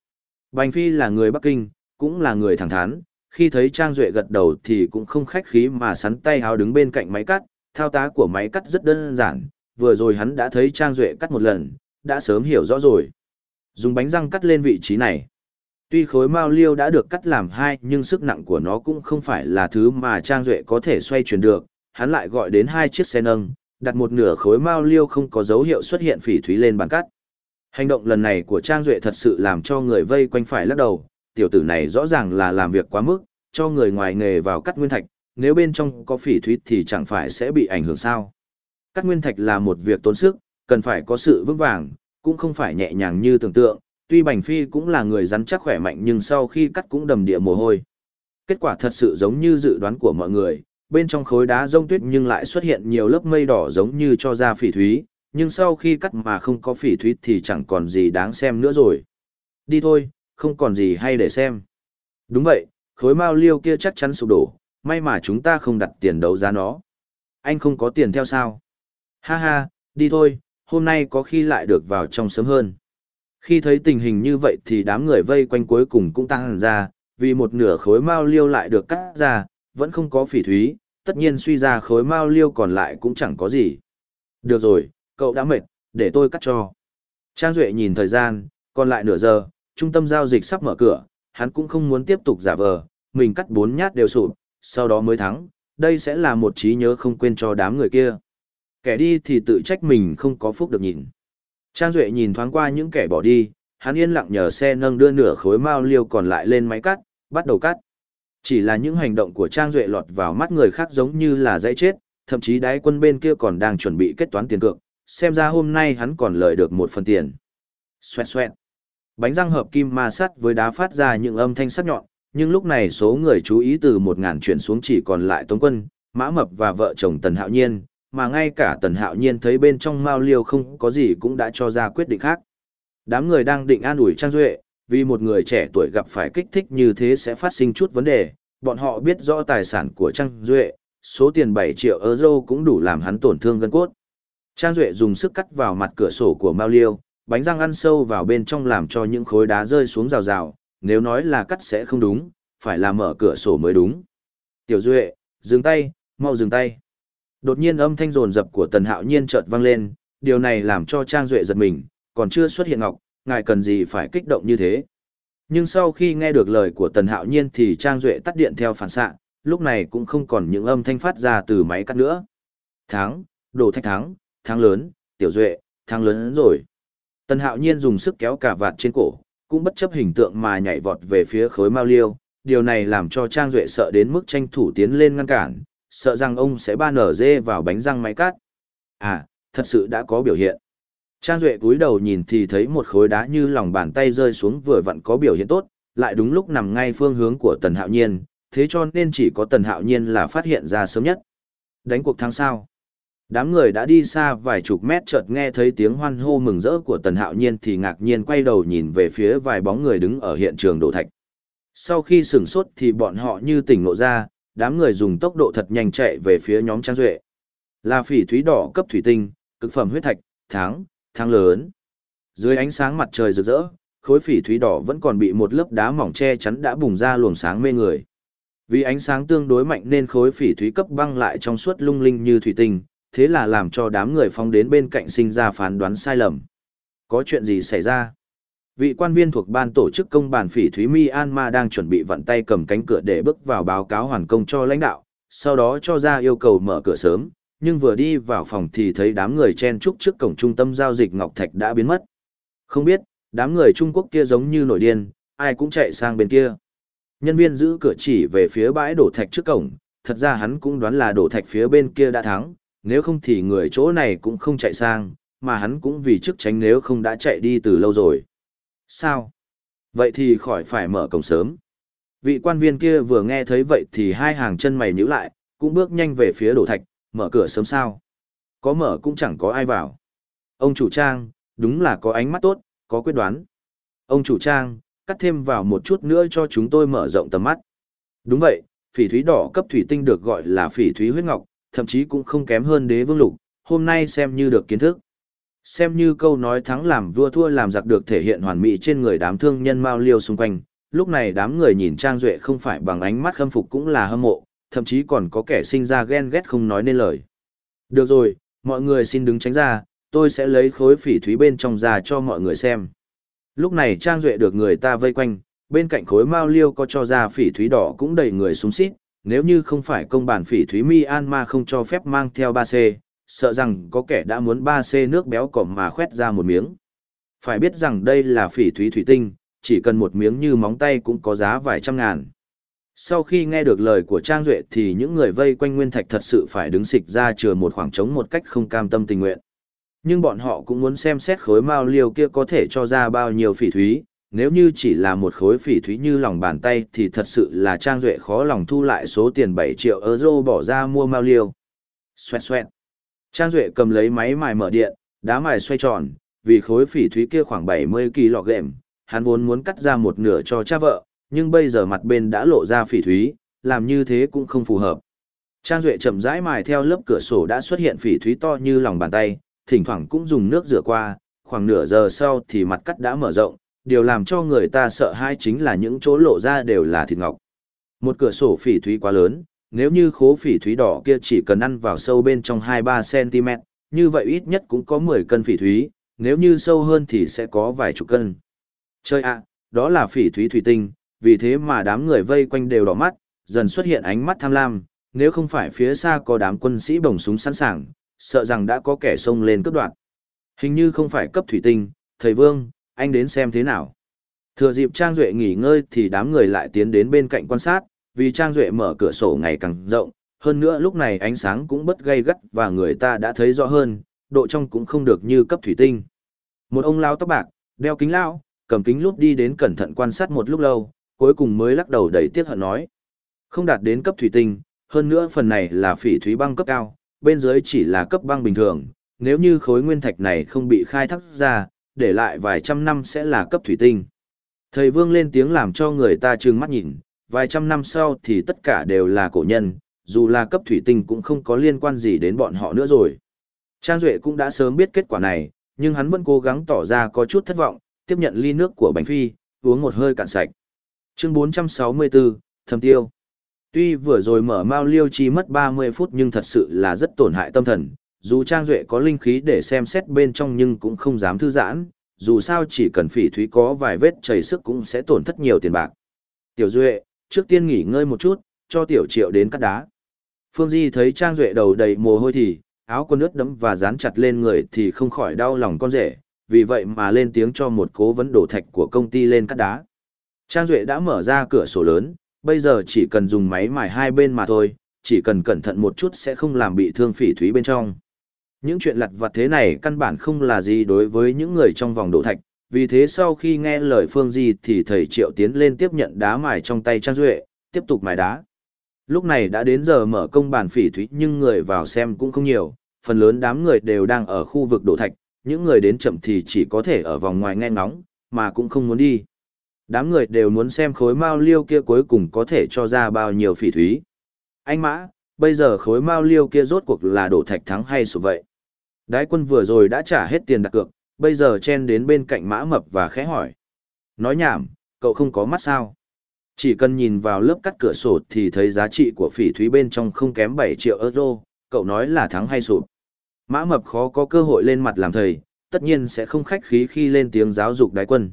Bành Phi là người Bắc Kinh, cũng là người thẳng thắn, khi thấy Trang Duệ gật đầu thì cũng không khách khí mà sắn tay háo đứng bên cạnh máy cắt, thao tác của máy cắt rất đơn giản, vừa rồi hắn đã thấy Trang Duệ cắt một lần, đã sớm hiểu rõ rồi. Dùng bánh răng cắt lên vị trí này. Tuy khối mao liêu đã được cắt làm hai nhưng sức nặng của nó cũng không phải là thứ mà Trang Duệ có thể xoay chuyển được, hắn lại gọi đến hai chiếc xe nâng, đặt một nửa khối mao liêu không có dấu hiệu xuất hiện phỉ thúy lên bàn cắt. Hành động lần này của Trang Duệ thật sự làm cho người vây quanh phải lắc đầu, tiểu tử này rõ ràng là làm việc quá mức, cho người ngoài nghề vào cắt nguyên thạch, nếu bên trong có phỉ thúy thì chẳng phải sẽ bị ảnh hưởng sao. Cắt nguyên thạch là một việc tốn sức, cần phải có sự vững vàng, cũng không phải nhẹ nhàng như tưởng tượng, tuy Bành Phi cũng là người rắn chắc khỏe mạnh nhưng sau khi cắt cũng đầm địa mồ hôi. Kết quả thật sự giống như dự đoán của mọi người, bên trong khối đá rông tuyết nhưng lại xuất hiện nhiều lớp mây đỏ giống như cho ra phỉ thúy, nhưng sau khi cắt mà không có phỉ thúy thì chẳng còn gì đáng xem nữa rồi. Đi thôi, không còn gì hay để xem. Đúng vậy, khối mao liêu kia chắc chắn sụp đổ, may mà chúng ta không đặt tiền đấu giá nó. Anh không có tiền theo sao? Ha ha, đi thôi, hôm nay có khi lại được vào trong sớm hơn. Khi thấy tình hình như vậy thì đám người vây quanh cuối cùng cũng tăng hẳn ra, vì một nửa khối mao liêu lại được cắt ra, vẫn không có phỉ thúy, tất nhiên suy ra khối mao liêu còn lại cũng chẳng có gì. Được rồi, cậu đã mệt, để tôi cắt cho. Trang Duệ nhìn thời gian, còn lại nửa giờ, trung tâm giao dịch sắp mở cửa, hắn cũng không muốn tiếp tục giả vờ, mình cắt bốn nhát đều sụp, sau đó mới thắng, đây sẽ là một trí nhớ không quên cho đám người kia. Kẻ đi thì tự trách mình không có phúc được nhìn. Trang Duệ nhìn thoáng qua những kẻ bỏ đi, hắn yên lặng nhờ xe nâng đưa nửa khối mao liêu còn lại lên máy cắt, bắt đầu cắt. Chỉ là những hành động của Trang Duệ lọt vào mắt người khác giống như là dãy chết, thậm chí đái quân bên kia còn đang chuẩn bị kết toán tiền cược, xem ra hôm nay hắn còn lời được một phần tiền. Xoẹt xoẹt. Bánh răng hợp kim ma sắt với đá phát ra những âm thanh sắc nhọn, nhưng lúc này số người chú ý từ một ngàn chuyển xuống chỉ còn lại Tống Quân, Mã Mập và vợ chồng Tần Hạo Nhiên, mà ngay cả Tần Hạo Nhiên thấy bên trong Mao Liêu không có gì cũng đã cho ra quyết định khác. Đám người đang định an ủi Trang Duệ, vì một người trẻ tuổi gặp phải kích thích như thế sẽ phát sinh chút vấn đề, bọn họ biết rõ tài sản của Trang Duệ, số tiền 7 triệu euro cũng đủ làm hắn tổn thương gân cốt. Trang Duệ dùng sức cắt vào mặt cửa sổ của Mao Liêu, bánh răng ăn sâu vào bên trong làm cho những khối đá rơi xuống rào rào, nếu nói là cắt sẽ không đúng, phải là mở cửa sổ mới đúng. Tiểu Duệ, dừng tay, mau dừng tay. Đột nhiên âm thanh rồn rập của Tần Hạo Nhiên chợt vang lên, điều này làm cho Trang Duệ giật mình, còn chưa xuất hiện ngọc, ngài cần gì phải kích động như thế. Nhưng sau khi nghe được lời của Tần Hạo Nhiên thì Trang Duệ tắt điện theo phản xạ, lúc này cũng không còn những âm thanh phát ra từ máy cắt nữa. Tháng, đồ thách thắng, tháng lớn, Tiểu Duệ, tháng lớn rồi. Tần Hạo Nhiên dùng sức kéo cả vạt trên cổ, cũng bất chấp hình tượng mà nhảy vọt về phía khối mao liêu, điều này làm cho Trang Duệ sợ đến mức tranh thủ tiến lên ngăn cản, sợ rằng ông sẽ ba nở dê vào bánh răng máy cắt. À, thật sự đã có biểu hiện. Trang Duệ cúi đầu nhìn thì thấy một khối đá như lòng bàn tay rơi xuống vừa vặn có biểu hiện tốt, lại đúng lúc nằm ngay phương hướng của Tần Hạo Nhiên, thế cho nên chỉ có Tần Hạo Nhiên là phát hiện ra sớm nhất. Đánh cuộc thắng sao? Đám người đã đi xa vài chục mét chợt nghe thấy tiếng hoan hô mừng rỡ của Tần Hạo Nhiên thì ngạc nhiên quay đầu nhìn về phía vài bóng người đứng ở hiện trường đổ thạch. Sau khi sửng sốt thì bọn họ như tỉnh ngộ ra, đám người dùng tốc độ thật nhanh chạy về phía nhóm Trang Duệ. Là phỉ thúy đỏ cấp thủy tinh, cực phẩm huyết thạch, tháng, thang lớn. Dưới ánh sáng mặt trời rực rỡ, khối phỉ thúy đỏ vẫn còn bị một lớp đá mỏng che chắn đã bùng ra luồng sáng mê người. Vì ánh sáng tương đối mạnh nên khối phỉ thúy cấp băng lại trong suốt lung linh như thủy tinh, thế là làm cho đám người phóng đến bên cạnh sinh ra phán đoán sai lầm. Có chuyện gì xảy ra? Vị quan viên thuộc ban tổ chức công bản phỉ Thúy Myanmar đang chuẩn bị vận tay cầm cánh cửa để bước vào báo cáo hoàn công cho lãnh đạo, sau đó cho ra yêu cầu mở cửa sớm, nhưng vừa đi vào phòng thì thấy đám người chen trúc trước cổng trung tâm giao dịch Ngọc Thạch đã biến mất. Không biết, đám người Trung Quốc kia giống như nổi điên, ai cũng chạy sang bên kia. Nhân viên giữ cửa chỉ về phía bãi đổ thạch trước cổng, thật ra hắn cũng đoán là đổ thạch phía bên kia đã thắng, nếu không thì người chỗ này cũng không chạy sang, mà hắn cũng vì chức tránh nếu không đã chạy đi từ lâu rồi. Sao? Vậy thì khỏi phải mở cổng sớm. Vị quan viên kia vừa nghe thấy vậy thì hai hàng chân mày nhíu lại, cũng bước nhanh về phía đổ thạch, mở cửa sớm sao. Có mở cũng chẳng có ai vào. Ông chủ trang, đúng là có ánh mắt tốt, có quyết đoán. Ông chủ trang, cắt thêm vào một chút nữa cho chúng tôi mở rộng tầm mắt. Đúng vậy, phỉ thúy đỏ cấp thủy tinh được gọi là phỉ thúy huyết ngọc, thậm chí cũng không kém hơn đế vương lục, hôm nay xem như được kiến thức. Xem như câu nói thắng làm vua thua làm giặc được thể hiện hoàn mỹ trên người đám thương nhân mao liêu xung quanh, lúc này đám người nhìn Trang Duệ không phải bằng ánh mắt khâm phục cũng là hâm mộ, thậm chí còn có kẻ sinh ra ghen ghét không nói nên lời. Được rồi, mọi người xin đứng tránh ra, tôi sẽ lấy khối phỉ thúy bên trong ra cho mọi người xem. Lúc này Trang Duệ được người ta vây quanh, bên cạnh khối mao liêu có cho ra phỉ thúy đỏ cũng đầy người súng xít, nếu như không phải công bản phỉ thúy Myanmar không cho phép mang theo 3C, sợ rằng có kẻ đã muốn 3C nước béo cỏm mà khoét ra một miếng. Phải biết rằng đây là phỉ thúy thủy tinh, chỉ cần một miếng như móng tay cũng có giá vài trăm ngàn. Sau khi nghe được lời của Trang Duệ thì những người vây quanh Nguyên Thạch thật sự phải đứng xịch ra chừa một khoảng trống một cách không cam tâm tình nguyện. Nhưng bọn họ cũng muốn xem xét khối mao liều kia có thể cho ra bao nhiêu phỉ thúy, nếu như chỉ là một khối phỉ thúy như lòng bàn tay thì thật sự là Trang Duệ khó lòng thu lại số tiền 7 triệu euro bỏ ra mua mao liều. Xoẹt xoẹt. Trang Duệ cầm lấy máy mài mở điện, đá mài xoay tròn, vì khối phỉ thúy kia khoảng 70 kg, hắn vốn muốn cắt ra một nửa cho cha vợ, nhưng bây giờ mặt bên đã lộ ra phỉ thúy, làm như thế cũng không phù hợp. Trang Duệ chậm rãi mài theo lớp cửa sổ đã xuất hiện phỉ thúy to như lòng bàn tay, thỉnh thoảng cũng dùng nước rửa qua, khoảng nửa giờ sau thì mặt cắt đã mở rộng, điều làm cho người ta sợ hãi chính là những chỗ lộ ra đều là thịt ngọc. Một cửa sổ phỉ thúy quá lớn, nếu như khố phỉ thúy đỏ kia chỉ cần ăn vào sâu bên trong 2-3 cm, như vậy ít nhất cũng có 10 cân phỉ thúy, nếu như sâu hơn thì sẽ có vài chục cân. Chơi ạ, đó là phỉ thúy thủy tinh, vì thế mà đám người vây quanh đều đỏ mắt, dần xuất hiện ánh mắt tham lam, nếu không phải phía xa có đám quân sĩ bồng súng sẵn sàng, sợ rằng đã có kẻ xông lên cướp đoạt. Hình như không phải cấp thủy tinh, thầy Vương, anh đến xem thế nào. Thừa dịp Trang Duệ nghỉ ngơi thì đám người lại tiến đến bên cạnh quan sát, vì Trang Duệ mở cửa sổ ngày càng rộng, hơn nữa lúc này ánh sáng cũng bất gây gắt và người ta đã thấy rõ hơn, độ trong cũng không được như cấp thủy tinh. Một ông lao tóc bạc, đeo kính lao, cầm kính lúp đi đến cẩn thận quan sát một lúc lâu, cuối cùng mới lắc đầu đầy tiếc hận nói. Không đạt đến cấp thủy tinh, hơn nữa phần này là phỉ thúy băng cấp cao, bên dưới chỉ là cấp băng bình thường, nếu như khối nguyên thạch này không bị khai thác ra, để lại vài trăm năm sẽ là cấp thủy tinh. Thầy Vương lên tiếng làm cho người ta trừng mắt nhìn, vài trăm năm sau thì tất cả đều là cổ nhân, dù là cấp thủy tinh cũng không có liên quan gì đến bọn họ nữa rồi. Trang Duệ cũng đã sớm biết kết quả này, nhưng hắn vẫn cố gắng tỏ ra có chút thất vọng, tiếp nhận ly nước của Bánh Phi, uống một hơi cạn sạch. Chương 464, Thầm Tiêu Tuy vừa rồi mở Mao Liêu chi mất 30 phút nhưng thật sự là rất tổn hại tâm thần, dù Trang Duệ có linh khí để xem xét bên trong nhưng cũng không dám thư giãn, dù sao chỉ cần phỉ thúy có vài vết chảy sức cũng sẽ tổn thất nhiều tiền bạc. Tiểu Duệ, trước tiên nghỉ ngơi một chút, cho Tiểu Triệu đến cắt đá. Phương Di thấy Trang Duệ đầu đầy mồ hôi thì, áo quần ướt đẫm và dán chặt lên người thì không khỏi đau lòng con rể, vì vậy mà lên tiếng cho một cố vấn đổ thạch của công ty lên cắt đá. Trang Duệ đã mở ra cửa sổ lớn, bây giờ chỉ cần dùng máy mài hai bên mà thôi, chỉ cần cẩn thận một chút sẽ không làm bị thương phỉ thúy bên trong. Những chuyện lặt vặt thế này căn bản không là gì đối với những người trong vòng đổ thạch, vì thế sau khi nghe lời Phương Di thì thầy Triệu tiến lên tiếp nhận đá mài trong tay Trang Duệ, tiếp tục mài đá. Lúc này đã đến giờ mở công bàn phỉ thúy nhưng người vào xem cũng không nhiều, phần lớn đám người đều đang ở khu vực đổ thạch, những người đến chậm thì chỉ có thể ở vòng ngoài nghe ngóng, mà cũng không muốn đi. Đám người đều muốn xem khối mao liêu kia cuối cùng có thể cho ra bao nhiêu phỉ thúy. Anh Mã, bây giờ khối mao liêu kia rốt cuộc là đổ thạch thắng hay sụp vậy? Đái quân vừa rồi đã trả hết tiền đặt cược, bây giờ chen đến bên cạnh mã mập và khẽ hỏi. Nói nhảm, cậu không có mắt sao? Chỉ cần nhìn vào lớp cắt cửa sổ thì thấy giá trị của phỉ thúy bên trong không kém 7 triệu euro, cậu nói là thắng hay sụp. Mã mập khó có cơ hội lên mặt làm thầy, tất nhiên sẽ không khách khí khi lên tiếng giáo dục đái quân.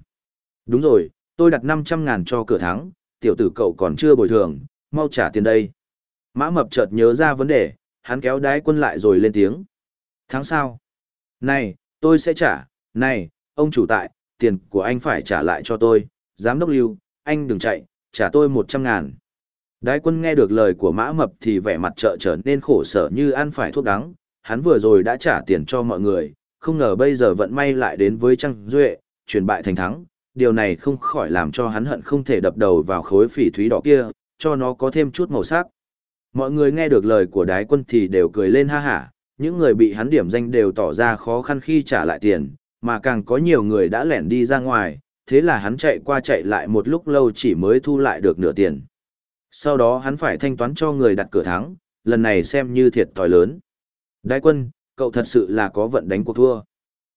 Đúng rồi, tôi đặt 500 ngàn cho cửa thắng, tiểu tử cậu còn chưa bồi thường, mau trả tiền đây. Mã mập chợt nhớ ra vấn đề, hắn kéo đái quân lại rồi lên tiếng. Thắng sao? Này, tôi sẽ trả, này, ông chủ tại, tiền của anh phải trả lại cho tôi, giám đốc lưu, anh đừng chạy, trả tôi một trăm ngàn. Đái quân nghe được lời của mã mập thì vẻ mặt trợ trở nên khổ sở như ăn phải thuốc đắng, hắn vừa rồi đã trả tiền cho mọi người, không ngờ bây giờ vận may lại đến với Trăng Duệ, chuyển bại thành thắng, điều này không khỏi làm cho hắn hận không thể đập đầu vào khối phỉ thúy đỏ kia, cho nó có thêm chút màu sắc. Mọi người nghe được lời của đái quân thì đều cười lên ha hả, những người bị hắn điểm danh đều tỏ ra khó khăn khi trả lại tiền, mà càng có nhiều người đã lẻn đi ra ngoài, thế là hắn chạy qua chạy lại một lúc lâu chỉ mới thu lại được nửa tiền. Sau đó hắn phải thanh toán cho người đặt cửa thắng, lần này xem như thiệt thòi lớn. Đái quân, cậu thật sự là có vận đánh cuộc thua.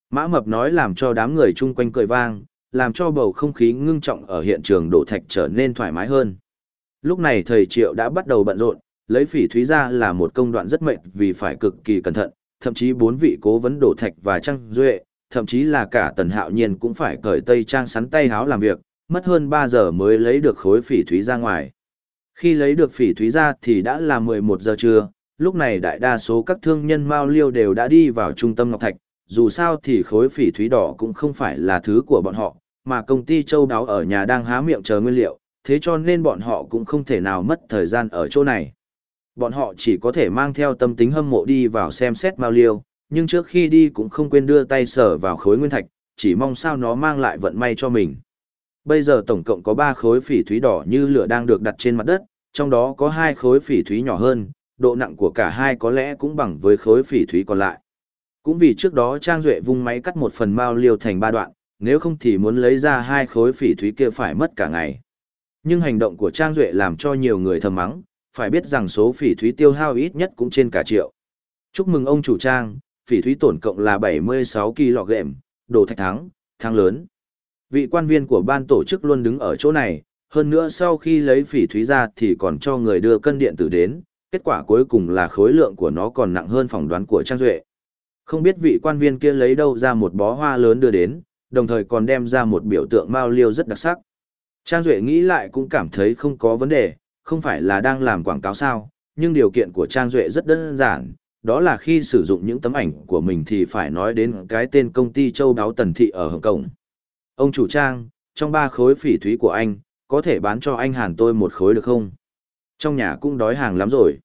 Mã Mập nói làm cho đám người chung quanh cười vang, làm cho bầu không khí ngưng trọng ở hiện trường đổ thạch trở nên thoải mái hơn. Lúc này thầy Triệu đã bắt đầu bận rộn, lấy phỉ thúy ra là một công đoạn rất mệt vì phải cực kỳ cẩn thận, thậm chí bốn vị cố vấn đổ thạch và trăng duệ, thậm chí là cả tần hạo nhiên cũng phải cởi tây trang sắn tay háo làm việc, mất hơn 3 giờ mới lấy được khối phỉ thúy ra ngoài. Khi lấy được phỉ thúy ra thì đã là 11 giờ trưa, lúc này đại đa số các thương nhân Mao Liêu đều đã đi vào trung tâm Ngọc Thạch, dù sao thì khối phỉ thúy đỏ cũng không phải là thứ của bọn họ, mà công ty châu đáo ở nhà đang há miệng chờ nguyên liệu, thế cho nên bọn họ cũng không thể nào mất thời gian ở chỗ này. Bọn họ chỉ có thể mang theo tâm tính hâm mộ đi vào xem xét Mao Liêu, nhưng trước khi đi cũng không quên đưa tay sở vào khối nguyên thạch, chỉ mong sao nó mang lại vận may cho mình. Bây giờ tổng cộng có 3 khối phỉ thúy đỏ như lửa đang được đặt trên mặt đất, trong đó có 2 khối phỉ thúy nhỏ hơn, độ nặng của cả hai có lẽ cũng bằng với khối phỉ thúy còn lại. Cũng vì trước đó Trang Duệ vung máy cắt một phần mao liêu thành ba đoạn, nếu không thì muốn lấy ra hai khối phỉ thúy kia phải mất cả ngày. Nhưng hành động của Trang Duệ làm cho nhiều người thầm mắng, phải biết rằng số phỉ thúy tiêu hao ít nhất cũng trên cả triệu. Chúc mừng ông chủ Trang, phỉ thúy tổn cộng là 76 kg, đồ thạch thắng, thắng lớn. Vị quan viên của ban tổ chức luôn đứng ở chỗ này, hơn nữa sau khi lấy phỉ thúy ra thì còn cho người đưa cân điện tử đến, kết quả cuối cùng là khối lượng của nó còn nặng hơn phỏng đoán của Trang Duệ. Không biết vị quan viên kia lấy đâu ra một bó hoa lớn đưa đến, đồng thời còn đem ra một biểu tượng mao liêu rất đặc sắc. Trang Duệ nghĩ lại cũng cảm thấy không có vấn đề, không phải là đang làm quảng cáo sao, nhưng điều kiện của Trang Duệ rất đơn giản, đó là khi sử dụng những tấm ảnh của mình thì phải nói đến cái tên công ty châu đáo tần thị ở Hồng Kông. Ông chủ Trang, trong ba khối phỉ thúy của anh, có thể bán cho anh hàn tôi một khối được không? Trong nhà cũng đói hàng lắm rồi.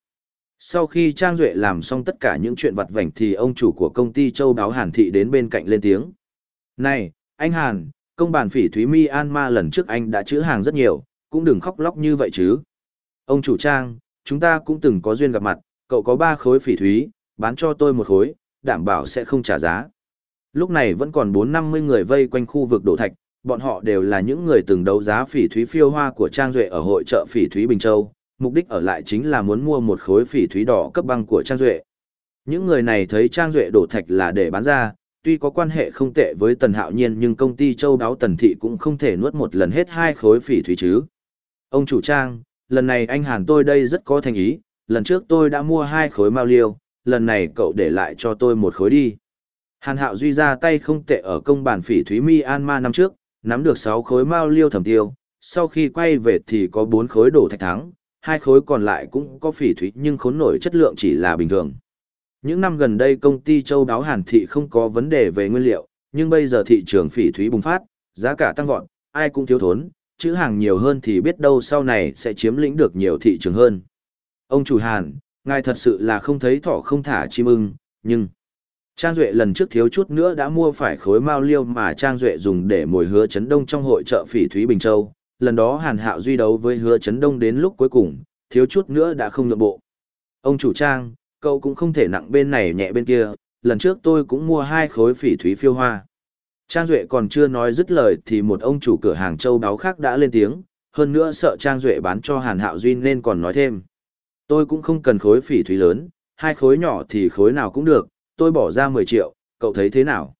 Sau khi Trang Duệ làm xong tất cả những chuyện vặt vảnh thì ông chủ của công ty châu đáo Hàn Thị đến bên cạnh lên tiếng. Này, anh Hàn, công bản phỉ Thúy Mi An Ma lần trước anh đã chữ hàng rất nhiều, cũng đừng khóc lóc như vậy chứ. Ông chủ Trang, chúng ta cũng từng có duyên gặp mặt, cậu có ba khối phỉ thúy, bán cho tôi một khối, đảm bảo sẽ không trả giá. Lúc này vẫn còn bốn năm mươi người vây quanh khu vực đổ thạch, bọn họ đều là những người từng đấu giá phỉ thúy phiêu hoa của Trang Duệ ở hội chợ phỉ thúy Bình Châu, mục đích ở lại chính là muốn mua một khối phỉ thúy đỏ cấp băng của Trang Duệ. Những người này thấy Trang Duệ đổ thạch là để bán ra, tuy có quan hệ không tệ với Tần Hạo Nhiên nhưng công ty châu đáo Tần Thị cũng không thể nuốt một lần hết hai khối phỉ thúy chứ. Ông chủ Trang, lần này anh Hàn tôi đây rất có thành ý, lần trước tôi đã mua hai khối mao liêu, lần này cậu để lại cho tôi một khối đi. Hàn Hạo Duy ra tay không tệ ở công bản phỉ thúy Myanmar An Ma năm trước, nắm được 6 khối mao liêu thẩm tiêu, sau khi quay về thì có 4 khối đổ thạch thắng, hai khối còn lại cũng có phỉ thúy nhưng khốn nổi chất lượng chỉ là bình thường. Những năm gần đây công ty châu đáo Hàn Thị không có vấn đề về nguyên liệu, nhưng bây giờ thị trường phỉ thúy bùng phát, giá cả tăng vọt, ai cũng thiếu thốn, chữ hàng nhiều hơn thì biết đâu sau này sẽ chiếm lĩnh được nhiều thị trường hơn. Ông chủ Hàn, ngài thật sự là không thấy thỏ không thả chim ưng, nhưng... Trang Duệ lần trước thiếu chút nữa đã mua phải khối mao liêu mà Trang Duệ dùng để mồi hứa chấn đông trong hội trợ phỉ Thúy Bình Châu. Lần đó Hàn Hạo duy đấu với hứa chấn đông đến lúc cuối cùng, thiếu chút nữa đã không nhượng bộ. Ông chủ Trang, cậu cũng không thể nặng bên này nhẹ bên kia, lần trước tôi cũng mua hai khối phỉ thúy phiêu hoa. Trang Duệ còn chưa nói dứt lời thì một ông chủ cửa hàng châu đáo khác đã lên tiếng, hơn nữa sợ Trang Duệ bán cho Hàn Hạo Duy nên còn nói thêm. Tôi cũng không cần khối phỉ thúy lớn, hai khối nhỏ thì khối nào cũng được, tôi bỏ ra 10 triệu, cậu thấy thế nào?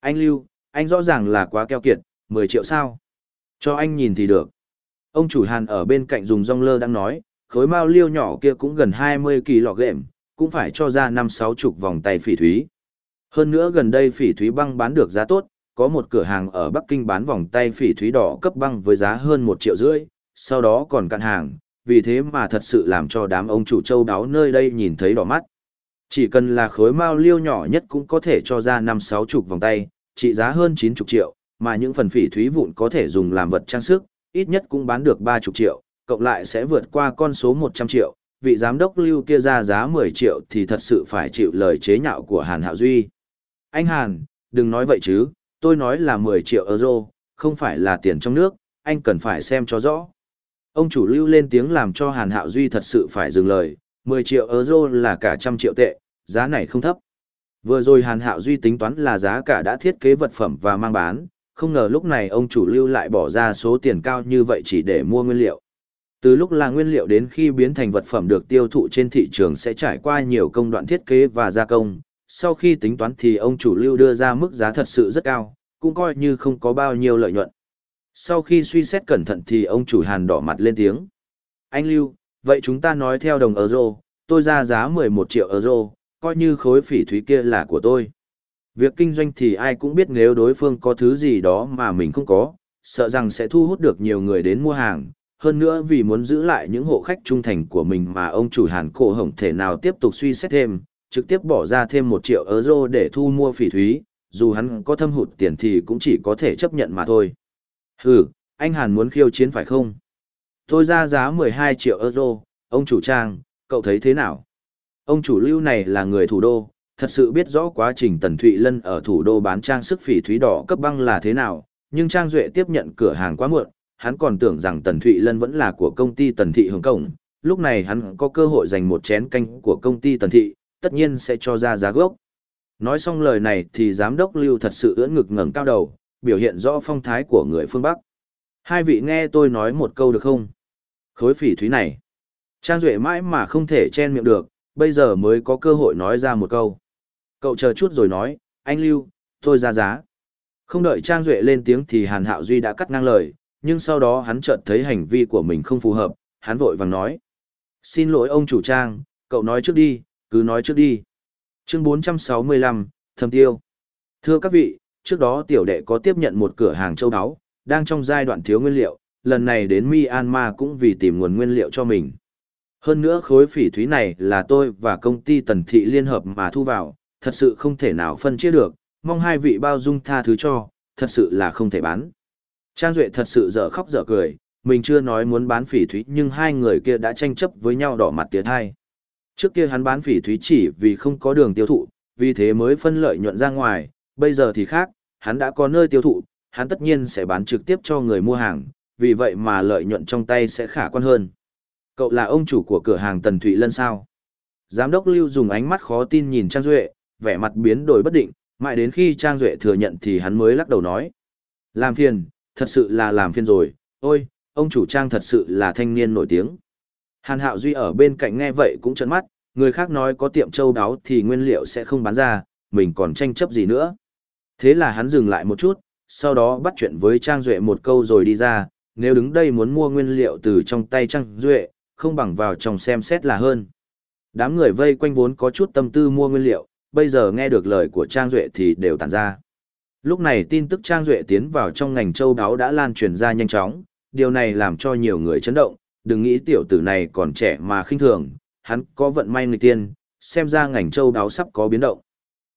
Anh Lưu, anh rõ ràng là quá keo kiệt, 10 triệu sao? Cho anh nhìn thì được. Ông chủ Hàn ở bên cạnh dùng rong lơ đang nói, khối mao liêu nhỏ kia cũng gần 20 kỳ lọ gệm, cũng phải cho ra 5-6 chục vòng tay phỉ thúy. Hơn nữa gần đây phỉ thúy băng bán được giá tốt, có một cửa hàng ở Bắc Kinh bán vòng tay phỉ thúy đỏ cấp băng với giá hơn một triệu rưỡi, sau đó còn cạn hàng, vì thế mà thật sự làm cho đám ông chủ châu đáo nơi đây nhìn thấy đỏ mắt. Chỉ cần là khối mao liêu nhỏ nhất cũng có thể cho ra năm sáu chục vòng tay, trị giá hơn chín chục triệu, mà những phần phỉ thúy vụn có thể dùng làm vật trang sức, ít nhất cũng bán được 30 triệu, cộng lại sẽ vượt qua con số 100 triệu, vị giám đốc lưu kia ra giá 10 triệu thì thật sự phải chịu lời chế nhạo của Hàn Hạo Duy. Anh Hàn, đừng nói vậy chứ, tôi nói là 10 triệu euro, không phải là tiền trong nước, anh cần phải xem cho rõ. Ông chủ lưu lên tiếng làm cho Hàn Hạo Duy thật sự phải dừng lời, 10 triệu euro là cả trăm triệu tệ, giá này không thấp. Vừa rồi Hàn Hạo Duy tính toán là giá cả đã thiết kế vật phẩm và mang bán, không ngờ lúc này ông chủ lưu lại bỏ ra số tiền cao như vậy chỉ để mua nguyên liệu. Từ lúc là nguyên liệu đến khi biến thành vật phẩm được tiêu thụ trên thị trường sẽ trải qua nhiều công đoạn thiết kế và gia công. Sau khi tính toán thì ông chủ lưu đưa ra mức giá thật sự rất cao, cũng coi như không có bao nhiêu lợi nhuận. Sau khi suy xét cẩn thận thì ông chủ hàn đỏ mặt lên tiếng. Anh Lưu, vậy chúng ta nói theo đồng euro, tôi ra giá 11 triệu euro, coi như khối phỉ thúy kia là của tôi. Việc kinh doanh thì ai cũng biết nếu đối phương có thứ gì đó mà mình không có, sợ rằng sẽ thu hút được nhiều người đến mua hàng. Hơn nữa vì muốn giữ lại những hộ khách trung thành của mình mà ông chủ Hàn Cổ Hồng thể nào tiếp tục suy xét thêm, trực tiếp bỏ ra thêm một triệu euro để thu mua phỉ thúy, dù hắn có thâm hụt tiền thì cũng chỉ có thể chấp nhận mà thôi. Hừ, anh Hàn muốn khiêu chiến phải không? Tôi ra giá 12 triệu euro, ông chủ trang, cậu thấy thế nào? Ông chủ lưu này là người thủ đô, thật sự biết rõ quá trình Tần Thụy Lân ở thủ đô bán trang sức phỉ thúy đỏ cấp băng là thế nào, nhưng Trang Duệ tiếp nhận cửa hàng quá muộn, hắn còn tưởng rằng Tần Thụy Lân vẫn là của công ty Tần Thị Hồng Cổng, lúc này hắn có cơ hội giành một chén canh của công ty Tần Thị, tất nhiên sẽ cho ra giá gốc. Nói xong lời này thì giám đốc Lưu thật sự ưỡn ngực ngẩng cao đầu, biểu hiện rõ phong thái của người phương Bắc. Hai vị nghe tôi nói một câu được không? Khối phỉ thúy này. Trang Duệ mãi mà không thể chen miệng được, bây giờ mới có cơ hội nói ra một câu. Cậu chờ chút rồi nói, anh Lưu, tôi ra giá. Không đợi Trang Duệ lên tiếng thì Hàn Hạo Duy đã cắt ngang lời, nhưng sau đó hắn chợt thấy hành vi của mình không phù hợp, hắn vội vàng nói. Xin lỗi ông chủ Trang, cậu nói trước đi, cứ nói trước đi. Chương 465, Thầm Tiêu. Thưa các vị, trước đó tiểu đệ có tiếp nhận một cửa hàng châu đáo đang trong giai đoạn thiếu nguyên liệu, lần này đến Myanmar cũng vì tìm nguồn nguyên liệu cho mình. Hơn nữa khối phỉ thúy này là tôi và công ty Tần Thị liên hợp mà thu vào, thật sự không thể nào phân chia được, mong hai vị bao dung tha thứ cho, thật sự là không thể bán. Trang Duệ thật sự dở khóc dở cười, mình chưa nói muốn bán phỉ thúy nhưng hai người kia đã tranh chấp với nhau đỏ mặt tiệt hai. Trước kia hắn bán phỉ thúy chỉ vì không có đường tiêu thụ, vì thế mới phân lợi nhuận ra ngoài, bây giờ thì khác, hắn đã có nơi tiêu thụ, hắn tất nhiên sẽ bán trực tiếp cho người mua hàng, vì vậy mà lợi nhuận trong tay sẽ khả quan hơn. Cậu là ông chủ của cửa hàng Tần Thụy Lân sao? Giám đốc Lưu dùng ánh mắt khó tin nhìn Trang Duệ, vẻ mặt biến đổi bất định, mãi đến khi Trang Duệ thừa nhận thì hắn mới lắc đầu nói. Làm phiền, thật sự là làm phiền rồi, ôi, ông chủ Trang thật sự là thanh niên nổi tiếng. Hàn Hạo Duy ở bên cạnh nghe vậy cũng trấn mắt, người khác nói có tiệm châu đáo thì nguyên liệu sẽ không bán ra, mình còn tranh chấp gì nữa. Thế là hắn dừng lại một chút, sau đó bắt chuyện với Trang Duệ một câu rồi đi ra, nếu đứng đây muốn mua nguyên liệu từ trong tay Trang Duệ, không bằng vào trong xem xét là hơn. Đám người vây quanh vốn có chút tâm tư mua nguyên liệu, bây giờ nghe được lời của Trang Duệ thì đều tản ra. Lúc này tin tức Trang Duệ tiến vào trong ngành châu đáo đã lan truyền ra nhanh chóng, điều này làm cho nhiều người chấn động, đừng nghĩ tiểu tử này còn trẻ mà khinh thường, hắn có vận may người tiên, xem ra ngành châu đáo sắp có biến động.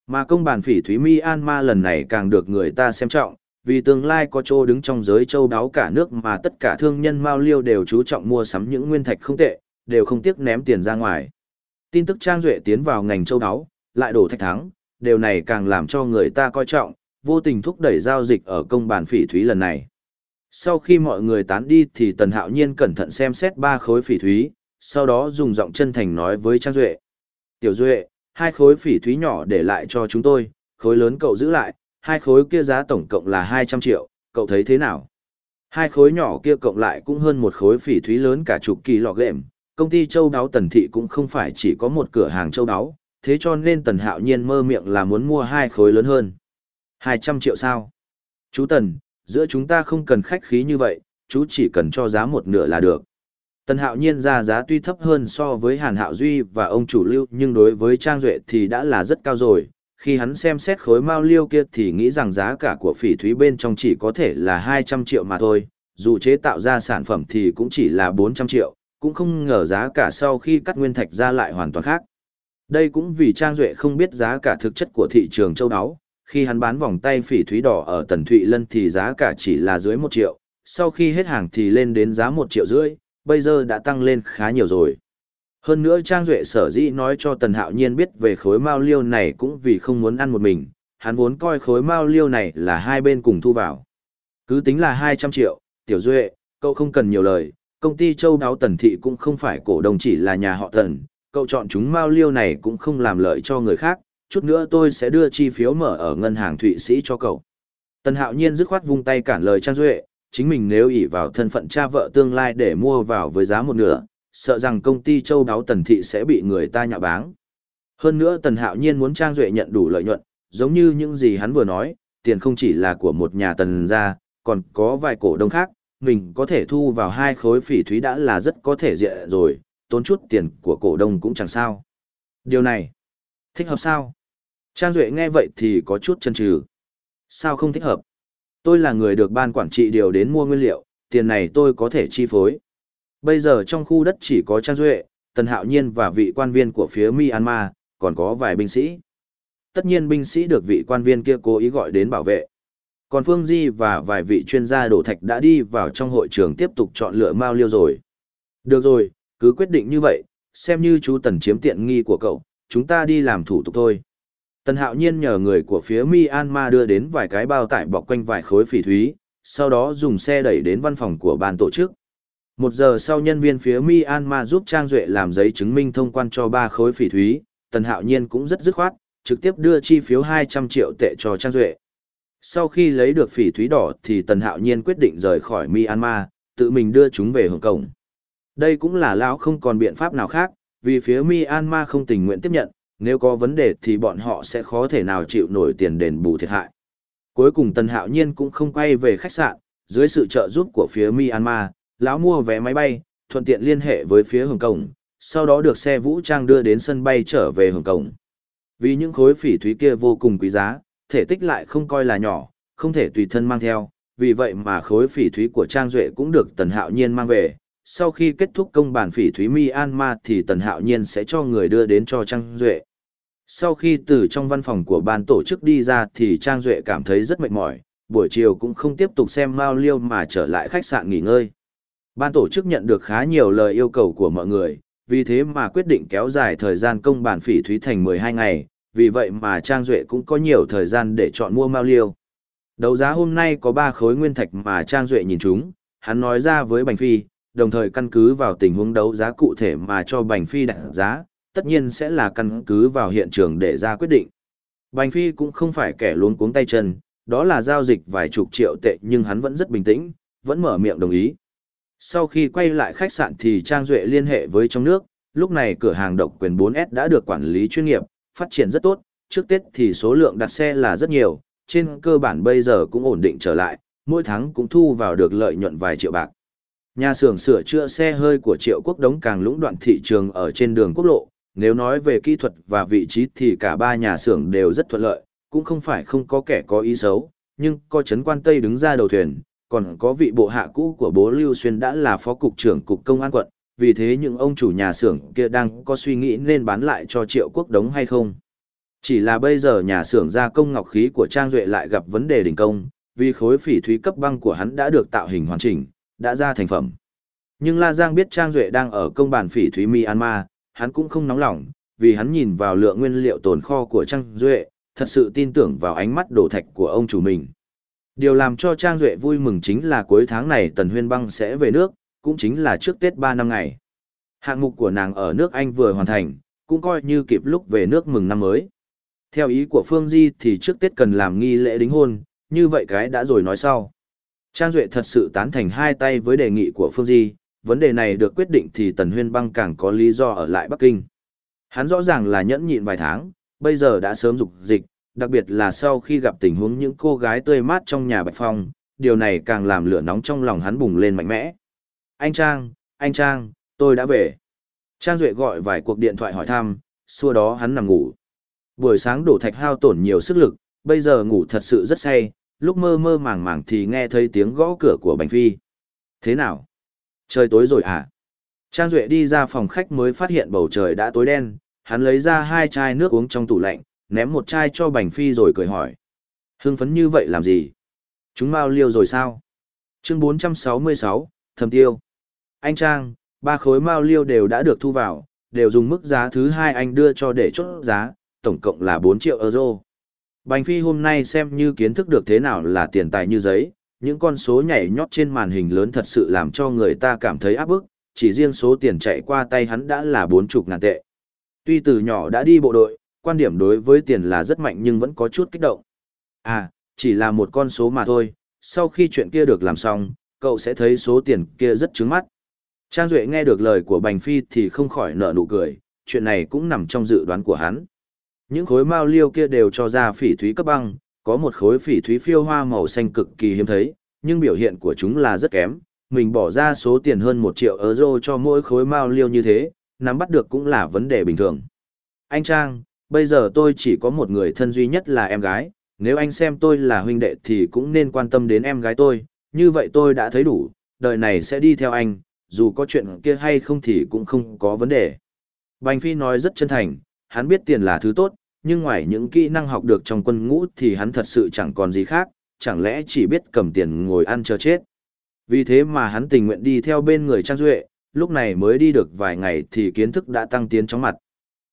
Mà công bàn phỉ Thúy mi an ma lần này càng được người ta xem trọng, vì tương lai có chỗ đứng trong giới châu đáo cả nước mà tất cả thương nhân Mao Liêu đều chú trọng mua sắm những nguyên thạch không tệ, đều không tiếc ném tiền ra ngoài. Tin tức Trang Duệ tiến vào ngành châu đáo, lại đổ thạch thắng, điều này càng làm cho người ta coi trọng, vô tình thúc đẩy giao dịch ở công bàn phỉ thúy lần này. Sau khi mọi người tán đi thì Tần Hạo Nhiên cẩn thận xem xét ba khối phỉ thúy, sau đó dùng giọng chân thành nói với Trang Duệ. Tiểu Duệ, hai khối phỉ thúy nhỏ để lại cho chúng tôi, khối lớn cậu giữ lại, hai khối kia giá tổng cộng là 200 triệu, cậu thấy thế nào? Hai khối nhỏ kia cộng lại cũng hơn một khối phỉ thúy lớn cả chục kỳ lọ gệm. Công ty châu đáo tần thị cũng không phải chỉ có một cửa hàng châu đáo, thế cho nên tần hạo nhiên mơ miệng là muốn mua hai khối lớn hơn. 200 triệu sao? Chú Tần, giữa chúng ta không cần khách khí như vậy, chú chỉ cần cho giá một nửa là được. Tần hạo nhiên ra giá tuy thấp hơn so với Hàn Hạo Duy và ông chủ lưu nhưng đối với Trang Duệ thì đã là rất cao rồi. Khi hắn xem xét khối mao liêu kia thì nghĩ rằng giá cả của phỉ thúy bên trong chỉ có thể là 200 triệu mà thôi, dù chế tạo ra sản phẩm thì cũng chỉ là 400 triệu, cũng không ngờ giá cả sau khi cắt nguyên thạch ra lại hoàn toàn khác. Đây cũng vì Trang Duệ không biết giá cả thực chất của thị trường châu áo, khi hắn bán vòng tay phỉ thúy đỏ ở Tần Thụy Lân thì giá cả chỉ là dưới 1 triệu, sau khi hết hàng thì lên đến giá 1 triệu rưỡi, bây giờ đã tăng lên khá nhiều rồi. Hơn nữa Trang Duệ sở dĩ nói cho Tần Hạo Nhiên biết về khối mao liêu này cũng vì không muốn ăn một mình, hắn vốn coi khối mao liêu này là hai bên cùng thu vào. Cứ tính là 200 triệu, Tiểu Duệ, cậu không cần nhiều lời, công ty châu đáo Tần Thị cũng không phải cổ đông chỉ là nhà họ Tần, cậu chọn chúng mao liêu này cũng không làm lợi cho người khác, chút nữa tôi sẽ đưa chi phiếu mở ở ngân hàng Thụy Sĩ cho cậu. Tần Hạo Nhiên dứt khoát vung tay cản lời Trang Duệ, chính mình nếu ỷ vào thân phận cha vợ tương lai để mua vào với giá một nửa, sợ rằng công ty châu đáo Tần Thị sẽ bị người ta nhạo báng. Hơn nữa Tần Hạo Nhiên muốn Trang Duệ nhận đủ lợi nhuận, giống như những gì hắn vừa nói, tiền không chỉ là của một nhà Tần gia, còn có vài cổ đông khác, mình có thể thu vào hai khối phỉ thúy đã là rất có thể diện rồi, tốn chút tiền của cổ đông cũng chẳng sao. Điều này, thích hợp sao? Trang Duệ nghe vậy thì có chút chân trừ. Sao không thích hợp? Tôi là người được ban quản trị điều đến mua nguyên liệu, tiền này tôi có thể chi phối. Bây giờ trong khu đất chỉ có Trang Duệ, Tần Hạo Nhiên và vị quan viên của phía Myanmar, còn có vài binh sĩ. Tất nhiên binh sĩ được vị quan viên kia cố ý gọi đến bảo vệ. Còn Phương Di và vài vị chuyên gia đổ thạch đã đi vào trong hội trường tiếp tục chọn lựa Mao Liêu rồi. Được rồi, cứ quyết định như vậy, xem như chú Tần chiếm tiện nghi của cậu, chúng ta đi làm thủ tục thôi. Tần Hạo Nhiên nhờ người của phía Myanmar đưa đến vài cái bao tải bọc quanh vài khối phỉ thúy, sau đó dùng xe đẩy đến văn phòng của ban tổ chức. Một giờ sau nhân viên phía Myanmar giúp Trang Duệ làm giấy chứng minh thông quan cho ba khối phỉ thúy, Tần Hạo Nhiên cũng rất dứt khoát, trực tiếp đưa chi phiếu 200 triệu tệ cho Trang Duệ. Sau khi lấy được phỉ thúy đỏ thì Tần Hạo Nhiên quyết định rời khỏi Myanmar, tự mình đưa chúng về Hồng Kông. Đây cũng là lão không còn biện pháp nào khác, vì phía Myanmar không tình nguyện tiếp nhận, nếu có vấn đề thì bọn họ sẽ khó thể nào chịu nổi tiền đền bù thiệt hại. Cuối cùng Tần Hạo Nhiên cũng không quay về khách sạn, dưới sự trợ giúp của phía Myanmar, lão mua vé máy bay, thuận tiện liên hệ với phía Hồng Kông, sau đó được xe vũ trang đưa đến sân bay trở về Hồng Kông. Vì những khối phỉ thúy kia vô cùng quý giá, thể tích lại không coi là nhỏ, không thể tùy thân mang theo, vì vậy mà khối phỉ thúy của Trang Duệ cũng được Tần Hạo Nhiên mang về. Sau khi kết thúc công bản phỉ thúy Myanmar thì Tần Hạo Nhiên sẽ cho người đưa đến cho Trang Duệ. Sau khi từ trong văn phòng của ban tổ chức đi ra thì Trang Duệ cảm thấy rất mệt mỏi, buổi chiều cũng không tiếp tục xem Mao Liêu mà trở lại khách sạn nghỉ ngơi. Ban tổ chức nhận được khá nhiều lời yêu cầu của mọi người, vì thế mà quyết định kéo dài thời gian công bản phỉ thúy thành 12 ngày, vì vậy mà Trang Duệ cũng có nhiều thời gian để chọn mua Mao Liêu. Đấu giá hôm nay có 3 khối nguyên thạch mà Trang Duệ nhìn chúng, hắn nói ra với Bành Phi, đồng thời căn cứ vào tình huống đấu giá cụ thể mà cho Bành Phi đặt giá, tất nhiên sẽ là căn cứ vào hiện trường để ra quyết định. Bành Phi cũng không phải kẻ luống cuống tay chân, đó là giao dịch vài chục triệu tệ nhưng hắn vẫn rất bình tĩnh, vẫn mở miệng đồng ý. Sau khi quay lại khách sạn thì Trang Duệ liên hệ với trong nước, lúc này cửa hàng độc quyền 4S đã được quản lý chuyên nghiệp, phát triển rất tốt, trước Tết thì số lượng đặt xe là rất nhiều, trên cơ bản bây giờ cũng ổn định trở lại, mỗi tháng cũng thu vào được lợi nhuận vài triệu bạc. Nhà xưởng sửa chữa xe hơi của Triệu Quốc Đống càng lũng đoạn thị trường ở trên đường quốc lộ, nếu nói về kỹ thuật và vị trí thì cả ba nhà xưởng đều rất thuận lợi, cũng không phải không có kẻ có ý xấu, nhưng có chấn quan Tây đứng ra đầu thuyền, còn có vị bộ hạ cũ của bố Lưu Xuyên đã là phó cục trưởng cục công an quận, vì thế những ông chủ nhà xưởng kia đang có suy nghĩ nên bán lại cho triệu quốc đống hay không. Chỉ là bây giờ nhà xưởng gia công ngọc khí của Trang Duệ lại gặp vấn đề đình công, vì khối phỉ thúy cấp băng của hắn đã được tạo hình hoàn chỉnh, đã ra thành phẩm. Nhưng La Giang biết Trang Duệ đang ở công bản phỉ thúy Myanmar, hắn cũng không nóng lòng, vì hắn nhìn vào lượng nguyên liệu tồn kho của Trang Duệ, thật sự tin tưởng vào ánh mắt đổ thạch của ông chủ mình. Điều làm cho Trang Duệ vui mừng chính là cuối tháng này Tần Huyên Băng sẽ về nước, cũng chính là trước Tết 3 năm ngày. Hạng mục của nàng ở nước Anh vừa hoàn thành, cũng coi như kịp lúc về nước mừng năm mới. Theo ý của Phương Di thì trước Tết cần làm nghi lễ đính hôn, như vậy cái đã rồi nói sau. Trang Duệ thật sự tán thành hai tay với đề nghị của Phương Di, vấn đề này được quyết định thì Tần Huyên Băng càng có lý do ở lại Bắc Kinh. Hắn rõ ràng là nhẫn nhịn vài tháng, bây giờ đã sớm dục dịch, đặc biệt là sau khi gặp tình huống những cô gái tươi mát trong nhà Bạch Phong, điều này càng làm lửa nóng trong lòng hắn bùng lên mạnh mẽ. Anh Trang, anh Trang, tôi đã về. Trang Duệ gọi vài cuộc điện thoại hỏi thăm, xua đó hắn nằm ngủ. Buổi sáng đổ thạch hao tổn nhiều sức lực, bây giờ ngủ thật sự rất say, lúc mơ mơ màng màng thì nghe thấy tiếng gõ cửa của Bành Phi. Thế nào? Trời tối rồi à? Trang Duệ đi ra phòng khách mới phát hiện bầu trời đã tối đen, hắn lấy ra hai chai nước uống trong tủ lạnh, ném một chai cho Bành Phi rồi cười hỏi, Hưng phấn như vậy làm gì? Chúng mau liêu rồi sao? Chương 466, Thầm Tiêu. Anh Trang, ba khối mao liêu đều đã được thu vào, đều dùng mức giá thứ hai anh đưa cho để chốt giá, tổng cộng là 4 triệu euro. Bành Phi hôm nay xem như kiến thức được thế nào là tiền tài như giấy, những con số nhảy nhót trên màn hình lớn thật sự làm cho người ta cảm thấy áp bức, chỉ riêng số tiền chạy qua tay hắn đã là bốn chục ngàn tệ. Tuy từ nhỏ đã đi bộ đội, quan điểm đối với tiền là rất mạnh nhưng vẫn có chút kích động. À, chỉ là một con số mà thôi, sau khi chuyện kia được làm xong, cậu sẽ thấy số tiền kia rất trứng mắt. Trang Duệ nghe được lời của Bành Phi thì không khỏi nở nụ cười, chuyện này cũng nằm trong dự đoán của hắn. Những khối mao liêu kia đều cho ra phỉ thúy cấp băng, có một khối phỉ thúy phiêu hoa màu xanh cực kỳ hiếm thấy, nhưng biểu hiện của chúng là rất kém. Mình bỏ ra số tiền hơn 1 triệu euro cho mỗi khối mao liêu như thế, nắm bắt được cũng là vấn đề bình thường. Anh Trang, bây giờ tôi chỉ có một người thân duy nhất là em gái, nếu anh xem tôi là huynh đệ thì cũng nên quan tâm đến em gái tôi, như vậy tôi đã thấy đủ, đời này sẽ đi theo anh, dù có chuyện kia hay không thì cũng không có vấn đề. Bành Phi nói rất chân thành, hắn biết tiền là thứ tốt, nhưng ngoài những kỹ năng học được trong quân ngũ thì hắn thật sự chẳng còn gì khác, chẳng lẽ chỉ biết cầm tiền ngồi ăn chờ chết. Vì thế mà hắn tình nguyện đi theo bên người Trang Duệ, lúc này mới đi được vài ngày thì kiến thức đã tăng tiến chóng mặt.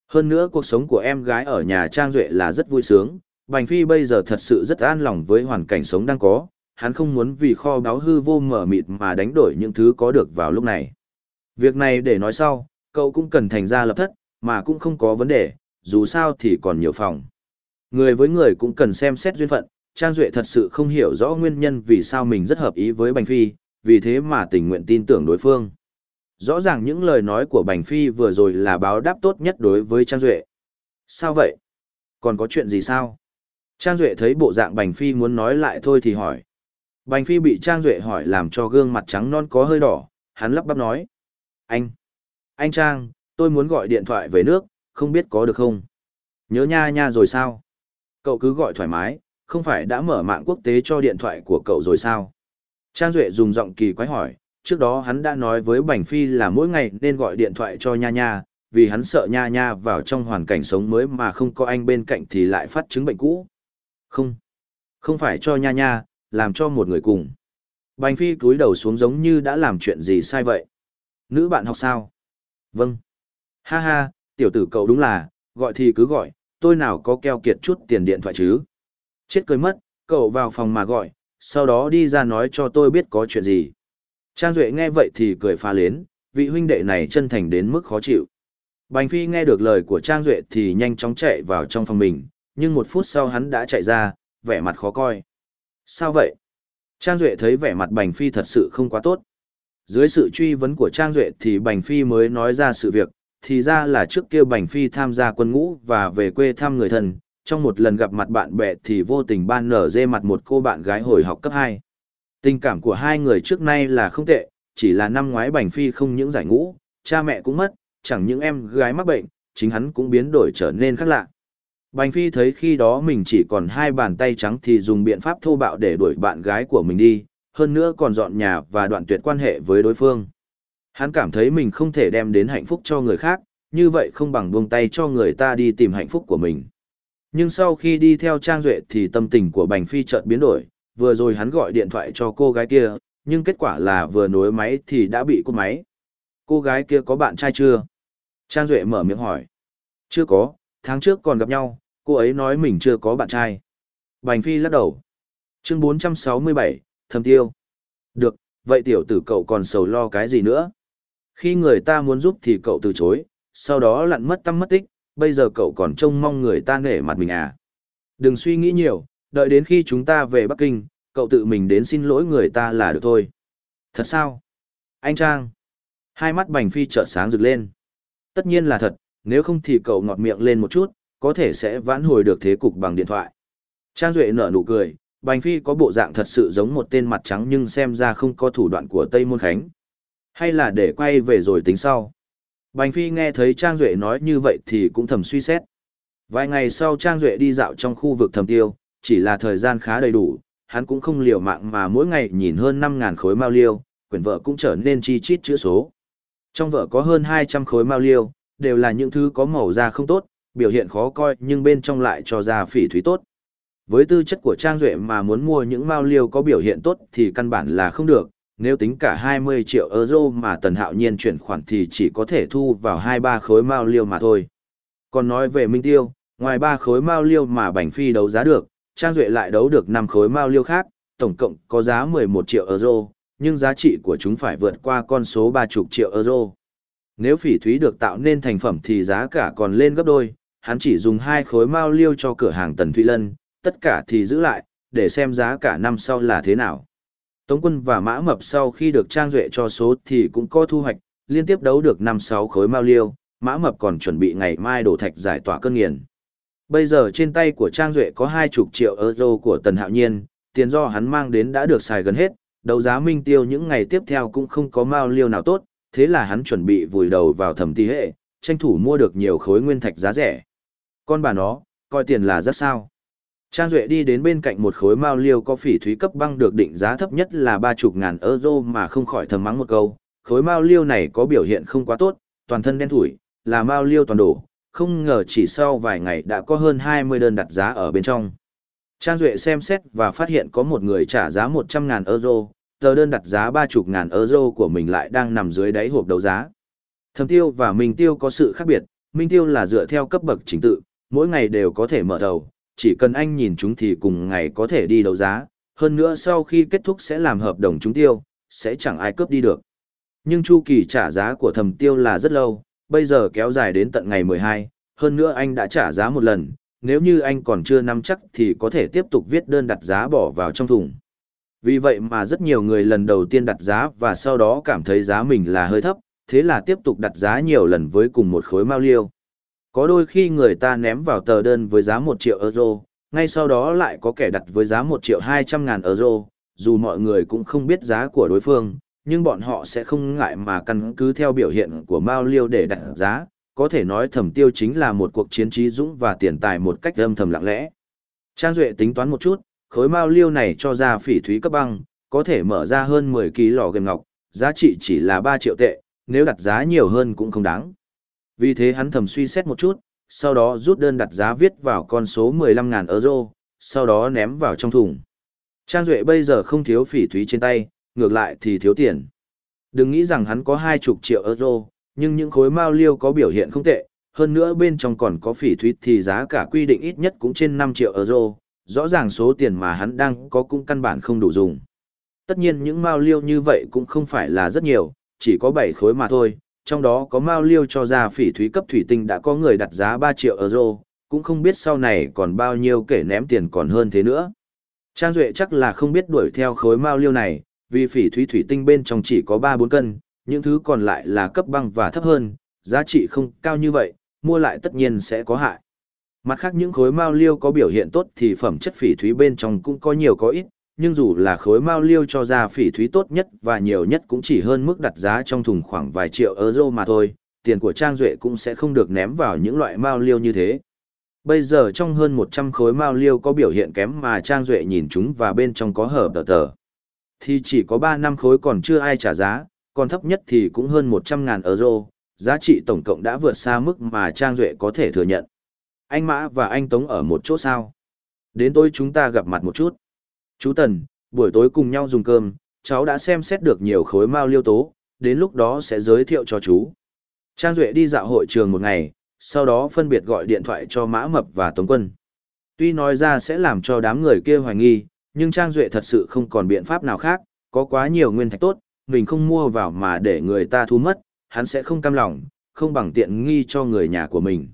Hơn nữa cuộc sống của em gái ở nhà Trang Duệ là rất vui sướng, Bành Phi bây giờ thật sự rất an lòng với hoàn cảnh sống đang có, hắn không muốn vì kho báo hư vô mở mịt mà đánh đổi những thứ có được vào lúc này. Việc này để nói sau, cậu cũng cần thành ra lập thất, mà cũng không có vấn đề, dù sao thì còn nhiều phòng. Người với người cũng cần xem xét duyên phận, Trang Duệ thật sự không hiểu rõ nguyên nhân vì sao mình rất hợp ý với Bành Phi, vì thế mà tình nguyện tin tưởng đối phương. Rõ ràng những lời nói của Bành Phi vừa rồi là báo đáp tốt nhất đối với Trang Duệ. Sao vậy? Còn có chuyện gì sao? Trang Duệ thấy bộ dạng Bành Phi muốn nói lại thôi thì hỏi. Bành Phi bị Trang Duệ hỏi làm cho gương mặt trắng non có hơi đỏ, hắn lắp bắp nói. Anh! Anh Trang, tôi muốn gọi điện thoại về nước, không biết có được không? Nhớ nha nha rồi sao? Cậu cứ gọi thoải mái, không phải đã mở mạng quốc tế cho điện thoại của cậu rồi sao? Trang Duệ dùng giọng kỳ quái hỏi, trước đó hắn đã nói với Bành Phi là mỗi ngày nên gọi điện thoại cho nha nha, vì hắn sợ nha nha vào trong hoàn cảnh sống mới mà không có anh bên cạnh thì lại phát chứng bệnh cũ. Không, không phải cho nha nha, làm cho một người cùng. Bành Phi cúi đầu xuống giống như đã làm chuyện gì sai vậy. Nữ bạn học sao? Vâng. Ha ha, tiểu tử cậu đúng là, gọi thì cứ gọi, tôi nào có keo kiệt chút tiền điện thoại chứ. Chết cười mất, cậu vào phòng mà gọi, sau đó đi ra nói cho tôi biết có chuyện gì. Trang Duệ nghe vậy thì cười phá lến, vị huynh đệ này chân thành đến mức khó chịu. Bành Phi nghe được lời của Trang Duệ thì nhanh chóng chạy vào trong phòng mình, nhưng một phút sau hắn đã chạy ra, vẻ mặt khó coi. Sao vậy? Trang Duệ thấy vẻ mặt Bành Phi thật sự không quá tốt. Dưới sự truy vấn của Trang Duệ thì Bành Phi mới nói ra sự việc, thì ra là trước kia Bành Phi tham gia quân ngũ và về quê thăm người thân, trong một lần gặp mặt bạn bè thì vô tình ban nở dê mặt một cô bạn gái hồi học cấp 2. Tình cảm của hai người trước nay là không tệ, chỉ là năm ngoái Bành Phi không những giải ngũ, cha mẹ cũng mất, chẳng những em gái mắc bệnh, chính hắn cũng biến đổi trở nên khác lạ. Bành Phi thấy khi đó mình chỉ còn hai bàn tay trắng thì dùng biện pháp thô bạo để đuổi bạn gái của mình đi, hơn nữa còn dọn nhà và đoạn tuyệt quan hệ với đối phương. Hắn cảm thấy mình không thể đem đến hạnh phúc cho người khác, như vậy không bằng buông tay cho người ta đi tìm hạnh phúc của mình. Nhưng sau khi đi theo Trang Duệ thì tâm tình của Bành Phi chợt biến đổi, vừa rồi hắn gọi điện thoại cho cô gái kia, nhưng kết quả là vừa nối máy thì đã bị cúp máy. Cô gái kia có bạn trai chưa? Trang Duệ mở miệng hỏi. Chưa có, tháng trước còn gặp nhau, cô ấy nói mình chưa có bạn trai. Bành Phi lắc đầu. Chương 467, Thầm Tiêu. Được, vậy tiểu tử cậu còn sầu lo cái gì nữa? Khi người ta muốn giúp thì cậu từ chối, sau đó lặn mất tâm mất tích, bây giờ cậu còn trông mong người ta nể mặt mình à? Đừng suy nghĩ nhiều, đợi đến khi chúng ta về Bắc Kinh, cậu tự mình đến xin lỗi người ta là được thôi. Thật sao? Anh Trang. Hai mắt Bành Phi chợt sáng rực lên. Tất nhiên là thật, nếu không thì cậu ngọt miệng lên một chút, có thể sẽ vãn hồi được thế cục bằng điện thoại. Trang Duệ nở nụ cười, Bành Phi có bộ dạng thật sự giống một tên mặt trắng nhưng xem ra không có thủ đoạn của Tây Môn Khánh. Hay là để quay về rồi tính sau. Bành Phi nghe thấy Trang Duệ nói như vậy thì cũng thầm suy xét. Vài ngày sau Trang Duệ đi dạo trong khu vực thầm tiêu, chỉ là thời gian khá đầy đủ, hắn cũng không liều mạng mà mỗi ngày nhìn hơn 5.000 khối mao liêu, quyển vợ cũng trở nên chi chít chữ số. Trong vợ có hơn 200 khối mao liêu, đều là những thứ có màu da không tốt, biểu hiện khó coi nhưng bên trong lại cho ra phỉ thúy tốt. Với tư chất của Trang Duệ mà muốn mua những mao liêu có biểu hiện tốt thì căn bản là không được, nếu tính cả 20 triệu euro mà Tần Hạo Nhiên chuyển khoản thì chỉ có thể thu vào 2-3 khối mao liêu mà thôi. Còn nói về Minh Tiêu, ngoài 3 khối mao liêu mà Bành Phi đấu giá được, Trang Duệ lại đấu được 5 khối mao liêu khác, tổng cộng có giá 11 triệu euro, nhưng giá trị của chúng phải vượt qua con số 30 triệu euro. Nếu phỉ thúy được tạo nên thành phẩm thì giá cả còn lên gấp đôi, hắn chỉ dùng hai khối mao liêu cho cửa hàng Tần Thụy Lân, tất cả thì giữ lại, để xem giá cả năm sau là thế nào. Tống quân và mã mập sau khi được trang duệ cho số thì cũng có thu hoạch, liên tiếp đấu được 5-6 khối mao liêu, mã mập còn chuẩn bị ngày mai đổ thạch giải tỏa cơn nghiền. Bây giờ trên tay của Trang Duệ có 20 triệu euro của Tần Hạo Nhiên, tiền do hắn mang đến đã được xài gần hết, đấu giá minh tiêu những ngày tiếp theo cũng không có mao liêu nào tốt, thế là hắn chuẩn bị vùi đầu vào thẩm tí hệ, tranh thủ mua được nhiều khối nguyên thạch giá rẻ. Con bà nó, coi tiền là rất sao. Trang Duệ đi đến bên cạnh một khối mao liêu có phỉ thúy cấp băng được định giá thấp nhất là ba chục ngàn euro mà không khỏi thầm mắng một câu. Khối mao liêu này có biểu hiện không quá tốt, toàn thân đen thủi, là mao liêu toàn đổ, không ngờ chỉ sau vài ngày đã có hơn 20 đơn đặt giá ở bên trong. Trang Duệ xem xét và phát hiện có một người trả giá 100 ngàn euro, tờ đơn đặt giá 30 ngàn euro của mình lại đang nằm dưới đáy hộp đấu giá. Thầm tiêu và Minh tiêu có sự khác biệt, Minh tiêu là dựa theo cấp bậc chính tự, mỗi ngày đều có thể mở đầu, chỉ cần anh nhìn chúng thì cùng ngày có thể đi đấu giá, hơn nữa sau khi kết thúc sẽ làm hợp đồng chúng tiêu, sẽ chẳng ai cướp đi được. Nhưng chu kỳ trả giá của thầm tiêu là rất lâu, bây giờ kéo dài đến tận ngày 12, hơn nữa anh đã trả giá một lần, nếu như anh còn chưa nắm chắc thì có thể tiếp tục viết đơn đặt giá bỏ vào trong thùng. Vì vậy mà rất nhiều người lần đầu tiên đặt giá và sau đó cảm thấy giá mình là hơi thấp, thế là tiếp tục đặt giá nhiều lần với cùng một khối mao liêu. Có đôi khi người ta ném vào tờ đơn với giá 1 triệu euro, ngay sau đó lại có kẻ đặt với giá 1 triệu 200 ngàn euro, dù mọi người cũng không biết giá của đối phương, nhưng bọn họ sẽ không ngại mà căn cứ theo biểu hiện của Mao Liêu để đặt giá, có thể nói thẩm tiêu chính là một cuộc chiến trí dũng và tiền tài một cách âm thầm lặng lẽ. Trang Duệ tính toán một chút, khối Mao Liêu này cho ra phỉ thúy cấp băng, có thể mở ra hơn 10 kg lò game ngọc, giá trị chỉ là 3 triệu tệ, nếu đặt giá nhiều hơn cũng không đáng. Vì thế hắn thầm suy xét một chút, sau đó rút đơn đặt giá viết vào con số 15.000 euro, sau đó ném vào trong thùng. Trang Duệ bây giờ không thiếu phỉ thúy trên tay, ngược lại thì thiếu tiền. Đừng nghĩ rằng hắn có 20 triệu euro, nhưng những khối mao liêu có biểu hiện không tệ, hơn nữa bên trong còn có phỉ thúy thì giá cả quy định ít nhất cũng trên 5 triệu euro, rõ ràng số tiền mà hắn đang có cũng căn bản không đủ dùng. Tất nhiên những mao liêu như vậy cũng không phải là rất nhiều, chỉ có 7 khối mà thôi, trong đó có mao liêu cho ra phỉ thúy cấp thủy tinh đã có người đặt giá 3 triệu euro, cũng không biết sau này còn bao nhiêu kể ném tiền còn hơn thế nữa. Trang Duệ chắc là không biết đuổi theo khối mao liêu này, vì phỉ thúy thủy tinh bên trong chỉ có 3-4 cân, những thứ còn lại là cấp băng và thấp hơn, giá trị không cao như vậy, mua lại tất nhiên sẽ có hại. Mặt khác những khối mao liêu có biểu hiện tốt thì phẩm chất phỉ thúy bên trong cũng có nhiều có ít, nhưng dù là khối mao liêu cho ra phỉ thúy tốt nhất và nhiều nhất cũng chỉ hơn mức đặt giá trong thùng khoảng vài triệu euro mà thôi, tiền của Trang Duệ cũng sẽ không được ném vào những loại mao liêu như thế. Bây giờ trong hơn 100 khối mao liêu có biểu hiện kém mà Trang Duệ nhìn chúng và bên trong có hở tờ tờ. Thì chỉ có 3 năm khối còn chưa ai trả giá, còn thấp nhất thì cũng hơn 100 ngàn euro, giá trị tổng cộng đã vượt xa mức mà Trang Duệ có thể thừa nhận. Anh Mã và anh Tống ở một chỗ sao? Đến tối chúng ta gặp mặt một chút. Chú Tần, buổi tối cùng nhau dùng cơm, cháu đã xem xét được nhiều khối mao liêu tố, đến lúc đó sẽ giới thiệu cho chú. Trang Duệ đi dạo hội trường một ngày, sau đó phân biệt gọi điện thoại cho Mã Mập và Tống Quân. Tuy nói ra sẽ làm cho đám người kia hoài nghi, nhưng Trang Duệ thật sự không còn biện pháp nào khác, có quá nhiều nguyên thạch tốt, mình không mua vào mà để người ta thu mất, hắn sẽ không cam lòng, không bằng tiện nghi cho người nhà của mình.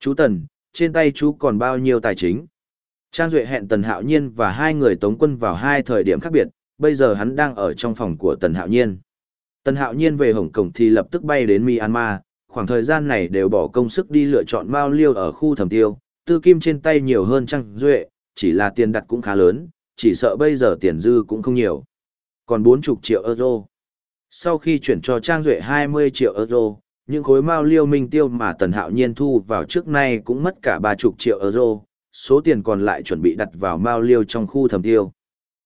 Chú Tần, trên tay chú còn bao nhiêu tài chính? Trang Duệ hẹn Tần Hạo Nhiên và hai người tống quân vào hai thời điểm khác biệt, bây giờ hắn đang ở trong phòng của Tần Hạo Nhiên. Tần Hạo Nhiên về Hồng Kông thì lập tức bay đến Myanmar, khoảng thời gian này đều bỏ công sức đi lựa chọn Mao Liêu ở khu thẩm tiêu, tư kim trên tay nhiều hơn Trang Duệ, chỉ là tiền đặt cũng khá lớn, chỉ sợ bây giờ tiền dư cũng không nhiều. Còn 40 triệu euro. Sau khi chuyển cho Trang Duệ 20 triệu euro, những khối Mao Liêu Minh Tiêu mà Tần Hạo Nhiên thu vào trước nay cũng mất cả 30 triệu euro, số tiền còn lại chuẩn bị đặt vào mao liêu trong khu thẩm tiêu.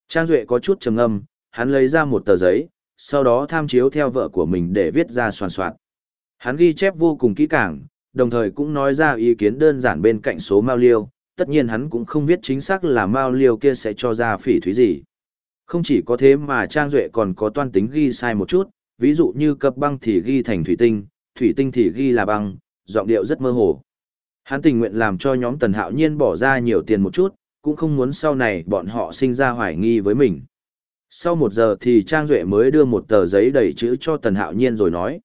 Trang Duệ có chút trầm ngâm, hắn lấy ra một tờ giấy, sau đó tham chiếu theo vợ của mình để viết ra soàn soạn. Hắn ghi chép vô cùng kỹ càng, đồng thời cũng nói ra ý kiến đơn giản bên cạnh số mao liêu, tất nhiên hắn cũng không biết chính xác là mao liêu kia sẽ cho ra phỉ thúy gì. Không chỉ có thế mà Trang Duệ còn có toan tính ghi sai một chút, ví dụ như cập băng thì ghi thành thủy tinh, thủy tinh thì ghi là băng, giọng điệu rất mơ hồ. Hắn tình nguyện làm cho nhóm Tần Hạo Nhiên bỏ ra nhiều tiền một chút, cũng không muốn sau này bọn họ sinh ra hoài nghi với mình. Sau một giờ thì Trang Duệ mới đưa một tờ giấy đầy chữ cho Tần Hạo Nhiên rồi nói.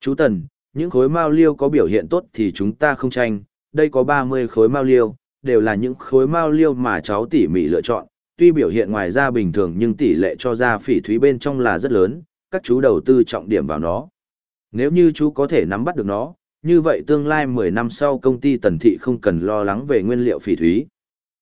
Chú Tần, những khối mao liêu có biểu hiện tốt thì chúng ta không tranh, đây có 30 khối mao liêu, đều là những khối mao liêu mà cháu tỉ mỉ lựa chọn, tuy biểu hiện ngoài ra bình thường nhưng tỷ lệ cho ra phỉ thúy bên trong là rất lớn, các chú đầu tư trọng điểm vào nó. Nếu như chú có thể nắm bắt được nó, như vậy tương lai 10 năm sau công ty tần thị không cần lo lắng về nguyên liệu phỉ thúy.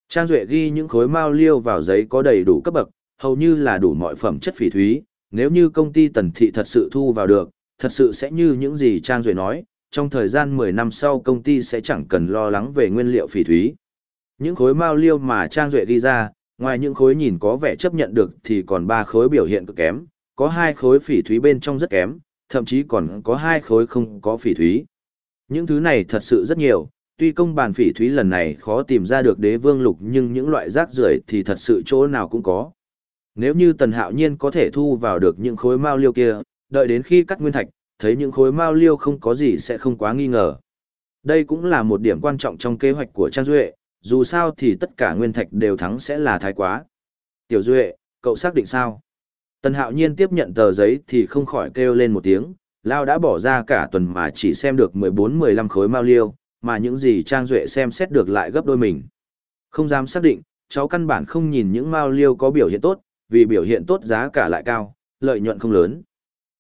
Trang Duệ ghi những khối mao liêu vào giấy có đầy đủ cấp bậc, hầu như là đủ mọi phẩm chất phỉ thúy, nếu như công ty tần thị thật sự thu vào được, thật sự sẽ như những gì Trang Duệ nói, trong thời gian 10 năm sau công ty sẽ chẳng cần lo lắng về nguyên liệu phỉ thúy. Những khối mao liêu mà Trang Duệ ghi ra, ngoài những khối nhìn có vẻ chấp nhận được thì còn ba khối biểu hiện cực kém, có hai khối phỉ thúy bên trong rất kém, thậm chí còn có hai khối không có phỉ thúy. Những thứ này thật sự rất nhiều, tuy công bàn phỉ thúy lần này khó tìm ra được đế vương lục nhưng những loại rác rưởi thì thật sự chỗ nào cũng có. Nếu như Tần Hạo Nhiên có thể thu vào được những khối mao liêu kia, đợi đến khi cắt nguyên thạch, thấy những khối mao liêu không có gì sẽ không quá nghi ngờ. Đây cũng là một điểm quan trọng trong kế hoạch của Trang Duệ, dù sao thì tất cả nguyên thạch đều thắng sẽ là thái quá. Tiểu Duệ, cậu xác định sao? Tần Hạo Nhiên tiếp nhận tờ giấy thì không khỏi kêu lên một tiếng, Lao đã bỏ ra cả tuần mà chỉ xem được 14-15 khối mao liêu, mà những gì Trang Duệ xem xét được lại gấp đôi mình. Không dám xác định, cháu căn bản không nhìn những mao liêu có biểu hiện tốt, vì biểu hiện tốt giá cả lại cao, lợi nhuận không lớn.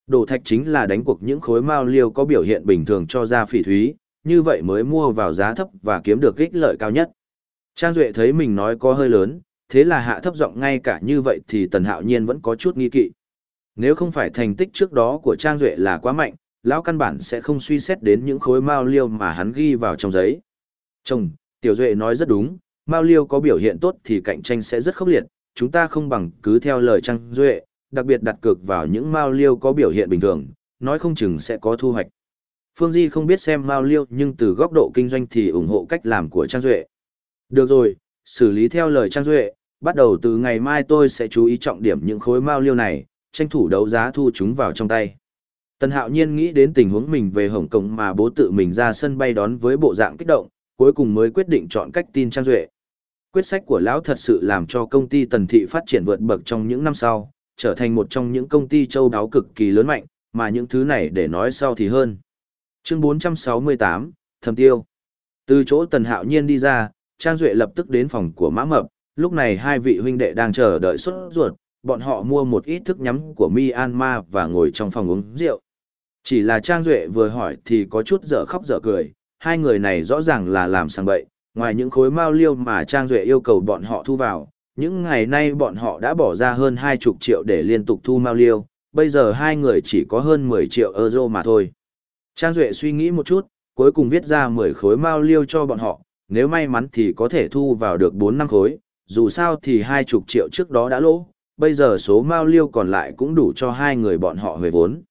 Đồ thạch chính là đánh cuộc những khối mao liêu có biểu hiện bình thường cho ra phỉ thúy, như vậy mới mua vào giá thấp và kiếm được ích lợi cao nhất. Trang Duệ thấy mình nói có hơi lớn, thế là hạ thấp giọng ngay cả như vậy thì Tần Hạo Nhiên vẫn có chút nghi kỵ. Nếu không phải thành tích trước đó của Trang Duệ là quá mạnh, lão căn bản sẽ không suy xét đến những khối mao liêu mà hắn ghi vào trong giấy. Chồng, Tiểu Duệ nói rất đúng, mao liêu có biểu hiện tốt thì cạnh tranh sẽ rất khốc liệt, chúng ta không bằng cứ theo lời Trang Duệ, đặc biệt đặt cược vào những mao liêu có biểu hiện bình thường, nói không chừng sẽ có thu hoạch. Phương Di không biết xem mao liêu nhưng từ góc độ kinh doanh thì ủng hộ cách làm của Trang Duệ. Được rồi, xử lý theo lời Trang Duệ, bắt đầu từ ngày mai tôi sẽ chú ý trọng điểm những khối mao liêu này, tranh thủ đấu giá thu chúng vào trong tay. Tần Hạo Nhiên nghĩ đến tình huống mình về Hồng Kông mà bố tự mình ra sân bay đón với bộ dạng kích động, cuối cùng mới quyết định chọn cách tin Trang Duệ. Quyết sách của lão thật sự làm cho công ty Tần Thị phát triển vượt bậc trong những năm sau, trở thành một trong những công ty châu đáo cực kỳ lớn mạnh, mà những thứ này để nói sau thì hơn. Chương 468, Thầm Tiêu Từ chỗ Tần Hạo Nhiên đi ra, Trang Duệ lập tức đến phòng của Mã Mập, lúc này hai vị huynh đệ đang chờ đợi xuất ruột, bọn họ mua một ít thức nhắm của Myanmar và ngồi trong phòng uống rượu. Chỉ là Trang Duệ vừa hỏi thì có chút dở khóc dở cười, hai người này rõ ràng là làm sang bậy, ngoài những khối mao liêu mà Trang Duệ yêu cầu bọn họ thu vào, những ngày nay bọn họ đã bỏ ra hơn hai chục triệu để liên tục thu mao liêu, bây giờ hai người chỉ có hơn 10 triệu euro mà thôi. Trang Duệ suy nghĩ một chút, cuối cùng viết ra 10 khối mao liêu cho bọn họ, nếu may mắn thì có thể thu vào được 4 năm khối, dù sao thì hai chục triệu trước đó đã lỗ, bây giờ số mao liêu còn lại cũng đủ cho hai người bọn họ về vốn.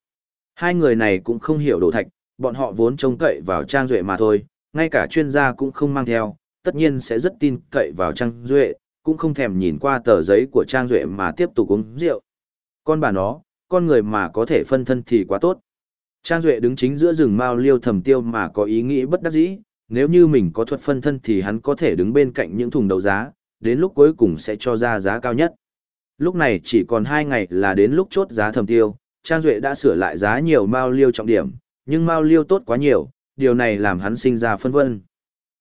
Hai người này cũng không hiểu đồ thạch, bọn họ vốn trông cậy vào Trang Duệ mà thôi, ngay cả chuyên gia cũng không mang theo, tất nhiên sẽ rất tin cậy vào Trang Duệ, cũng không thèm nhìn qua tờ giấy của Trang Duệ mà tiếp tục uống rượu. Con bà nó, con người mà có thể phân thân thì quá tốt. Trang Duệ đứng chính giữa rừng mao liêu thầm tiêu mà có ý nghĩ bất đắc dĩ, nếu như mình có thuật phân thân thì hắn có thể đứng bên cạnh những thùng đấu giá, đến lúc cuối cùng sẽ cho ra giá cao nhất. Lúc này chỉ còn 2 ngày là đến lúc chốt giá thầm tiêu, Trang Duệ đã sửa lại giá nhiều mao liêu trọng điểm, nhưng mao liêu tốt quá nhiều, điều này làm hắn sinh ra phân vân.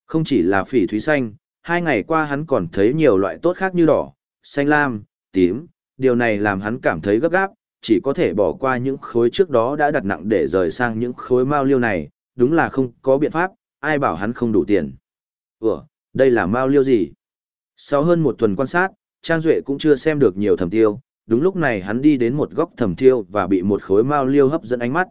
Không chỉ là phỉ thúy xanh, hai ngày qua hắn còn thấy nhiều loại tốt khác như đỏ, xanh lam, tím, điều này làm hắn cảm thấy gấp gáp, chỉ có thể bỏ qua những khối trước đó đã đặt nặng để rời sang những khối mao liêu này, đúng là không có biện pháp, ai bảo hắn không đủ tiền. Ủa, đây là mao liêu gì? Sau hơn một tuần quan sát, Trang Duệ cũng chưa xem được nhiều thẩm tiêu, đúng lúc này hắn đi đến một góc thẩm tiêu và bị một khối mao liêu hấp dẫn ánh mắt.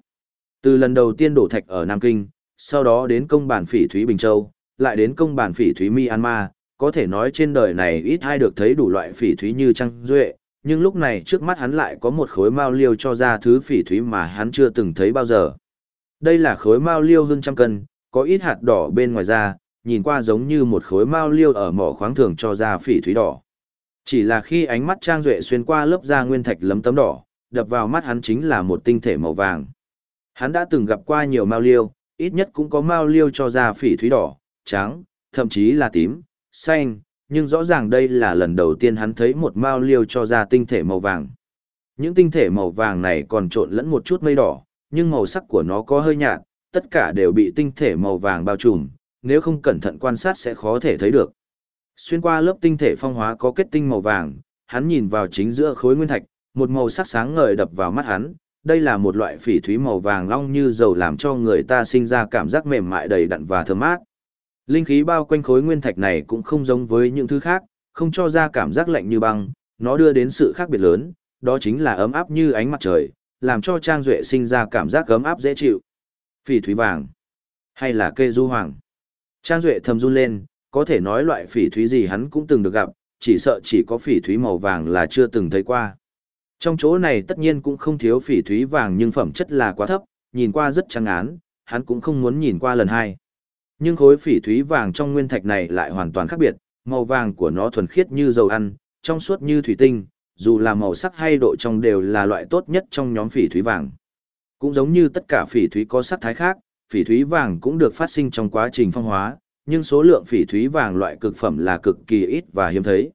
Từ lần đầu tiên đổ thạch ở Nam Kinh, sau đó đến công bản phỉ Thúy Bình Châu, lại đến công bản phỉ Thúy Myanmar, có thể nói trên đời này ít ai được thấy đủ loại phỉ thúy như Trang Duệ, nhưng lúc này trước mắt hắn lại có một khối mao liêu cho ra thứ phỉ thúy mà hắn chưa từng thấy bao giờ. Đây là khối mao liêu hơn trăm cân, có ít hạt đỏ bên ngoài da, nhìn qua giống như một khối mao liêu ở mỏ khoáng thường cho ra phỉ thúy đỏ. Chỉ là khi ánh mắt Trang Duệ xuyên qua lớp da nguyên thạch lấm tấm đỏ, đập vào mắt hắn chính là một tinh thể màu vàng. Hắn đã từng gặp qua nhiều mao liêu, ít nhất cũng có mao liêu cho da phỉ thúy đỏ, trắng, thậm chí là tím, xanh, nhưng rõ ràng đây là lần đầu tiên hắn thấy một mao liêu cho da tinh thể màu vàng. Những tinh thể màu vàng này còn trộn lẫn một chút mây đỏ, nhưng màu sắc của nó có hơi nhạt, tất cả đều bị tinh thể màu vàng bao trùm, nếu không cẩn thận quan sát sẽ khó thể thấy được. Xuyên qua lớp tinh thể phong hóa có kết tinh màu vàng, hắn nhìn vào chính giữa khối nguyên thạch, một màu sắc sáng ngời đập vào mắt hắn, đây là một loại phỉ thúy màu vàng long như dầu làm cho người ta sinh ra cảm giác mềm mại đầy đặn và thơm mát. Linh khí bao quanh khối nguyên thạch này cũng không giống với những thứ khác, không cho ra cảm giác lạnh như băng, nó đưa đến sự khác biệt lớn, đó chính là ấm áp như ánh mặt trời, làm cho Trang Duệ sinh ra cảm giác ấm áp dễ chịu. Phỉ thúy vàng, hay là kê du hoàng. Trang Duệ thầm run lên, có thể nói loại phỉ thúy gì hắn cũng từng được gặp, chỉ sợ chỉ có phỉ thúy màu vàng là chưa từng thấy qua. Trong chỗ này tất nhiên cũng không thiếu phỉ thúy vàng nhưng phẩm chất là quá thấp, nhìn qua rất trắng án, hắn cũng không muốn nhìn qua lần hai. Nhưng khối phỉ thúy vàng trong nguyên thạch này lại hoàn toàn khác biệt, màu vàng của nó thuần khiết như dầu ăn, trong suốt như thủy tinh, dù là màu sắc hay độ trong đều là loại tốt nhất trong nhóm phỉ thúy vàng. Cũng giống như tất cả phỉ thúy có sắc thái khác, phỉ thúy vàng cũng được phát sinh trong quá trình phong hóa, nhưng số lượng phỉ thúy vàng loại cực phẩm là cực kỳ ít và hiếm thấy.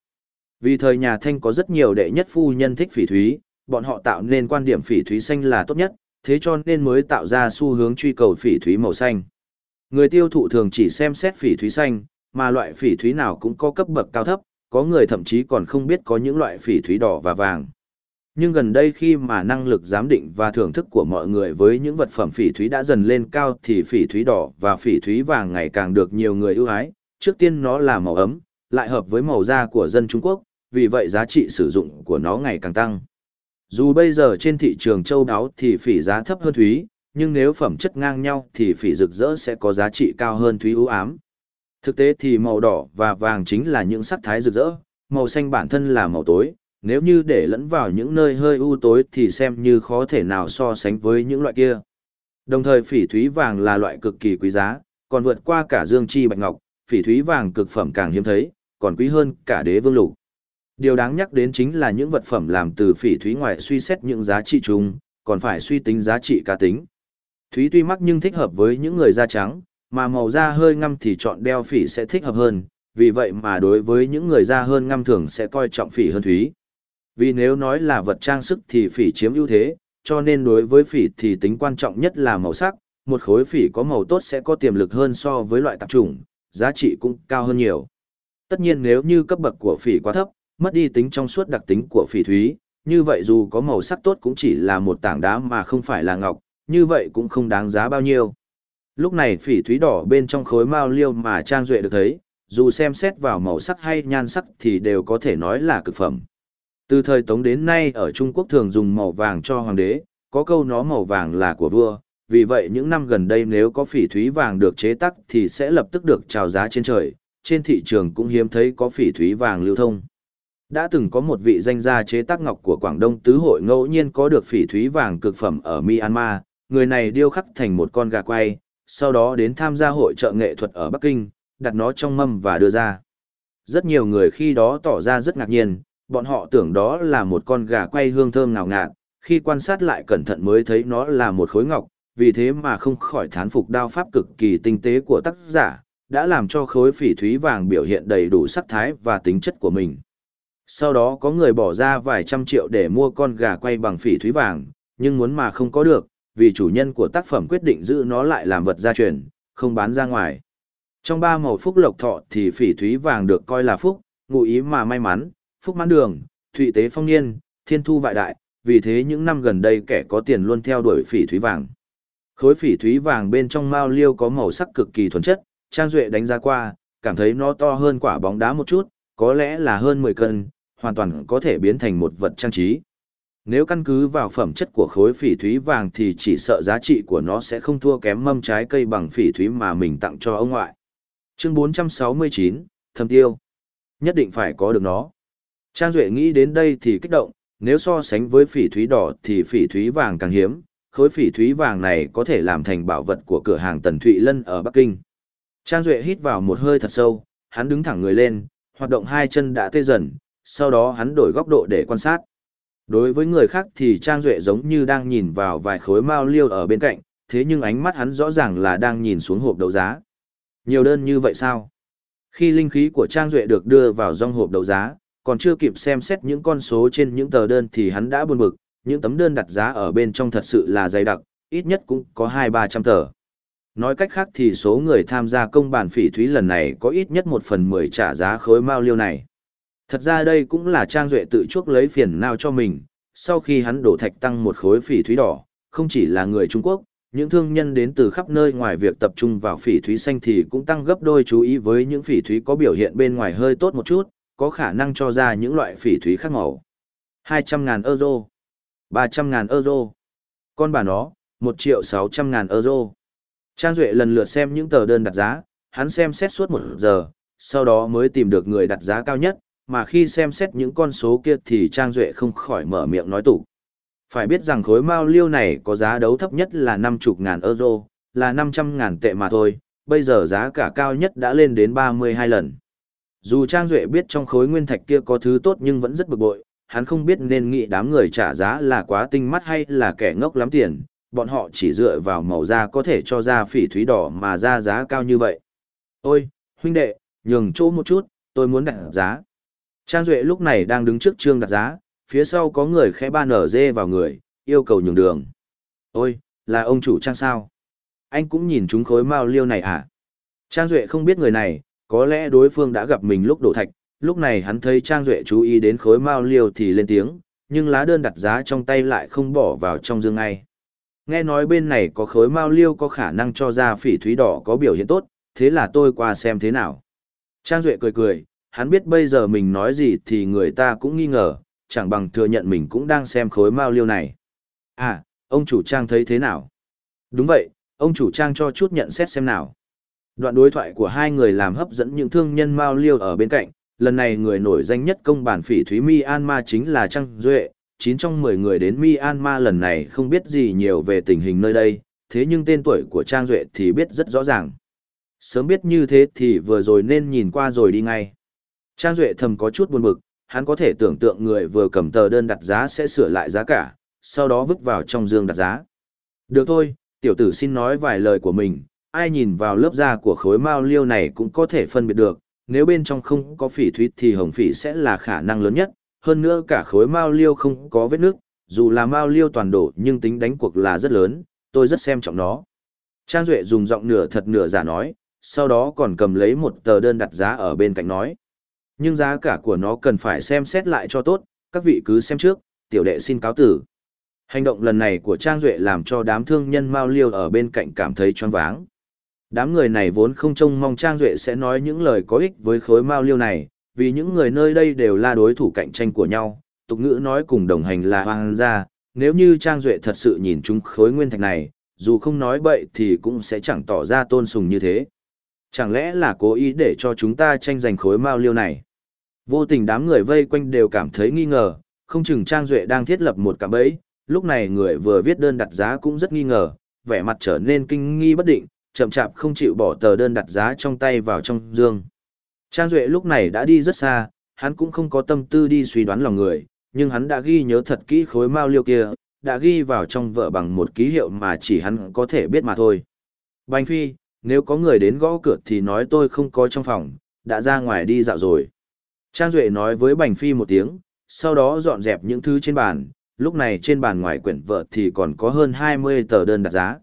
Vì thời nhà Thanh có rất nhiều đệ nhất phu nhân thích phỉ thúy, bọn họ tạo nên quan điểm phỉ thúy xanh là tốt nhất, thế cho nên mới tạo ra xu hướng truy cầu phỉ thúy màu xanh. Người tiêu thụ thường chỉ xem xét phỉ thúy xanh, mà loại phỉ thúy nào cũng có cấp bậc cao thấp, có người thậm chí còn không biết có những loại phỉ thúy đỏ và vàng. Nhưng gần đây khi mà năng lực giám định và thưởng thức của mọi người với những vật phẩm phỉ thúy đã dần lên cao thì phỉ thúy đỏ và phỉ thúy vàng ngày càng được nhiều người ưu ái. Trước tiên nó là màu ấm, lại hợp với màu da của dân Trung Quốc, vì vậy giá trị sử dụng của nó ngày càng tăng. Dù bây giờ trên thị trường châu đáo thì phỉ giá thấp hơn thúy, nhưng nếu phẩm chất ngang nhau thì phỉ rực rỡ sẽ có giá trị cao hơn thúy ưu ám. Thực tế thì màu đỏ và vàng chính là những sắc thái rực rỡ, màu xanh bản thân là màu tối, nếu như để lẫn vào những nơi hơi u tối thì xem như khó thể nào so sánh với những loại kia. Đồng thời phỉ thúy vàng là loại cực kỳ quý giá, còn vượt qua cả dương chi bạch ngọc, phỉ thúy vàng cực phẩm càng hiếm thấy, còn quý hơn cả đế vương lục. Điều đáng nhắc đến chính là những vật phẩm làm từ phỉ thúy ngoài suy xét những giá trị chung, còn phải suy tính giá trị cá tính. Thúy tuy mắc nhưng thích hợp với những người da trắng, mà màu da hơi ngăm thì chọn đeo phỉ sẽ thích hợp hơn, vì vậy mà đối với những người da hơn ngăm thường sẽ coi trọng phỉ hơn thúy. Vì nếu nói là vật trang sức thì phỉ chiếm ưu thế, cho nên đối với phỉ thì tính quan trọng nhất là màu sắc, một khối phỉ có màu tốt sẽ có tiềm lực hơn so với loại tạp chủng, giá trị cũng cao hơn nhiều. Tất nhiên nếu như cấp bậc của phỉ quá thấp, mất đi tính trong suốt đặc tính của phỉ thúy, như vậy dù có màu sắc tốt cũng chỉ là một tảng đá mà không phải là ngọc, như vậy cũng không đáng giá bao nhiêu. Lúc này phỉ thúy đỏ bên trong khối mao liêu mà Trang Duệ được thấy, dù xem xét vào màu sắc hay nhan sắc thì đều có thể nói là cực phẩm. Từ thời Tống đến nay ở Trung Quốc thường dùng màu vàng cho hoàng đế, có câu nó màu vàng là của vua, vì vậy những năm gần đây nếu có phỉ thúy vàng được chế tắc thì sẽ lập tức được chào giá trên trời, trên thị trường cũng hiếm thấy có phỉ thúy vàng lưu thông. Đã từng có một vị danh gia chế tác ngọc của Quảng Đông Tứ Hội ngẫu nhiên có được phỉ thúy vàng cực phẩm ở Myanmar, người này điêu khắc thành một con gà quay, sau đó đến tham gia hội trợ nghệ thuật ở Bắc Kinh, đặt nó trong mâm và đưa ra. Rất nhiều người khi đó tỏ ra rất ngạc nhiên, bọn họ tưởng đó là một con gà quay hương thơm ngào ngạt, khi quan sát lại cẩn thận mới thấy nó là một khối ngọc, vì thế mà không khỏi thán phục đao pháp cực kỳ tinh tế của tác giả, đã làm cho khối phỉ thúy vàng biểu hiện đầy đủ sắc thái và tính chất của mình. Sau đó có người bỏ ra vài trăm triệu để mua con gà quay bằng phỉ thúy vàng, nhưng muốn mà không có được, vì chủ nhân của tác phẩm quyết định giữ nó lại làm vật gia truyền, không bán ra ngoài. Trong ba màu phúc lộc thọ thì phỉ thúy vàng được coi là phúc, ngụ ý mà may mắn, phúc mãn đường, thụy tế phong niên, thiên thu vại đại, vì thế những năm gần đây kẻ có tiền luôn theo đuổi phỉ thúy vàng. Khối phỉ thúy vàng bên trong mao liêu có màu sắc cực kỳ thuần chất, Trang Duệ đánh giá qua, cảm thấy nó to hơn quả bóng đá một chút, có lẽ là hơn 10 cân, hoàn toàn có thể biến thành một vật trang trí. Nếu căn cứ vào phẩm chất của khối phỉ thúy vàng thì chỉ sợ giá trị của nó sẽ không thua kém mâm trái cây bằng phỉ thúy mà mình tặng cho ông ngoại. Chương 469, Thâm Tiêu. Nhất định phải có được nó. Trang Duệ nghĩ đến đây thì kích động, nếu so sánh với phỉ thúy đỏ thì phỉ thúy vàng càng hiếm, khối phỉ thúy vàng này có thể làm thành bảo vật của cửa hàng Tần Thụy Lân ở Bắc Kinh. Trang Duệ hít vào một hơi thật sâu, hắn đứng thẳng người lên, hoạt động hai chân đã tê dần, sau đó hắn đổi góc độ để quan sát. Đối với người khác thì Trang Duệ giống như đang nhìn vào vài khối mao liêu ở bên cạnh, thế nhưng ánh mắt hắn rõ ràng là đang nhìn xuống hộp đấu giá. Nhiều đơn như vậy sao? Khi linh khí của Trang Duệ được đưa vào trong hộp đấu giá, còn chưa kịp xem xét những con số trên những tờ đơn thì hắn đã buồn bực, những tấm đơn đặt giá ở bên trong thật sự là dày đặc, ít nhất cũng có 2-300 tờ. Nói cách khác thì số người tham gia công bản phỉ thúy lần này có ít nhất 1 phần 10 trả giá khối mao liêu này. Thật ra đây cũng là Trang Duệ tự chuốc lấy phiền nào cho mình, sau khi hắn đổ thạch tăng một khối phỉ thúy đỏ, không chỉ là người Trung Quốc, những thương nhân đến từ khắp nơi ngoài việc tập trung vào phỉ thúy xanh thì cũng tăng gấp đôi chú ý với những phỉ thúy có biểu hiện bên ngoài hơi tốt một chút, có khả năng cho ra những loại phỉ thúy khác màu. 200.000 euro, 300.000 euro, con bà nó, 1 triệu 600.000 euro. Trang Duệ lần lượt xem những tờ đơn đặt giá, hắn xem xét suốt một giờ, sau đó mới tìm được người đặt giá cao nhất, mà khi xem xét những con số kia thì Trang Duệ không khỏi mở miệng nói tủ. Phải biết rằng khối mao liêu này có giá đấu thấp nhất là 50 ngàn euro, là 500 ngàn tệ mà thôi, bây giờ giá cả cao nhất đã lên đến 32 lần. Dù Trang Duệ biết trong khối nguyên thạch kia có thứ tốt nhưng vẫn rất bực bội, hắn không biết nên nghĩ đám người trả giá là quá tinh mắt hay là kẻ ngốc lắm tiền, bọn họ chỉ dựa vào màu da có thể cho ra phỉ thúy đỏ mà ra giá cao như vậy. Ôi, huynh đệ, nhường chỗ một chút, tôi muốn đặt giá. Trang Duệ lúc này đang đứng trước trương đặt giá, phía sau có người khẽ ba nở dê vào người, yêu cầu nhường đường. Ôi, là ông chủ Trang sao? Anh cũng nhìn chúng khối mao liêu này à? Trang Duệ không biết người này, có lẽ đối phương đã gặp mình lúc đổ thạch, lúc này hắn thấy Trang Duệ chú ý đến khối mao liêu thì lên tiếng, nhưng lá đơn đặt giá trong tay lại không bỏ vào trong dương ngay. Nghe nói bên này có khối mao liêu có khả năng cho ra phỉ thúy đỏ có biểu hiện tốt, thế là tôi qua xem thế nào. Trang Duệ cười cười, hắn biết bây giờ mình nói gì thì người ta cũng nghi ngờ, chẳng bằng thừa nhận mình cũng đang xem khối mao liêu này. À, ông chủ Trang thấy thế nào? Đúng vậy, ông chủ Trang cho chút nhận xét xem nào. Đoạn đối thoại của hai người làm hấp dẫn những thương nhân mao liêu ở bên cạnh, lần này người nổi danh nhất công bản phỉ thúy Myanmar chính là Trang Duệ, 9 trong 10 người đến Myanmar lần này không biết gì nhiều về tình hình nơi đây, thế nhưng tên tuổi của Trang Duệ thì biết rất rõ ràng. Sớm biết như thế thì vừa rồi nên nhìn qua rồi đi ngay. Trang Duệ thầm có chút buồn bực, hắn có thể tưởng tượng người vừa cầm tờ đơn đặt giá sẽ sửa lại giá cả, sau đó vứt vào trong dương đặt giá. Được thôi, tiểu tử xin nói vài lời của mình, ai nhìn vào lớp da của khối mao liêu này cũng có thể phân biệt được, nếu bên trong không có phỉ thúy thì hồng phỉ sẽ là khả năng lớn nhất, hơn nữa cả khối mao liêu không có vết nước, dù là mao liêu toàn đổ nhưng tính đánh cuộc là rất lớn, tôi rất xem trọng nó. Trang Duệ dùng giọng nửa thật nửa giả nói, sau đó còn cầm lấy một tờ đơn đặt giá ở bên cạnh nói. Nhưng giá cả của nó cần phải xem xét lại cho tốt, các vị cứ xem trước, tiểu đệ xin cáo tử. Hành động lần này của Trang Duệ làm cho đám thương nhân Mao Liêu ở bên cạnh cảm thấy choáng váng. Đám người này vốn không trông mong Trang Duệ sẽ nói những lời có ích với khối Mao Liêu này, vì những người nơi đây đều là đối thủ cạnh tranh của nhau, tục ngữ nói cùng đồng hành là hoang gia, nếu như Trang Duệ thật sự nhìn chúng khối nguyên thạch này, dù không nói bậy thì cũng sẽ chẳng tỏ ra tôn sùng như thế. Chẳng lẽ là cố ý để cho chúng ta tranh giành khối Mao Liêu này? Vô tình đám người vây quanh đều cảm thấy nghi ngờ, không chừng Trang Duệ đang thiết lập một cạm bẫy, lúc này người vừa viết đơn đặt giá cũng rất nghi ngờ, vẻ mặt trở nên kinh nghi bất định, chậm chạp không chịu bỏ tờ đơn đặt giá trong tay vào trong dương. Trang Duệ lúc này đã đi rất xa, hắn cũng không có tâm tư đi suy đoán lòng người, nhưng hắn đã ghi nhớ thật kỹ khối mao liêu kia, đã ghi vào trong vợ bằng một ký hiệu mà chỉ hắn có thể biết mà thôi. Bành Phi, nếu có người đến gõ cửa thì nói tôi không có trong phòng, đã ra ngoài đi dạo rồi. Trang Duệ nói với Bành Phi một tiếng, sau đó dọn dẹp những thứ trên bàn, lúc này trên bàn ngoài quyển vợ thì còn có hơn 20 tờ đơn đặt giá.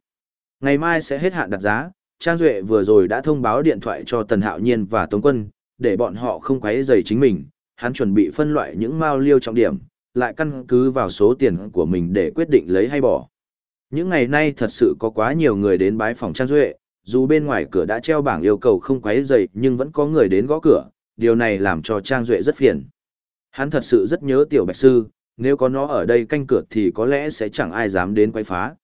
Ngày mai sẽ hết hạn đặt giá, Trang Duệ vừa rồi đã thông báo điện thoại cho Tần Hạo Nhiên và Tống Quân, để bọn họ không quấy rầy chính mình, hắn chuẩn bị phân loại những mao liêu trọng điểm, lại căn cứ vào số tiền của mình để quyết định lấy hay bỏ. Những ngày nay thật sự có quá nhiều người đến bái phòng Trang Duệ, dù bên ngoài cửa đã treo bảng yêu cầu không quấy rầy nhưng vẫn có người đến gõ cửa, điều này làm cho Trang Duệ rất phiền. Hắn thật sự rất nhớ tiểu bạch sư, nếu có nó ở đây canh cửa thì có lẽ sẽ chẳng ai dám đến quay phá.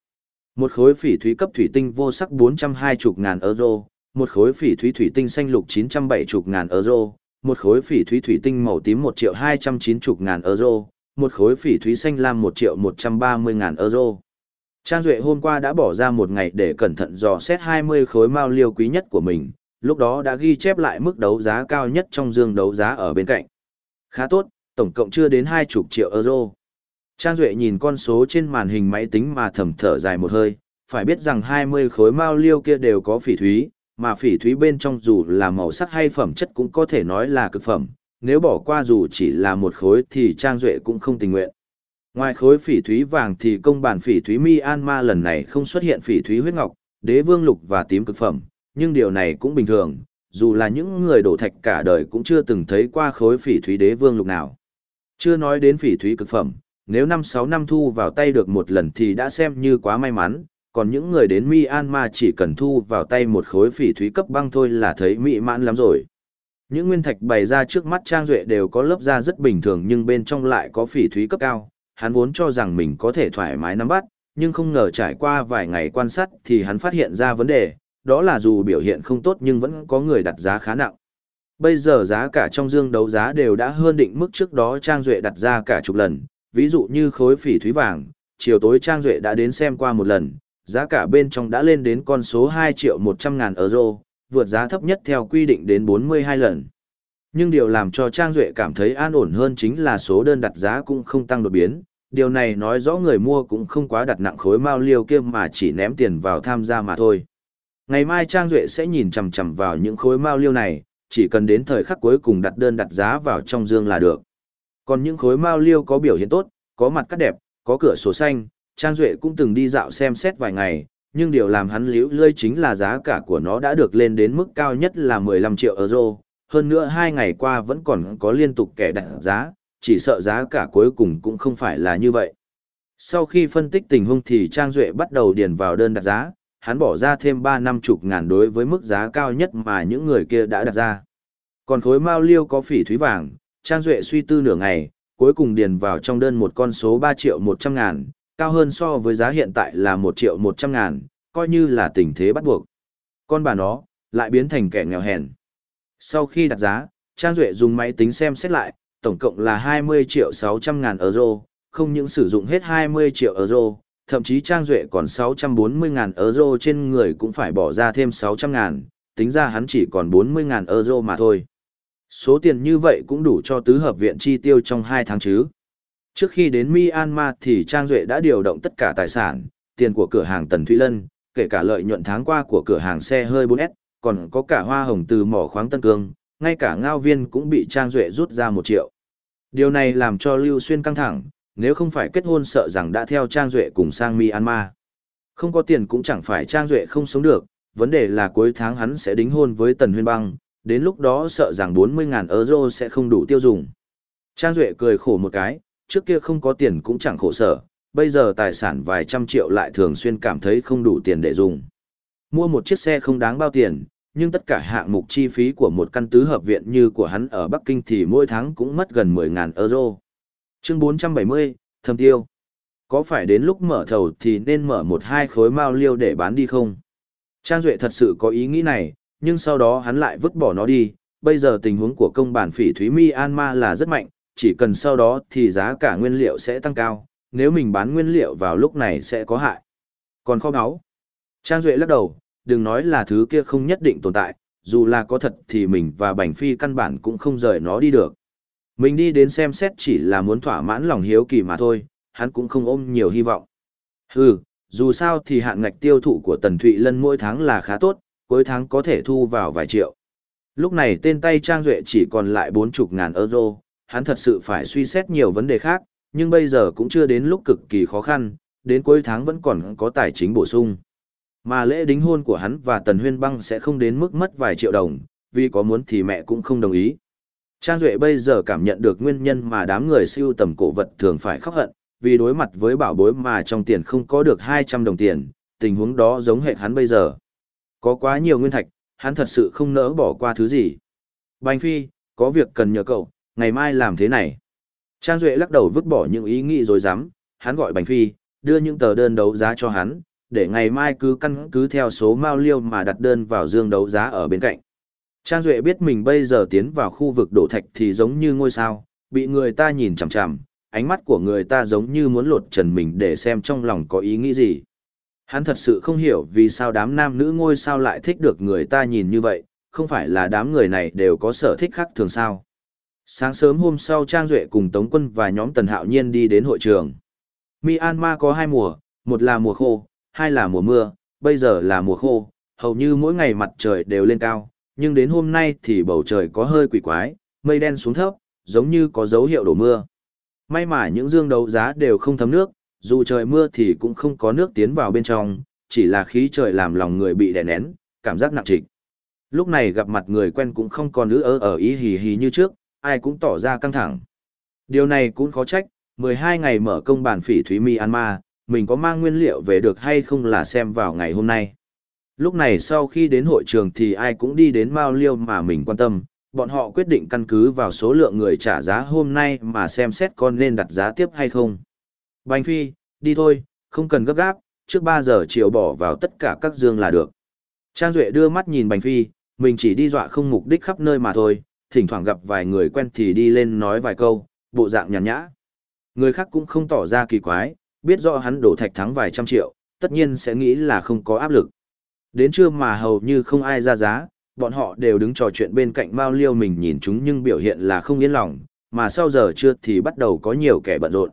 Một khối phỉ thúy cấp thủy tinh vô sắc 420 ngàn euro, một khối phỉ thúy thủy tinh xanh lục 970 ngàn euro, một khối phỉ thúy thủy tinh màu tím 1 triệu 290 ngàn euro, một khối phỉ thúy xanh lam 1 triệu 130 ngàn euro. Trang Duệ hôm qua đã bỏ ra một ngày để cẩn thận dò xét 20 khối mao liêu quý nhất của mình, lúc đó đã ghi chép lại mức đấu giá cao nhất trong dương đấu giá ở bên cạnh. Khá tốt, tổng cộng chưa đến hai chục triệu euro. Trang Duệ nhìn con số trên màn hình máy tính mà thầm thở dài một hơi, phải biết rằng 20 khối mao liêu kia đều có phỉ thúy, mà phỉ thúy bên trong dù là màu sắc hay phẩm chất cũng có thể nói là cực phẩm, nếu bỏ qua dù chỉ là một khối thì Trang Duệ cũng không tình nguyện. Ngoài khối phỉ thúy vàng thì công bản phỉ thúy Myanmar lần này không xuất hiện phỉ thúy huyết ngọc, đế vương lục và tím cực phẩm, nhưng điều này cũng bình thường, dù là những người đổ thạch cả đời cũng chưa từng thấy qua khối phỉ thúy đế vương lục nào. Chưa nói đến phỉ thúy cực phẩm, nếu 5-6 năm thu vào tay được một lần thì đã xem như quá may mắn, còn những người đến Myanmar chỉ cần thu vào tay một khối phỉ thúy cấp băng thôi là thấy mỹ mãn lắm rồi. Những nguyên thạch bày ra trước mắt Trang Duệ đều có lớp da rất bình thường nhưng bên trong lại có phỉ thúy cấp cao, hắn vốn cho rằng mình có thể thoải mái nắm bắt, nhưng không ngờ trải qua vài ngày quan sát thì hắn phát hiện ra vấn đề, đó là dù biểu hiện không tốt nhưng vẫn có người đặt giá khá nặng. Bây giờ giá cả trong dương đấu giá đều đã hơn định mức trước đó Trang Duệ đặt ra cả chục lần, ví dụ như khối phỉ thúy vàng, chiều tối Trang Duệ đã đến xem qua một lần, giá cả bên trong đã lên đến con số 2 triệu 100 ngàn euro, vượt giá thấp nhất theo quy định đến 42 lần. Nhưng điều làm cho Trang Duệ cảm thấy an ổn hơn chính là số đơn đặt giá cũng không tăng đột biến, điều này nói rõ người mua cũng không quá đặt nặng khối mao liêu kia mà chỉ ném tiền vào tham gia mà thôi. Ngày mai Trang Duệ sẽ nhìn chằm chằm vào những khối mao liêu này, chỉ cần đến thời khắc cuối cùng đặt đơn đặt giá vào trong dương là được. Còn những khối mao liêu có biểu hiện tốt, có mặt cắt đẹp, có cửa sổ xanh, Trang Duệ cũng từng đi dạo xem xét vài ngày, nhưng điều làm hắn liễu lơi chính là giá cả của nó đã được lên đến mức cao nhất là 15 triệu euro. Hơn nữa hai ngày qua vẫn còn có liên tục kẻ đặt giá, chỉ sợ giá cả cuối cùng cũng không phải là như vậy. Sau khi phân tích tình huống thì Trang Duệ bắt đầu điền vào đơn đặt giá, hắn bỏ ra thêm 3 năm chục ngàn đối với mức giá cao nhất mà những người kia đã đặt ra. Còn khối mao liêu có phỉ thúy vàng, Trang Duệ suy tư nửa ngày, cuối cùng điền vào trong đơn một con số 3 triệu 100 ngàn, cao hơn so với giá hiện tại là 1 triệu 100 ngàn, coi như là tình thế bắt buộc. Con bà nó, lại biến thành kẻ nghèo hèn. Sau khi đặt giá, Trang Duệ dùng máy tính xem xét lại, tổng cộng là 20 triệu 600 ngàn euro, không những sử dụng hết 20 triệu euro, thậm chí Trang Duệ còn 640 ngàn euro trên người cũng phải bỏ ra thêm 600 ngàn, tính ra hắn chỉ còn 40 ngàn euro mà thôi. Số tiền như vậy cũng đủ cho tứ hợp viện chi tiêu trong 2 tháng chứ. Trước khi đến Myanmar thì Trang Duệ đã điều động tất cả tài sản, tiền của cửa hàng Tần Thụy Lân, kể cả lợi nhuận tháng qua của cửa hàng xe hơi 4S, còn có cả hoa hồng từ mỏ khoáng Tân Cương, ngay cả ngao viên cũng bị Trang Duệ rút ra một triệu. Điều này làm cho Lưu Xuyên căng thẳng, nếu không phải kết hôn sợ rằng đã theo Trang Duệ cùng sang Myanmar. Không có tiền cũng chẳng phải Trang Duệ không sống được, vấn đề là cuối tháng hắn sẽ đính hôn với Tần Huyên Băng, đến lúc đó sợ rằng 40.000 euro sẽ không đủ tiêu dùng. Trang Duệ cười khổ một cái, trước kia không có tiền cũng chẳng khổ sở, bây giờ tài sản vài trăm triệu lại thường xuyên cảm thấy không đủ tiền để dùng. Mua một chiếc xe không đáng bao tiền, nhưng tất cả hạng mục chi phí của một căn tứ hợp viện như của hắn ở Bắc Kinh thì mỗi tháng cũng mất gần 10.000 euro. Chương 470, thâm tiêu. Có phải đến lúc mở thầu thì nên mở một hai khối mao liêu để bán đi không? Trang Duệ thật sự có ý nghĩ này, nhưng sau đó hắn lại vứt bỏ nó đi. Bây giờ tình huống của công bản phỉ Thúy Myanmar là rất mạnh, chỉ cần sau đó thì giá cả nguyên liệu sẽ tăng cao, nếu mình bán nguyên liệu vào lúc này sẽ có hại. Còn kho báu. Trang Duệ lắc đầu, đừng nói là thứ kia không nhất định tồn tại, dù là có thật thì mình và Bành Phi căn bản cũng không rời nó đi được. Mình đi đến xem xét chỉ là muốn thỏa mãn lòng hiếu kỳ mà thôi, hắn cũng không ôm nhiều hy vọng. Hừ, dù sao thì hạn ngạch tiêu thụ của Tần Thụy Lân mỗi tháng là khá tốt, cuối tháng có thể thu vào vài triệu. Lúc này tên tay Trang Duệ chỉ còn lại 40 ngàn euro, hắn thật sự phải suy xét nhiều vấn đề khác, nhưng bây giờ cũng chưa đến lúc cực kỳ khó khăn, đến cuối tháng vẫn còn có tài chính bổ sung. Mà lễ đính hôn của hắn và Tần Huyên Băng sẽ không đến mức mất vài triệu đồng, vì có muốn thì mẹ cũng không đồng ý. Trang Duệ bây giờ cảm nhận được nguyên nhân mà đám người siêu tầm cổ vật thường phải khóc hận, vì đối mặt với bảo bối mà trong tiền không có được 200 đồng tiền, tình huống đó giống hệ hắn bây giờ. Có quá nhiều nguyên thạch, hắn thật sự không nỡ bỏ qua thứ gì. Bành Phi, có việc cần nhờ cậu, ngày mai làm thế này. Trang Duệ lắc đầu vứt bỏ những ý nghĩ rồi dám, hắn gọi Bành Phi, đưa những tờ đơn đấu giá cho hắn, để ngày mai cứ căn cứ theo số mao liêu mà đặt đơn vào dương đấu giá ở bên cạnh. Trang Duệ biết mình bây giờ tiến vào khu vực đổ thạch thì giống như ngôi sao, bị người ta nhìn chằm chằm, ánh mắt của người ta giống như muốn lột trần mình để xem trong lòng có ý nghĩ gì. Hắn thật sự không hiểu vì sao đám nam nữ ngôi sao lại thích được người ta nhìn như vậy, không phải là đám người này đều có sở thích khác thường sao. Sáng sớm hôm sau Trang Duệ cùng Tống Quân và nhóm Tần Hạo Nhiên đi đến hội trường. Myanmar có hai mùa, một là mùa khô, hai là mùa mưa, bây giờ là mùa khô, hầu như mỗi ngày mặt trời đều lên cao, nhưng đến hôm nay thì bầu trời có hơi quỷ quái, mây đen xuống thấp, giống như có dấu hiệu đổ mưa. May mà những dương đấu giá đều không thấm nước, dù trời mưa thì cũng không có nước tiến vào bên trong, chỉ là khí trời làm lòng người bị đè nén, cảm giác nặng trịch. Lúc này gặp mặt người quen cũng không còn nữ ớ ở ý hì hì như trước, ai cũng tỏ ra căng thẳng. Điều này cũng khó trách, 12 ngày mở công bản phỉ thúy Myanmar, mình có mang nguyên liệu về được hay không là xem vào ngày hôm nay. Lúc này sau khi đến hội trường thì ai cũng đi đến Mao Liêu mà mình quan tâm, bọn họ quyết định căn cứ vào số lượng người trả giá hôm nay mà xem xét con nên đặt giá tiếp hay không. Bành Phi, đi thôi, không cần gấp gáp, trước 3 giờ chiều bỏ vào tất cả các dương là được. Trang Duệ đưa mắt nhìn Bành Phi, mình chỉ đi dọa không mục đích khắp nơi mà thôi, thỉnh thoảng gặp vài người quen thì đi lên nói vài câu, bộ dạng nhàn nhã. Người khác cũng không tỏ ra kỳ quái, biết rõ hắn đổ thạch thắng vài trăm triệu, tất nhiên sẽ nghĩ là không có áp lực. Đến trưa mà hầu như không ai ra giá, bọn họ đều đứng trò chuyện bên cạnh Mao Liêu mình nhìn chúng nhưng biểu hiện là không yên lòng, mà sau giờ trưa thì bắt đầu có nhiều kẻ bận rộn.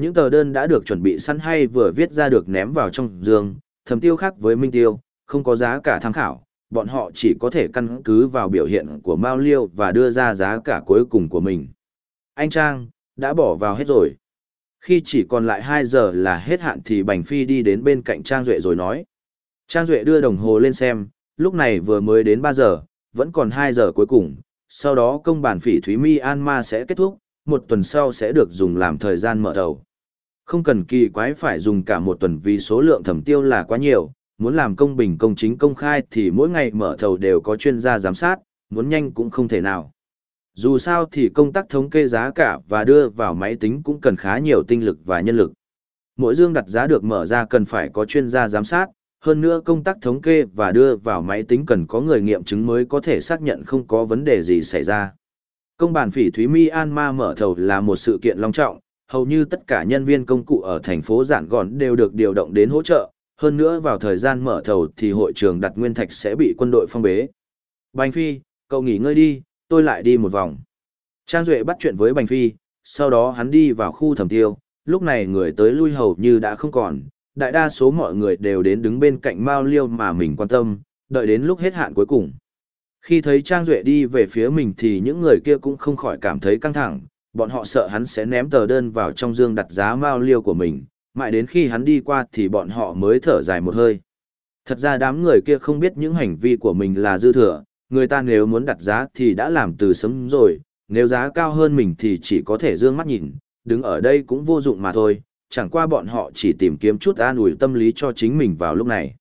Những tờ đơn đã được chuẩn bị sẵn hay vừa viết ra được ném vào trong giường, thầm tiêu khác với minh tiêu, không có giá cả tham khảo, bọn họ chỉ có thể căn cứ vào biểu hiện của Mao Liêu và đưa ra giá cả cuối cùng của mình. Anh Trang, đã bỏ vào hết rồi. Khi chỉ còn lại 2 giờ là hết hạn thì Bành Phi đi đến bên cạnh Trang Duệ rồi nói. Trang Duệ đưa đồng hồ lên xem, lúc này vừa mới đến 3 giờ, vẫn còn 2 giờ cuối cùng, sau đó công bản phỉ Thúy Mi An Ma sẽ kết thúc, một tuần sau sẽ được dùng làm thời gian mở đầu. Không cần kỳ quái phải dùng cả một tuần vì số lượng thẩm tiêu là quá nhiều, muốn làm công bình công chính công khai thì mỗi ngày mở thầu đều có chuyên gia giám sát, muốn nhanh cũng không thể nào. Dù sao thì công tác thống kê giá cả và đưa vào máy tính cũng cần khá nhiều tinh lực và nhân lực. Mỗi dương đặt giá được mở ra cần phải có chuyên gia giám sát, hơn nữa công tác thống kê và đưa vào máy tính cần có người nghiệm chứng mới có thể xác nhận không có vấn đề gì xảy ra. Công bản phỉ Thúy Myanmar mở thầu là một sự kiện long trọng, hầu như tất cả nhân viên công cụ ở thành phố Giản Gòn đều được điều động đến hỗ trợ, hơn nữa vào thời gian mở thầu thì hội trường đặt nguyên thạch sẽ bị quân đội phong bế. Bành Phi, cậu nghỉ ngơi đi, tôi lại đi một vòng. Trang Duệ bắt chuyện với Bành Phi, sau đó hắn đi vào khu thẩm tiêu, lúc này người tới lui hầu như đã không còn, đại đa số mọi người đều đến đứng bên cạnh Mao Liêu mà mình quan tâm, đợi đến lúc hết hạn cuối cùng. Khi thấy Trang Duệ đi về phía mình thì những người kia cũng không khỏi cảm thấy căng thẳng, bọn họ sợ hắn sẽ ném tờ đơn vào trong dương đặt giá Mao Liêu của mình, mãi đến khi hắn đi qua thì bọn họ mới thở dài một hơi. Thật ra đám người kia không biết những hành vi của mình là dư thừa, người ta nếu muốn đặt giá thì đã làm từ sớm rồi, nếu giá cao hơn mình thì chỉ có thể dương mắt nhìn, đứng ở đây cũng vô dụng mà thôi, chẳng qua bọn họ chỉ tìm kiếm chút an ủi tâm lý cho chính mình vào lúc này.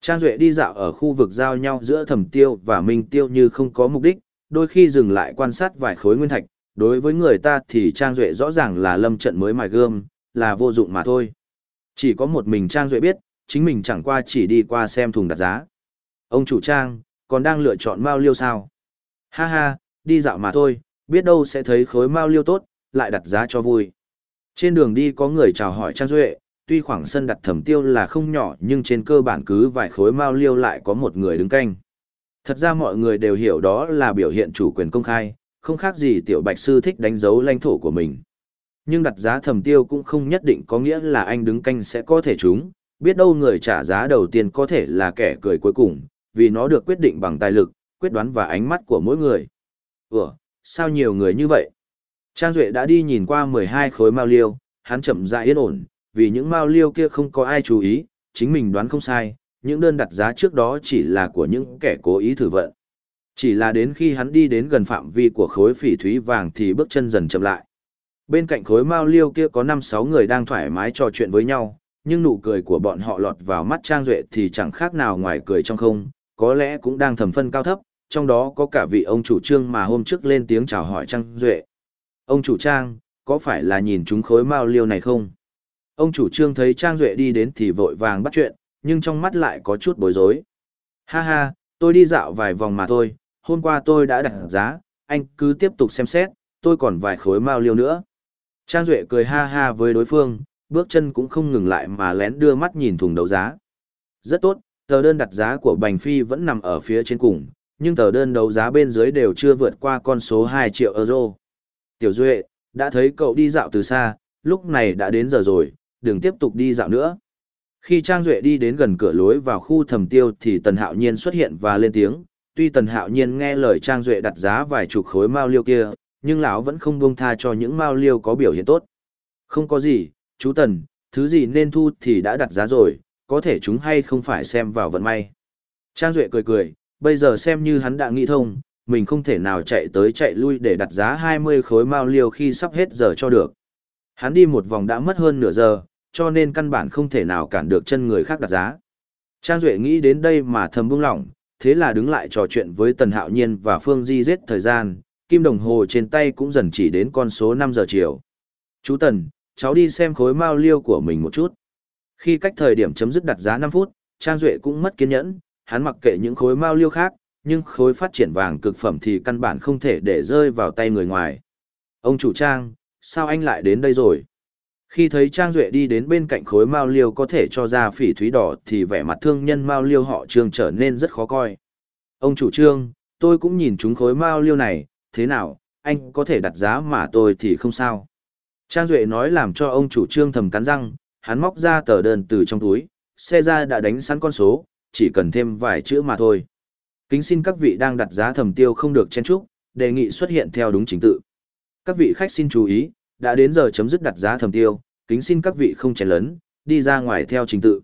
Trang Duệ đi dạo ở khu vực giao nhau giữa thẩm tiêu và minh tiêu như không có mục đích, đôi khi dừng lại quan sát vài khối nguyên thạch, đối với người ta thì Trang Duệ rõ ràng là lâm trận mới mài gươm, là vô dụng mà thôi. Chỉ có một mình Trang Duệ biết, chính mình chẳng qua chỉ đi qua xem thùng đặt giá. Ông chủ Trang, còn đang lựa chọn mao liêu sao? Ha ha, đi dạo mà thôi, biết đâu sẽ thấy khối mao liêu tốt, lại đặt giá cho vui. Trên đường đi có người chào hỏi Trang Duệ, tuy khoảng sân đặt thẩm tiêu là không nhỏ nhưng trên cơ bản cứ vài khối mao liêu lại có một người đứng canh. Thật ra mọi người đều hiểu đó là biểu hiện chủ quyền công khai, không khác gì tiểu bạch sư thích đánh dấu lãnh thổ của mình. Nhưng đặt giá thẩm tiêu cũng không nhất định có nghĩa là anh đứng canh sẽ có thể trúng, biết đâu người trả giá đầu tiên có thể là kẻ cười cuối cùng, vì nó được quyết định bằng tài lực, quyết đoán và ánh mắt của mỗi người. Ủa, sao nhiều người như vậy? Trang Duệ đã đi nhìn qua 12 khối mao liêu, hắn chậm rãi yên ổn, vì những mao liêu kia không có ai chú ý, chính mình đoán không sai, những đơn đặt giá trước đó chỉ là của những kẻ cố ý thử vận. Chỉ là đến khi hắn đi đến gần phạm vi của khối phỉ thúy vàng thì bước chân dần chậm lại. Bên cạnh khối mao liêu kia có 5-6 người đang thoải mái trò chuyện với nhau, nhưng nụ cười của bọn họ lọt vào mắt Trang Duệ thì chẳng khác nào ngoài cười trong không, có lẽ cũng đang thầm phân cao thấp, trong đó có cả vị ông chủ trương mà hôm trước lên tiếng chào hỏi Trang Duệ. Ông chủ Trang, có phải là nhìn chúng khối mao liêu này không? Ông chủ trương thấy Trang Duệ đi đến thì vội vàng bắt chuyện, nhưng trong mắt lại có chút bối rối. Ha ha, tôi đi dạo vài vòng mà thôi, hôm qua tôi đã đặt giá, anh cứ tiếp tục xem xét, tôi còn vài khối mao liêu nữa. Trang Duệ cười ha ha với đối phương, bước chân cũng không ngừng lại mà lén đưa mắt nhìn thùng đấu giá. Rất tốt, tờ đơn đặt giá của Bành Phi vẫn nằm ở phía trên cùng, nhưng tờ đơn đấu giá bên dưới đều chưa vượt qua con số 2 triệu euro. Tiểu Duệ, đã thấy cậu đi dạo từ xa, lúc này đã đến giờ rồi, đừng tiếp tục đi dạo nữa. Khi Trang Duệ đi đến gần cửa lối vào khu thầm tiêu thì Tần Hạo Nhiên xuất hiện và lên tiếng, tuy Tần Hạo Nhiên nghe lời Trang Duệ đặt giá vài chục khối mao liêu kia, nhưng lão vẫn không buông tha cho những mao liêu có biểu hiện tốt. Không có gì, chú Tần, thứ gì nên thu thì đã đặt giá rồi, có thể chúng hay không phải xem vào vận may. Trang Duệ cười cười, bây giờ xem như hắn đã nghĩ thông, mình không thể nào chạy tới chạy lui để đặt giá 20 khối mao liêu khi sắp hết giờ cho được. Hắn đi một vòng đã mất hơn nửa giờ, cho nên căn bản không thể nào cản được chân người khác đặt giá. Trang Duệ nghĩ đến đây mà thầm buông lỏng, thế là đứng lại trò chuyện với Tần Hạo Nhiên và Phương Di giết thời gian, kim đồng hồ trên tay cũng dần chỉ đến con số 5 giờ chiều. Chú Tần, cháu đi xem khối mao liêu của mình một chút. Khi cách thời điểm chấm dứt đặt giá 5 phút, Trang Duệ cũng mất kiên nhẫn, hắn mặc kệ những khối mao liêu khác, nhưng khối phát triển vàng cực phẩm thì căn bản không thể để rơi vào tay người ngoài. Ông chủ Trang, sao anh lại đến đây rồi? Khi thấy Trang Duệ đi đến bên cạnh khối mao liêu có thể cho ra phỉ thúy đỏ thì vẻ mặt thương nhân mao liêu họ trương trở nên rất khó coi. Ông chủ trương, tôi cũng nhìn chúng khối mao liêu này, thế nào, anh có thể đặt giá mà tôi thì không sao. Trang Duệ nói làm cho ông chủ trương thầm cắn răng, hắn móc ra tờ đơn từ trong túi, xe ra đã đánh sẵn con số, chỉ cần thêm vài chữ mà thôi. Kính xin các vị đang đặt giá thầm tiêu không được chen chúc, đề nghị xuất hiện theo đúng trình tự. Các vị khách xin chú ý, đã đến giờ chấm dứt đặt giá thầm tiêu, kính xin các vị không chèn lớn, đi ra ngoài theo trình tự.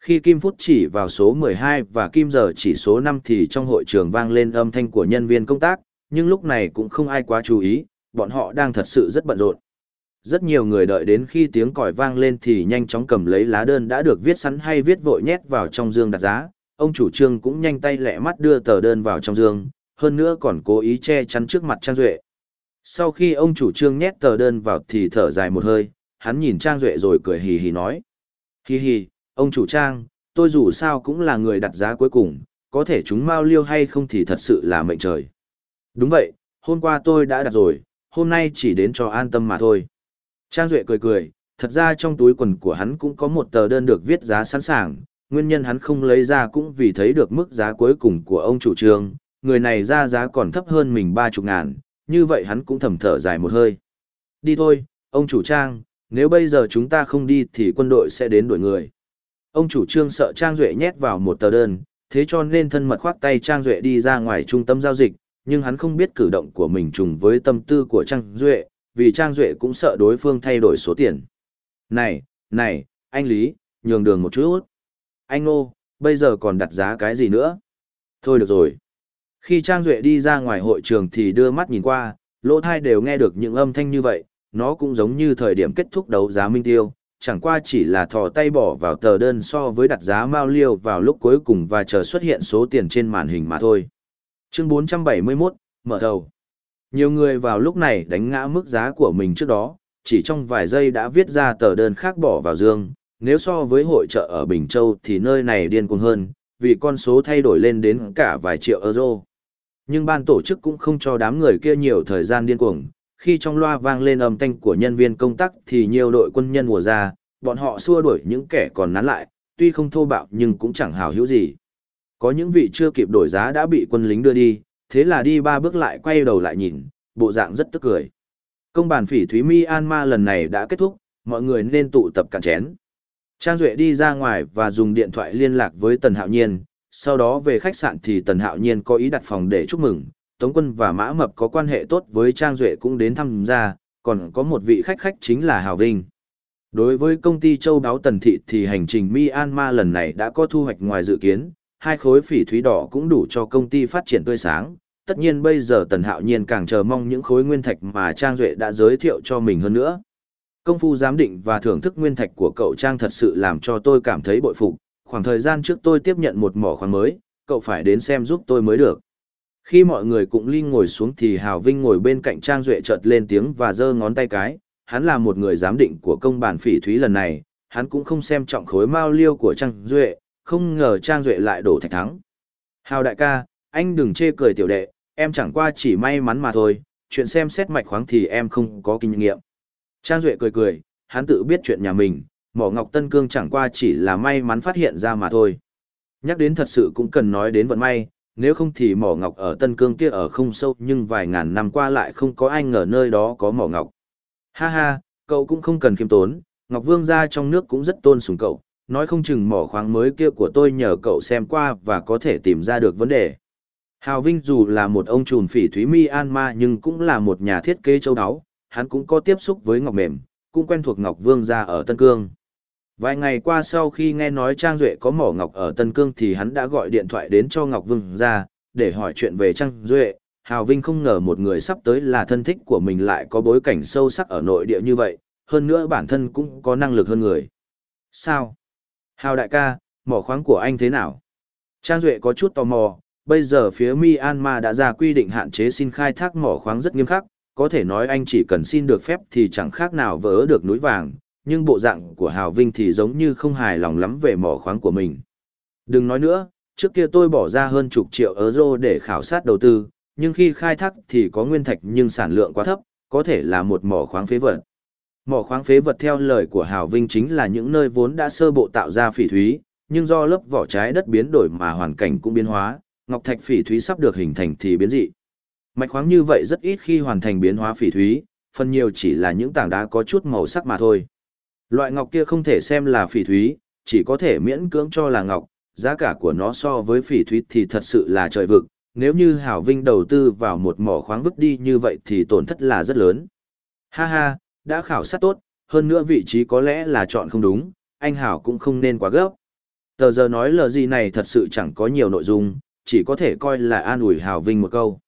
Khi Kim Phút chỉ vào số 12 và Kim giờ chỉ số 5 thì trong hội trường vang lên âm thanh của nhân viên công tác, nhưng lúc này cũng không ai quá chú ý, bọn họ đang thật sự rất bận rộn. Rất nhiều người đợi đến khi tiếng còi vang lên thì nhanh chóng cầm lấy lá đơn đã được viết sẵn hay viết vội nhét vào trong dương đặt giá, ông chủ trương cũng nhanh tay lẹ mắt đưa tờ đơn vào trong dương, hơn nữa còn cố ý che chắn trước mặt Trang Duệ. Sau khi ông chủ trương nhét tờ đơn vào thì thở dài một hơi, hắn nhìn Trang Duệ rồi cười hì hì nói. Hì hì, ông chủ Trang, tôi dù sao cũng là người đặt giá cuối cùng, có thể chúng mau liêu hay không thì thật sự là mệnh trời. Đúng vậy, hôm qua tôi đã đặt rồi, hôm nay chỉ đến cho an tâm mà thôi. Trang Duệ cười cười, thật ra trong túi quần của hắn cũng có một tờ đơn được viết giá sẵn sàng, nguyên nhân hắn không lấy ra cũng vì thấy được mức giá cuối cùng của ông chủ trương, người này ra giá còn thấp hơn mình ba chục ngàn, như vậy hắn cũng thầm thở dài một hơi. Đi thôi, ông chủ trang, nếu bây giờ chúng ta không đi thì quân đội sẽ đến đuổi người. Ông chủ trương sợ Trang Duệ nhét vào một tờ đơn, thế cho nên thân mật khoác tay Trang Duệ đi ra ngoài trung tâm giao dịch, nhưng hắn không biết cử động của mình trùng với tâm tư của Trang Duệ, vì Trang Duệ cũng sợ đối phương thay đổi số tiền. Này, này, anh Lý, nhường đường một chút. Anh Nô, bây giờ còn đặt giá cái gì nữa? Thôi được rồi. Khi Trang Duệ đi ra ngoài hội trường thì đưa mắt nhìn qua, lỗ thai đều nghe được những âm thanh như vậy, nó cũng giống như thời điểm kết thúc đấu giá minh tiêu, chẳng qua chỉ là thò tay bỏ vào tờ đơn so với đặt giá mao liêu vào lúc cuối cùng và chờ xuất hiện số tiền trên màn hình mà thôi. Chương 471, mở đầu. Nhiều người vào lúc này đánh ngã mức giá của mình trước đó, chỉ trong vài giây đã viết ra tờ đơn khác bỏ vào dương, nếu so với hội trợ ở Bình Châu thì nơi này điên cuồng hơn, vì con số thay đổi lên đến cả vài triệu euro. Nhưng ban tổ chức cũng không cho đám người kia nhiều thời gian điên cuồng, khi trong loa vang lên âm thanh của nhân viên công tác thì nhiều đội quân nhân mùa ra, bọn họ xua đuổi những kẻ còn nán lại, tuy không thô bạo nhưng cũng chẳng hào hữu gì. Có những vị chưa kịp đổi giá đã bị quân lính đưa đi, thế là đi ba bước lại quay đầu lại nhìn, bộ dạng rất tức cười. Công bàn phỉ Thúy Myanmar lần này đã kết thúc, mọi người nên tụ tập cạn chén. Trang Duệ đi ra ngoài và dùng điện thoại liên lạc với Tần Hạo Nhiên, sau đó về khách sạn thì Tần Hạo Nhiên có ý đặt phòng để chúc mừng, Tống Quân và Mã Mập có quan hệ tốt với Trang Duệ cũng đến thăm ra, còn có một vị khách khách chính là Hào Vinh. Đối với công ty châu đáo Tần Thị thì hành trình Myanmar lần này đã có thu hoạch ngoài dự kiến, hai khối phỉ thúy đỏ cũng đủ cho công ty phát triển tươi sáng. Tất nhiên bây giờ Tần Hạo Nhiên càng chờ mong những khối nguyên thạch mà Trang Duệ đã giới thiệu cho mình hơn nữa. Công phu giám định và thưởng thức nguyên thạch của cậu Trang thật sự làm cho tôi cảm thấy bội phục. Khoảng thời gian trước tôi tiếp nhận một mỏ khoáng mới, cậu phải đến xem giúp tôi mới được. Khi mọi người cũng linh ngồi xuống thì Hào Vinh ngồi bên cạnh Trang Duệ chợt lên tiếng và giơ ngón tay cái. Hắn là một người giám định của công bản phỉ thúy lần này, hắn cũng không xem trọng khối mao liêu của Trang Duệ, không ngờ Trang Duệ lại đổ thạch thắng. Hào đại ca, anh đừng chê cười tiểu đệ, em chẳng qua chỉ may mắn mà thôi, chuyện xem xét mạch khoáng thì em không có kinh nghiệm. Trang Duệ cười cười, hắn tự biết chuyện nhà mình, mỏ ngọc tân cương chẳng qua chỉ là may mắn phát hiện ra mà thôi. Nhắc đến thật sự cũng cần nói đến vận may, nếu không thì mỏ ngọc ở Tân Cương kia ở không sâu nhưng vài ngàn năm qua lại không có ai ngờ nơi đó có mỏ ngọc. Ha ha, cậu cũng không cần khiêm tốn, Ngọc Vương gia trong nước cũng rất tôn sùng cậu, nói không chừng mỏ khoáng mới kia của tôi nhờ cậu xem qua và có thể tìm ra được vấn đề. Hào Vinh dù là một ông trùn phỉ thúy Myanmar nhưng cũng là một nhà thiết kế châu đáo hắn cũng có tiếp xúc với Ngọc Mềm, cũng quen thuộc Ngọc Vương gia ở Tân Cương. Vài ngày qua sau khi nghe nói Trang Duệ có mỏ ngọc ở Tân Cương thì hắn đã gọi điện thoại đến cho Ngọc Vương gia, để hỏi chuyện về Trang Duệ. Hào Vinh không ngờ một người sắp tới là thân thích của mình lại có bối cảnh sâu sắc ở nội địa như vậy, hơn nữa bản thân cũng có năng lực hơn người. Sao? Hào đại ca, mỏ khoáng của anh thế nào? Trang Duệ có chút tò mò, bây giờ phía Myanmar đã ra quy định hạn chế xin khai thác mỏ khoáng rất nghiêm khắc, có thể nói anh chỉ cần xin được phép thì chẳng khác nào vỡ được núi vàng, nhưng bộ dạng của Hào Vinh thì giống như không hài lòng lắm về mỏ khoáng của mình. Đừng nói nữa, trước kia tôi bỏ ra hơn chục triệu euro để khảo sát đầu tư, nhưng khi khai thác thì có nguyên thạch nhưng sản lượng quá thấp, có thể là một mỏ khoáng phế vật. Mỏ khoáng phế vật theo lời của Hào Vinh chính là những nơi vốn đã sơ bộ tạo ra phỉ thúy, nhưng do lớp vỏ trái đất biến đổi mà hoàn cảnh cũng biến hóa, ngọc thạch phỉ thúy sắp được hình thành thì biến dị. Mạch khoáng như vậy rất ít khi hoàn thành biến hóa phỉ thúy, phần nhiều chỉ là những tảng đá có chút màu sắc mà thôi. Loại ngọc kia không thể xem là phỉ thúy, chỉ có thể miễn cưỡng cho là ngọc, giá cả của nó so với phỉ thúy thì thật sự là trời vực, nếu như Hảo Vinh đầu tư vào một mỏ khoáng vứt đi như vậy thì tổn thất là rất lớn. Ha ha, đã khảo sát tốt, hơn nữa vị trí có lẽ là chọn không đúng, anh Hảo cũng không nên quá gấp. Tờ giờ nói lờ gì này thật sự chẳng có nhiều nội dung, chỉ có thể coi là an ủi Hảo Vinh một câu.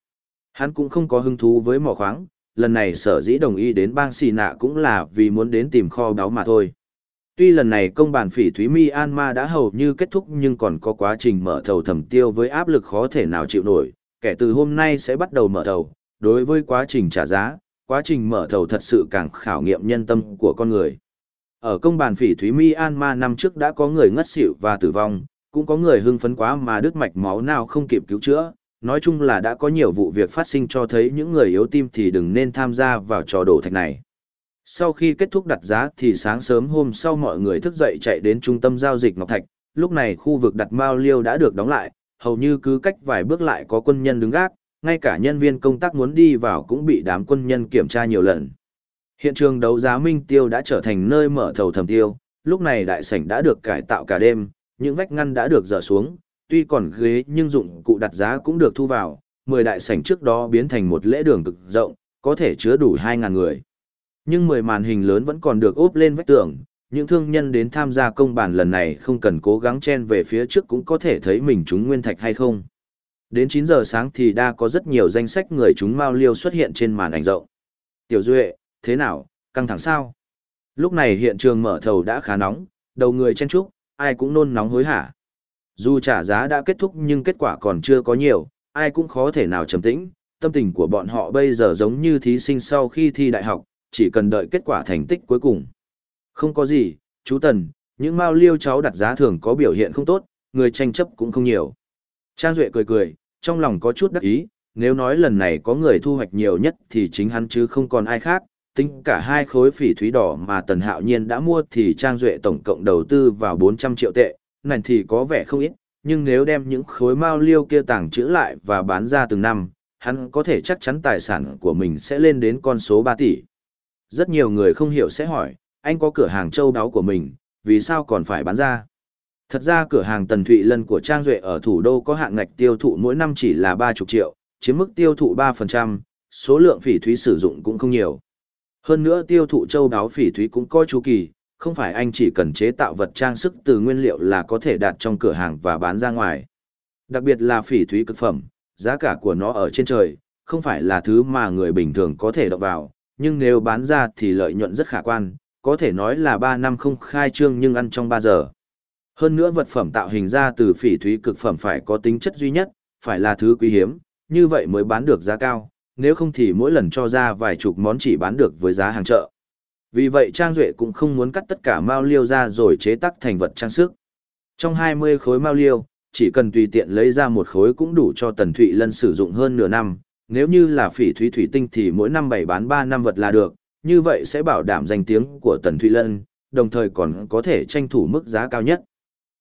Hắn cũng không có hứng thú với mỏ khoáng, lần này sở dĩ đồng ý đến bang xì nạ cũng là vì muốn đến tìm kho báu mà thôi. Tuy lần này công bản phỉ thúy Myanmar đã hầu như kết thúc nhưng còn có quá trình mở thầu thẩm tiêu với áp lực khó thể nào chịu nổi, kể từ hôm nay sẽ bắt đầu mở thầu, đối với quá trình trả giá, quá trình mở thầu thật sự càng khảo nghiệm nhân tâm của con người. Ở công bản phỉ thúy Myanmar năm trước đã có người ngất xỉu và tử vong, cũng có người hưng phấn quá mà đứt mạch máu nào không kịp cứu chữa, nói chung là đã có nhiều vụ việc phát sinh cho thấy những người yếu tim thì đừng nên tham gia vào trò đổ thạch này. Sau khi kết thúc đặt giá thì sáng sớm hôm sau mọi người thức dậy chạy đến trung tâm giao dịch Ngọc Thạch, lúc này khu vực đặt mao liêu đã được đóng lại, hầu như cứ cách vài bước lại có quân nhân đứng gác, ngay cả nhân viên công tác muốn đi vào cũng bị đám quân nhân kiểm tra nhiều lần. Hiện trường đấu giá Minh Tiêu đã trở thành nơi mở thầu thầm tiêu, lúc này đại sảnh đã được cải tạo cả đêm, những vách ngăn đã được dỡ xuống, tuy còn ghế nhưng dụng cụ đặt giá cũng được thu vào, 10 đại sảnh trước đó biến thành một lễ đường cực rộng, có thể chứa đủ 2.000 người. Nhưng 10 màn hình lớn vẫn còn được ốp lên vách tường, những thương nhân đến tham gia công bản lần này không cần cố gắng chen về phía trước cũng có thể thấy mình chúng nguyên thạch hay không. Đến 9 giờ sáng thì đã có rất nhiều danh sách người chúng Mao Liêu xuất hiện trên màn ảnh rộng. Tiểu Duệ, thế nào, căng thẳng sao? Lúc này hiện trường mở thầu đã khá nóng, đầu người chen chúc, ai cũng nôn nóng hối hả. Dù trả giá đã kết thúc nhưng kết quả còn chưa có nhiều, ai cũng khó thể nào trầm tĩnh, tâm tình của bọn họ bây giờ giống như thí sinh sau khi thi đại học, chỉ cần đợi kết quả thành tích cuối cùng. Không có gì, chú Tần, những mao liêu cháu đặt giá thường có biểu hiện không tốt, người tranh chấp cũng không nhiều. Trang Duệ cười cười, trong lòng có chút đắc ý, nếu nói lần này có người thu hoạch nhiều nhất thì chính hắn chứ không còn ai khác, tính cả hai khối phỉ thúy đỏ mà Tần Hạo Nhiên đã mua thì Trang Duệ tổng cộng đầu tư vào 400 triệu tệ, này thì có vẻ không ít, nhưng nếu đem những khối mao liêu kia tàng trữ lại và bán ra từng năm, hắn có thể chắc chắn tài sản của mình sẽ lên đến con số 3 tỷ. Rất nhiều người không hiểu sẽ hỏi, anh có cửa hàng châu đáo của mình, vì sao còn phải bán ra? Thật ra cửa hàng Tần Thụy Lân của Trang Duệ ở thủ đô có hạng ngạch tiêu thụ mỗi năm chỉ là 30 triệu, chiếm mức tiêu thụ 3%, số lượng phỉ thúy sử dụng cũng không nhiều. Hơn nữa tiêu thụ châu đáo phỉ thúy cũng có chu kỳ, không phải anh chỉ cần chế tạo vật trang sức từ nguyên liệu là có thể đặt trong cửa hàng và bán ra ngoài. Đặc biệt là phỉ thúy cực phẩm, giá cả của nó ở trên trời, không phải là thứ mà người bình thường có thể đọc vào, nhưng nếu bán ra thì lợi nhuận rất khả quan, có thể nói là 3 năm không khai trương nhưng ăn trong 3 giờ. Hơn nữa vật phẩm tạo hình ra từ phỉ thúy cực phẩm phải có tính chất duy nhất, phải là thứ quý hiếm, như vậy mới bán được giá cao, nếu không thì mỗi lần cho ra vài chục món chỉ bán được với giá hàng chợ. Vì vậy Trang Duệ cũng không muốn cắt tất cả mao liêu ra rồi chế tắc thành vật trang sức. Trong 20 khối mao liêu, chỉ cần tùy tiện lấy ra một khối cũng đủ cho Tần Thụy Lân sử dụng hơn nửa năm. Nếu như là phỉ thúy thủy tinh thì mỗi năm bảy bán 3 năm vật là được, như vậy sẽ bảo đảm danh tiếng của Tần Thụy Lân, đồng thời còn có thể tranh thủ mức giá cao nhất.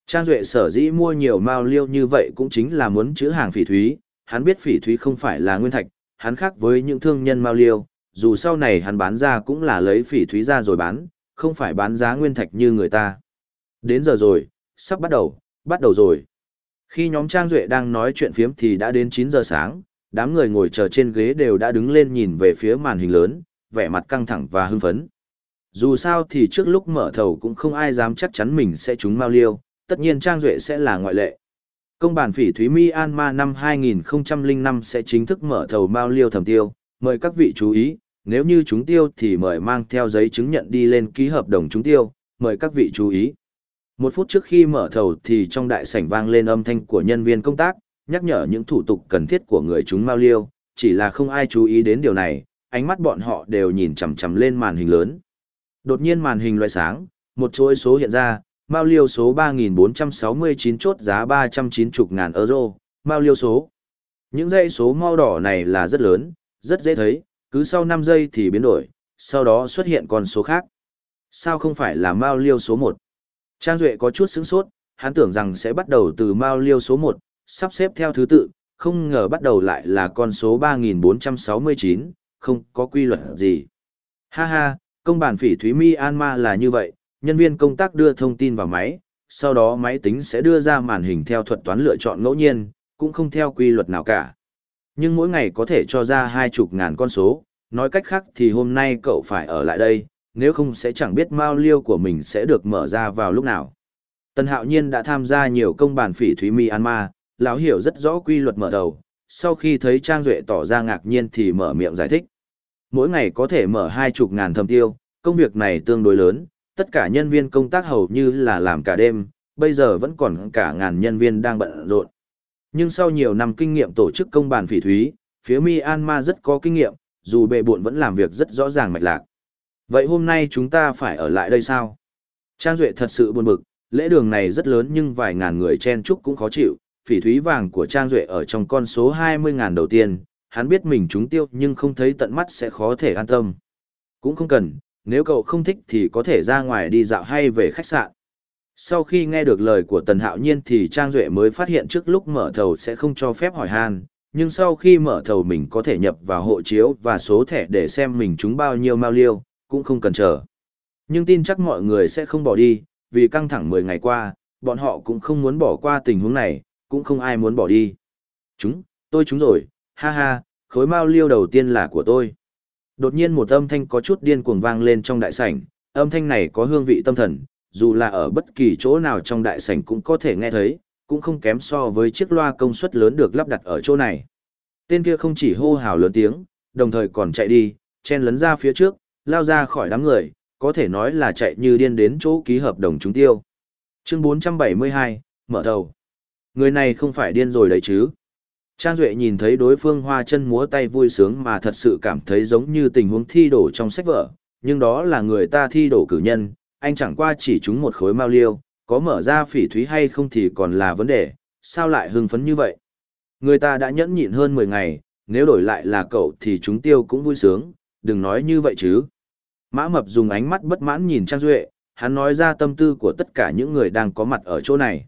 Trang Duệ sở dĩ mua nhiều mao liêu như vậy cũng chính là muốn chữ hàng phỉ thúy, hắn biết phỉ thúy không phải là nguyên thạch, hắn khác với những thương nhân mao liêu, dù sau này hắn bán ra cũng là lấy phỉ thúy ra rồi bán, không phải bán giá nguyên thạch như người ta. Đến giờ rồi, sắp bắt đầu, bắt đầu rồi. Khi nhóm Trang Duệ đang nói chuyện phiếm thì đã đến 9 giờ sáng, đám người ngồi chờ trên ghế đều đã đứng lên nhìn về phía màn hình lớn, vẻ mặt căng thẳng và hưng phấn. Dù sao thì trước lúc mở thầu cũng không ai dám chắc chắn mình sẽ trúng mao liêu, tất nhiên Trang Duệ sẽ là ngoại lệ. Công bản phỉ Thúy Myanmar năm 2005 sẽ chính thức mở thầu mao liêu thẩm tiêu, mời các vị chú ý, nếu như chúng tiêu thì mời mang theo giấy chứng nhận đi lên ký hợp đồng chúng tiêu, mời các vị chú ý. Một phút trước khi mở thầu thì trong đại sảnh vang lên âm thanh của nhân viên công tác, nhắc nhở những thủ tục cần thiết của người chúng mao liêu, chỉ là không ai chú ý đến điều này, ánh mắt bọn họ đều nhìn chằm chằm lên màn hình lớn. Đột nhiên màn hình loại sáng, một chuỗi số hiện ra, mao liêu số 3469 chốt giá 390 ngàn euro, mao liêu số. Những dãy số màu đỏ này là rất lớn, rất dễ thấy, cứ sau 5 giây thì biến đổi, sau đó xuất hiện con số khác. Sao không phải là mao liêu số 1? Trang Duệ có chút sững sốt, hắn tưởng rằng sẽ bắt đầu từ mao liêu số 1, sắp xếp theo thứ tự, không ngờ bắt đầu lại là con số 3469, không có quy luật gì. Ha ha, công bản phỉ Thúy ma là như vậy, nhân viên công tác đưa thông tin vào máy, sau đó máy tính sẽ đưa ra màn hình theo thuật toán lựa chọn ngẫu nhiên, cũng không theo quy luật nào cả. Nhưng mỗi ngày có thể cho ra hai chục ngàn con số, nói cách khác thì hôm nay cậu phải ở lại đây, nếu không sẽ chẳng biết mao liêu của mình sẽ được mở ra vào lúc nào. Tần Hạo Nhiên đã tham gia nhiều công bản phỉ Thúy Myanmar, lão hiểu rất rõ quy luật mở đầu, sau khi thấy Trang Duệ tỏ ra ngạc nhiên thì mở miệng giải thích. Mỗi ngày có thể mở hai chục ngàn thầm tiêu, công việc này tương đối lớn, tất cả nhân viên công tác hầu như là làm cả đêm, bây giờ vẫn còn cả ngàn nhân viên đang bận rộn. Nhưng sau nhiều năm kinh nghiệm tổ chức công bản phỉ thúy, phía Myanmar rất có kinh nghiệm, dù bệ buộn vẫn làm việc rất rõ ràng mạch lạc. Vậy hôm nay chúng ta phải ở lại đây sao? Trang Duệ thật sự buồn bực, lễ đường này rất lớn nhưng vài ngàn người chen chúc cũng khó chịu, phỉ thúy vàng của Trang Duệ ở trong con số 20.000 đầu tiên, hắn biết mình trúng tiêu nhưng không thấy tận mắt sẽ khó thể an tâm. Cũng không cần, nếu cậu không thích thì có thể ra ngoài đi dạo hay về khách sạn. Sau khi nghe được lời của Tần Hạo Nhiên thì Trang Duệ mới phát hiện trước lúc mở thầu sẽ không cho phép hỏi han, nhưng sau khi mở thầu mình có thể nhập vào hộ chiếu và số thẻ để xem mình trúng bao nhiêu mao liêu, cũng không cần chờ. Nhưng tin chắc mọi người sẽ không bỏ đi, vì căng thẳng 10 ngày qua, bọn họ cũng không muốn bỏ qua tình huống này, cũng không ai muốn bỏ đi. Chúng, tôi chúng rồi, ha ha, khối mao liêu đầu tiên là của tôi. Đột nhiên một âm thanh có chút điên cuồng vang lên trong đại sảnh, âm thanh này có hương vị tâm thần, dù là ở bất kỳ chỗ nào trong đại sảnh cũng có thể nghe thấy, cũng không kém so với chiếc loa công suất lớn được lắp đặt ở chỗ này. Tên kia không chỉ hô hào lớn tiếng, đồng thời còn chạy đi, chen lấn ra phía trước, lao ra khỏi đám người, có thể nói là chạy như điên đến chỗ ký hợp đồng trúng tiêu. Chương 472, mở đầu. Người này không phải điên rồi đấy chứ. Trang Duệ nhìn thấy đối phương hoa chân múa tay vui sướng mà thật sự cảm thấy giống như tình huống thi đổ trong sách vở, nhưng đó là người ta thi đổ cử nhân, anh chẳng qua chỉ trúng một khối mao liêu, có mở ra phỉ thúy hay không thì còn là vấn đề, sao lại hưng phấn như vậy? Người ta đã nhẫn nhịn hơn 10 ngày, nếu đổi lại là cậu thì chúng tiêu cũng vui sướng, đừng nói như vậy chứ. Mã Mập dùng ánh mắt bất mãn nhìn Trang Duệ, hắn nói ra tâm tư của tất cả những người đang có mặt ở chỗ này.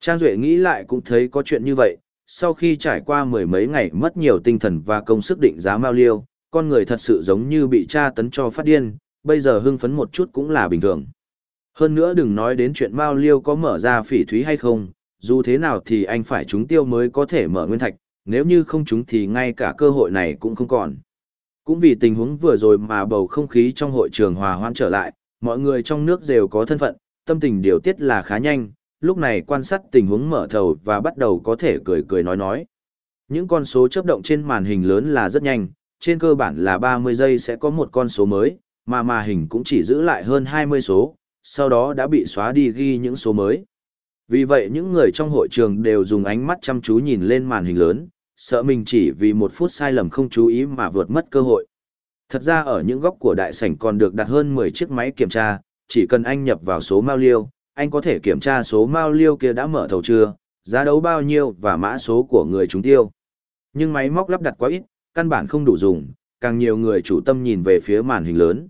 Trang Duệ nghĩ lại cũng thấy có chuyện như vậy, sau khi trải qua mười mấy ngày mất nhiều tinh thần và công sức định giá mao liêu, con người thật sự giống như bị tra tấn cho phát điên, bây giờ hưng phấn một chút cũng là bình thường. Hơn nữa đừng nói đến chuyện mao liêu có mở ra phỉ thúy hay không, dù thế nào thì anh phải trúng tiêu mới có thể mở nguyên thạch, nếu như không trúng thì ngay cả cơ hội này cũng không còn. Cũng vì tình huống vừa rồi mà bầu không khí trong hội trường hòa hoãn trở lại, mọi người trong nước đều có thân phận, tâm tình điều tiết là khá nhanh, lúc này quan sát tình huống mở thầu và bắt đầu có thể cười cười nói nói. Những con số chấp động trên màn hình lớn là rất nhanh, trên cơ bản là 30 giây sẽ có một con số mới, mà màn hình cũng chỉ giữ lại hơn 20 số, sau đó đã bị xóa đi ghi những số mới. Vì vậy những người trong hội trường đều dùng ánh mắt chăm chú nhìn lên màn hình lớn, sợ mình chỉ vì một phút sai lầm không chú ý mà vượt mất cơ hội. Thật ra ở những góc của đại sảnh còn được đặt hơn 10 chiếc máy kiểm tra, chỉ cần anh nhập vào số mao liêu, anh có thể kiểm tra số mao liêu kia đã mở thầu chưa, giá đấu bao nhiêu và mã số của người trúng tiêu. Nhưng máy móc lắp đặt quá ít, căn bản không đủ dùng, càng nhiều người chủ tâm nhìn về phía màn hình lớn.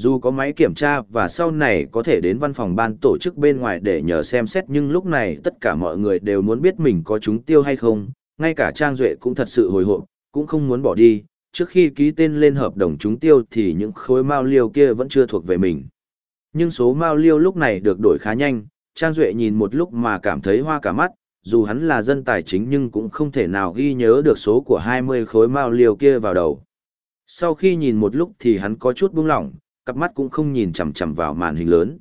Dù có máy kiểm tra và sau này có thể đến văn phòng ban tổ chức bên ngoài để nhờ xem xét nhưng lúc này tất cả mọi người đều muốn biết mình có trúng tiêu hay không, ngay cả Trang Duệ cũng thật sự hồi hộp, cũng không muốn bỏ đi, trước khi ký tên lên hợp đồng trúng tiêu thì những khối mao liêu kia vẫn chưa thuộc về mình. Nhưng số mao liêu lúc này được đổi khá nhanh, Trang Duệ nhìn một lúc mà cảm thấy hoa cả mắt, dù hắn là dân tài chính nhưng cũng không thể nào ghi nhớ được số của 20 khối mao liêu kia vào đầu. Sau khi nhìn một lúc thì hắn có chút buông lỏng, cặp mắt cũng không nhìn chằm chằm vào màn hình lớn.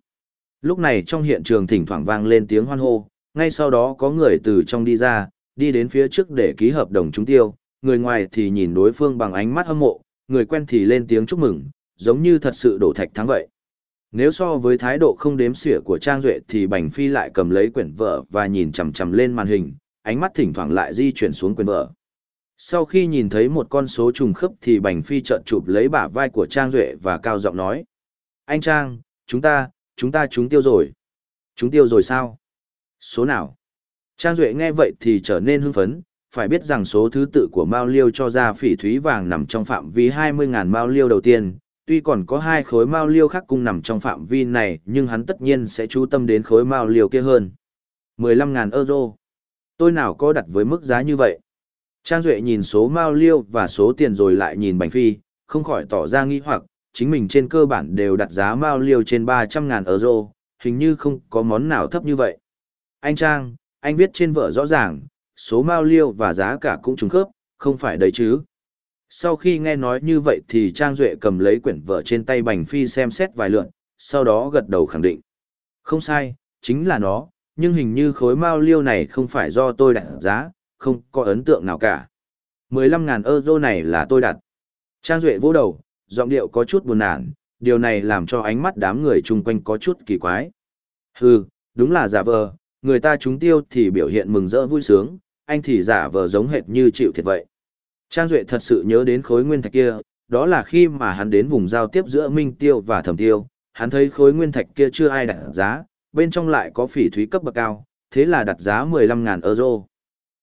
Lúc này trong hiện trường thỉnh thoảng vang lên tiếng hoan hô, ngay sau đó có người từ trong đi ra, đi đến phía trước để ký hợp đồng trúng tiêu, người ngoài thì nhìn đối phương bằng ánh mắt hâm mộ, người quen thì lên tiếng chúc mừng, giống như thật sự đổ thạch thắng vậy. Nếu so với thái độ không đếm xỉa của Trang Duệ thì Bành Phi lại cầm lấy quyển vở và nhìn chằm chằm lên màn hình, ánh mắt thỉnh thoảng lại di chuyển xuống quyển vở. Sau khi nhìn thấy một con số trùng khớp thì Bành Phi chợt chụp lấy bả vai của Trang Duệ và cao giọng nói. Anh Trang, chúng ta, chúng ta chúng tiêu rồi. Chúng tiêu rồi sao? Số nào? Trang Duệ nghe vậy thì trở nên hưng phấn, phải biết rằng số thứ tự của Mao Liêu cho ra phỉ thúy vàng nằm trong phạm vi 20.000 Mao Liêu đầu tiên, tuy còn có hai khối Mao Liêu khác cùng nằm trong phạm vi này nhưng hắn tất nhiên sẽ chú tâm đến khối Mao Liêu kia hơn. 15.000 euro. Tôi nào có đặt với mức giá như vậy? Trang Duệ nhìn số Mao Liêu và số tiền rồi lại nhìn Bành Phi, không khỏi tỏ ra nghi hoặc, chính mình trên cơ bản đều đặt giá Mao Liêu trên 300.000 euro, hình như không có món nào thấp như vậy. Anh Trang, anh viết trên vở rõ ràng, số mao liêu và giá cả cũng trùng khớp, không phải đấy chứ. Sau khi nghe nói như vậy thì Trang Duệ cầm lấy quyển vở trên tay Bành Phi xem xét vài lượn, sau đó gật đầu khẳng định. Không sai, chính là nó, nhưng hình như khối mao liêu này không phải do tôi đặt giá, không có ấn tượng nào cả. 15.000 euro này là tôi đặt. Trang Duệ vỗ đầu, giọng điệu có chút buồn nản, điều này làm cho ánh mắt đám người chung quanh có chút kỳ quái. Hừ, đúng là giả vờ, người ta trúng tiêu thì biểu hiện mừng rỡ vui sướng, anh thì giả vờ giống hệt như chịu thiệt vậy. Trang Duệ thật sự nhớ đến khối nguyên thạch kia, đó là khi mà hắn đến vùng giao tiếp giữa Minh Tiêu và Thẩm Tiêu, hắn thấy khối nguyên thạch kia chưa ai đặt giá, bên trong lại có phỉ thúy cấp bậc cao, thế là đặt giá 15.000 euro.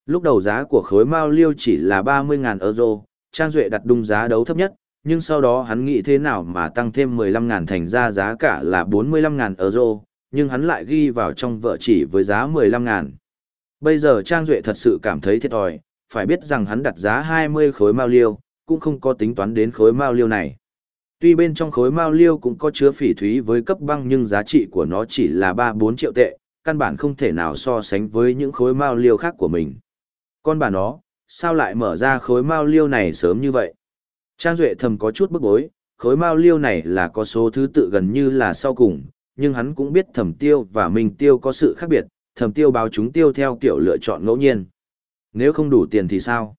Lúc đầu giá của khối Mao Liêu chỉ là 30.000 euro, Trang Duệ đặt đúng giá đấu thấp nhất, nhưng sau đó hắn nghĩ thế nào mà tăng thêm 15.000 thành ra giá cả là 45.000 euro, nhưng hắn lại ghi vào trong vợ chỉ với giá 15.000. Bây giờ Trang Duệ thật sự cảm thấy thiệt thòi, phải biết rằng hắn đặt giá 20 khối mao liêu, cũng không có tính toán đến khối mao liêu này. Tuy bên trong khối mao liêu cũng có chứa phỉ thúy với cấp băng nhưng giá trị của nó chỉ là 3-4 triệu tệ, căn bản không thể nào so sánh với những khối mao liêu khác của mình. Con bà nó, sao lại mở ra khối mao liêu này sớm như vậy? Trang Duệ thầm có chút bức bối, khối mao liêu này là có số thứ tự gần như là sau cùng, nhưng hắn cũng biết thẩm tiêu và minh tiêu có sự khác biệt, thẩm tiêu báo chúng tiêu theo kiểu lựa chọn ngẫu nhiên. Nếu không đủ tiền thì sao?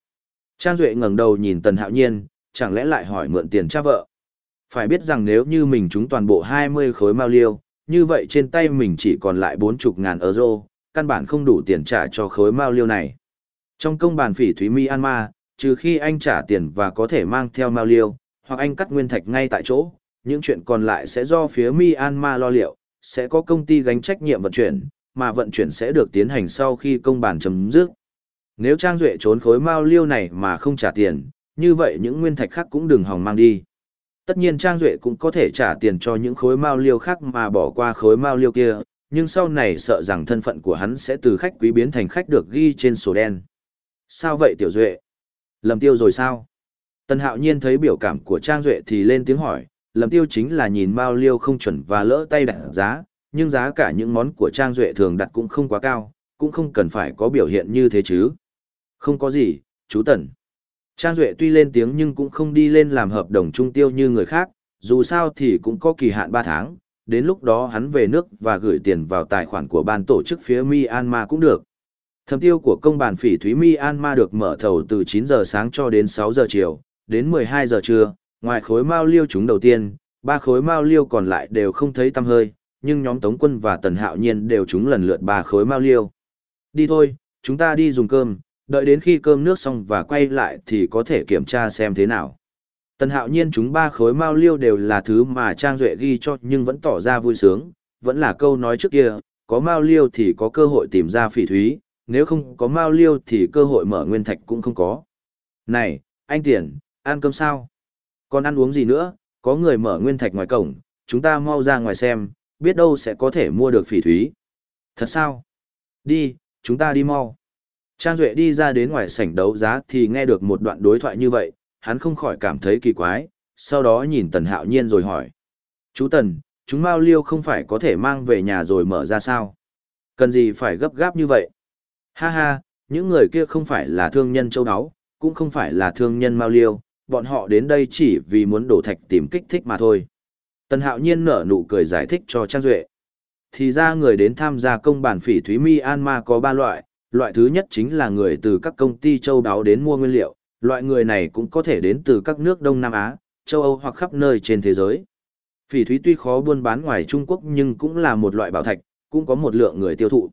Trang Duệ ngẩng đầu nhìn Tần Hạo Nhiên, chẳng lẽ lại hỏi mượn tiền cha vợ? Phải biết rằng nếu như mình trúng toàn bộ 20 khối mao liêu, như vậy trên tay mình chỉ còn lại 40 ngàn euro, căn bản không đủ tiền trả cho khối mao liêu này. Trong công bàn phỉ Thúy Myanmar, trừ khi anh trả tiền và có thể mang theo mao liêu, hoặc anh cắt nguyên thạch ngay tại chỗ, những chuyện còn lại sẽ do phía Myanmar lo liệu, sẽ có công ty gánh trách nhiệm vận chuyển, mà vận chuyển sẽ được tiến hành sau khi công bản chấm dứt. Nếu Trang Duệ trốn khối mao liêu này mà không trả tiền, như vậy những nguyên thạch khác cũng đừng hòng mang đi. Tất nhiên Trang Duệ cũng có thể trả tiền cho những khối mao liêu khác mà bỏ qua khối mao liêu kia, nhưng sau này sợ rằng thân phận của hắn sẽ từ khách quý biến thành khách được ghi trên sổ đen. Sao vậy Tiểu Duệ? Lầm tiêu rồi sao? Tần Hạo Nhiên thấy biểu cảm của Trang Duệ thì lên tiếng hỏi, lầm tiêu chính là nhìn Mao Liêu không chuẩn và lỡ tay đặt giá, nhưng giá cả những món của Trang Duệ thường đặt cũng không quá cao, cũng không cần phải có biểu hiện như thế chứ. Không có gì, chú Tần. Trang Duệ tuy lên tiếng nhưng cũng không đi lên làm hợp đồng trung tiêu như người khác, dù sao thì cũng có kỳ hạn 3 tháng, đến lúc đó hắn về nước và gửi tiền vào tài khoản của ban tổ chức phía Myanmar cũng được. Thẩm tiêu của công bản phỉ thúy Myanmar được mở thầu từ 9 giờ sáng cho đến 6 giờ chiều, đến 12 giờ trưa, ngoài khối mao liêu chúng đầu tiên, ba khối mao liêu còn lại đều không thấy tăm hơi, nhưng nhóm Tống Quân và Tần Hạo Nhiên đều chúng lần lượt ba khối mao liêu. Đi thôi, chúng ta đi dùng cơm, đợi đến khi cơm nước xong và quay lại thì có thể kiểm tra xem thế nào. Tần Hạo Nhiên chúng ba khối mao liêu đều là thứ mà Trang Duệ ghi cho nhưng vẫn tỏ ra vui sướng, vẫn là câu nói trước kia, có mao liêu thì có cơ hội tìm ra phỉ thúy, nếu không có mao liêu thì cơ hội mở nguyên thạch cũng không có. Này, anh Tiền, ăn cơm sao? Còn ăn uống gì nữa, có người mở nguyên thạch ngoài cổng, chúng ta mau ra ngoài xem, biết đâu sẽ có thể mua được phỉ thúy. Thật sao? Đi, chúng ta đi mau. Trang Duệ đi ra đến ngoài sảnh đấu giá thì nghe được một đoạn đối thoại như vậy, hắn không khỏi cảm thấy kỳ quái, sau đó nhìn Tần Hạo Nhiên rồi hỏi. Chú Tần, chúng Mao Liêu không phải có thể mang về nhà rồi mở ra sao? Cần gì phải gấp gáp như vậy? Ha ha, những người kia không phải là thương nhân châu áo, cũng không phải là thương nhân Mao Liêu, bọn họ đến đây chỉ vì muốn đổ thạch tìm kích thích mà thôi. Tần Hạo Nhiên nở nụ cười giải thích cho Trang Duệ. Thì ra người đến tham gia công bản phỉ thúy Myanmar có 3 loại, loại thứ nhất chính là người từ các công ty châu đáo đến mua nguyên liệu, loại người này cũng có thể đến từ các nước Đông Nam Á, châu Âu hoặc khắp nơi trên thế giới. Phỉ thúy tuy khó buôn bán ngoài Trung Quốc nhưng cũng là một loại bảo thạch, cũng có một lượng người tiêu thụ.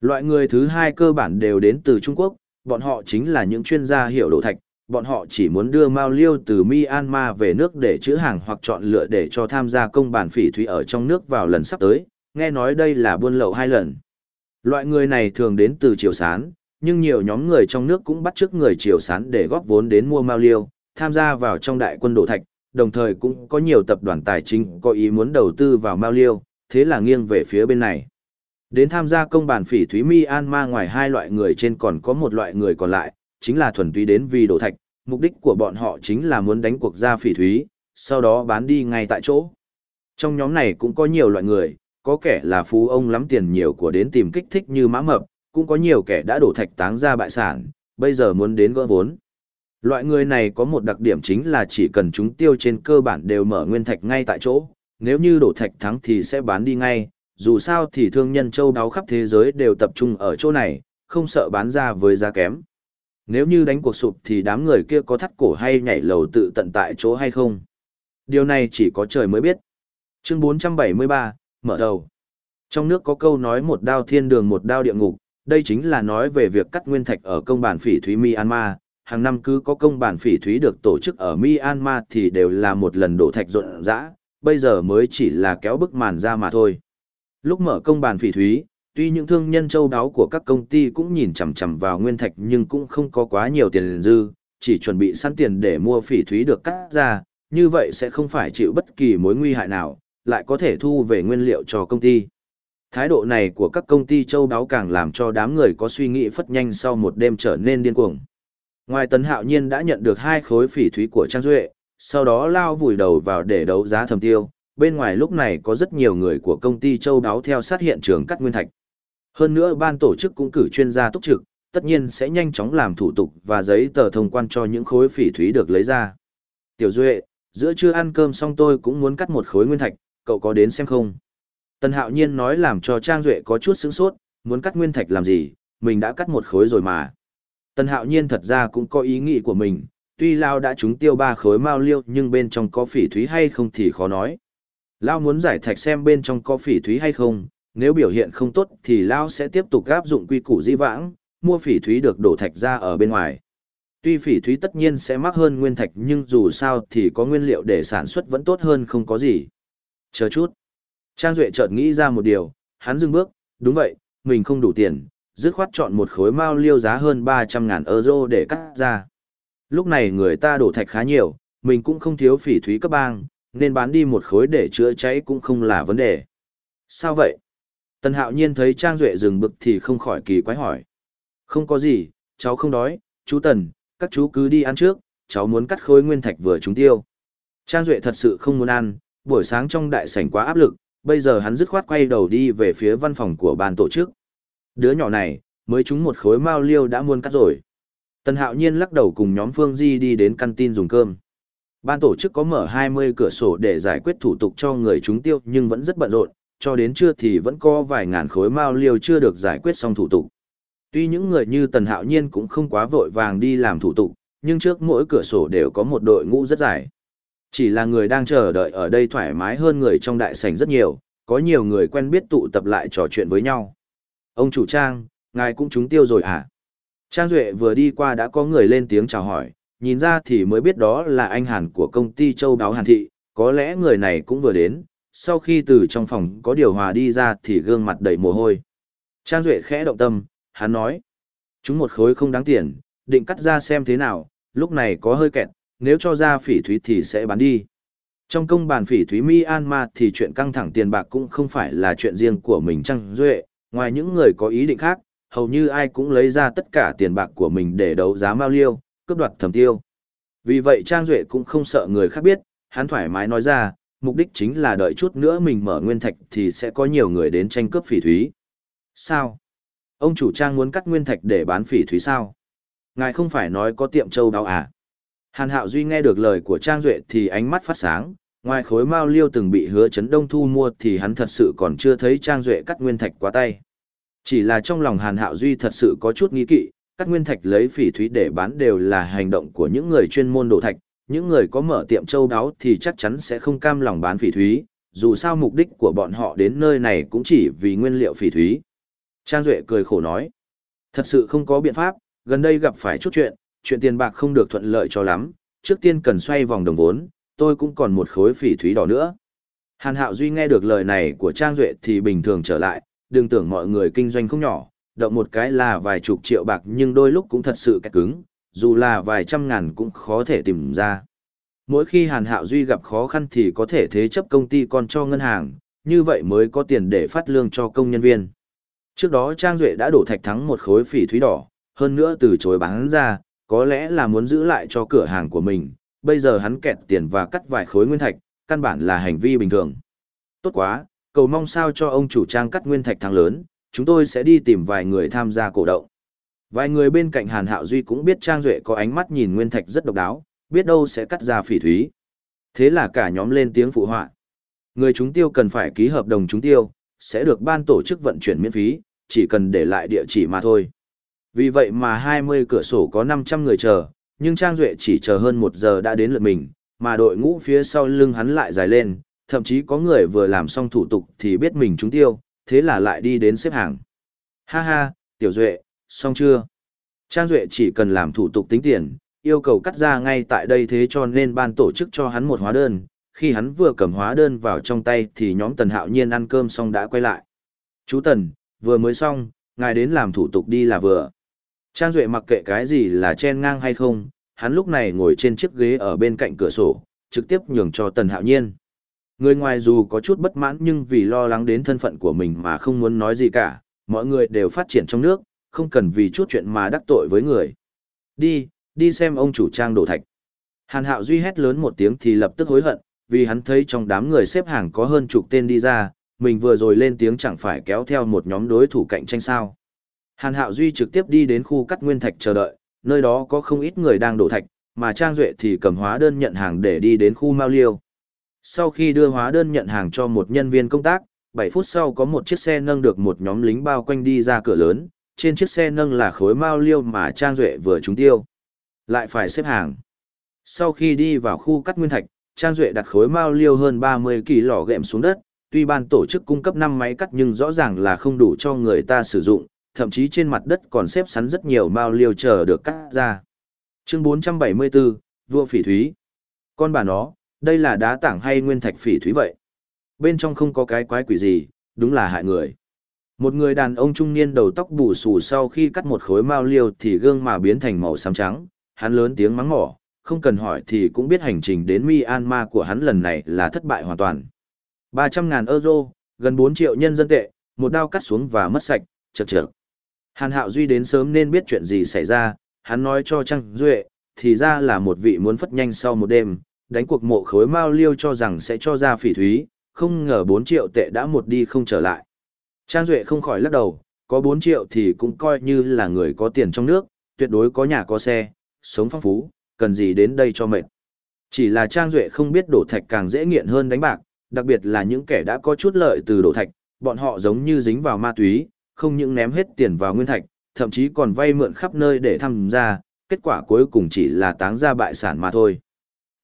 Loại người thứ hai cơ bản đều đến từ Trung Quốc, bọn họ chính là những chuyên gia hiểu đồ thạch, bọn họ chỉ muốn đưa Mao Liêu từ Myanmar về nước để chữ hàng hoặc chọn lựa để cho tham gia công bản phỉ thúy ở trong nước vào lần sắp tới, nghe nói đây là buôn lậu hai lần. Loại người này thường đến từ Triều Sán, nhưng nhiều nhóm người trong nước cũng bắt chước người Triều Sán để góp vốn đến mua Mao Liêu, tham gia vào trong đại quân đồ thạch, đồng thời cũng có nhiều tập đoàn tài chính có ý muốn đầu tư vào Mao Liêu, thế là nghiêng về phía bên này. Đến tham gia công bản phỉ thúy mi an ma ngoài hai loại người trên còn có một loại người còn lại, chính là thuần túy đến vì đổ thạch, mục đích của bọn họ chính là muốn đánh cuộc ra phỉ thúy, sau đó bán đi ngay tại chỗ. Trong nhóm này cũng có nhiều loại người, có kẻ là phú ông lắm tiền nhiều của đến tìm kích thích như mã mập, cũng có nhiều kẻ đã đổ thạch táng ra bại sản, bây giờ muốn đến gỡ vốn. Loại người này có một đặc điểm chính là chỉ cần chúng tiêu trên cơ bản đều mở nguyên thạch ngay tại chỗ, nếu như đổ thạch thắng thì sẽ bán đi ngay, dù sao thì thương nhân châu đáo khắp thế giới đều tập trung ở chỗ này, không sợ bán ra với giá kém. Nếu như đánh cuộc sụp thì đám người kia có thắt cổ hay nhảy lầu tự tận tại chỗ hay không? Điều này chỉ có trời mới biết. Chương 473, mở đầu. Trong nước có câu nói một đao thiên đường một đao địa ngục, đây chính là nói về việc cắt nguyên thạch ở công bản phỉ thúy Myanmar. Hàng năm cứ có công bản phỉ thúy được tổ chức ở Myanmar thì đều là một lần đổ thạch rộn rã, bây giờ mới chỉ là kéo bức màn ra mà thôi. Lúc mở công bàn phỉ thúy, tuy những thương nhân châu đáo của các công ty cũng nhìn chằm chằm vào nguyên thạch nhưng cũng không có quá nhiều tiền dư, chỉ chuẩn bị sẵn tiền để mua phỉ thúy được cắt ra, như vậy sẽ không phải chịu bất kỳ mối nguy hại nào, lại có thể thu về nguyên liệu cho công ty. Thái độ này của các công ty châu đáo càng làm cho đám người có suy nghĩ phất nhanh sau một đêm trở nên điên cuồng. Ngoài Tấn Hạo Nhiên đã nhận được hai khối phỉ thúy của Trang Duệ, sau đó lao vùi đầu vào để đấu giá thầm tiêu, bên ngoài lúc này có rất nhiều người của công ty châu đáo theo sát hiện trường cắt nguyên thạch. Hơn nữa ban tổ chức cũng cử chuyên gia túc trực, tất nhiên sẽ nhanh chóng làm thủ tục và giấy tờ thông quan cho những khối phỉ thúy được lấy ra. Tiểu Duệ, giữa trưa ăn cơm xong tôi cũng muốn cắt một khối nguyên thạch, cậu có đến xem không? Tần Hạo Nhiên nói làm cho Trang Duệ có chút sướng sốt, muốn cắt nguyên thạch làm gì, mình đã cắt một khối rồi mà. Tần Hạo Nhiên thật ra cũng có ý nghĩ của mình, tuy Lao đã trúng tiêu ba khối mao liêu nhưng bên trong có phỉ thúy hay không thì khó nói. Lao muốn giải thạch xem bên trong có phỉ thúy hay không, nếu biểu hiện không tốt thì Lao sẽ tiếp tục áp dụng quy củ di vãng, mua phỉ thúy được đổ thạch ra ở bên ngoài. Tuy phỉ thúy tất nhiên sẽ mắc hơn nguyên thạch nhưng dù sao thì có nguyên liệu để sản xuất vẫn tốt hơn không có gì. Chờ chút. Trang Duệ chợt nghĩ ra một điều, hắn dừng bước, đúng vậy, mình không đủ tiền, dứt khoát chọn một khối mao liêu giá hơn 300 ngàn euro để cắt ra. Lúc này người ta đổ thạch khá nhiều, mình cũng không thiếu phỉ thúy cấp bang, nên bán đi một khối để chữa cháy cũng không là vấn đề. Sao vậy? Tần hạo nhiên thấy Trang Duệ dừng bực thì không khỏi kỳ quái hỏi. Không có gì, cháu không đói, chú Tần, các chú cứ đi ăn trước, cháu muốn cắt khối nguyên thạch vừa chúng tiêu. Trang Duệ thật sự không muốn ăn, buổi sáng trong đại sảnh quá áp lực, bây giờ hắn dứt khoát quay đầu đi về phía văn phòng của ban tổ chức. Đứa nhỏ này, mới trúng một khối mao liêu đã muôn cắt rồi. Tần Hạo Nhiên lắc đầu cùng nhóm Phương Di đi đến căn tin dùng cơm. Ban tổ chức có mở 20 cửa sổ để giải quyết thủ tục cho người chúng tiêu nhưng vẫn rất bận rộn, cho đến trưa thì vẫn có vài ngàn khối mao liêu chưa được giải quyết xong thủ tục. Tuy những người như Tần Hạo Nhiên cũng không quá vội vàng đi làm thủ tục, nhưng trước mỗi cửa sổ đều có một đội ngũ rất dài. Chỉ là người đang chờ đợi ở đây thoải mái hơn người trong đại sảnh rất nhiều, có nhiều người quen biết tụ tập lại trò chuyện với nhau. Ông chủ Trang, ngài cũng trúng tiêu rồi à? Trang Duệ vừa đi qua đã có người lên tiếng chào hỏi, nhìn ra thì mới biết đó là anh Hàn của công ty Châu báo Hàn Thị, có lẽ người này cũng vừa đến, sau khi từ trong phòng có điều hòa đi ra thì gương mặt đầy mồ hôi. Trang Duệ khẽ động tâm, hắn nói, chúng một khối không đáng tiền, định cắt ra xem thế nào, lúc này có hơi kẹt, nếu cho ra phỉ thúy thì sẽ bán đi. Trong công bàn phỉ thúy Myanmar thì chuyện căng thẳng tiền bạc cũng không phải là chuyện riêng của mình Trang Duệ, ngoài những người có ý định khác, hầu như ai cũng lấy ra tất cả tiền bạc của mình để đấu giá mao liêu, cướp đoạt thầm tiêu. Vì vậy Trang Duệ cũng không sợ người khác biết, hắn thoải mái nói ra, mục đích chính là đợi chút nữa mình mở nguyên thạch thì sẽ có nhiều người đến tranh cướp phỉ thúy. Sao? Ông chủ Trang muốn cắt nguyên thạch để bán phỉ thúy sao? Ngài không phải nói có tiệm châu đáo à? Hàn Hạo Duy nghe được lời của Trang Duệ thì ánh mắt phát sáng, ngoài khối mao liêu từng bị hứa chấn đông thu mua thì hắn thật sự còn chưa thấy Trang Duệ cắt nguyên thạch quá tay. Chỉ là trong lòng Hàn Hạo Duy thật sự có chút nghi kỵ, cắt nguyên thạch lấy phỉ thúy để bán đều là hành động của những người chuyên môn đồ thạch, những người có mở tiệm châu đáo thì chắc chắn sẽ không cam lòng bán phỉ thúy, dù sao mục đích của bọn họ đến nơi này cũng chỉ vì nguyên liệu phỉ thúy. Trang Duệ cười khổ nói, thật sự không có biện pháp, gần đây gặp phải chút chuyện, chuyện tiền bạc không được thuận lợi cho lắm, trước tiên cần xoay vòng đồng vốn, tôi cũng còn một khối phỉ thúy đỏ nữa. Hàn Hạo Duy nghe được lời này của Trang Duệ thì bình thường trở lại, đừng tưởng mọi người kinh doanh không nhỏ, động một cái là vài chục triệu bạc nhưng đôi lúc cũng thật sự kẹt cứng, dù là vài trăm ngàn cũng khó thể tìm ra. Mỗi khi Hàn Hạo Duy gặp khó khăn thì có thể thế chấp công ty còn cho ngân hàng, như vậy mới có tiền để phát lương cho công nhân viên. Trước đó Trang Duệ đã đổ thạch thắng một khối phỉ thúy đỏ, hơn nữa từ chối bán ra, có lẽ là muốn giữ lại cho cửa hàng của mình, bây giờ hắn kẹt tiền và cắt vài khối nguyên thạch, căn bản là hành vi bình thường. Tốt quá, cầu mong sao cho ông chủ trang cắt nguyên thạch thắng lớn, chúng tôi sẽ đi tìm vài người tham gia cổ động. Vài người bên cạnh Hàn Hạo Duy cũng biết Trang Duệ có ánh mắt nhìn nguyên thạch rất độc đáo, biết đâu sẽ cắt ra phỉ thúy. Thế là cả nhóm lên tiếng phụ họa. Người chúng tiêu cần phải ký hợp đồng chúng tiêu, sẽ được ban tổ chức vận chuyển miễn phí, chỉ cần để lại địa chỉ mà thôi. Vì vậy mà 20 cửa sổ có 500 người chờ, nhưng Trang Duệ chỉ chờ hơn một giờ đã đến lượt mình, mà đội ngũ phía sau lưng hắn lại dài lên, thậm chí có người vừa làm xong thủ tục thì biết mình trúng tiêu, thế là lại đi đến xếp hàng. Ha ha, Tiểu Duệ, xong chưa? Trang Duệ chỉ cần làm thủ tục tính tiền, yêu cầu cắt ra ngay tại đây thế cho nên ban tổ chức cho hắn một hóa đơn. Khi hắn vừa cầm hóa đơn vào trong tay thì nhóm Tần Hạo Nhiên ăn cơm xong đã quay lại. Chú Tần, vừa mới xong, ngài đến làm thủ tục đi là vừa. Trang Duệ mặc kệ cái gì là chen ngang hay không, hắn lúc này ngồi trên chiếc ghế ở bên cạnh cửa sổ, trực tiếp nhường cho Tần Hạo Nhiên. Người ngoài dù có chút bất mãn nhưng vì lo lắng đến thân phận của mình mà không muốn nói gì cả, mọi người đều phát triển trong nước, không cần vì chút chuyện mà đắc tội với người. Đi, đi xem ông chủ trang đổ thạch. Hàn Hạo Duy hét lớn một tiếng thì lập tức hối hận, vì hắn thấy trong đám người xếp hàng có hơn chục tên đi ra, mình vừa rồi lên tiếng chẳng phải kéo theo một nhóm đối thủ cạnh tranh sao. Hàn Hạo Duy trực tiếp đi đến khu cắt nguyên thạch chờ đợi, nơi đó có không ít người đang đổ thạch, mà Trang Duệ thì cầm hóa đơn nhận hàng để đi đến khu Mao Liêu. Sau khi đưa hóa đơn nhận hàng cho một nhân viên công tác, 7 phút sau có một chiếc xe nâng được một nhóm lính bao quanh đi ra cửa lớn, trên chiếc xe nâng là khối Mao Liêu mà Trang Duệ vừa trúng tiêu. Lại phải xếp hàng. Sau khi đi vào khu cắt nguyên thạch, Trang Duệ đặt khối Mao Liêu hơn 30 kỳ lò gẹm xuống đất, tuy ban tổ chức cung cấp 5 máy cắt nhưng rõ ràng là không đủ cho người ta sử dụng, thậm chí trên mặt đất còn xếp sắn rất nhiều mao liêu chờ được cắt ra. Chương 474, Vua Phỉ Thúy. Con bà nó, đây là đá tảng hay nguyên thạch phỉ thúy vậy? Bên trong không có cái quái quỷ gì, đúng là hại người. Một người đàn ông trung niên đầu tóc bù xù sau khi cắt một khối mao liêu thì gương mà biến thành màu xám trắng, hắn lớn tiếng mắng mỏ, không cần hỏi thì cũng biết hành trình đến Myanmar của hắn lần này là thất bại hoàn toàn. 300.000 euro, gần 4 triệu nhân dân tệ, một đao cắt xuống và mất sạch, chật chật. Hàn Hạo Duy đến sớm nên biết chuyện gì xảy ra, hắn nói cho Trang Duệ, thì ra là một vị muốn phất nhanh sau một đêm, đánh cuộc mộ khối mao liêu cho rằng sẽ cho ra phỉ thúy, không ngờ 4 triệu tệ đã một đi không trở lại. Trang Duệ không khỏi lắc đầu, có 4 triệu thì cũng coi như là người có tiền trong nước, tuyệt đối có nhà có xe, sống phong phú, cần gì đến đây cho mệt. Chỉ là Trang Duệ không biết đổ thạch càng dễ nghiện hơn đánh bạc, đặc biệt là những kẻ đã có chút lợi từ đổ thạch, bọn họ giống như dính vào ma túy, không những ném hết tiền vào nguyên thạch, thậm chí còn vay mượn khắp nơi để tham gia, kết quả cuối cùng chỉ là táng ra bại sản mà thôi.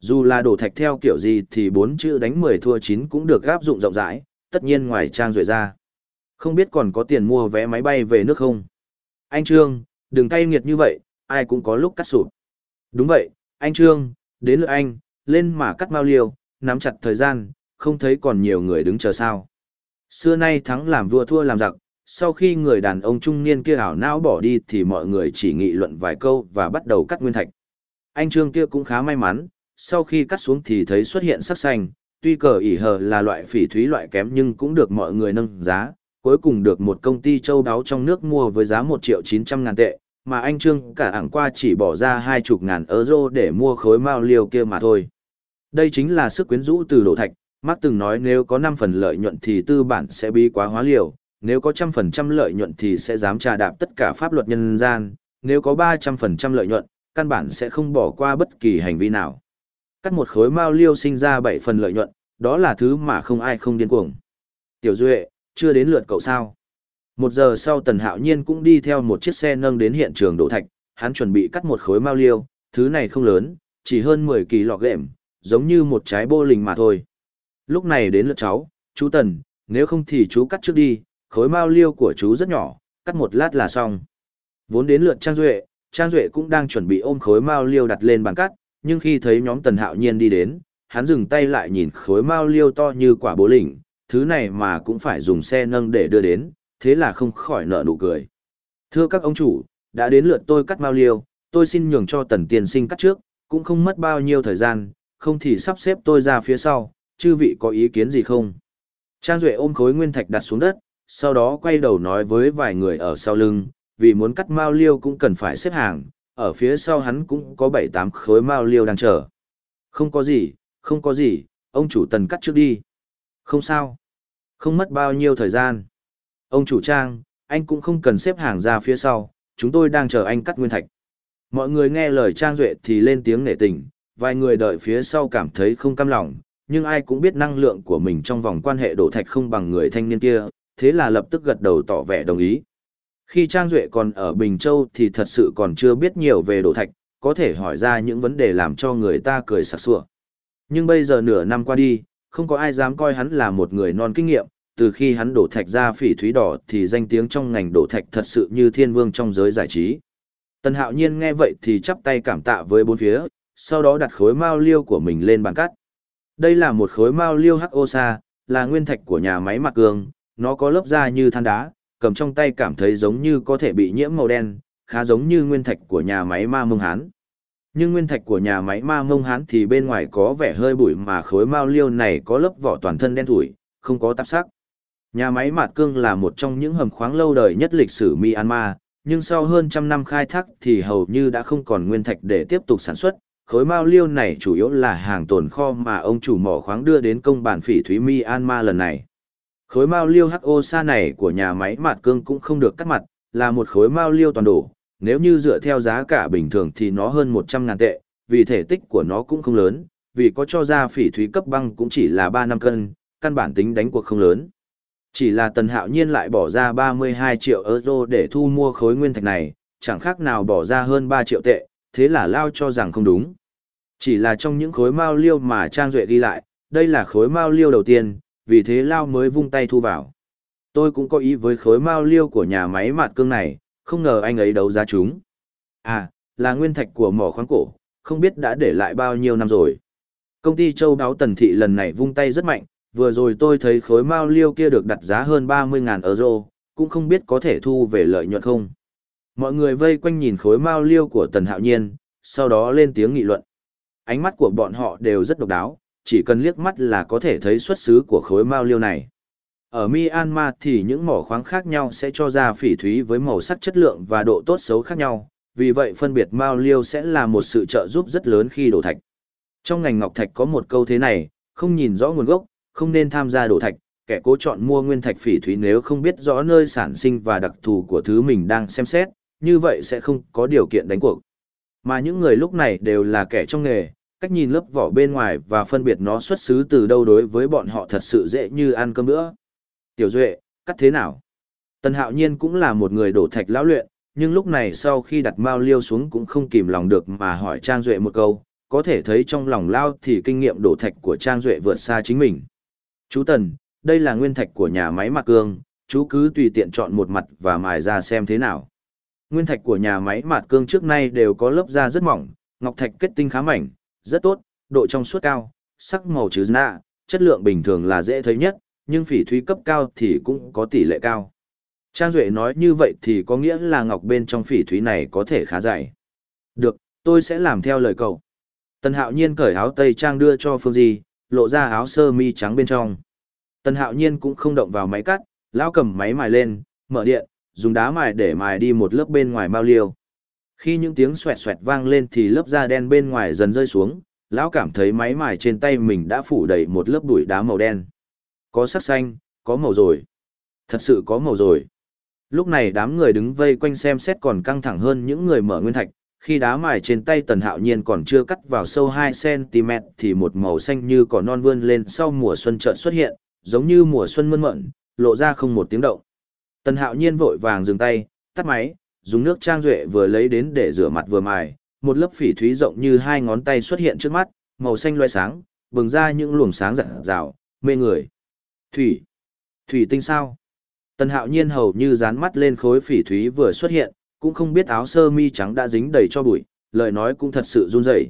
Dù là đổ thạch theo kiểu gì thì bốn chữ đánh 10 thua 9 cũng được áp dụng rộng rãi, tất nhiên ngoài trang rưỡi ra. Không biết còn có tiền mua vé máy bay về nước không? Anh Trương, đừng cay nghiệt như vậy, ai cũng có lúc cắt sụp. Đúng vậy, anh Trương, đến lượt anh, lên mà cắt mau liều, nắm chặt thời gian, không thấy còn nhiều người đứng chờ sao. Xưa nay thắng làm vua thua làm giặc, sau khi người đàn ông trung niên kia ảo não bỏ đi thì mọi người chỉ nghị luận vài câu và bắt đầu cắt nguyên thạch. Anh Trương kia cũng khá may mắn, sau khi cắt xuống thì thấy xuất hiện sắc xanh, tuy cờ ỉ hờ là loại phỉ thúy loại kém nhưng cũng được mọi người nâng giá, cuối cùng được một công ty châu đáo trong nước mua với giá 1 triệu 900 ngàn tệ, mà anh Trương cả ảng qua chỉ bỏ ra hai chục ngàn euro để mua khối mao liều kia mà thôi. Đây chính là sức quyến rũ từ đổ thạch, Mark từng nói nếu có 5 phần lợi nhuận thì tư bản sẽ bi quá hóa liều, nếu có trăm phần trăm lợi nhuận thì sẽ dám trà đạp tất cả pháp luật nhân gian, nếu có 300% lợi nhuận, căn bản sẽ không bỏ qua bất kỳ hành vi nào. Cắt một khối mao liêu sinh ra bảy phần lợi nhuận, đó là thứ mà không ai không điên cuồng. Tiểu Duệ, chưa đến lượt cậu sao? Một giờ sau Tần Hạo Nhiên cũng đi theo một chiếc xe nâng đến hiện trường đổ thạch, hắn chuẩn bị cắt một khối mao liêu, thứ này không lớn, chỉ hơn 10 kỳ lọ gệm, giống như một trái bô lình mà thôi. Lúc này đến lượt cháu, chú Tần, nếu không thì chú cắt trước đi, khối mao liêu của chú rất nhỏ, cắt một lát là xong. Vốn đến lượt Trang Duệ, Trang Duệ cũng đang chuẩn bị ôm khối mao liêu đặt lên bàn cắt, nhưng khi thấy nhóm Tần Hạo Nhiên đi đến, hắn dừng tay lại nhìn khối mao liêu to như quả bố lỉnh, thứ này mà cũng phải dùng xe nâng để đưa đến, thế là không khỏi nợ nụ cười. Thưa các ông chủ, đã đến lượt tôi cắt mao liêu, tôi xin nhường cho Tần Tiền Sinh cắt trước, cũng không mất bao nhiêu thời gian, không thì sắp xếp tôi ra phía sau, chư vị có ý kiến gì không? Trang Duệ ôm khối nguyên thạch đặt xuống đất, sau đó quay đầu nói với vài người ở sau lưng, vì muốn cắt mao liêu cũng cần phải xếp hàng, ở phía sau hắn cũng có 7-8 khối mao liêu đang chờ. Không có gì, không có gì, ông chủ tần cắt trước đi. Không sao. Không mất bao nhiêu thời gian. Ông chủ trang, anh cũng không cần xếp hàng ra phía sau, chúng tôi đang chờ anh cắt nguyên thạch. Mọi người nghe lời Trang Duệ thì lên tiếng nể tình, vài người đợi phía sau cảm thấy không cam lòng, nhưng ai cũng biết năng lượng của mình trong vòng quan hệ đổ thạch không bằng người thanh niên kia, thế là lập tức gật đầu tỏ vẻ đồng ý. Khi Trang Duệ còn ở Bình Châu thì thật sự còn chưa biết nhiều về đồ thạch, có thể hỏi ra những vấn đề làm cho người ta cười sặc sủa. Nhưng bây giờ nửa năm qua đi, không có ai dám coi hắn là một người non kinh nghiệm, từ khi hắn đổ thạch ra phỉ thúy đỏ thì danh tiếng trong ngành đổ thạch thật sự như thiên vương trong giới giải trí. Tần Hạo Nhiên nghe vậy thì chắp tay cảm tạ với bốn phía, sau đó đặt khối mao liêu của mình lên bàn cắt. Đây là một khối mao liêu hắc ô sa, là nguyên thạch của nhà máy mặt cường, nó có lớp da như than đá, cầm trong tay cảm thấy giống như có thể bị nhiễm màu đen, khá giống như nguyên thạch của nhà máy ma mông hán. Nhưng nguyên thạch của nhà máy ma mông hán thì bên ngoài có vẻ hơi bụi mà khối mao liêu này có lớp vỏ toàn thân đen thủi, không có tạp sắc. Nhà máy Mạt Cương là một trong những hầm khoáng lâu đời nhất lịch sử Myanmar, nhưng sau hơn trăm năm khai thác thì hầu như đã không còn nguyên thạch để tiếp tục sản xuất. Khối mao liêu này chủ yếu là hàng tồn kho mà ông chủ mỏ khoáng đưa đến công bản phỉ thúy Myanmar lần này. Khối mao liêu HO sa này của nhà máy Mạt Cương cũng không được cắt mặt, là một khối mao liêu toàn đổ. Nếu như dựa theo giá cả bình thường thì nó hơn 100 ngàn tệ, vì thể tích của nó cũng không lớn, vì có cho ra phỉ thúy cấp băng cũng chỉ là 3 năm cân, căn bản tính đánh cuộc không lớn. Chỉ là tần hạo nhiên lại bỏ ra 32 triệu euro để thu mua khối nguyên thạch này, chẳng khác nào bỏ ra hơn 3 triệu tệ, thế là lao cho rằng không đúng. Chỉ là trong những khối mao liêu mà Trang Duệ ghi lại, đây là khối mao liêu đầu tiên, vì thế lao mới vung tay thu vào. Tôi cũng có ý với khối mao liêu của nhà máy mạt cương này, không ngờ anh ấy đấu giá chúng. À, là nguyên thạch của mỏ khoáng cổ, không biết đã để lại bao nhiêu năm rồi. Công ty châu đáo tần thị lần này vung tay rất mạnh, vừa rồi tôi thấy khối mao liêu kia được đặt giá hơn 30.000 euro, cũng không biết có thể thu về lợi nhuận không. Mọi người vây quanh nhìn khối mao liêu của Tần Hạo Nhiên, sau đó lên tiếng nghị luận. Ánh mắt của bọn họ đều rất độc đáo, chỉ cần liếc mắt là có thể thấy xuất xứ của khối mao liêu này. Ở Myanmar thì những mỏ khoáng khác nhau sẽ cho ra phỉ thúy với màu sắc chất lượng và độ tốt xấu khác nhau, vì vậy phân biệt mao liêu sẽ là một sự trợ giúp rất lớn khi đổ thạch. Trong ngành ngọc thạch có một câu thế này, không nhìn rõ nguồn gốc, không nên tham gia đổ thạch, kẻ cố chọn mua nguyên thạch phỉ thúy nếu không biết rõ nơi sản sinh và đặc thù của thứ mình đang xem xét, như vậy sẽ không có điều kiện đánh cuộc. Mà những người lúc này đều là kẻ trong nghề, cách nhìn lớp vỏ bên ngoài và phân biệt nó xuất xứ từ đâu đối với bọn họ thật sự dễ như ăn cơm nữa. Tiểu Duệ, cắt thế nào? Tần Hạo Nhiên cũng là một người đổ thạch lão luyện, nhưng lúc này sau khi đặt mao liêu xuống cũng không kìm lòng được mà hỏi Trang Duệ một câu, có thể thấy trong lòng lao thì kinh nghiệm đổ thạch của Trang Duệ vượt xa chính mình. Chú Tần, đây là nguyên thạch của nhà máy mạc cương, chú cứ tùy tiện chọn một mặt và mài ra xem thế nào. Nguyên thạch của nhà máy mạt cương trước nay đều có lớp da rất mỏng, ngọc thạch kết tinh khá mảnh, rất tốt, độ trong suốt cao, sắc màu chứ nạ, chất lượng bình thường là dễ thấy nhất, nhưng phỉ thúy cấp cao thì cũng có tỷ lệ cao. Trang Duệ nói như vậy thì có nghĩa là ngọc bên trong phỉ thúy này có thể khá dày. Được, tôi sẽ làm theo lời cậu. Tần Hạo Nhiên cởi áo tây trang đưa cho Phương Di, lộ ra áo sơ mi trắng bên trong. Tần Hạo Nhiên cũng không động vào máy cắt, lão cầm máy mài lên, mở điện, dùng đá mài để mài đi một lớp bên ngoài bao liêu. Khi những tiếng xoẹt xoẹt vang lên thì lớp da đen bên ngoài dần rơi xuống, lão cảm thấy máy mài trên tay mình đã phủ đầy một lớp bụi đá màu đen. Có sắc xanh, có màu rồi. Thật sự có màu rồi. Lúc này đám người đứng vây quanh xem xét còn căng thẳng hơn những người mở nguyên thạch, khi đá mài trên tay tần hạo nhiên còn chưa cắt vào sâu 2cm thì một màu xanh như cỏ non vươn lên sau mùa xuân chợt xuất hiện, giống như mùa xuân mơn mận, lộ ra không một tiếng động. Tần hạo nhiên vội vàng dừng tay, tắt máy, dùng nước trang duệ vừa lấy đến để rửa mặt vừa mài, một lớp phỉ thúy rộng như hai ngón tay xuất hiện trước mắt, màu xanh loe sáng, bừng ra những luồng sáng rạng rào, mê người. Thủy. Thủy tinh sao? Tần hạo nhiên hầu như dán mắt lên khối phỉ thúy vừa xuất hiện, cũng không biết áo sơ mi trắng đã dính đầy cho bụi, lời nói cũng thật sự run rẩy.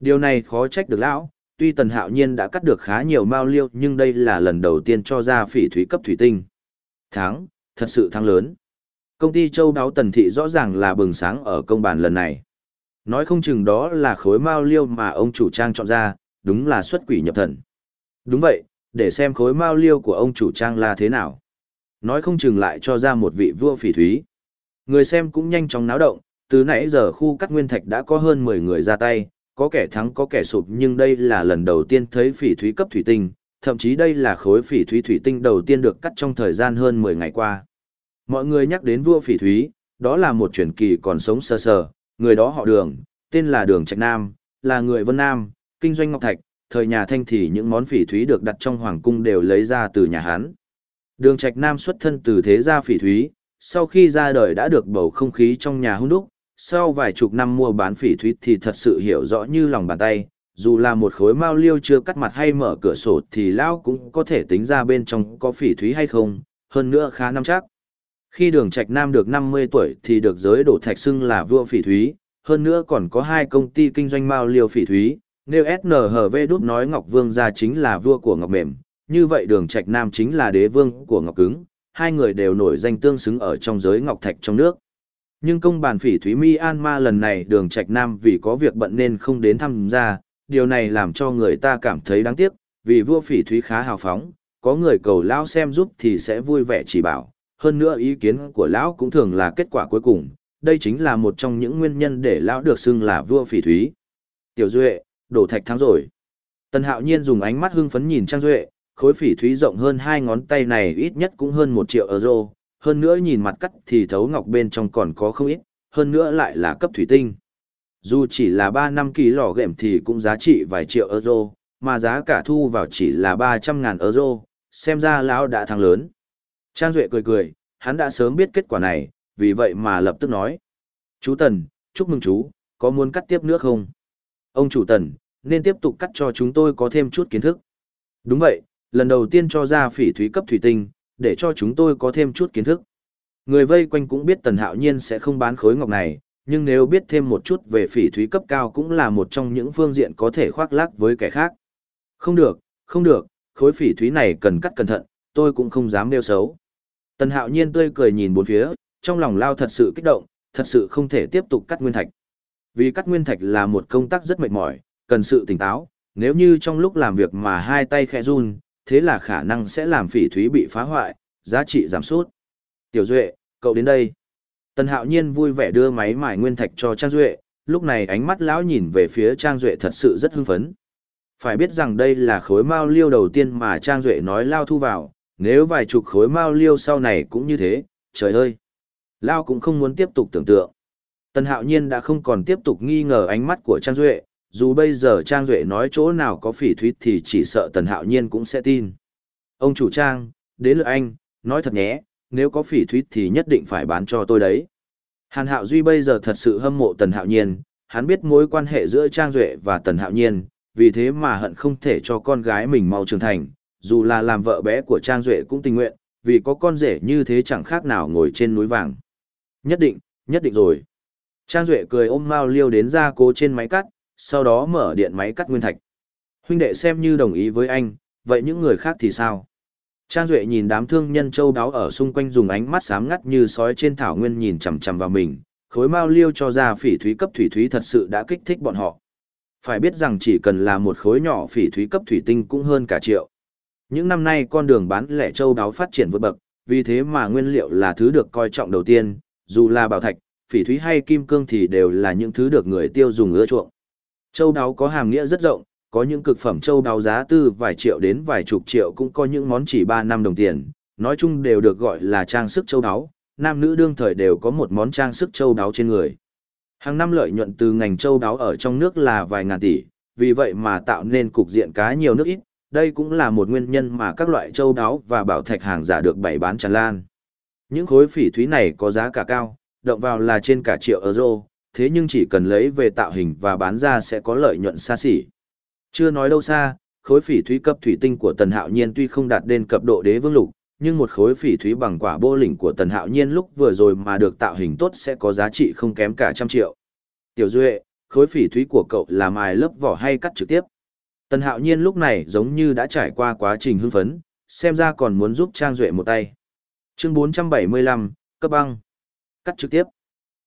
Điều này khó trách được lão, tuy tần hạo nhiên đã cắt được khá nhiều mao liêu nhưng đây là lần đầu tiên cho ra phỉ thúy cấp thủy tinh. Tháng, thật sự thắng lớn. Công ty châu đáo tần thị rõ ràng là bừng sáng ở công bàn lần này. Nói không chừng đó là khối mao liêu mà ông chủ trang chọn ra, đúng là xuất quỷ nhập thần. Đúng vậy, để xem khối mao liêu của ông chủ trang là thế nào. Nói không chừng lại cho ra một vị vua phỉ thúy. Người xem cũng nhanh chóng náo động, từ nãy giờ khu cắt nguyên thạch đã có hơn 10 người ra tay, có kẻ thắng có kẻ sụp nhưng đây là lần đầu tiên thấy phỉ thúy cấp thủy tinh, thậm chí đây là khối phỉ thúy thủy tinh đầu tiên được cắt trong thời gian hơn 10 ngày qua. Mọi người nhắc đến vua phỉ thúy, đó là một truyền kỳ còn sống sơ sờ, người đó họ đường, tên là Đường Trạch Nam, là người Vân Nam, kinh doanh ngọc thạch, thời nhà Thanh thì những món phỉ thúy được đặt trong hoàng cung đều lấy ra từ nhà Hán. Đường Trạch Nam xuất thân từ thế gia phỉ thúy, sau khi ra đời đã được bầu không khí trong nhà hung đúc, sau vài chục năm mua bán phỉ thúy thì thật sự hiểu rõ như lòng bàn tay, dù là một khối mao liêu chưa cắt mặt hay mở cửa sổ thì lão cũng có thể tính ra bên trong có phỉ thúy hay không, hơn nữa khá nắm chắc. Khi đường trạch nam được 50 tuổi thì được giới đổ thạch xưng là vua phỉ thúy, hơn nữa còn có hai công ty kinh doanh mao liêu phỉ thúy, nếu SNHV đút nói Ngọc Vương gia chính là vua của Ngọc Mềm, như vậy đường trạch nam chính là đế vương của Ngọc Cứng, hai người đều nổi danh tương xứng ở trong giới Ngọc Thạch trong nước. Nhưng công bàn phỉ thúy Myanmar lần này đường trạch nam vì có việc bận nên không đến tham gia, điều này làm cho người ta cảm thấy đáng tiếc, vì vua phỉ thúy khá hào phóng, có người cầu lao xem giúp thì sẽ vui vẻ chỉ bảo, hơn nữa ý kiến của lão cũng thường là kết quả cuối cùng, đây chính là một trong những nguyên nhân để lão được xưng là vua phỉ thúy. Tiểu Duệ, đổ thạch thắng rồi. Tần Hạo Nhiên dùng ánh mắt hưng phấn nhìn Trang Duệ, khối phỉ thúy rộng hơn hai ngón tay này ít nhất cũng hơn một triệu euro, hơn nữa nhìn mặt cắt thì thấu ngọc bên trong còn có không ít, hơn nữa lại là cấp thủy tinh. Dù chỉ là ba năm kỳ lò gệm thì cũng giá trị vài triệu euro, mà giá cả thu vào chỉ là 300 ngàn euro, xem ra lão đã thắng lớn. Trang Duệ cười cười, hắn đã sớm biết kết quả này, vì vậy mà lập tức nói. Chú Tần, chúc mừng chú, có muốn cắt tiếp nữa không? Ông chủ Tần, nên tiếp tục cắt cho chúng tôi có thêm chút kiến thức. Đúng vậy, lần đầu tiên cho ra phỉ thúy cấp thủy tinh, để cho chúng tôi có thêm chút kiến thức. Người vây quanh cũng biết Tần Hạo Nhiên sẽ không bán khối ngọc này, nhưng nếu biết thêm một chút về phỉ thúy cấp cao cũng là một trong những phương diện có thể khoác lác với kẻ khác. Không được, không được, khối phỉ thúy này cần cắt cẩn thận, tôi cũng không dám nêu xấu. Tần Hạo Nhiên tươi cười nhìn bốn phía, trong lòng lao thật sự kích động, thật sự không thể tiếp tục cắt nguyên thạch. Vì cắt nguyên thạch là một công tác rất mệt mỏi, cần sự tỉnh táo, nếu như trong lúc làm việc mà hai tay khẽ run, thế là khả năng sẽ làm phỉ thúy bị phá hoại, giá trị giảm sút. Tiểu Duệ, cậu đến đây. Tần Hạo Nhiên vui vẻ đưa máy mài nguyên thạch cho Trang Duệ, lúc này ánh mắt lão nhìn về phía Trang Duệ thật sự rất hưng phấn. Phải biết rằng đây là khối mao liêu đầu tiên mà Trang Duệ nói lao thu vào, nếu vài chục khối mao liêu sau này cũng như thế, trời ơi! Lao cũng không muốn tiếp tục tưởng tượng. Tần Hạo Nhiên đã không còn tiếp tục nghi ngờ ánh mắt của Trang Duệ, dù bây giờ Trang Duệ nói chỗ nào có phỉ thúy thì chỉ sợ Tần Hạo Nhiên cũng sẽ tin. Ông chủ Trang, đến lượt anh, nói thật nhé, nếu có phỉ thúy thì nhất định phải bán cho tôi đấy. Hàn Hạo Duy bây giờ thật sự hâm mộ Tần Hạo Nhiên, hắn biết mối quan hệ giữa Trang Duệ và Tần Hạo Nhiên, vì thế mà hận không thể cho con gái mình mau trưởng thành, dù là làm vợ bé của Trang Duệ cũng tình nguyện, vì có con rể như thế chẳng khác nào ngồi trên núi vàng. Nhất định, nhất định rồi. Trang Duệ cười ôm Mao Liêu đến ra cố trên máy cắt, sau đó mở điện máy cắt nguyên thạch. Huynh đệ xem như đồng ý với anh, vậy những người khác thì sao? Trang Duệ nhìn đám thương nhân châu đáo ở xung quanh dùng ánh mắt sám ngắt như sói trên thảo nguyên nhìn chằm chằm vào mình, khối mao liêu cho ra phỉ thúy cấp thủy thúy thật sự đã kích thích bọn họ. Phải biết rằng chỉ cần là một khối nhỏ phỉ thúy cấp thủy tinh cũng hơn cả triệu. Những năm nay con đường bán lẻ châu đáo phát triển vượt bậc, vì thế mà nguyên liệu là thứ được coi trọng đầu tiên, dù là bảo thạch, phỉ thúy hay kim cương thì đều là những thứ được người tiêu dùng ưa chuộng. Châu đáo có hàm nghĩa rất rộng, có những cực phẩm châu đáo giá từ vài triệu đến vài chục triệu cũng có những món chỉ 3 năm đồng tiền, nói chung đều được gọi là trang sức châu đáo, nam nữ đương thời đều có một món trang sức châu đáo trên người. Hàng năm lợi nhuận từ ngành châu đáo ở trong nước là vài ngàn tỷ, vì vậy mà tạo nên cục diện cá nhiều nước ít, đây cũng là một nguyên nhân mà các loại châu đáo và bảo thạch hàng giả được bày bán tràn lan. Những khối phỉ thúy này có giá cả cao, động vào là trên cả triệu euro, thế nhưng chỉ cần lấy về tạo hình và bán ra sẽ có lợi nhuận xa xỉ. Chưa nói đâu xa, khối phỉ thúy cấp thủy tinh của Tần Hạo Nhiên tuy không đạt đến cấp độ đế vương lục, nhưng một khối phỉ thúy bằng quả bô lỉnh của Tần Hạo Nhiên lúc vừa rồi mà được tạo hình tốt sẽ có giá trị không kém cả trăm triệu. Tiểu Duệ, khối phỉ thúy của cậu là mài lớp vỏ hay cắt trực tiếp? Tần Hạo Nhiên lúc này giống như đã trải qua quá trình hưng phấn, xem ra còn muốn giúp Trang Duệ một tay. Chương 475, cấp băng. Cắt trực tiếp.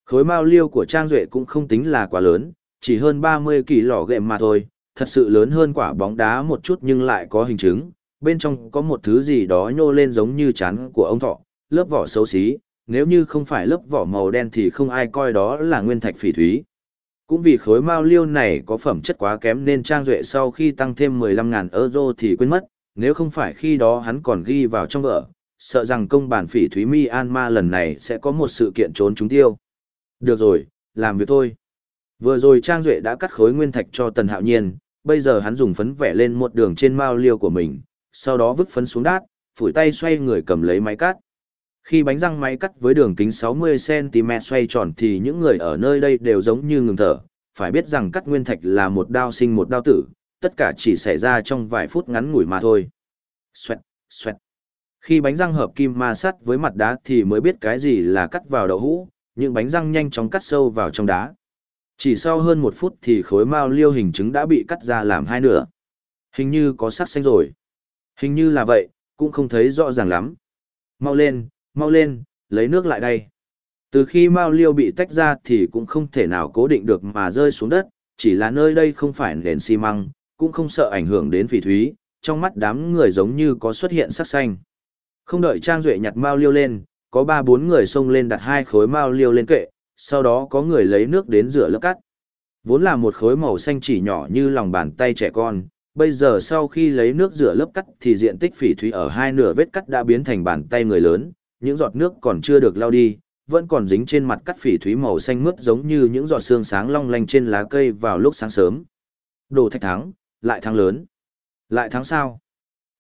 Khối mao liêu của Trang Duệ cũng không tính là quá lớn, chỉ hơn 30 kỳ lỏ gệm mà thôi, thật sự lớn hơn quả bóng đá một chút nhưng lại có hình chứng, bên trong có một thứ gì đó nhô lên giống như chán của ông thọ, lớp vỏ xấu xí, nếu như không phải lớp vỏ màu đen thì không ai coi đó là nguyên thạch phỉ thúy. Cũng vì khối mao liêu này có phẩm chất quá kém nên Trang Duệ sau khi tăng thêm 15.000 euro thì quên mất, nếu không phải khi đó hắn còn ghi vào trong vợ, sợ rằng công bản phỉ thúy My An Ma lần này sẽ có một sự kiện trốn chúng tiêu. Được rồi, làm việc thôi. Vừa rồi Trang Duệ đã cắt khối nguyên thạch cho Tần Hạo Nhiên, bây giờ hắn dùng phấn vẽ lên một đường trên mao liêu của mình, sau đó vứt phấn xuống đát, phủi tay xoay người cầm lấy máy cắt. Khi bánh răng máy cắt với đường kính 60cm xoay tròn thì những người ở nơi đây đều giống như ngừng thở, phải biết rằng cắt nguyên thạch là một đao sinh một đao tử, tất cả chỉ xảy ra trong vài phút ngắn ngủi mà thôi. Xoẹt, xoẹt. Khi bánh răng hợp kim ma sắt với mặt đá thì mới biết cái gì là cắt vào đậu hũ, những bánh răng nhanh chóng cắt sâu vào trong đá. Chỉ sau hơn một phút thì khối mao liêu hình trứng đã bị cắt ra làm hai nửa. Hình như có sắc xanh rồi. Hình như là vậy, cũng không thấy rõ ràng lắm. Mau lên, mau lên, lấy nước lại đây. Từ khi mao liêu bị tách ra thì cũng không thể nào cố định được mà rơi xuống đất, chỉ là nơi đây không phải nền xi măng, cũng không sợ ảnh hưởng đến phỉ thúy, trong mắt đám người giống như có xuất hiện sắc xanh. Không đợi Trang Duệ nhặt mao liêu lên, có ba bốn người xông lên đặt hai khối mao liêu lên kệ, sau đó có người lấy nước đến rửa lớp cắt. Vốn là một khối màu xanh chỉ nhỏ như lòng bàn tay trẻ con, bây giờ sau khi lấy nước rửa lớp cắt thì diện tích phỉ thúy ở hai nửa vết cắt đã biến thành bàn tay người lớn, những giọt nước còn chưa được lau đi, vẫn còn dính trên mặt cắt phỉ thúy màu xanh mướt giống như những giọt sương sáng long lanh trên lá cây vào lúc sáng sớm. Đồ thạch thắng, lại thắng lớn. Lại thắng sao?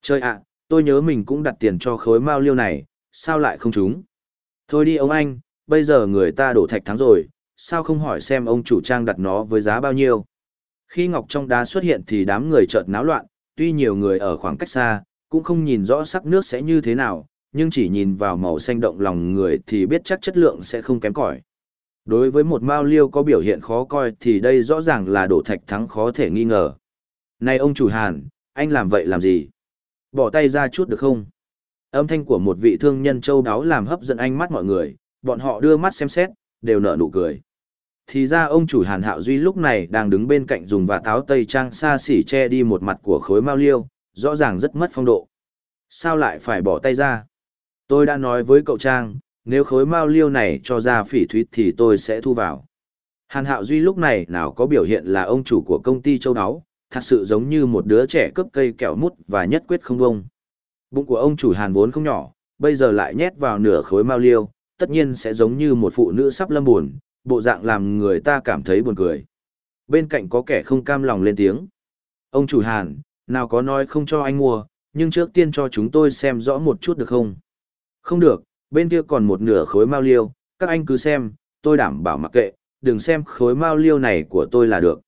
Chơi ạ, tôi nhớ mình cũng đặt tiền cho khối mao liêu này, sao lại không trúng? Thôi đi ông anh, bây giờ người ta đổ thạch thắng rồi, sao không hỏi xem ông chủ trang đặt nó với giá bao nhiêu? Khi ngọc trong đá xuất hiện thì đám người chợt náo loạn, tuy nhiều người ở khoảng cách xa, cũng không nhìn rõ sắc nước sẽ như thế nào, nhưng chỉ nhìn vào màu xanh động lòng người thì biết chắc chất lượng sẽ không kém cỏi. Đối với một mao liêu có biểu hiện khó coi thì đây rõ ràng là đổ thạch thắng khó thể nghi ngờ. Này ông chủ Hàn, anh làm vậy làm gì? Bỏ tay ra chút được không? Âm thanh của một vị thương nhân châu đáo làm hấp dẫn ánh mắt mọi người, bọn họ đưa mắt xem xét, đều nở nụ cười. Thì ra ông chủ Hàn Hạo Duy lúc này đang đứng bên cạnh dùng và táo tây trang xa xỉ che đi một mặt của khối mao liêu, rõ ràng rất mất phong độ. Sao lại phải bỏ tay ra? Tôi đã nói với cậu Trang, nếu khối mao liêu này cho ra phỉ thúy thì tôi sẽ thu vào. Hàn Hạo Duy lúc này nào có biểu hiện là ông chủ của công ty châu đáo, thật sự giống như một đứa trẻ cướp cây kẹo mút và nhất quyết không bông. Bụng của ông chủ Hàn vốn không nhỏ, bây giờ lại nhét vào nửa khối mao liêu, tất nhiên sẽ giống như một phụ nữ sắp lâm buồn, bộ dạng làm người ta cảm thấy buồn cười. Bên cạnh có kẻ không cam lòng lên tiếng. Ông chủ Hàn, nào có nói không cho anh mua, nhưng trước tiên cho chúng tôi xem rõ một chút được không? Không được, bên kia còn một nửa khối mao liêu, các anh cứ xem, tôi đảm bảo mặc kệ, đừng xem khối mao liêu này của tôi là được.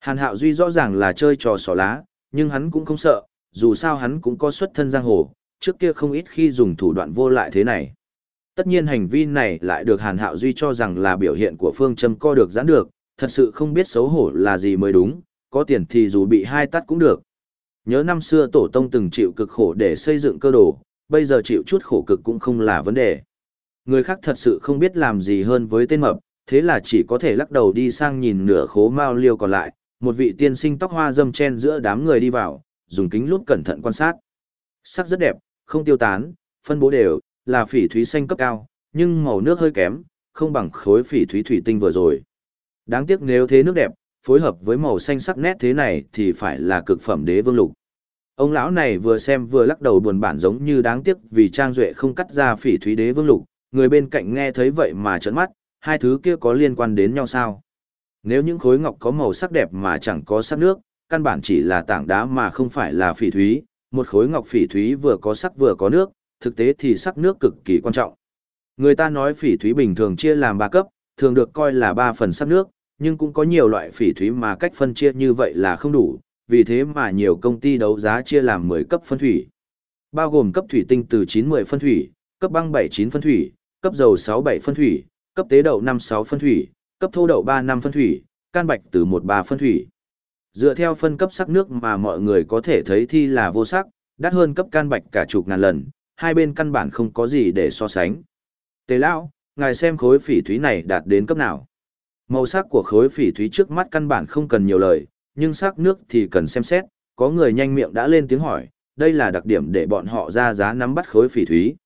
Hàn Hạo Duy rõ ràng là chơi trò xỏ lá, nhưng hắn cũng không sợ, dù sao hắn cũng có xuất thân giang hồ, trước kia không ít khi dùng thủ đoạn vô lại thế này. Tất nhiên hành vi này lại được Hàn Hạo Duy cho rằng là biểu hiện của phương châm co được giãn được, thật sự không biết xấu hổ là gì mới đúng, có tiền thì dù bị hai tắt cũng được. Nhớ năm xưa tổ tông từng chịu cực khổ để xây dựng cơ đồ, bây giờ chịu chút khổ cực cũng không là vấn đề. Người khác thật sự không biết làm gì hơn với tên mập, thế là chỉ có thể lắc đầu đi sang nhìn nửa khố mao liêu còn lại, một vị tiên sinh tóc hoa dâm chen giữa đám người đi vào, dùng kính lúp cẩn thận quan sát. Sắc rất đẹp, không tiêu tán, phân bố đều, là phỉ thúy xanh cấp cao, nhưng màu nước hơi kém, không bằng khối phỉ thúy thủy tinh vừa rồi. Đáng tiếc nếu thế nước đẹp, phối hợp với màu xanh sắc nét thế này thì phải là cực phẩm đế vương lục. Ông lão này vừa xem vừa lắc đầu buồn bản giống như đáng tiếc vì Trang Duệ không cắt ra phỉ thúy đế vương lục, người bên cạnh nghe thấy vậy mà trợn mắt, hai thứ kia có liên quan đến nhau sao? Nếu những khối ngọc có màu sắc đẹp mà chẳng có sắc nước, căn bản chỉ là tảng đá mà không phải là phỉ thúy, một khối ngọc phỉ thúy vừa có sắc vừa có nước, thực tế thì sắc nước cực kỳ quan trọng. Người ta nói phỉ thúy bình thường chia làm ba cấp, thường được coi là ba phần sắc nước, nhưng cũng có nhiều loại phỉ thúy mà cách phân chia như vậy là không đủ, vì thế mà nhiều công ty đấu giá chia làm 10 cấp phân thủy. Bao gồm cấp thủy tinh từ 9-10 phân thủy, cấp băng 7-9 phân thủy, cấp dầu 6-7 phân thủy, cấp tế đậu 5-6 phân thủy, cấp thô đậu 3-5 phân thủy, can bạch từ 1-3 phân thủy. Dựa theo phân cấp sắc nước mà mọi người có thể thấy thi là vô sắc, đắt hơn cấp can bạch cả chục ngàn lần, hai bên căn bản không có gì để so sánh. Tế lão, ngài xem khối phỉ thúy này đạt đến cấp nào? Màu sắc của khối phỉ thúy trước mắt căn bản không cần nhiều lời, nhưng sắc nước thì cần xem xét, có người nhanh miệng đã lên tiếng hỏi, đây là đặc điểm để bọn họ ra giá nắm bắt khối phỉ thúy.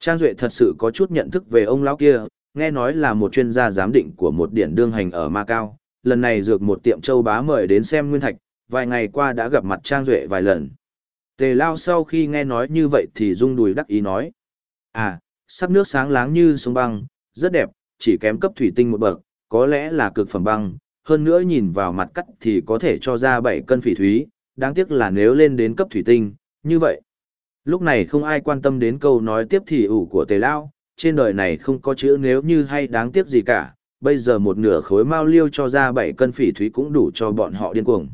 Trang Duệ thật sự có chút nhận thức về ông lão kia, nghe nói là một chuyên gia giám định của một điển đương hành ở Macau, lần này dược một tiệm châu bá mời đến xem nguyên thạch, vài ngày qua đã gặp mặt Trang Duệ vài lần. Tề Lao sau khi nghe nói như vậy thì rung đùi đắc ý nói. À, sắc nước sáng láng như sông băng, rất đẹp, chỉ kém cấp thủy tinh một bậc, có lẽ là cực phẩm băng, hơn nữa nhìn vào mặt cắt thì có thể cho ra 7 cân phỉ thúy, đáng tiếc là nếu lên đến cấp thủy tinh, như vậy. Lúc này không ai quan tâm đến câu nói tiếp thì ủ của Tề Lao, trên đời này không có chữ nếu như hay đáng tiếc gì cả, bây giờ một nửa khối mao liêu cho ra 7 cân phỉ thúy cũng đủ cho bọn họ điên cuồng.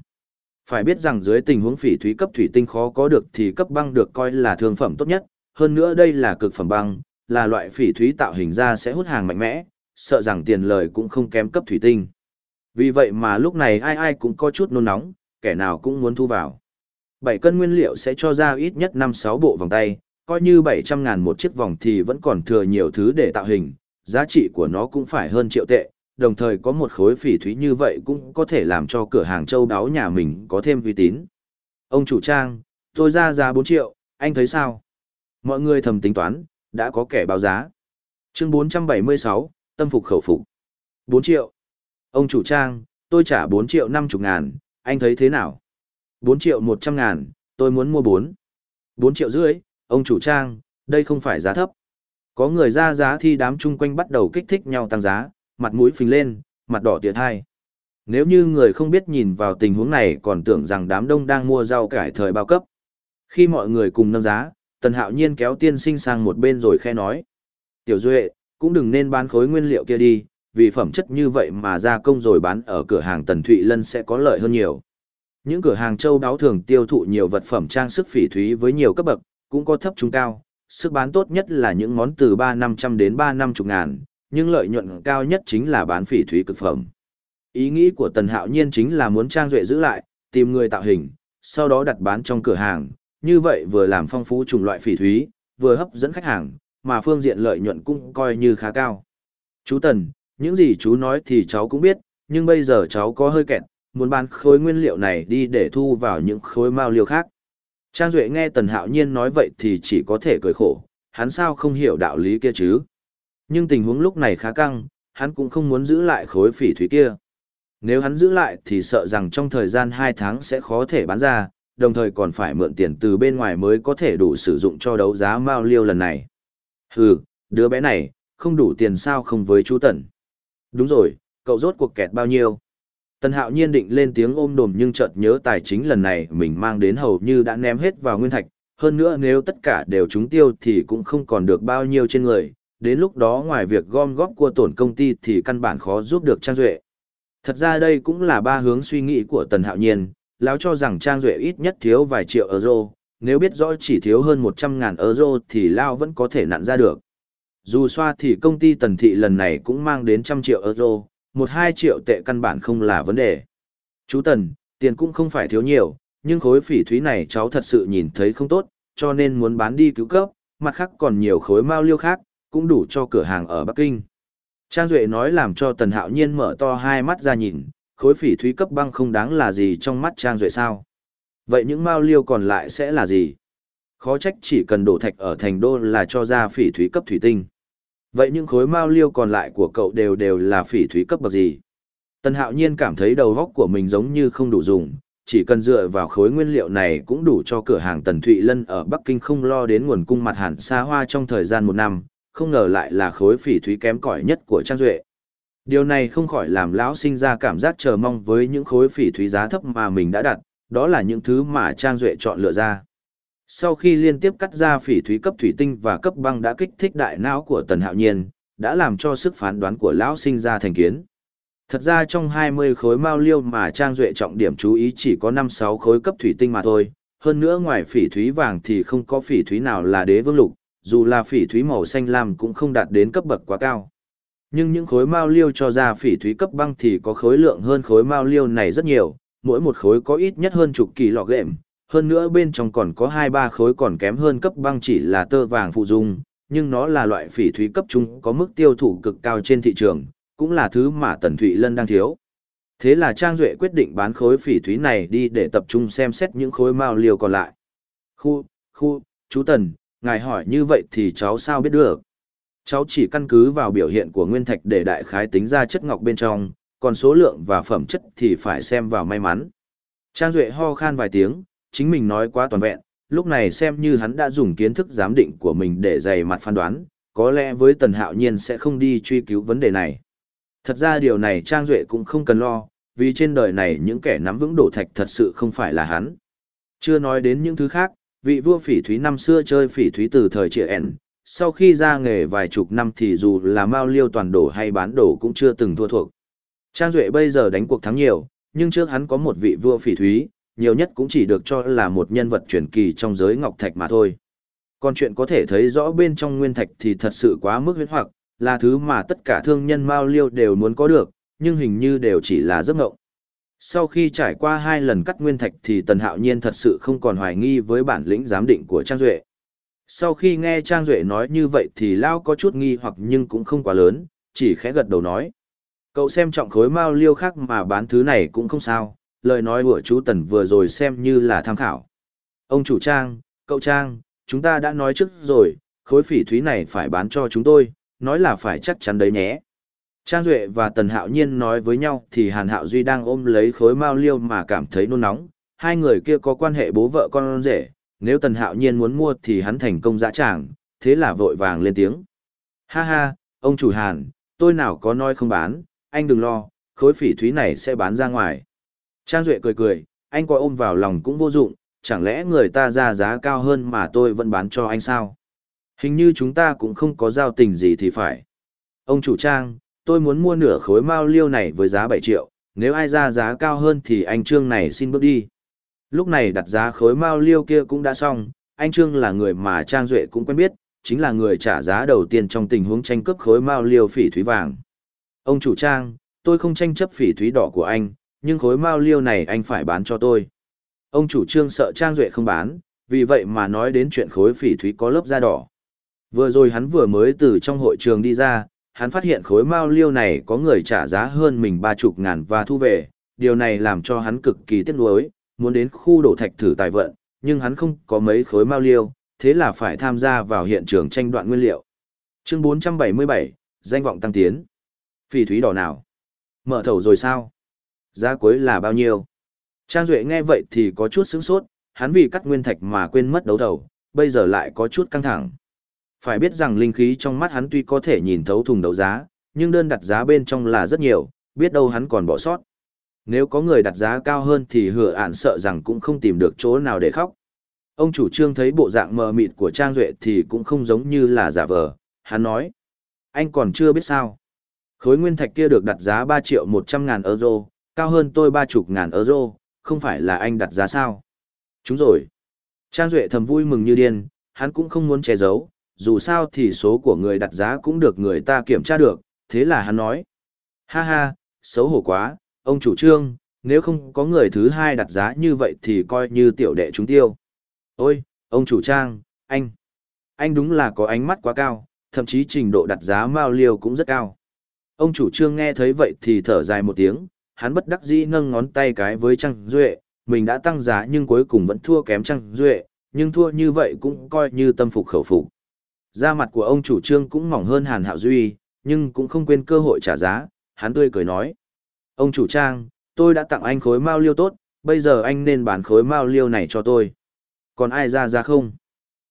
Phải biết rằng dưới tình huống phỉ thúy cấp thủy tinh khó có được thì cấp băng được coi là thương phẩm tốt nhất, hơn nữa đây là cực phẩm băng, là loại phỉ thúy tạo hình ra sẽ hút hàng mạnh mẽ, sợ rằng tiền lời cũng không kém cấp thủy tinh. Vì vậy mà lúc này ai ai cũng có chút nôn nóng, kẻ nào cũng muốn thu vào. 7 cân nguyên liệu sẽ cho ra ít nhất 5-6 bộ vòng tay, coi như 700 ngàn một chiếc vòng thì vẫn còn thừa nhiều thứ để tạo hình, giá trị của nó cũng phải hơn triệu tệ, đồng thời có một khối phỉ thúy như vậy cũng có thể làm cho cửa hàng châu đáo nhà mình có thêm uy tín. Ông chủ trang, tôi ra giá 4 triệu, anh thấy sao? Mọi người thầm tính toán, đã có kẻ báo giá. Chương 476, tâm phục khẩu phục. 4 triệu. Ông chủ trang, tôi trả 4 triệu 50 ngàn, anh thấy thế nào? 4 triệu 100 ngàn, tôi muốn mua 4. 4 triệu rưỡi, ông chủ trang, đây không phải giá thấp. Có người ra giá thì đám chung quanh bắt đầu kích thích nhau tăng giá, mặt mũi phình lên, mặt đỏ tiệt hai. Nếu như người không biết nhìn vào tình huống này còn tưởng rằng đám đông đang mua rau cải thời bao cấp. Khi mọi người cùng nâng giá, Tần Hạo Nhiên kéo tiên sinh sang một bên rồi khe nói. Tiểu Duệ, cũng đừng nên bán khối nguyên liệu kia đi, vì phẩm chất như vậy mà gia công rồi bán ở cửa hàng Tần Thụy Lân sẽ có lợi hơn nhiều. Những cửa hàng châu đáo thường tiêu thụ nhiều vật phẩm trang sức phỉ thúy với nhiều cấp bậc, cũng có thấp trung cao, sức bán tốt nhất là những món từ 3-500 đến 3-50 ngàn, nhưng lợi nhuận cao nhất chính là bán phỉ thúy cực phẩm. Ý nghĩ của Tần Hạo Nhiên chính là muốn Trang Duệ giữ lại, tìm người tạo hình, sau đó đặt bán trong cửa hàng, như vậy vừa làm phong phú chủng loại phỉ thúy, vừa hấp dẫn khách hàng, mà phương diện lợi nhuận cũng coi như khá cao. Chú Tần, những gì chú nói thì cháu cũng biết, nhưng bây giờ cháu có hơi kẹt, muốn bán khối nguyên liệu này đi để thu vào những khối mao liêu khác. Trang Duệ nghe Tần Hạo Nhiên nói vậy thì chỉ có thể cười khổ, hắn sao không hiểu đạo lý kia chứ. Nhưng tình huống lúc này khá căng, hắn cũng không muốn giữ lại khối phỉ thúy kia. Nếu hắn giữ lại thì sợ rằng trong thời gian 2 tháng sẽ khó thể bán ra, đồng thời còn phải mượn tiền từ bên ngoài mới có thể đủ sử dụng cho đấu giá mao liêu lần này. Hừ, đứa bé này, không đủ tiền sao không với chú Tần. Đúng rồi, cậu rốt cuộc kẹt bao nhiêu? Tần Hạo Nhiên định lên tiếng ôm đồm nhưng chợt nhớ tài chính lần này mình mang đến hầu như đã ném hết vào nguyên thạch, hơn nữa nếu tất cả đều trúng tiêu thì cũng không còn được bao nhiêu trên người, đến lúc đó ngoài việc gom góp của tổn công ty thì căn bản khó giúp được Trang Duệ. Thật ra đây cũng là ba hướng suy nghĩ của Tần Hạo Nhiên, lão cho rằng Trang Duệ ít nhất thiếu vài triệu euro, nếu biết rõ chỉ thiếu hơn 100.000 euro thì Lao vẫn có thể nặn ra được. Dù xoa thì công ty Tần Thị lần này cũng mang đến trăm triệu euro, một hai triệu tệ căn bản không là vấn đề. Chú Tần, tiền cũng không phải thiếu nhiều, nhưng khối phỉ thúy này cháu thật sự nhìn thấy không tốt, cho nên muốn bán đi cứu cấp, mặt khác còn nhiều khối mao liêu khác, cũng đủ cho cửa hàng ở Bắc Kinh. Trang Duệ nói làm cho Tần Hạo Nhiên mở to hai mắt ra nhìn, khối phỉ thúy cấp băng không đáng là gì trong mắt Trang Duệ sao? Vậy những mao liêu còn lại sẽ là gì? Khó trách chỉ cần đổ thạch ở thành đô là cho ra phỉ thúy cấp thủy tinh. Vậy những khối mao liêu còn lại của cậu đều đều là phỉ thúy cấp bậc gì? Tần Hạo Nhiên cảm thấy đầu góc của mình giống như không đủ dùng, chỉ cần dựa vào khối nguyên liệu này cũng đủ cho cửa hàng Tần Thụy Lân ở Bắc Kinh không lo đến nguồn cung mặt hẳn xa hoa trong thời gian một năm, không ngờ lại là khối phỉ thúy kém cỏi nhất của Trang Duệ. Điều này không khỏi làm lão sinh ra cảm giác chờ mong với những khối phỉ thúy giá thấp mà mình đã đặt, đó là những thứ mà Trang Duệ chọn lựa ra. Sau khi liên tiếp cắt ra phỉ thúy cấp thủy tinh và cấp băng đã kích thích đại não của Tần Hạo Nhiên, đã làm cho sức phán đoán của lão sinh ra thành kiến. Thật ra trong 20 khối mao liêu mà Trang Duệ trọng điểm chú ý chỉ có 5-6 khối cấp thủy tinh mà thôi, hơn nữa ngoài phỉ thúy vàng thì không có phỉ thúy nào là đế vương lục, dù là phỉ thúy màu xanh lam cũng không đạt đến cấp bậc quá cao. Nhưng những khối mao liêu cho ra phỉ thúy cấp băng thì có khối lượng hơn khối mao liêu này rất nhiều, mỗi một khối có ít nhất hơn chục kỳ lọ ghệm hơn nữa bên trong còn có 2-3 khối còn kém hơn cấp băng chỉ là tơ vàng phụ dung, nhưng nó là loại phỉ thúy cấp trung có mức tiêu thụ cực cao trên thị trường, cũng là thứ mà Tần Thụy Lân đang thiếu. Thế là Trang Duệ quyết định bán khối phỉ thúy này đi để tập trung xem xét những khối mao liều còn lại. Khu, khu, chú Tần, ngài hỏi như vậy thì cháu sao biết được? Cháu chỉ căn cứ vào biểu hiện của nguyên thạch để đại khái tính ra chất ngọc bên trong, còn số lượng và phẩm chất thì phải xem vào may mắn. Trang Duệ ho khan vài tiếng, chính mình nói quá toàn vẹn, lúc này xem như hắn đã dùng kiến thức giám định của mình để dày mặt phán đoán, có lẽ với Tần Hạo Nhiên sẽ không đi truy cứu vấn đề này. Thật ra điều này Trang Duệ cũng không cần lo, vì trên đời này những kẻ nắm vững đổ thạch thật sự không phải là hắn. Chưa nói đến những thứ khác, vị vua phỉ thúy năm xưa chơi phỉ thúy từ thời trịa ẻn, sau khi ra nghề vài chục năm thì dù là mao liêu toàn đổ hay bán đổ cũng chưa từng thua thuộc. Trang Duệ bây giờ đánh cuộc thắng nhiều, nhưng trước hắn có một vị vua phỉ thúy, nhiều nhất cũng chỉ được cho là một nhân vật truyền kỳ trong giới ngọc thạch mà thôi. Còn chuyện có thể thấy rõ bên trong nguyên thạch thì thật sự quá mức huyễn hoặc, là thứ mà tất cả thương nhân Mao Liêu đều muốn có được, nhưng hình như đều chỉ là giấc ngộng. Sau khi trải qua hai lần cắt nguyên thạch thì Tần Hạo Nhiên thật sự không còn hoài nghi với bản lĩnh giám định của Trang Duệ. Sau khi nghe Trang Duệ nói như vậy thì Lao có chút nghi hoặc nhưng cũng không quá lớn, chỉ khẽ gật đầu nói. Cậu xem trọng khối Mao Liêu khác mà bán thứ này cũng không sao, lời nói của chú Tần vừa rồi xem như là tham khảo. Ông chủ Trang, cậu Trang, chúng ta đã nói trước rồi, khối phỉ thúy này phải bán cho chúng tôi, nói là phải chắc chắn đấy nhé. Trang Duệ và Tần Hạo Nhiên nói với nhau thì Hàn Hạo Duy đang ôm lấy khối mao liêu mà cảm thấy nôn nóng, hai người kia có quan hệ bố vợ con rể, nếu Tần Hạo Nhiên muốn mua thì hắn thành công dã tràng, thế là vội vàng lên tiếng. Ha ha, ông chủ Hàn, tôi nào có nói không bán, anh đừng lo, khối phỉ thúy này sẽ bán ra ngoài. Trang Duệ cười cười, anh coi ôm vào lòng cũng vô dụng, chẳng lẽ người ta ra giá cao hơn mà tôi vẫn bán cho anh sao? Hình như chúng ta cũng không có giao tình gì thì phải. Ông chủ trang, tôi muốn mua nửa khối mao liêu này với giá 7 triệu, nếu ai ra giá cao hơn thì anh Trương này xin bước đi. Lúc này đặt giá khối mao liêu kia cũng đã xong, anh Trương là người mà Trang Duệ cũng quen biết, chính là người trả giá đầu tiên trong tình huống tranh cướp khối mao liêu phỉ thúy vàng. Ông chủ Trang, tôi không tranh chấp phỉ thúy đỏ của anh, nhưng khối mao liêu này anh phải bán cho tôi. Ông chủ Trương sợ Trang Duệ không bán, vì vậy mà nói đến chuyện khối phỉ thúy có lớp da đỏ. Vừa rồi hắn vừa mới từ trong hội trường đi ra, hắn phát hiện khối mao liêu này có người trả giá hơn mình ba chục ngàn và thu về, điều này làm cho hắn cực kỳ tiếc nuối, muốn đến khu đổ thạch thử tài vận, nhưng hắn không có mấy khối mao liêu, thế là phải tham gia vào hiện trường tranh đoạn nguyên liệu. Chương 477, danh vọng tăng tiến. Phỉ thúy đỏ nào? Mở thầu rồi sao? Giá cuối là bao nhiêu? Trang Duệ nghe vậy thì có chút sướng sốt, hắn vì cắt nguyên thạch mà quên mất đấu thầu, bây giờ lại có chút căng thẳng. Phải biết rằng linh khí trong mắt hắn tuy có thể nhìn thấu thùng đấu giá, nhưng đơn đặt giá bên trong là rất nhiều, biết đâu hắn còn bỏ sót. Nếu có người đặt giá cao hơn thì hựa ản sợ rằng cũng không tìm được chỗ nào để khóc. Ông chủ trương thấy bộ dạng mờ mịt của Trang Duệ thì cũng không giống như là giả vờ, hắn nói. Anh còn chưa biết sao. Khối nguyên thạch kia được đặt giá 3 triệu 100 ngàn euro, cao hơn tôi 30 ngàn euro, không phải là anh đặt giá sao. Chúng rồi. Trang Duệ thầm vui mừng như điên, hắn cũng không muốn che giấu, dù sao thì số của người đặt giá cũng được người ta kiểm tra được, thế là hắn nói. Ha ha, xấu hổ quá, ông chủ trương, nếu không có người thứ hai đặt giá như vậy thì coi như tiểu đệ chúng tiêu. Ôi, ông chủ trang, anh, anh đúng là có ánh mắt quá cao, thậm chí trình độ đặt giá mao liêu cũng rất cao. Ông chủ trương nghe thấy vậy thì thở dài một tiếng, hắn bất đắc dĩ nâng ngón tay cái với Trang Duệ, mình đã tăng giá nhưng cuối cùng vẫn thua kém Trang Duệ, nhưng thua như vậy cũng coi như tâm phục khẩu phục. Da mặt của ông chủ trương cũng mỏng hơn Hàn Hạo Duy, nhưng cũng không quên cơ hội trả giá, hắn tươi cười nói. Ông chủ trang, tôi đã tặng anh khối mao liêu tốt, bây giờ anh nên bán khối mao liêu này cho tôi. Còn ai ra ra không?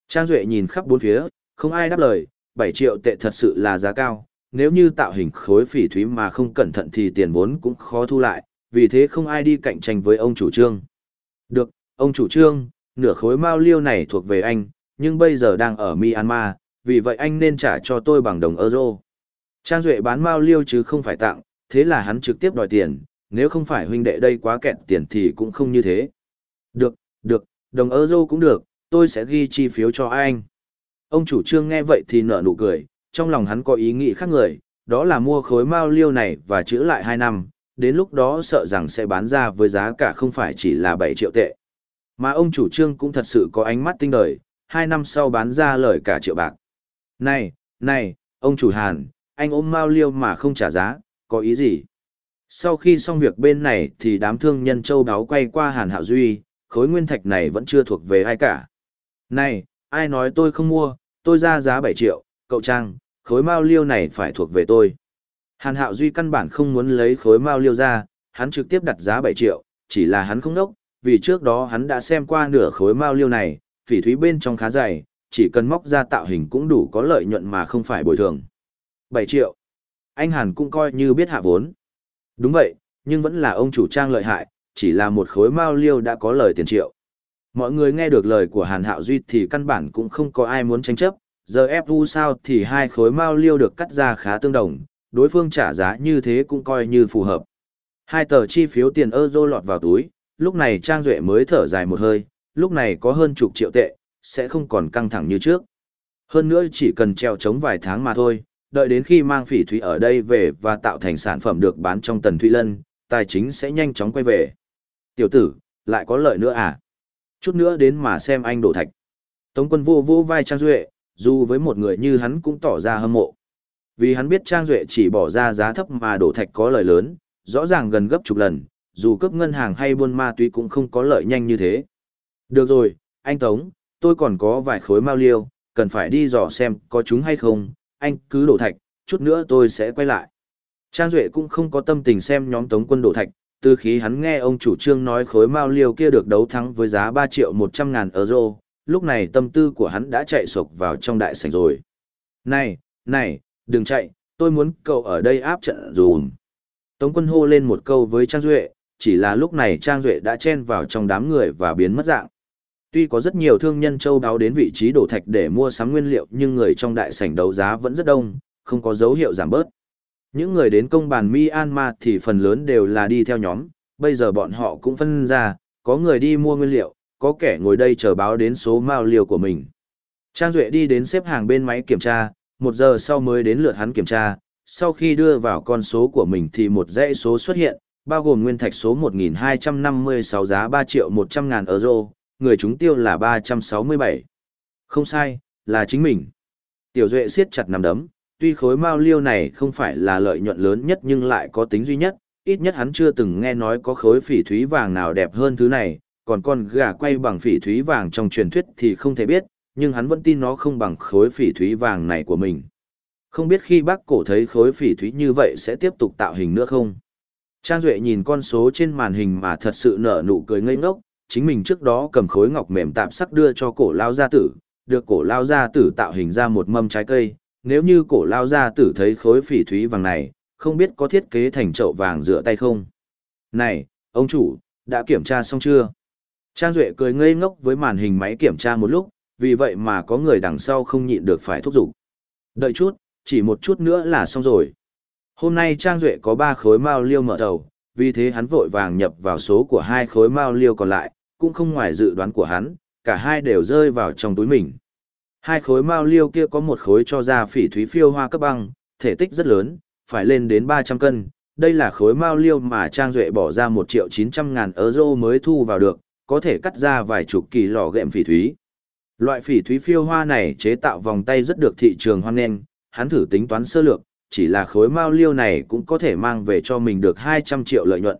Trang Duệ nhìn khắp bốn phía, không ai đáp lời, 7 triệu tệ thật sự là giá cao, nếu như tạo hình khối phỉ thúy mà không cẩn thận thì tiền vốn cũng khó thu lại, vì thế không ai đi cạnh tranh với ông chủ trương. Được, ông chủ trương, nửa khối mao liêu này thuộc về anh, nhưng bây giờ đang ở Myanmar, vì vậy anh nên trả cho tôi bằng đồng euro. Trang Duệ bán mao liêu chứ không phải tặng, thế là hắn trực tiếp đòi tiền, nếu không phải huynh đệ đây quá kẹt tiền thì cũng không như thế. Được, được, đồng euro cũng được, tôi sẽ ghi chi phiếu cho anh. Ông chủ trương nghe vậy thì nở nụ cười, trong lòng hắn có ý nghĩ khác người, đó là mua khối mao liêu này và chữa lại 2 năm, đến lúc đó sợ rằng sẽ bán ra với giá cả không phải chỉ là 7 triệu tệ. Mà ông chủ trương cũng thật sự có ánh mắt tinh đời, 2 năm sau bán ra lời cả triệu bạc. Này, này, ông chủ Hàn, anh ôm mao liêu mà không trả giá, có ý gì? Sau khi xong việc bên này thì đám thương nhân châu đáo quay qua Hàn Hạo Duy, khối nguyên thạch này vẫn chưa thuộc về ai cả. Này, ai nói tôi không mua, tôi ra giá 7 triệu, cậu Trang, khối mao liêu này phải thuộc về tôi. Hàn Hạo Duy căn bản không muốn lấy khối mao liêu ra, hắn trực tiếp đặt giá 7 triệu, chỉ là hắn không đốc, vì trước đó hắn đã xem qua nửa khối mao liêu này, phỉ thúy bên trong khá dày, chỉ cần móc ra tạo hình cũng đủ có lợi nhuận mà không phải bồi thường. 7 triệu. Anh Hàn cũng coi như biết hạ vốn. Đúng vậy, nhưng vẫn là ông chủ trang lợi hại, chỉ là một khối mao liêu đã có lời tiền triệu. Mọi người nghe được lời của Hàn Hạo Duy thì căn bản cũng không có ai muốn tranh chấp, giờ ép vu sao thì hai khối mao liêu được cắt ra khá tương đồng, đối phương trả giá như thế cũng coi như phù hợp. Hai tờ chi phiếu tiền euro lọt vào túi, lúc này Trang Duệ mới thở dài một hơi, lúc này có hơn chục triệu tệ, sẽ không còn căng thẳng như trước. Hơn nữa chỉ cần treo chống vài tháng mà thôi, đợi đến khi mang phỉ thúy ở đây về và tạo thành sản phẩm được bán trong tần thụy lân, tài chính sẽ nhanh chóng quay về. Tiểu tử, lại có lợi nữa à? Chút nữa đến mà xem anh đổ thạch. Tống quân vô vô vai Trang Duệ, dù với một người như hắn cũng tỏ ra hâm mộ. Vì hắn biết Trang Duệ chỉ bỏ ra giá thấp mà đổ thạch có lợi lớn, rõ ràng gần gấp chục lần, dù cấp ngân hàng hay buôn ma túy cũng không có lợi nhanh như thế. Được rồi, anh Tống, tôi còn có vài khối mao liêu, cần phải đi dò xem có chúng hay không, anh cứ đổ thạch, chút nữa tôi sẽ quay lại. Trang Duệ cũng không có tâm tình xem nhóm tống quân đổ thạch, từ khi hắn nghe ông chủ trương nói khối mao liêu kia được đấu thắng với giá 3 triệu 100 ngàn euro, lúc này tâm tư của hắn đã chạy sộc vào trong đại sảnh rồi. Này, này, đừng chạy, tôi muốn cậu ở đây áp trận dùm. Tống quân hô lên một câu với Trang Duệ, chỉ là lúc này Trang Duệ đã chen vào trong đám người và biến mất dạng. Tuy có rất nhiều thương nhân châu đáo đến vị trí đổ thạch để mua sắm nguyên liệu nhưng người trong đại sảnh đấu giá vẫn rất đông, không có dấu hiệu giảm bớt. Những người đến công bàn Myanmar thì phần lớn đều là đi theo nhóm, bây giờ bọn họ cũng phân ra, có người đi mua nguyên liệu, có kẻ ngồi đây chờ báo đến số mao liều của mình. Trang Duệ đi đến xếp hàng bên máy kiểm tra, một giờ sau mới đến lượt hắn kiểm tra, sau khi đưa vào con số của mình thì một dãy số xuất hiện, bao gồm nguyên thạch số 1256 giá 3 triệu 100 ngàn euro, người chúng tiêu là 367. Không sai, là chính mình. Tiểu Duệ siết chặt nằm đấm, tuy khối mao liêu này không phải là lợi nhuận lớn nhất nhưng lại có tính duy nhất, ít nhất hắn chưa từng nghe nói có khối phỉ thúy vàng nào đẹp hơn thứ này, còn con gà quay bằng phỉ thúy vàng trong truyền thuyết thì không thể biết, nhưng hắn vẫn tin nó không bằng khối phỉ thúy vàng này của mình. Không biết khi bác cổ thấy khối phỉ thúy như vậy sẽ tiếp tục tạo hình nữa không? Trang Duệ nhìn con số trên màn hình mà thật sự nở nụ cười ngây ngốc, chính mình trước đó cầm khối ngọc mềm tạm sắc đưa cho cổ lao gia tử, được cổ lao gia tử tạo hình ra một mâm trái cây, nếu như cổ lao gia tử thấy khối phỉ thúy vàng này, không biết có thiết kế thành chậu vàng rửa tay không? Này, ông chủ, đã kiểm tra xong chưa? Trang Duệ cười ngây ngốc với màn hình máy kiểm tra một lúc, vì vậy mà có người đằng sau không nhịn được phải thúc giục. Đợi chút, chỉ một chút nữa là xong rồi. Hôm nay Trang Duệ có 3 khối mao liêu mở đầu, vì thế hắn vội vàng nhập vào số của hai khối mao liêu còn lại, cũng không ngoài dự đoán của hắn, cả hai đều rơi vào trong túi mình. Hai khối mao liêu kia có một khối cho ra phỉ thúy phiêu hoa cấp băng, thể tích rất lớn, phải lên đến 300 cân. Đây là khối mao liêu mà Trang Duệ bỏ ra 1 triệu 900 ngàn euro mới thu vào được, có thể cắt ra vài chục kỳ lò gệm phỉ thúy. Loại phỉ thúy phiêu hoa này chế tạo vòng tay rất được thị trường hoan nghênh, hắn thử tính toán sơ lược, chỉ là khối mao liêu này cũng có thể mang về cho mình được 200 triệu lợi nhuận.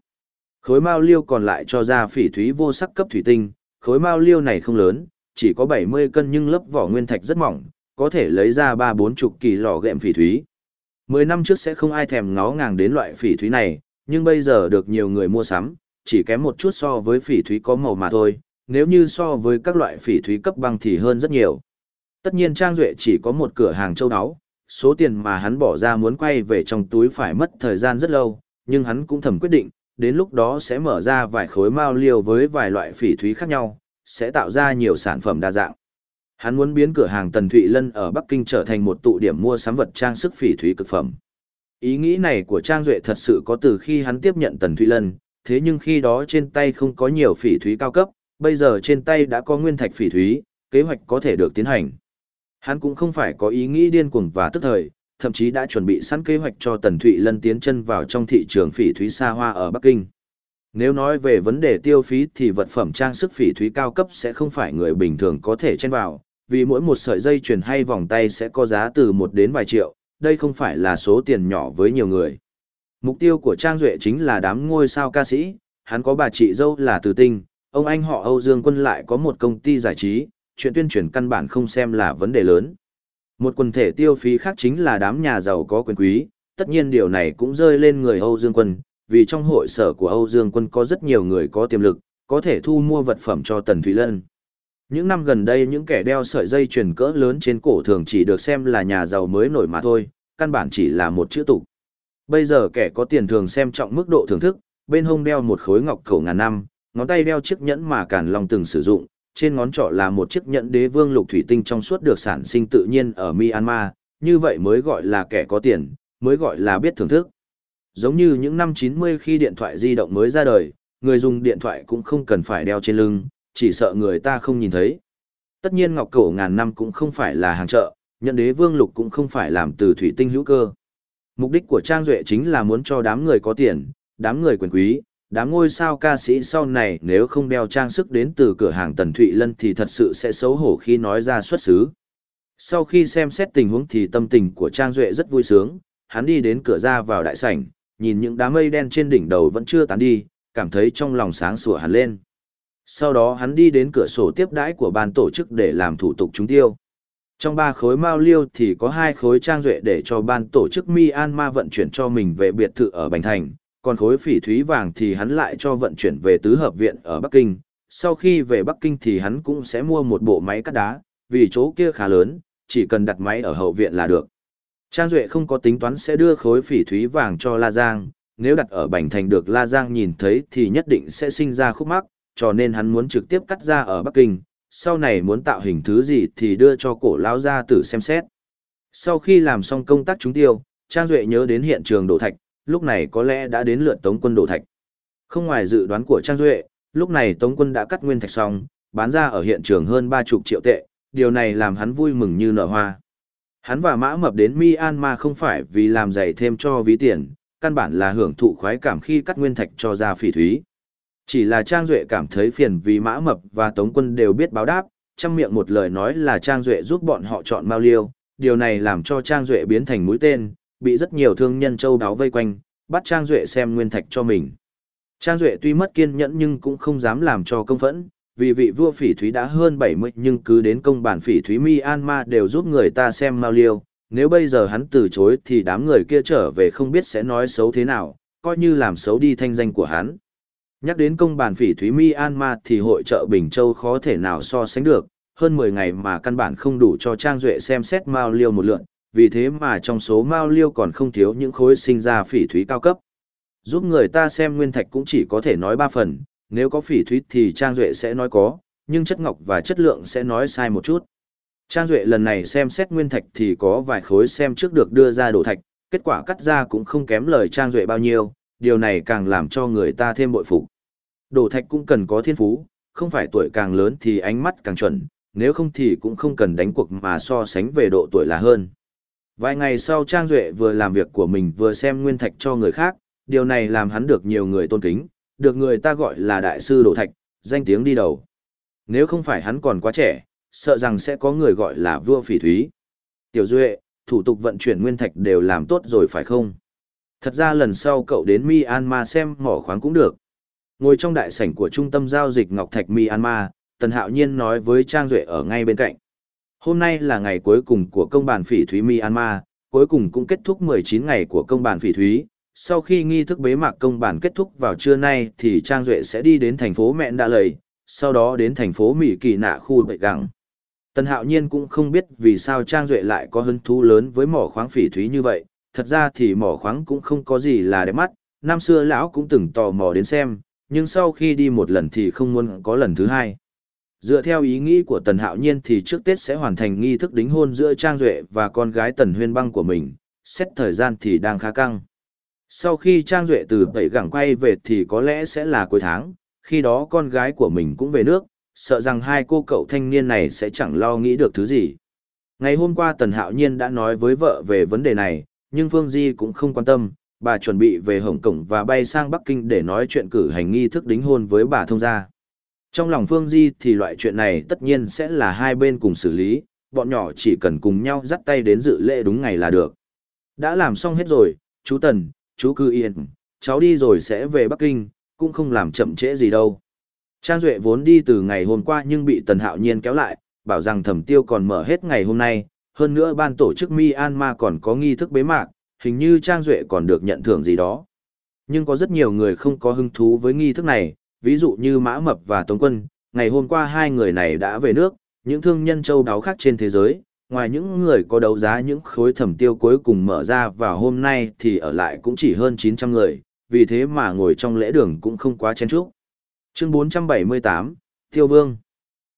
Khối mao liêu còn lại cho ra phỉ thúy vô sắc cấp thủy tinh, khối mao liêu này không lớn, chỉ có 70 cân nhưng lớp vỏ nguyên thạch rất mỏng, có thể lấy ra 3-4 chục kỳ lò gệm phỉ thúy. 10 năm trước sẽ không ai thèm ngó ngàng đến loại phỉ thúy này, nhưng bây giờ được nhiều người mua sắm, chỉ kém một chút so với phỉ thúy có màu mà thôi, nếu như so với các loại phỉ thúy cấp băng thì hơn rất nhiều. Tất nhiên Trang Duệ chỉ có một cửa hàng châu áo, số tiền mà hắn bỏ ra muốn quay về trong túi phải mất thời gian rất lâu, nhưng hắn cũng thầm quyết định, đến lúc đó sẽ mở ra vài khối mao liều với vài loại phỉ thúy khác nhau, sẽ tạo ra nhiều sản phẩm đa dạng. Hắn muốn biến cửa hàng Tần Thụy Lân ở Bắc Kinh trở thành một tụ điểm mua sắm vật trang sức phỉ thúy cực phẩm. Ý nghĩ này của Trang Duệ thật sự có từ khi hắn tiếp nhận Tần Thụy Lân, thế nhưng khi đó trên tay không có nhiều phỉ thúy cao cấp, bây giờ trên tay đã có nguyên thạch phỉ thúy, kế hoạch có thể được tiến hành. Hắn cũng không phải có ý nghĩ điên cuồng và tức thời, thậm chí đã chuẩn bị sẵn kế hoạch cho Tần Thụy Lân tiến chân vào trong thị trường phỉ thúy xa hoa ở Bắc Kinh. Nếu nói về vấn đề tiêu phí thì vật phẩm trang sức phỉ thúy cao cấp sẽ không phải người bình thường có thể chen vào, vì mỗi một sợi dây chuyền hay vòng tay sẽ có giá từ một đến vài triệu, đây không phải là số tiền nhỏ với nhiều người. Mục tiêu của Trang Duệ chính là đám ngôi sao ca sĩ, hắn có bà chị dâu là Từ Tinh, ông anh họ Âu Dương Quân lại có một công ty giải trí, chuyện tuyên truyền căn bản không xem là vấn đề lớn. Một quần thể tiêu phí khác chính là đám nhà giàu có quyền quý, tất nhiên điều này cũng rơi lên người Âu Dương Quân, vì trong hội sở của Âu Dương Quân có rất nhiều người có tiềm lực, có thể thu mua vật phẩm cho Tần Thủy Lân. Những năm gần đây những kẻ đeo sợi dây chuyền cỡ lớn trên cổ thường chỉ được xem là nhà giàu mới nổi mà thôi, căn bản chỉ là một chữ tục. Bây giờ kẻ có tiền thường xem trọng mức độ thưởng thức, bên hông đeo một khối ngọc cổ ngàn năm, ngón tay đeo chiếc nhẫn mà Càn Long từng sử dụng, trên ngón trỏ là một chiếc nhẫn đế vương lục thủy tinh trong suốt được sản sinh tự nhiên ở Myanmar, như vậy mới gọi là kẻ có tiền, mới gọi là biết thưởng thức. Giống như những năm 90 khi điện thoại di động mới ra đời, người dùng điện thoại cũng không cần phải đeo trên lưng, chỉ sợ người ta không nhìn thấy. Tất nhiên ngọc cổ ngàn năm cũng không phải là hàng chợ, nhận đế vương lục cũng không phải làm từ thủy tinh hữu cơ. Mục đích của Trang Duệ chính là muốn cho đám người có tiền, đám người quyền quý, đám ngôi sao ca sĩ sau này nếu không đeo trang sức đến từ cửa hàng Tần Thụy Lân thì thật sự sẽ xấu hổ khi nói ra xuất xứ. Sau khi xem xét tình huống thì tâm tình của Trang Duệ rất vui sướng, hắn đi đến cửa ra vào đại sảnh, nhìn những đám mây đen trên đỉnh đầu vẫn chưa tán đi, cảm thấy trong lòng sáng sủa hẳn lên. Sau đó hắn đi đến cửa sổ tiếp đãi của ban tổ chức để làm thủ tục trúng tiêu. Trong ba khối mao liêu thì có hai khối trang duệ để cho ban tổ chức Myanmar vận chuyển cho mình về biệt thự ở Bành Thành, còn khối phỉ thúy vàng thì hắn lại cho vận chuyển về tứ hợp viện ở Bắc Kinh. Sau khi về Bắc Kinh thì hắn cũng sẽ mua một bộ máy cắt đá, vì chỗ kia khá lớn, chỉ cần đặt máy ở hậu viện là được. Trang Duệ không có tính toán sẽ đưa khối phỉ thúy vàng cho La Giang, nếu đặt ở Bành Thành được La Giang nhìn thấy thì nhất định sẽ sinh ra khúc mắc, cho nên hắn muốn trực tiếp cắt ra ở Bắc Kinh, sau này muốn tạo hình thứ gì thì đưa cho cổ lão gia tử xem xét. Sau khi làm xong công tác trúng tiêu, Trang Duệ nhớ đến hiện trường đổ thạch, lúc này có lẽ đã đến lượt Tống quân đổ thạch. Không ngoài dự đoán của Trang Duệ, lúc này Tống quân đã cắt nguyên thạch xong, bán ra ở hiện trường hơn 30 triệu tệ, điều này làm hắn vui mừng như nở hoa. Hắn và Mã Mập đến Myanmar không phải vì làm dày thêm cho ví tiền, căn bản là hưởng thụ khoái cảm khi cắt nguyên thạch cho ra phỉ thúy. Chỉ là Trang Duệ cảm thấy phiền vì Mã Mập và Tống Quân đều biết báo đáp, trong miệng một lời nói là Trang Duệ giúp bọn họ chọn Mao Liêu, điều này làm cho Trang Duệ biến thành mũi tên, bị rất nhiều thương nhân châu đáo vây quanh, bắt Trang Duệ xem nguyên thạch cho mình. Trang Duệ tuy mất kiên nhẫn nhưng cũng không dám làm cho công phẫn, vì vị vua phỉ thúy đã hơn 70 nhưng cứ đến công bản phỉ thúy Myanmar đều giúp người ta xem Mao Liêu, nếu bây giờ hắn từ chối thì đám người kia trở về không biết sẽ nói xấu thế nào, coi như làm xấu đi thanh danh của hắn. Nhắc đến công bản phỉ thúy Myanmar thì hội trợ Bình Châu khó thể nào so sánh được, hơn 10 ngày mà căn bản không đủ cho Trang Duệ xem xét Mao Liêu một lượn, vì thế mà trong số Mao Liêu còn không thiếu những khối sinh ra phỉ thúy cao cấp. Giúp người ta xem nguyên thạch cũng chỉ có thể nói ba phần, nếu có phỉ thúy thì Trang Duệ sẽ nói có, nhưng chất ngọc và chất lượng sẽ nói sai một chút. Trang Duệ lần này xem xét nguyên thạch thì có vài khối xem trước được đưa ra đổ thạch, kết quả cắt ra cũng không kém lời Trang Duệ bao nhiêu, điều này càng làm cho người ta thêm bội phục. Đổ thạch cũng cần có thiên phú, không phải tuổi càng lớn thì ánh mắt càng chuẩn, nếu không thì cũng không cần đánh cuộc mà so sánh về độ tuổi là hơn. Vài ngày sau Trang Duệ vừa làm việc của mình vừa xem nguyên thạch cho người khác, điều này làm hắn được nhiều người tôn kính, được người ta gọi là đại sư đổ thạch, danh tiếng đi đầu. Nếu không phải hắn còn quá trẻ, sợ rằng sẽ có người gọi là vua phỉ thúy. Tiểu Duệ, thủ tục vận chuyển nguyên thạch đều làm tốt rồi phải không? Thật ra lần sau cậu đến Myanmar xem mỏ khoáng cũng được. Ngồi trong đại sảnh của trung tâm giao dịch Ngọc Thạch Myanmar, Tần Hạo Nhiên nói với Trang Duệ ở ngay bên cạnh. Hôm nay là ngày cuối cùng của công bản phỉ thúy Myanmar, cuối cùng cũng kết thúc 19 ngày của công bản phỉ thúy. Sau khi nghi thức bế mạc công bản kết thúc vào trưa nay thì Trang Duệ sẽ đi đến thành phố Mẹn Đạ Lầy, sau đó đến thành phố Mỹ Kỳ Nạ khu Bệ Gặng. Tần Hạo Nhiên cũng không biết vì sao Trang Duệ lại có hứng thú lớn với mỏ khoáng phỉ thúy như vậy, thật ra thì mỏ khoáng cũng không có gì là đẹp mắt, năm xưa lão cũng từng tò mò đến xem, nhưng sau khi đi một lần thì không muốn có lần thứ hai. Dựa theo ý nghĩ của Tần Hạo Nhiên thì trước Tết sẽ hoàn thành nghi thức đính hôn giữa Trang Duệ và con gái Tần Huyên Băng của mình, xét thời gian thì đang khá căng. Sau khi Trang Duệ từ tẩy gẳng quay về thì có lẽ sẽ là cuối tháng, khi đó con gái của mình cũng về nước, sợ rằng hai cô cậu thanh niên này sẽ chẳng lo nghĩ được thứ gì. Ngày hôm qua Tần Hạo Nhiên đã nói với vợ về vấn đề này, nhưng Phương Di cũng không quan tâm, bà chuẩn bị về Hồng Kông và bay sang Bắc Kinh để nói chuyện cử hành nghi thức đính hôn với bà thông gia. Trong lòng Phương Di thì loại chuyện này tất nhiên sẽ là hai bên cùng xử lý, bọn nhỏ chỉ cần cùng nhau dắt tay đến dự lễ đúng ngày là được. Đã làm xong hết rồi, chú Tần, chú Cư Yên, cháu đi rồi sẽ về Bắc Kinh, cũng không làm chậm trễ gì đâu. Trang Duệ vốn đi từ ngày hôm qua nhưng bị Tần Hạo Nhiên kéo lại, bảo rằng thẩm tiêu còn mở hết ngày hôm nay, hơn nữa ban tổ chức Myanmar còn có nghi thức bế mạc, hình như Trang Duệ còn được nhận thưởng gì đó. Nhưng có rất nhiều người không có hứng thú với nghi thức này, ví dụ như Mã Mập và Tống Quân, ngày hôm qua hai người này đã về nước, những thương nhân châu đáo khác trên thế giới, ngoài những người có đấu giá những khối thẩm tiêu cuối cùng mở ra vào hôm nay thì ở lại cũng chỉ hơn 900 người, vì thế mà ngồi trong lễ đường cũng không quá chen chúc. Chương 478, Tiêu Vương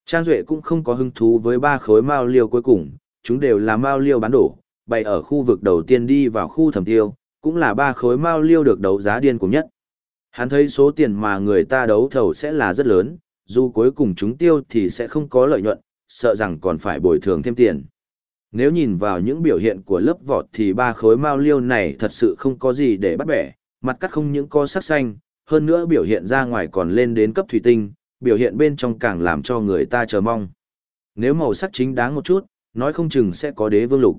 Trang Duệ cũng không có hứng thú với ba khối mao liêu cuối cùng, chúng đều là mao liêu bán đổ, bày ở khu vực đầu tiên đi vào khu thẩm tiêu, cũng là ba khối mao liêu được đấu giá điên cùng nhất. Hắn thấy số tiền mà người ta đấu thầu sẽ là rất lớn, dù cuối cùng chúng tiêu thì sẽ không có lợi nhuận, sợ rằng còn phải bồi thường thêm tiền. Nếu nhìn vào những biểu hiện của lớp vọt thì ba khối mao liêu này thật sự không có gì để bắt bẻ, mặt cắt không những có sắc xanh, hơn nữa biểu hiện ra ngoài còn lên đến cấp thủy tinh, biểu hiện bên trong càng làm cho người ta chờ mong. Nếu màu sắc chính đáng một chút, nói không chừng sẽ có đế vương lục.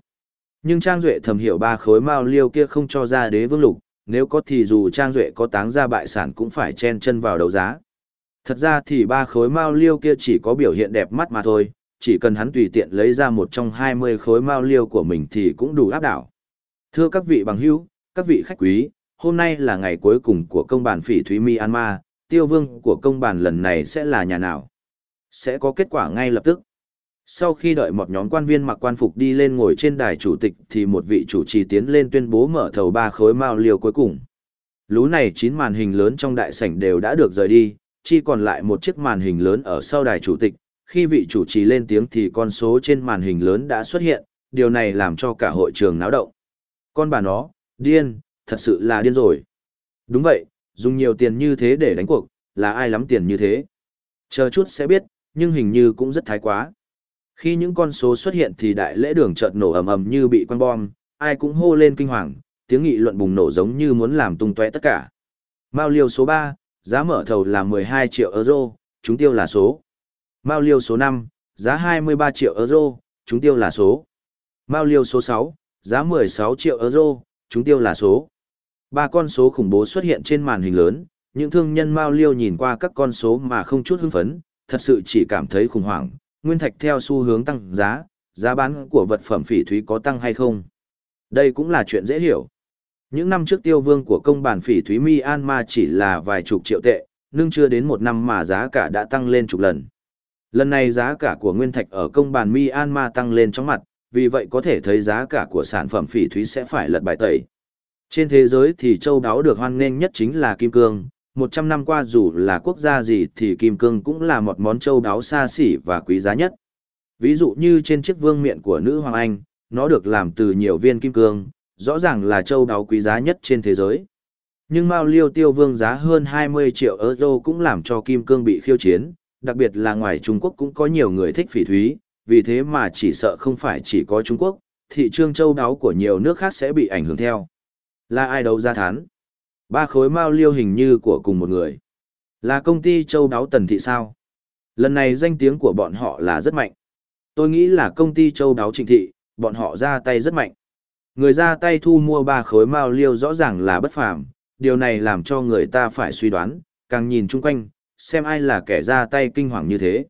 Nhưng Trang Duệ thầm hiểu ba khối mao liêu kia không cho ra đế vương lục, nếu có thì dù Trang Duệ có táng ra bại sản cũng phải chen chân vào đấu giá. Thật ra thì ba khối mao liêu kia chỉ có biểu hiện đẹp mắt mà thôi, chỉ cần hắn tùy tiện lấy ra một trong 20 khối mao liêu của mình thì cũng đủ áp đảo. Thưa các vị bằng hữu, các vị khách quý, hôm nay là ngày cuối cùng của công bản phỉ thúy Myanmar, tiêu vương của công bản lần này sẽ là nhà nào? Sẽ có kết quả ngay lập tức. Sau khi đợi một nhóm quan viên mặc quan phục đi lên ngồi trên đài chủ tịch thì một vị chủ trì tiến lên tuyên bố mở thầu ba khối mao liều cuối cùng. Lú này chín màn hình lớn trong đại sảnh đều đã được rời đi, chỉ còn lại một chiếc màn hình lớn ở sau đài chủ tịch. Khi vị chủ trì lên tiếng thì con số trên màn hình lớn đã xuất hiện, điều này làm cho cả hội trường náo động. Con bà nó, điên, thật sự là điên rồi. Đúng vậy, dùng nhiều tiền như thế để đánh cuộc, là ai lắm tiền như thế? Chờ chút sẽ biết, nhưng hình như cũng rất thái quá. Khi những con số xuất hiện thì đại lễ đường chợt nổ ầm ầm như bị quăng bom, ai cũng hô lên kinh hoàng, tiếng nghị luận bùng nổ giống như muốn làm tung tóe tất cả. Mao liêu số 3, giá mở thầu là 12 triệu euro, chúng tiêu là số. Mao liêu số 5, giá 23 triệu euro, chúng tiêu là số. Mao liêu số 6, giá 16 triệu euro, chúng tiêu là số. Ba con số khủng bố xuất hiện trên màn hình lớn, những thương nhân Mao liêu nhìn qua các con số mà không chút hưng phấn, thật sự chỉ cảm thấy khủng hoảng, nguyên thạch theo xu hướng tăng giá, giá bán của vật phẩm phỉ thúy có tăng hay không. Đây cũng là chuyện dễ hiểu. Những năm trước tiêu vương của công bản phỉ thúy Myanmar chỉ là vài chục triệu tệ, nhưng chưa đến một năm mà giá cả đã tăng lên chục lần. Lần này giá cả của nguyên thạch ở công bản Myanmar tăng lên chóng mặt, vì vậy có thể thấy giá cả của sản phẩm phỉ thúy sẽ phải lật bài tẩy. Trên thế giới thì châu đáo được hoan nghênh nhất chính là kim cương, một trăm năm qua dù là quốc gia gì thì kim cương cũng là một món châu đáo xa xỉ và quý giá nhất. Ví dụ như trên chiếc vương miện của nữ hoàng Anh, nó được làm từ nhiều viên kim cương, rõ ràng là châu đáo quý giá nhất trên thế giới. Nhưng Mao Liêu Tiêu Vương giá hơn 20 triệu euro cũng làm cho kim cương bị khiêu chiến, đặc biệt là ngoài Trung Quốc cũng có nhiều người thích phỉ thúy, vì thế mà chỉ sợ không phải chỉ có Trung Quốc, thị trường châu đáo của nhiều nước khác sẽ bị ảnh hưởng theo. Là ai đấu ra thán? Ba khối mao liêu hình như của cùng một người. Là công ty châu đáo tần thị sao? Lần này danh tiếng của bọn họ là rất mạnh. Tôi nghĩ là công ty châu đáo trịnh thị, bọn họ ra tay rất mạnh. Người ra tay thu mua ba khối mao liêu rõ ràng là bất phàm, điều này làm cho người ta phải suy đoán, càng nhìn chung quanh, xem ai là kẻ ra tay kinh hoàng như thế.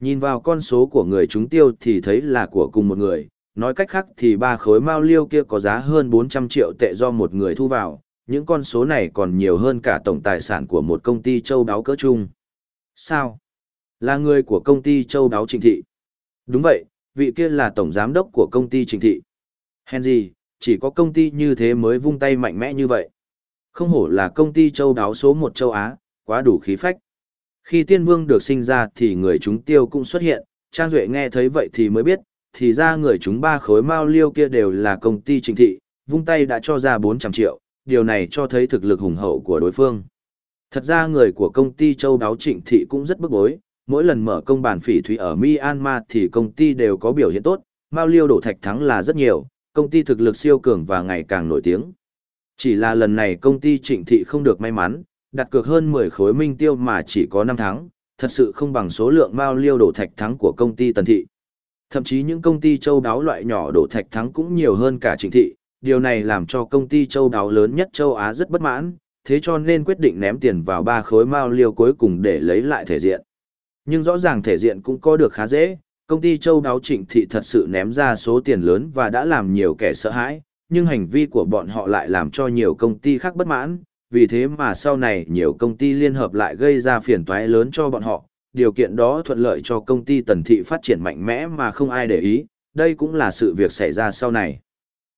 Nhìn vào con số của người chúng tiêu thì thấy là của cùng một người, nói cách khác thì ba khối mao liêu kia có giá hơn 400 triệu tệ do một người thu vào, những con số này còn nhiều hơn cả tổng tài sản của một công ty châu đáo cỡ chung. Sao? Là người của công ty châu đáo Trình Thị. Đúng vậy, vị kia là tổng giám đốc của công ty Trình Thị. Henry, chỉ có công ty như thế mới vung tay mạnh mẽ như vậy. Không hổ là công ty châu đáo số một châu Á, quá đủ khí phách. Khi tiên vương được sinh ra thì người chúng tiêu cũng xuất hiện, Trang Duệ nghe thấy vậy thì mới biết, thì ra người chúng ba khối mao liêu kia đều là công ty trình thị, vung tay đã cho ra 400 triệu, điều này cho thấy thực lực hùng hậu của đối phương. Thật ra người của công ty châu đáo trịnh thị cũng rất bức bối, mỗi lần mở công bản phỉ thúy ở Myanmar thì công ty đều có biểu hiện tốt, mao liêu đổ thạch thắng là rất nhiều, công ty thực lực siêu cường và ngày càng nổi tiếng. Chỉ là lần này công ty trịnh thị không được may mắn, đặt cược hơn 10 khối minh tiêu mà chỉ có 5 tháng, thật sự không bằng số lượng mao liêu đổ thạch thắng của công ty tần thị. Thậm chí những công ty châu đáo loại nhỏ đổ thạch thắng cũng nhiều hơn cả trịnh thị, điều này làm cho công ty châu đáo lớn nhất châu Á rất bất mãn, thế cho nên quyết định ném tiền vào ba khối mao liêu cuối cùng để lấy lại thể diện. Nhưng rõ ràng thể diện cũng có được khá dễ, công ty châu đáo trịnh thị thật sự ném ra số tiền lớn và đã làm nhiều kẻ sợ hãi, nhưng hành vi của bọn họ lại làm cho nhiều công ty khác bất mãn, vì thế mà sau này nhiều công ty liên hợp lại gây ra phiền toái lớn cho bọn họ, điều kiện đó thuận lợi cho công ty tần thị phát triển mạnh mẽ mà không ai để ý, đây cũng là sự việc xảy ra sau này.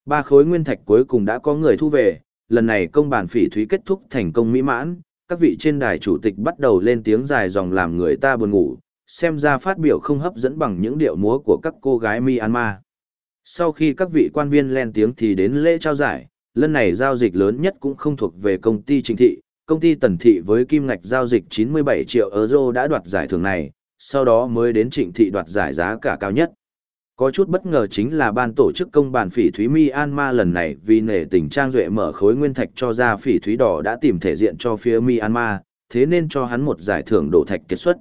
Ba khối nguyên thạch cuối cùng đã có người thu về, lần này công bản phỉ thúy kết thúc thành công mỹ mãn, các vị trên đài chủ tịch bắt đầu lên tiếng dài dòng làm người ta buồn ngủ, xem ra phát biểu không hấp dẫn bằng những điệu múa của các cô gái Myanmar. Sau khi các vị quan viên lên tiếng thì đến lễ trao giải, lần này giao dịch lớn nhất cũng không thuộc về công ty Trình Thị, công ty Tần Thị với kim ngạch giao dịch 97 triệu euro đã đoạt giải thưởng này, sau đó mới đến Trịnh Thị đoạt giải giá cả cao nhất. Có chút bất ngờ chính là ban tổ chức công bàn phỉ thúy Myanmar lần này vì nể tình Trang Duệ mở khối nguyên thạch cho ra phỉ thúy đỏ đã tìm thể diện cho phía Myanmar, thế nên cho hắn một giải thưởng đổ thạch kết xuất.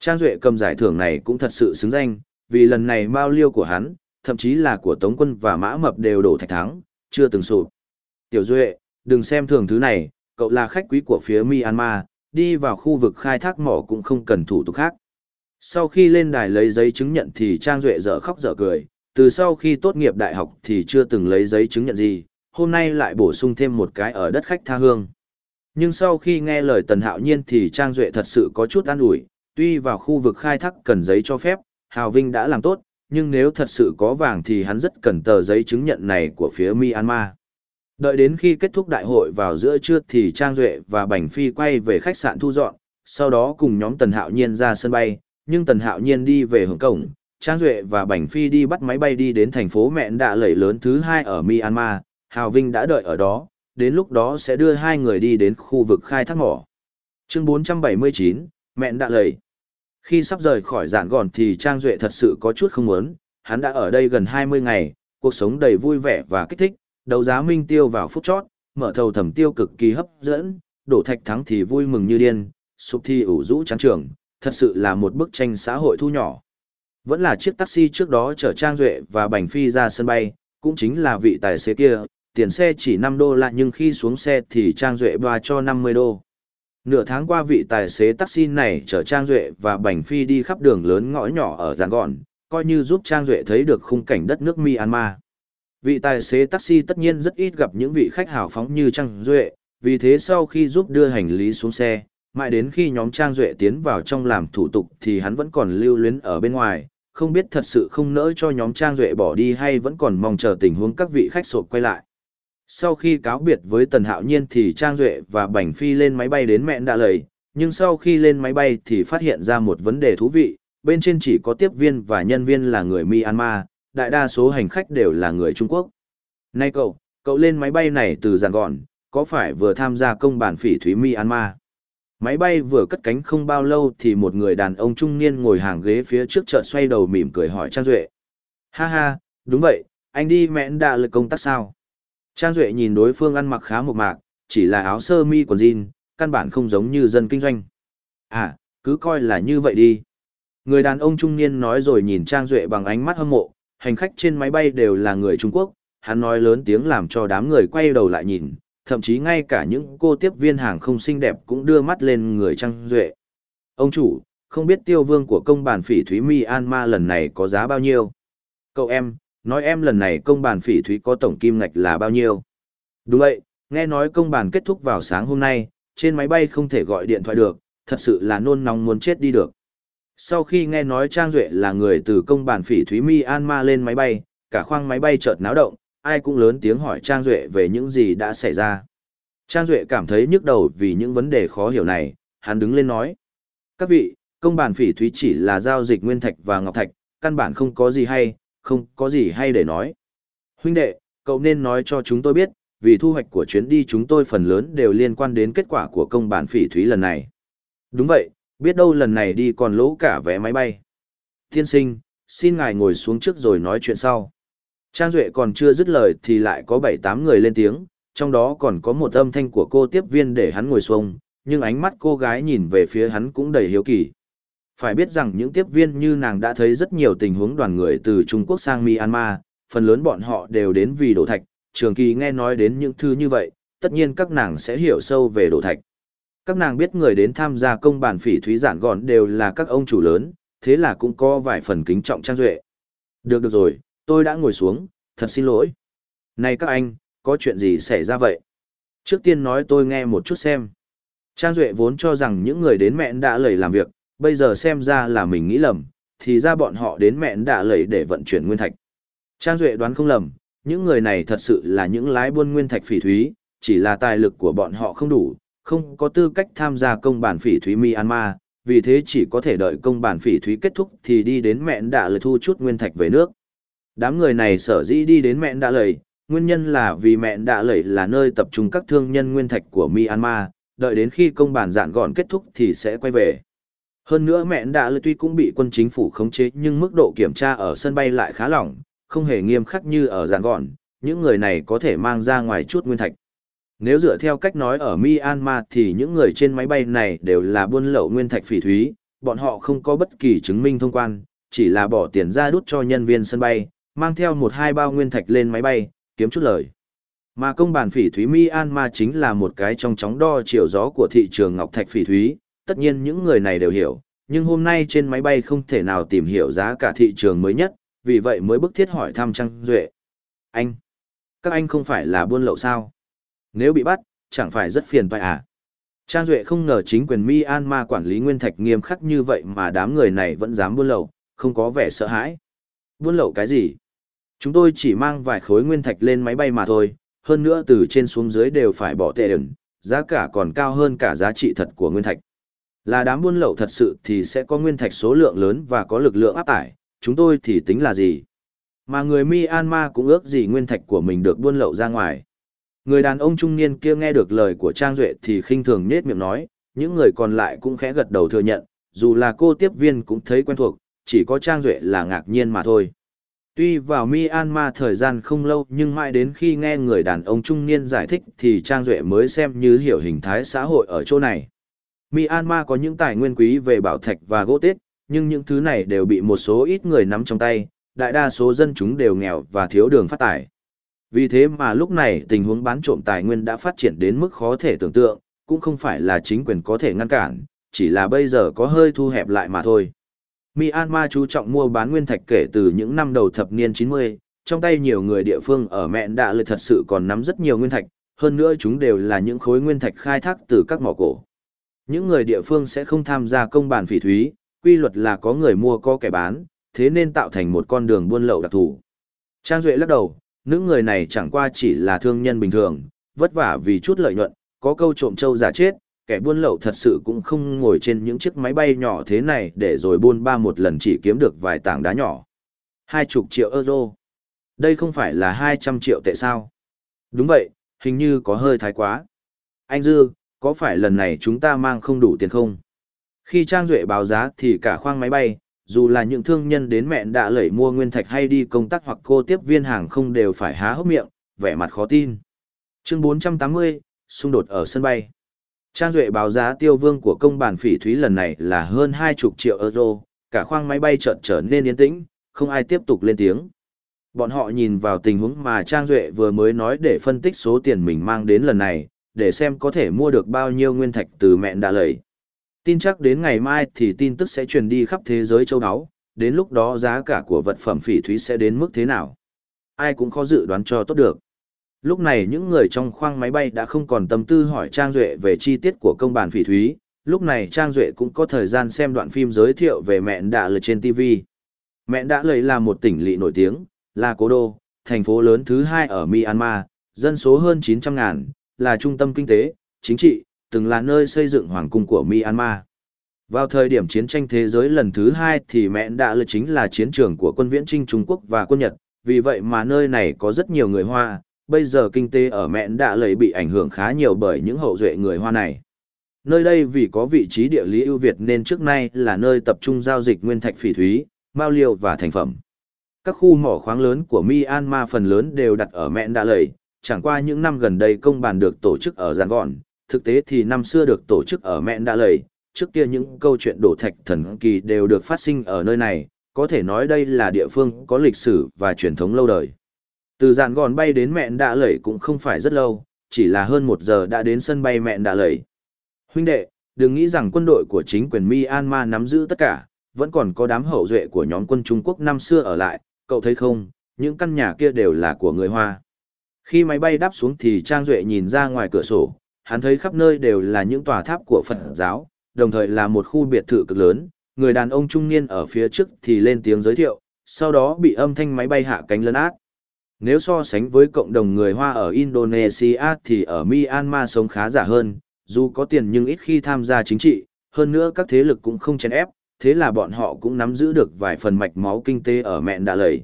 Trang Duệ cầm giải thưởng này cũng thật sự xứng danh, vì lần này mao liêu của hắn, thậm chí là của Tống Quân và Mã Mập đều đổ thạch thắng, chưa từng sụp. Tiểu Duệ, đừng xem thường thứ này, cậu là khách quý của phía Myanmar, đi vào khu vực khai thác mỏ cũng không cần thủ tục khác. Sau khi lên đài lấy giấy chứng nhận thì Trang Duệ dở khóc dở cười, từ sau khi tốt nghiệp đại học thì chưa từng lấy giấy chứng nhận gì, hôm nay lại bổ sung thêm một cái ở đất khách tha hương. Nhưng sau khi nghe lời Tần Hạo Nhiên thì Trang Duệ thật sự có chút an ủi, tuy vào khu vực khai thác cần giấy cho phép, Hào Vinh đã làm tốt, nhưng nếu thật sự có vàng thì hắn rất cần tờ giấy chứng nhận này của phía Myanmar. Đợi đến khi kết thúc đại hội vào giữa trưa thì Trang Duệ và Bành Phi quay về khách sạn thu dọn, sau đó cùng nhóm Tần Hạo Nhiên ra sân bay, nhưng Tần Hạo Nhiên đi về hướng cổng, Trang Duệ và Bảnh Phi đi bắt máy bay đi đến thành phố mẹn đạ lẩy lớn thứ hai ở Myanmar, Hào Vinh đã đợi ở đó, đến lúc đó sẽ đưa hai người đi đến khu vực khai thác mỏ. Chương 479, mẹn đạ lẩy. Khi sắp rời khỏi giản gòn thì Trang Duệ thật sự có chút không muốn, hắn đã ở đây gần 20 ngày, cuộc sống đầy vui vẻ và kích thích, đấu giá minh tiêu vào phút chót, mở thầu thẩm tiêu cực kỳ hấp dẫn, đổ thạch thắng thì vui mừng như điên, sụp thi ủ rũ trắng trường, thật sự là một bức tranh xã hội thu nhỏ. Vẫn là chiếc taxi trước đó chở Trang Duệ và Bành Phi ra sân bay, cũng chính là vị tài xế kia, tiền xe chỉ 5 đô la nhưng khi xuống xe thì Trang Duệ ba cho 50 đô. Nửa tháng qua vị tài xế taxi này chở Trang Duệ và Bành Phi đi khắp đường lớn ngõ nhỏ ở Giàn gòn, coi như giúp Trang Duệ thấy được khung cảnh đất nước Myanmar. Vị tài xế taxi tất nhiên rất ít gặp những vị khách hào phóng như Trang Duệ, vì thế sau khi giúp đưa hành lý xuống xe, mãi đến khi nhóm Trang Duệ tiến vào trong làm thủ tục thì hắn vẫn còn lưu luyến ở bên ngoài, không biết thật sự không nỡ cho nhóm Trang Duệ bỏ đi hay vẫn còn mong chờ tình huống các vị khách sộp quay lại. Sau khi cáo biệt với Tần Hạo Nhiên thì Trang Duệ và Bảnh Phi lên máy bay đến mẹn đã lời, nhưng sau khi lên máy bay thì phát hiện ra một vấn đề thú vị, bên trên chỉ có tiếp viên và nhân viên là người Myanmar, đại đa số hành khách đều là người Trung Quốc. Này cậu, cậu lên máy bay này từ giàn gọn, có phải vừa tham gia công bản phỉ thúy Myanmar? Máy bay vừa cất cánh không bao lâu thì một người đàn ông trung niên ngồi hàng ghế phía trước chợt xoay đầu mỉm cười hỏi Trang Duệ. Ha ha, đúng vậy, anh đi mẹn đạ lực công tác sao? Trang Duệ nhìn đối phương ăn mặc khá mộc mạc, chỉ là áo sơ mi quần jean, căn bản không giống như dân kinh doanh. À, cứ coi là như vậy đi. Người đàn ông trung niên nói rồi nhìn Trang Duệ bằng ánh mắt hâm mộ, hành khách trên máy bay đều là người Trung Quốc, hắn nói lớn tiếng làm cho đám người quay đầu lại nhìn, thậm chí ngay cả những cô tiếp viên hàng không xinh đẹp cũng đưa mắt lên người Trang Duệ. Ông chủ, không biết tiêu vương của công bàn phỉ thúy My an ma lần này có giá bao nhiêu? Cậu em, nói em lần này công bàn phỉ thúy có tổng kim ngạch là bao nhiêu? Đúng vậy, nghe nói công bàn kết thúc vào sáng hôm nay, trên máy bay không thể gọi điện thoại được, thật sự là nôn nóng muốn chết đi được. Sau khi nghe nói Trang Duệ là người từ công bàn phỉ Thúy Mi An Ma lên máy bay, cả khoang máy bay chợt náo động, ai cũng lớn tiếng hỏi Trang Duệ về những gì đã xảy ra. Trang Duệ cảm thấy nhức đầu vì những vấn đề khó hiểu này, hắn đứng lên nói. Các vị, công bản phỉ Thúy chỉ là giao dịch nguyên thạch và ngọc thạch, căn bản không có gì hay, không có gì hay để nói. Huynh đệ, cậu nên nói cho chúng tôi biết, vì thu hoạch của chuyến đi chúng tôi phần lớn đều liên quan đến kết quả của công bản phỉ thúy lần này. Đúng vậy, biết đâu lần này đi còn lỗ cả vé máy bay. Tiên sinh, xin ngài ngồi xuống trước rồi nói chuyện sau. Trang Duệ còn chưa dứt lời thì lại có 7-8 người lên tiếng, trong đó còn có một âm thanh của cô tiếp viên để hắn ngồi xuống, nhưng ánh mắt cô gái nhìn về phía hắn cũng đầy hiếu kỳ. Phải biết rằng những tiếp viên như nàng đã thấy rất nhiều tình huống đoàn người từ Trung Quốc sang Myanmar, phần lớn bọn họ đều đến vì đổ thạch, trường kỳ nghe nói đến những thứ như vậy, tất nhiên các nàng sẽ hiểu sâu về đổ thạch. Các nàng biết người đến tham gia công bản phỉ thúy giản gọn đều là các ông chủ lớn, thế là cũng có vài phần kính trọng Trang Duệ. Được được rồi, tôi đã ngồi xuống, thật xin lỗi. Này các anh, có chuyện gì xảy ra vậy? Trước tiên nói tôi nghe một chút xem. Trang Duệ vốn cho rằng những người đến mẹn đã lầy làm việc, bây giờ xem ra là mình nghĩ lầm, thì ra bọn họ đến mẹn đã lầy để vận chuyển nguyên thạch. Trang Duệ đoán không lầm, những người này thật sự là những lái buôn nguyên thạch phỉ thúy, chỉ là tài lực của bọn họ không đủ, không có tư cách tham gia công bản phỉ thúy Myanmar, vì thế chỉ có thể đợi công bản phỉ thúy kết thúc thì đi đến mẹn đã lời thu chút nguyên thạch về nước. Đám người này sở dĩ đi đến mẹn đã lầy, nguyên nhân là vì mẹn đã lầy là nơi tập trung các thương nhân nguyên thạch của Myanmar, đợi đến khi công bản dạn gọn kết thúc thì sẽ quay về. Hơn nữa mẹn đã lầy tuy cũng bị quân chính phủ khống chế nhưng mức độ kiểm tra ở sân bay lại khá lỏng, không hề nghiêm khắc như ở dạn gọn, những người này có thể mang ra ngoài chút nguyên thạch. Nếu dựa theo cách nói ở Myanmar thì những người trên máy bay này đều là buôn lậu nguyên thạch phỉ thúy, bọn họ không có bất kỳ chứng minh thông quan, chỉ là bỏ tiền ra đút cho nhân viên sân bay, mang theo một hai bao nguyên thạch lên máy bay, kiếm chút lời. Mà công bản phỉ thúy Myanmar chính là một cái trong chóng đo chiều gió của thị trường ngọc thạch phỉ thúy, tất nhiên những người này đều hiểu, nhưng hôm nay trên máy bay không thể nào tìm hiểu giá cả thị trường mới nhất, vì vậy mới bức thiết hỏi thăm Trang Duệ. Anh, các anh không phải là buôn lậu sao? Nếu bị bắt, chẳng phải rất phiền phải à? Trang Duệ không ngờ chính quyền Myanmar quản lý nguyên thạch nghiêm khắc như vậy mà đám người này vẫn dám buôn lậu, không có vẻ sợ hãi. Buôn lậu cái gì? Chúng tôi chỉ mang vài khối nguyên thạch lên máy bay mà thôi, hơn nữa từ trên xuống dưới đều phải bỏ tệ đừng, giá cả còn cao hơn cả giá trị thật của nguyên thạch. Là đám buôn lậu thật sự thì sẽ có nguyên thạch số lượng lớn và có lực lượng áp tải, chúng tôi thì tính là gì? Mà người Myanmar cũng ước gì nguyên thạch của mình được buôn lậu ra ngoài. Người đàn ông trung niên kia nghe được lời của Trang Duệ thì khinh thường nhết miệng nói, những người còn lại cũng khẽ gật đầu thừa nhận, dù là cô tiếp viên cũng thấy quen thuộc, chỉ có Trang Duệ là ngạc nhiên mà thôi. Tuy vào Myanmar thời gian không lâu nhưng mãi đến khi nghe người đàn ông trung niên giải thích thì Trang Duệ mới xem như hiểu hình thái xã hội ở chỗ này. Myanmar có những tài nguyên quý về bảo thạch và gỗ tết, nhưng những thứ này đều bị một số ít người nắm trong tay, đại đa số dân chúng đều nghèo và thiếu đường phát tài. Vì thế mà lúc này tình huống bán trộm tài nguyên đã phát triển đến mức khó thể tưởng tượng, cũng không phải là chính quyền có thể ngăn cản, chỉ là bây giờ có hơi thu hẹp lại mà thôi. Myanmar chú trọng mua bán nguyên thạch kể từ những năm đầu thập niên 90, trong tay nhiều người địa phương ở mẹn đạ lợi thật sự còn nắm rất nhiều nguyên thạch, hơn nữa chúng đều là những khối nguyên thạch khai thác từ các mỏ cổ. Những người địa phương sẽ không tham gia công bản phỉ thúy, quy luật là có người mua có kẻ bán, thế nên tạo thành một con đường buôn lậu đặc thù. Trang Duệ lắc đầu, nữ người này chẳng qua chỉ là thương nhân bình thường, vất vả vì chút lợi nhuận, có câu trộm trâu giả chết, kẻ buôn lậu thật sự cũng không ngồi trên những chiếc máy bay nhỏ thế này để rồi buôn ba một lần chỉ kiếm được vài tảng đá nhỏ. Hai chục triệu euro. Đây không phải là 200 triệu tệ sao? Đúng vậy, hình như có hơi thái quá. Anh Dư, có phải lần này chúng ta mang không đủ tiền không? Khi Trang Duệ báo giá thì cả khoang máy bay, dù là những thương nhân đến mẹn đã lẩy mua nguyên thạch hay đi công tác hoặc cô tiếp viên hàng không đều phải há hốc miệng, vẻ mặt khó tin. Chương 480, xung đột ở sân bay. Trang Duệ báo giá tiêu vương của công bản phỉ thúy lần này là hơn 20 triệu euro, cả khoang máy bay chợt trở nên yên tĩnh, không ai tiếp tục lên tiếng. Bọn họ nhìn vào tình huống mà Trang Duệ vừa mới nói để phân tích số tiền mình mang đến lần này, để xem có thể mua được bao nhiêu nguyên thạch từ mẹn đã lấy. Tin chắc đến ngày mai thì tin tức sẽ truyền đi khắp thế giới châu áo, đến lúc đó giá cả của vật phẩm phỉ thúy sẽ đến mức thế nào. Ai cũng khó dự đoán cho tốt được. Lúc này những người trong khoang máy bay đã không còn tâm tư hỏi Trang Duệ về chi tiết của công bản phỉ thúy, lúc này Trang Duệ cũng có thời gian xem đoạn phim giới thiệu về mẹn đã lời trên TV. Mẹn đã lời là một tỉnh lỵ nổi tiếng, là cố đô, thành phố lớn thứ hai ở Myanmar, dân số hơn 900 ngàn, là trung tâm kinh tế, chính trị, từng là nơi xây dựng hoàng cung của Myanmar. Vào thời điểm chiến tranh thế giới lần thứ hai thì mẹn đã lời chính là chiến trường của quân viễn trinh Trung Quốc và quân Nhật, vì vậy mà nơi này có rất nhiều người Hoa, bây giờ kinh tế ở mẹn đã lầy bị ảnh hưởng khá nhiều bởi những hậu duệ người Hoa này. Nơi đây vì có vị trí địa lý ưu việt nên trước nay là nơi tập trung giao dịch nguyên thạch phỉ thúy, mao liêu và thành phẩm. Các khu mỏ khoáng lớn của Myanmar phần lớn đều đặt ở mẹn đã lầy, chẳng qua những năm gần đây công bàn được tổ chức ở Giàn Gọn, thực tế thì năm xưa được tổ chức ở mẹn đã lầy, trước kia những câu chuyện đổ thạch thần kỳ đều được phát sinh ở nơi này, có thể nói đây là địa phương có lịch sử và truyền thống lâu đời. Từ dàn gòn bay đến mẹn đã lẩy cũng không phải rất lâu, chỉ là hơn một giờ đã đến sân bay mẹn đã lẩy. Huynh đệ, đừng nghĩ rằng quân đội của chính quyền Myanmar nắm giữ tất cả, vẫn còn có đám hậu duệ của nhóm quân Trung Quốc năm xưa ở lại, cậu thấy không, những căn nhà kia đều là của người Hoa. Khi máy bay đáp xuống thì Trang Duệ nhìn ra ngoài cửa sổ, hắn thấy khắp nơi đều là những tòa tháp của Phật giáo, đồng thời là một khu biệt thự cực lớn, người đàn ông trung niên ở phía trước thì lên tiếng giới thiệu, sau đó bị âm thanh máy bay hạ cánh lấn át. Nếu so sánh với cộng đồng người Hoa ở Indonesia thì ở Myanmar sống khá giả hơn, dù có tiền nhưng ít khi tham gia chính trị, hơn nữa các thế lực cũng không chèn ép, thế là bọn họ cũng nắm giữ được vài phần mạch máu kinh tế ở mẹn đã lầy.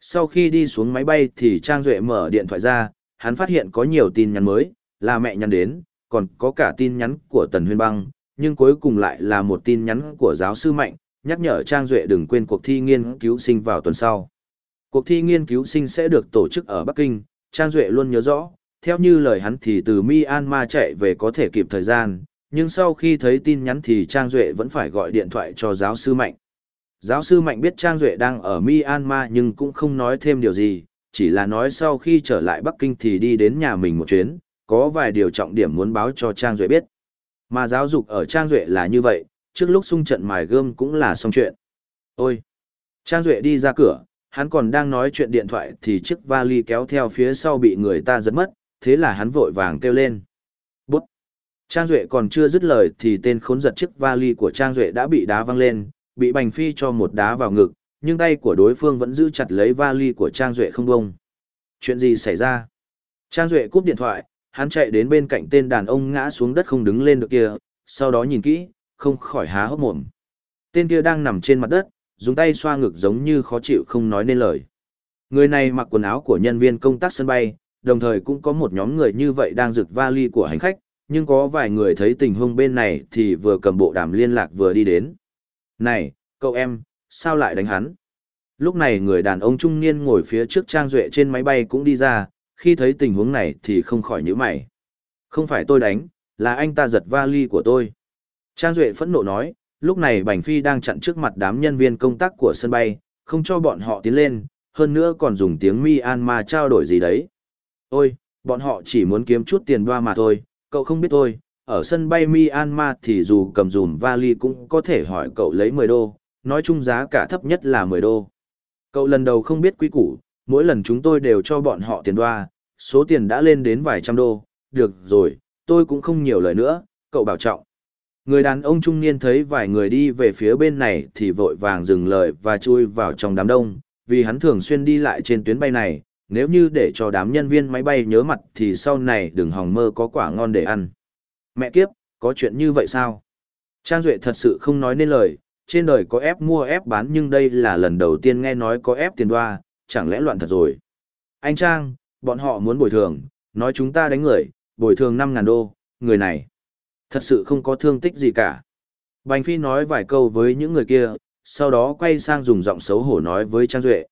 Sau khi đi xuống máy bay thì Trang Duệ mở điện thoại ra, hắn phát hiện có nhiều tin nhắn mới, là mẹ nhắn đến, còn có cả tin nhắn của Tần Huyên Băng, nhưng cuối cùng lại là một tin nhắn của giáo sư Mạnh, nhắc nhở Trang Duệ đừng quên cuộc thi nghiên cứu sinh vào tuần sau. Cuộc thi nghiên cứu sinh sẽ được tổ chức ở Bắc Kinh, Trang Duệ luôn nhớ rõ, theo như lời hắn thì từ Myanmar chạy về có thể kịp thời gian, nhưng sau khi thấy tin nhắn thì Trang Duệ vẫn phải gọi điện thoại cho giáo sư Mạnh. Giáo sư Mạnh biết Trang Duệ đang ở Myanmar nhưng cũng không nói thêm điều gì, chỉ là nói sau khi trở lại Bắc Kinh thì đi đến nhà mình một chuyến, có vài điều trọng điểm muốn báo cho Trang Duệ biết. Mà giáo dục ở Trang Duệ là như vậy, trước lúc xung trận mài gươm cũng là xong chuyện. Ôi! Trang Duệ đi ra cửa, hắn còn đang nói chuyện điện thoại thì chiếc vali kéo theo phía sau bị người ta giật mất, thế là hắn vội vàng kêu lên. Bút! Trang Duệ còn chưa dứt lời thì tên khốn giật chiếc vali của Trang Duệ đã bị đá văng lên, bị Bành Phi cho một đá vào ngực, nhưng tay của đối phương vẫn giữ chặt lấy vali của Trang Duệ không bông. Chuyện gì xảy ra? Trang Duệ cúp điện thoại, hắn chạy đến bên cạnh tên đàn ông ngã xuống đất không đứng lên được kia, sau đó nhìn kỹ, không khỏi há hốc mồm. Tên kia đang nằm trên mặt đất, dùng tay xoa ngực giống như khó chịu không nói nên lời. Người này mặc quần áo của nhân viên công tác sân bay, đồng thời cũng có một nhóm người như vậy đang rực vali của hành khách, nhưng có vài người thấy tình huống bên này thì vừa cầm bộ đàm liên lạc vừa đi đến. Này, cậu em, sao lại đánh hắn? Lúc này người đàn ông trung niên ngồi phía trước Trang Duệ trên máy bay cũng đi ra, khi thấy tình huống này thì không khỏi nhíu mày. Không phải tôi đánh, là anh ta giật vali của tôi. Trang Duệ phẫn nộ nói, lúc này Bành Phi đang chặn trước mặt đám nhân viên công tác của sân bay, không cho bọn họ tiến lên, hơn nữa còn dùng tiếng Myanmar trao đổi gì đấy. Ôi, bọn họ chỉ muốn kiếm chút tiền đoa mà thôi, cậu không biết thôi, ở sân bay Myanmar thì dù cầm dùm vali cũng có thể hỏi cậu lấy 10 đô, nói chung giá cả thấp nhất là 10 đô. Cậu lần đầu không biết quý củ, mỗi lần chúng tôi đều cho bọn họ tiền đoa, số tiền đã lên đến vài trăm đô, được rồi, tôi cũng không nhiều lời nữa, cậu bảo trọng. Người đàn ông trung niên thấy vài người đi về phía bên này thì vội vàng dừng lời và chui vào trong đám đông, vì hắn thường xuyên đi lại trên tuyến bay này, nếu như để cho đám nhân viên máy bay nhớ mặt thì sau này đừng hòng mơ có quả ngon để ăn. Mẹ kiếp, có chuyện như vậy sao? Trang Duệ thật sự không nói nên lời, trên đời có ép mua ép bán nhưng đây là lần đầu tiên nghe nói có ép tiền đoa, chẳng lẽ loạn thật rồi. Anh Trang, bọn họ muốn bồi thường, nói chúng ta đánh người, bồi thường 5.000 đô, người này. Thật sự không có thương tích gì cả. Bành Phi nói vài câu với những người kia, sau đó quay sang dùng giọng xấu hổ nói với Trang Duệ.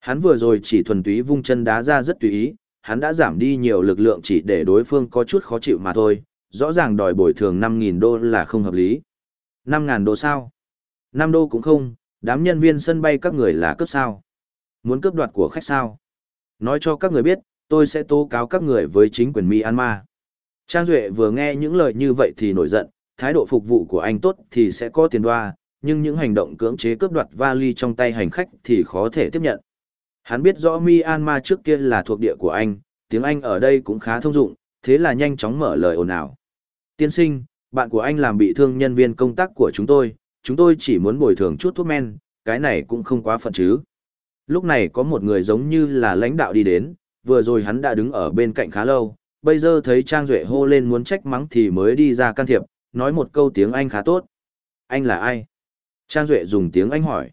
Hắn vừa rồi chỉ thuần túy vung chân đá ra rất tùy ý, hắn đã giảm đi nhiều lực lượng chỉ để đối phương có chút khó chịu mà thôi, rõ ràng đòi bồi thường 5.000 đô là không hợp lý. 5.000 đô sao? 5 đô cũng không, đám nhân viên sân bay các người là cướp sao. Muốn cướp đoạt của khách sao? Nói cho các người biết, tôi sẽ tố cáo các người với chính quyền Myanmar. Trang Duệ vừa nghe những lời như vậy thì nổi giận, thái độ phục vụ của anh tốt thì sẽ có tiền đoa, nhưng những hành động cưỡng chế cướp đoạt vali trong tay hành khách thì khó thể tiếp nhận. Hắn biết rõ Myanmar trước kia là thuộc địa của anh, tiếng Anh ở đây cũng khá thông dụng, thế là nhanh chóng mở lời ồn ào. Tiên sinh, bạn của anh làm bị thương nhân viên công tác của chúng tôi, chúng tôi chỉ muốn bồi thường chút thuốc men, cái này cũng không quá phận chứ. Lúc này có một người giống như là lãnh đạo đi đến, vừa rồi hắn đã đứng ở bên cạnh khá lâu, bây giờ thấy Trang Duệ hô lên muốn trách mắng thì mới đi ra can thiệp, nói một câu tiếng Anh khá tốt. Anh là ai? Trang Duệ dùng tiếng Anh hỏi.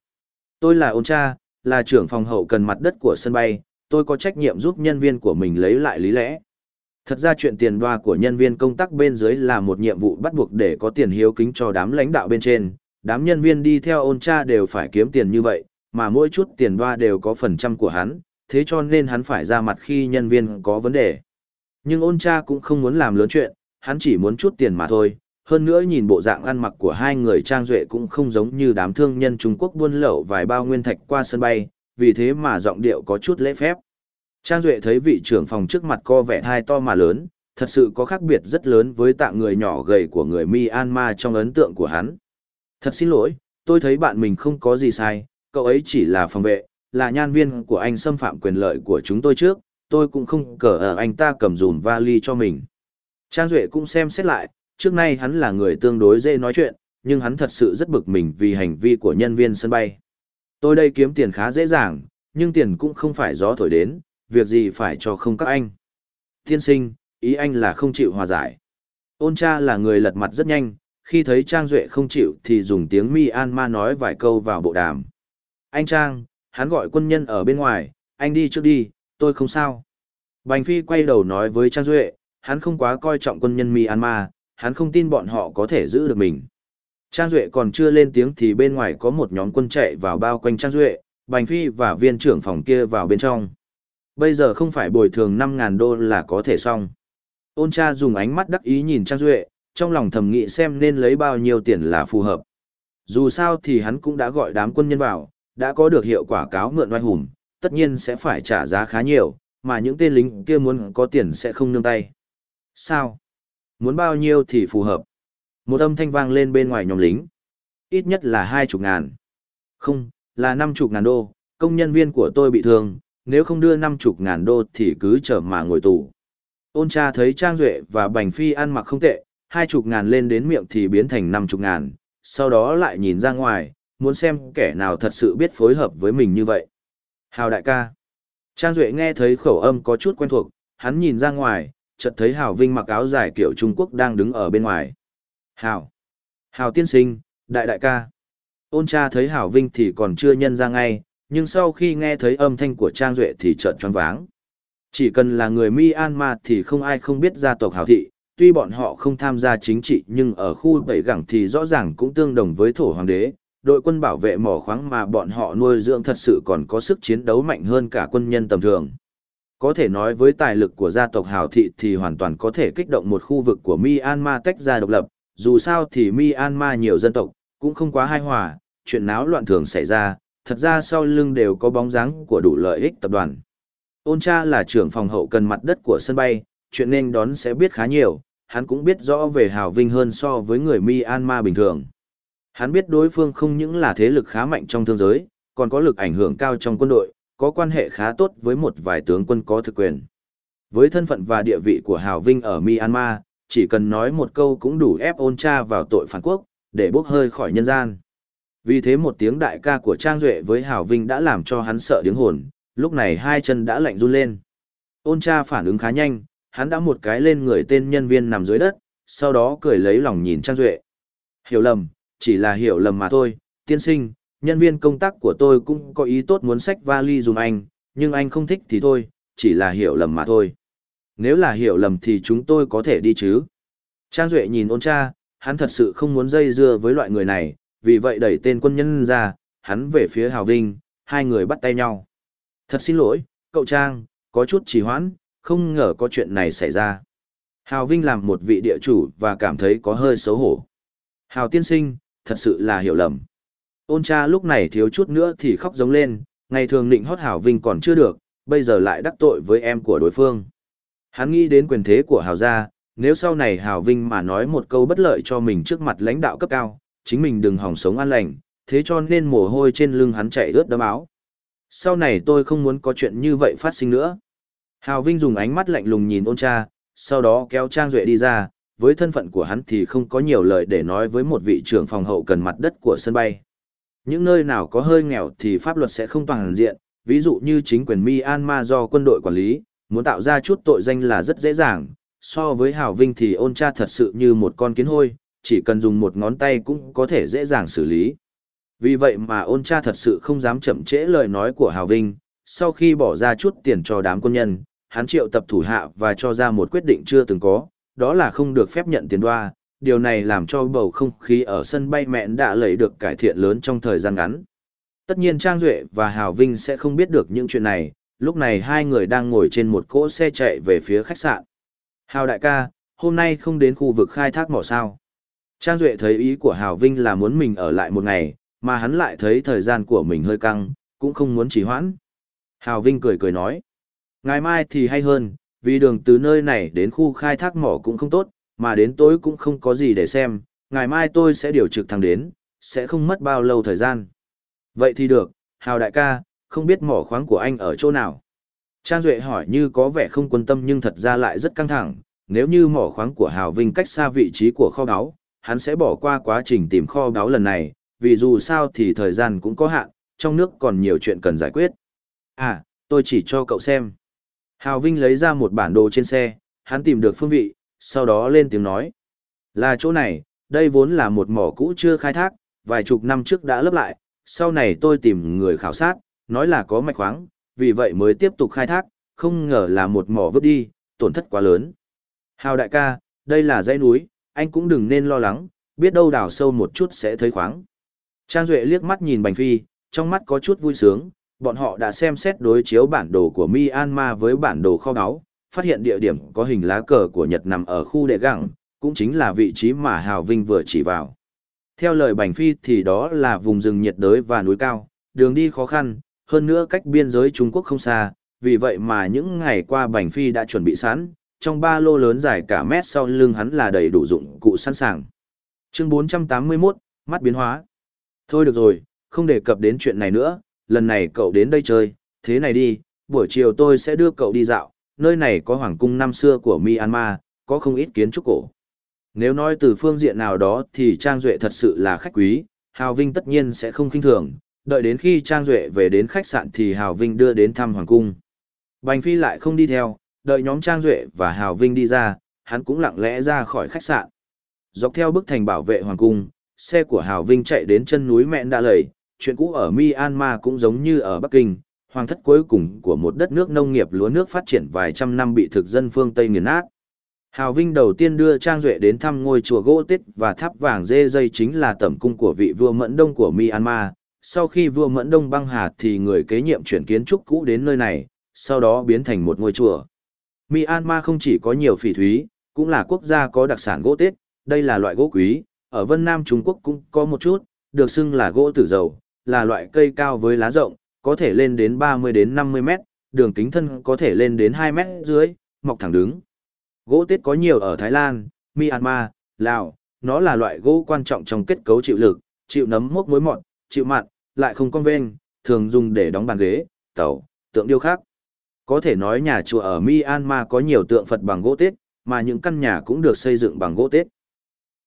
Tôi là ôn cha, là trưởng phòng hậu cần mặt đất của sân bay, tôi có trách nhiệm giúp nhân viên của mình lấy lại lý lẽ. Thật ra chuyện tiền đoa của nhân viên công tác bên dưới là một nhiệm vụ bắt buộc để có tiền hiếu kính cho đám lãnh đạo bên trên. Đám nhân viên đi theo ôn cha đều phải kiếm tiền như vậy, mà mỗi chút tiền đoa đều có phần trăm của hắn, thế cho nên hắn phải ra mặt khi nhân viên có vấn đề. Nhưng ôn cha cũng không muốn làm lớn chuyện, hắn chỉ muốn chút tiền mà thôi. Hơn nữa nhìn bộ dạng ăn mặc của hai người Trang Duệ cũng không giống như đám thương nhân Trung Quốc buôn lậu vài bao nguyên thạch qua sân bay, vì thế mà giọng điệu có chút lễ phép. Trang Duệ thấy vị trưởng phòng trước mặt co vẻ thai to mà lớn, thật sự có khác biệt rất lớn với tạng người nhỏ gầy của người Myanmar trong ấn tượng của hắn. Thật xin lỗi, tôi thấy bạn mình không có gì sai, cậu ấy chỉ là phòng vệ, là nhan viên của anh xâm phạm quyền lợi của chúng tôi trước, tôi cũng không cờ ở anh ta cầm dùm vali cho mình. Trang Duệ cũng xem xét lại, trước nay hắn là người tương đối dễ nói chuyện, nhưng hắn thật sự rất bực mình vì hành vi của nhân viên sân bay. Tôi đây kiếm tiền khá dễ dàng, nhưng tiền cũng không phải gió thổi đến, việc gì phải cho không các anh. Tiên sinh, ý anh là không chịu hòa giải. Ôn cha là người lật mặt rất nhanh, khi thấy Trang Duệ không chịu thì dùng tiếng Myanmar nói vài câu vào bộ đàm. Anh Trang, hắn gọi quân nhân ở bên ngoài, anh đi trước đi, tôi không sao. Bành Phi quay đầu nói với Trang Duệ, hắn không quá coi trọng quân nhân Myanmar, hắn không tin bọn họ có thể giữ được mình. Trang Duệ còn chưa lên tiếng thì bên ngoài có một nhóm quân chạy vào bao quanh Trang Duệ, Bành Phi và viên trưởng phòng kia vào bên trong. Bây giờ không phải bồi thường 5.000 đô là có thể xong. Ôn cha dùng ánh mắt đắc ý nhìn Trang Duệ, trong lòng thầm nghĩ xem nên lấy bao nhiêu tiền là phù hợp. Dù sao thì hắn cũng đã gọi đám quân nhân vào, đã có được hiệu quả cáo mượn oai hùng, tất nhiên sẽ phải trả giá khá nhiều, mà những tên lính kia muốn có tiền sẽ không nương tay. Sao? Muốn bao nhiêu thì phù hợp. Một âm thanh vang lên bên ngoài nhóm lính. Ít nhất là hai chục ngàn. Không, là năm chục ngàn đô, công nhân viên của tôi bị thương, nếu không đưa năm chục ngàn đô thì cứ chờ mà ngồi tù. Ôn cha thấy Trang Duệ và Bành Phi ăn mặc không tệ, hai chục ngàn lên đến miệng thì biến thành năm chục ngàn, sau đó lại nhìn ra ngoài, muốn xem kẻ nào thật sự biết phối hợp với mình như vậy. Hào đại ca. Trang Duệ nghe thấy khẩu âm có chút quen thuộc, hắn nhìn ra ngoài, chợt thấy Hào Vinh mặc áo dài kiểu Trung Quốc đang đứng ở bên ngoài. Hào. Hào tiên sinh, đại đại ca. Ôn cha thấy Hào Vinh thì còn chưa nhân ra ngay, nhưng sau khi nghe thấy âm thanh của Trang Duệ thì trợn choáng váng. Chỉ cần là người Myanmar thì không ai không biết gia tộc Hào Thị, tuy bọn họ không tham gia chính trị nhưng ở khu bảy gẳng thì rõ ràng cũng tương đồng với thổ hoàng đế. Đội quân bảo vệ mỏ khoáng mà bọn họ nuôi dưỡng thật sự còn có sức chiến đấu mạnh hơn cả quân nhân tầm thường. Có thể nói với tài lực của gia tộc Hào Thị thì hoàn toàn có thể kích động một khu vực của Myanmar tách ra độc lập, dù sao thì Myanmar nhiều dân tộc, cũng không quá hai hòa, chuyện náo loạn thường xảy ra, thật ra sau lưng đều có bóng dáng của đủ lợi ích tập đoàn. Ôn cha là trưởng phòng hậu cần mặt đất của sân bay, chuyện nên đón sẽ biết khá nhiều, hắn cũng biết rõ về Hào Vinh hơn so với người Myanmar bình thường. Hắn biết đối phương không những là thế lực khá mạnh trong thương giới, còn có lực ảnh hưởng cao trong quân đội, có quan hệ khá tốt với một vài tướng quân có thực quyền. Với thân phận và địa vị của Hào Vinh ở Myanmar, chỉ cần nói một câu cũng đủ ép ôn cha vào tội phản quốc, để bốc hơi khỏi nhân gian. Vì thế một tiếng đại ca của Trang Duệ với Hào Vinh đã làm cho hắn sợ điếng hồn, lúc này hai chân đã lạnh run lên. Ôn cha phản ứng khá nhanh, hắn đã một cái lên người tên nhân viên nằm dưới đất, sau đó cười lấy lòng nhìn Trang Duệ. Hiểu lầm, chỉ là hiểu lầm mà thôi, tiên sinh, nhân viên công tác của tôi cũng có ý tốt muốn xách vali dùng anh, nhưng anh không thích thì thôi, chỉ là hiểu lầm mà thôi. Nếu là hiểu lầm thì chúng tôi có thể đi chứ. Trang Duệ nhìn ôn cha, hắn thật sự không muốn dây dưa với loại người này, vì vậy đẩy tên quân nhân ra, hắn về phía Hào Vinh, hai người bắt tay nhau. Thật xin lỗi, cậu Trang, có chút trì hoãn, không ngờ có chuyện này xảy ra. Hào Vinh làm một vị địa chủ và cảm thấy có hơi xấu hổ. Hào tiên sinh, thật sự là hiểu lầm. Ôn cha lúc này thiếu chút nữa thì khóc giống lên, ngày thường định hót Hảo Vinh còn chưa được, bây giờ lại đắc tội với em của đối phương. Hắn nghĩ đến quyền thế của Hào gia, nếu sau này Hào Vinh mà nói một câu bất lợi cho mình trước mặt lãnh đạo cấp cao, chính mình đừng hỏng sống an lành, thế cho nên mồ hôi trên lưng hắn chạy ướt đẫm áo. Sau này tôi không muốn có chuyện như vậy phát sinh nữa. Hào Vinh dùng ánh mắt lạnh lùng nhìn ôn cha, sau đó kéo Trang Duệ đi ra, với thân phận của hắn thì không có nhiều lời để nói với một vị trưởng phòng hậu cần mặt đất của sân bay. Những nơi nào có hơi nghèo thì pháp luật sẽ không toàn diện, ví dụ như chính quyền Myanmar do quân đội quản lý, muốn tạo ra chút tội danh là rất dễ dàng. So với Hào Vinh thì ôn cha thật sự như một con kiến hôi, chỉ cần dùng một ngón tay cũng có thể dễ dàng xử lý. Vì vậy mà ôn cha thật sự không dám chậm trễ lời nói của Hào Vinh, sau khi bỏ ra chút tiền cho đám quân nhân, hắn triệu tập thủ hạ và cho ra một quyết định chưa từng có, đó là không được phép nhận tiền đoa. Điều này làm cho bầu không khí ở sân bay mẹn đã lấy được cải thiện lớn trong thời gian ngắn. Tất nhiên Trang Duệ và Hào Vinh sẽ không biết được những chuyện này, lúc này hai người đang ngồi trên một cỗ xe chạy về phía khách sạn. Hào đại ca, hôm nay không đến khu vực khai thác mỏ sao. Trang Duệ thấy ý của Hào Vinh là muốn mình ở lại một ngày, mà hắn lại thấy thời gian của mình hơi căng, cũng không muốn trì hoãn. Hào Vinh cười cười nói. Ngày mai thì hay hơn, vì đường từ nơi này đến khu khai thác mỏ cũng không tốt, mà đến tối cũng không có gì để xem, ngày mai tôi sẽ điều trực thẳng đến, sẽ không mất bao lâu thời gian. Vậy thì được, Hào đại ca, không biết mỏ khoáng của anh ở chỗ nào. Trang Duệ hỏi như có vẻ không quan tâm nhưng thật ra lại rất căng thẳng, nếu như mỏ khoáng của Hào Vinh cách xa vị trí của kho báu, hắn sẽ bỏ qua quá trình tìm kho báu lần này, vì dù sao thì thời gian cũng có hạn, trong nước còn nhiều chuyện cần giải quyết. À, tôi chỉ cho cậu xem. Hào Vinh lấy ra một bản đồ trên xe, hắn tìm được phương vị, sau đó lên tiếng nói. Là chỗ này, đây vốn là một mỏ cũ chưa khai thác, vài chục năm trước đã lấp lại, sau này tôi tìm người khảo sát, nói là có mạch khoáng, vì vậy mới tiếp tục khai thác, không ngờ là một mỏ vứt đi, tổn thất quá lớn. Hào đại ca, đây là dãy núi, anh cũng đừng nên lo lắng, biết đâu đào sâu một chút sẽ thấy khoáng. Trang Duệ liếc mắt nhìn Bành Phi, trong mắt có chút vui sướng, bọn họ đã xem xét đối chiếu bản đồ của Myanmar với bản đồ kho báu, phát hiện địa điểm có hình lá cờ của Nhật nằm ở khu đệ gẳng, cũng chính là vị trí mà Hào Vinh vừa chỉ vào. Theo lời Bành Phi thì đó là vùng rừng nhiệt đới và núi cao, đường đi khó khăn, hơn nữa cách biên giới Trung Quốc không xa, vì vậy mà những ngày qua Bành Phi đã chuẩn bị sẵn, trong ba lô lớn dài cả mét sau lưng hắn là đầy đủ dụng cụ sẵn sàng. Chương 481, mắt biến hóa. Thôi được rồi, không đề cập đến chuyện này nữa, lần này cậu đến đây chơi, thế này đi, buổi chiều tôi sẽ đưa cậu đi dạo, nơi này có hoàng cung năm xưa của Myanmar, có không ít kiến trúc cổ. Nếu nói từ phương diện nào đó thì Trang Duệ thật sự là khách quý, Hào Vinh tất nhiên sẽ không kinh thường, đợi đến khi Trang Duệ về đến khách sạn thì Hào Vinh đưa đến thăm hoàng cung. Bành Phi lại không đi theo, đợi nhóm Trang Duệ và Hào Vinh đi ra, hắn cũng lặng lẽ ra khỏi khách sạn. Dọc theo bức thành bảo vệ hoàng cung, xe của Hào Vinh chạy đến chân núi Mẹn Đa lầy, chuyện cũ ở Myanmar cũng giống như ở Bắc Kinh, hoàng thất cuối cùng của một đất nước nông nghiệp lúa nước phát triển vài trăm năm bị thực dân phương Tây nghiền nát. Hào Vinh đầu tiên đưa Trang Duệ đến thăm ngôi chùa gỗ tết và tháp vàng dê dây chính là tẩm cung của vị vua Mẫn Đông của Myanmar. Sau khi vua Mẫn Đông băng hà thì người kế nhiệm chuyển kiến trúc cũ đến nơi này, sau đó biến thành một ngôi chùa. Myanmar không chỉ có nhiều phỉ thúy, cũng là quốc gia có đặc sản gỗ tết, đây là loại gỗ quý, ở Vân Nam Trung Quốc cũng có một chút, được xưng là gỗ tử dầu, là loại cây cao với lá rộng, có thể lên đến 30 đến 50 mét, đường kính thân có thể lên đến 2 mét dưới, mọc thẳng đứng. Gỗ tiết có nhiều ở Thái Lan, Myanmar, Lào, nó là loại gỗ quan trọng trong kết cấu chịu lực, chịu nấm mốc mối mọt, chịu mặn, lại không cong vênh, thường dùng để đóng bàn ghế, tàu, tượng điêu khắc. Có thể nói nhà chùa ở Myanmar có nhiều tượng Phật bằng gỗ tiết, mà những căn nhà cũng được xây dựng bằng gỗ tiết.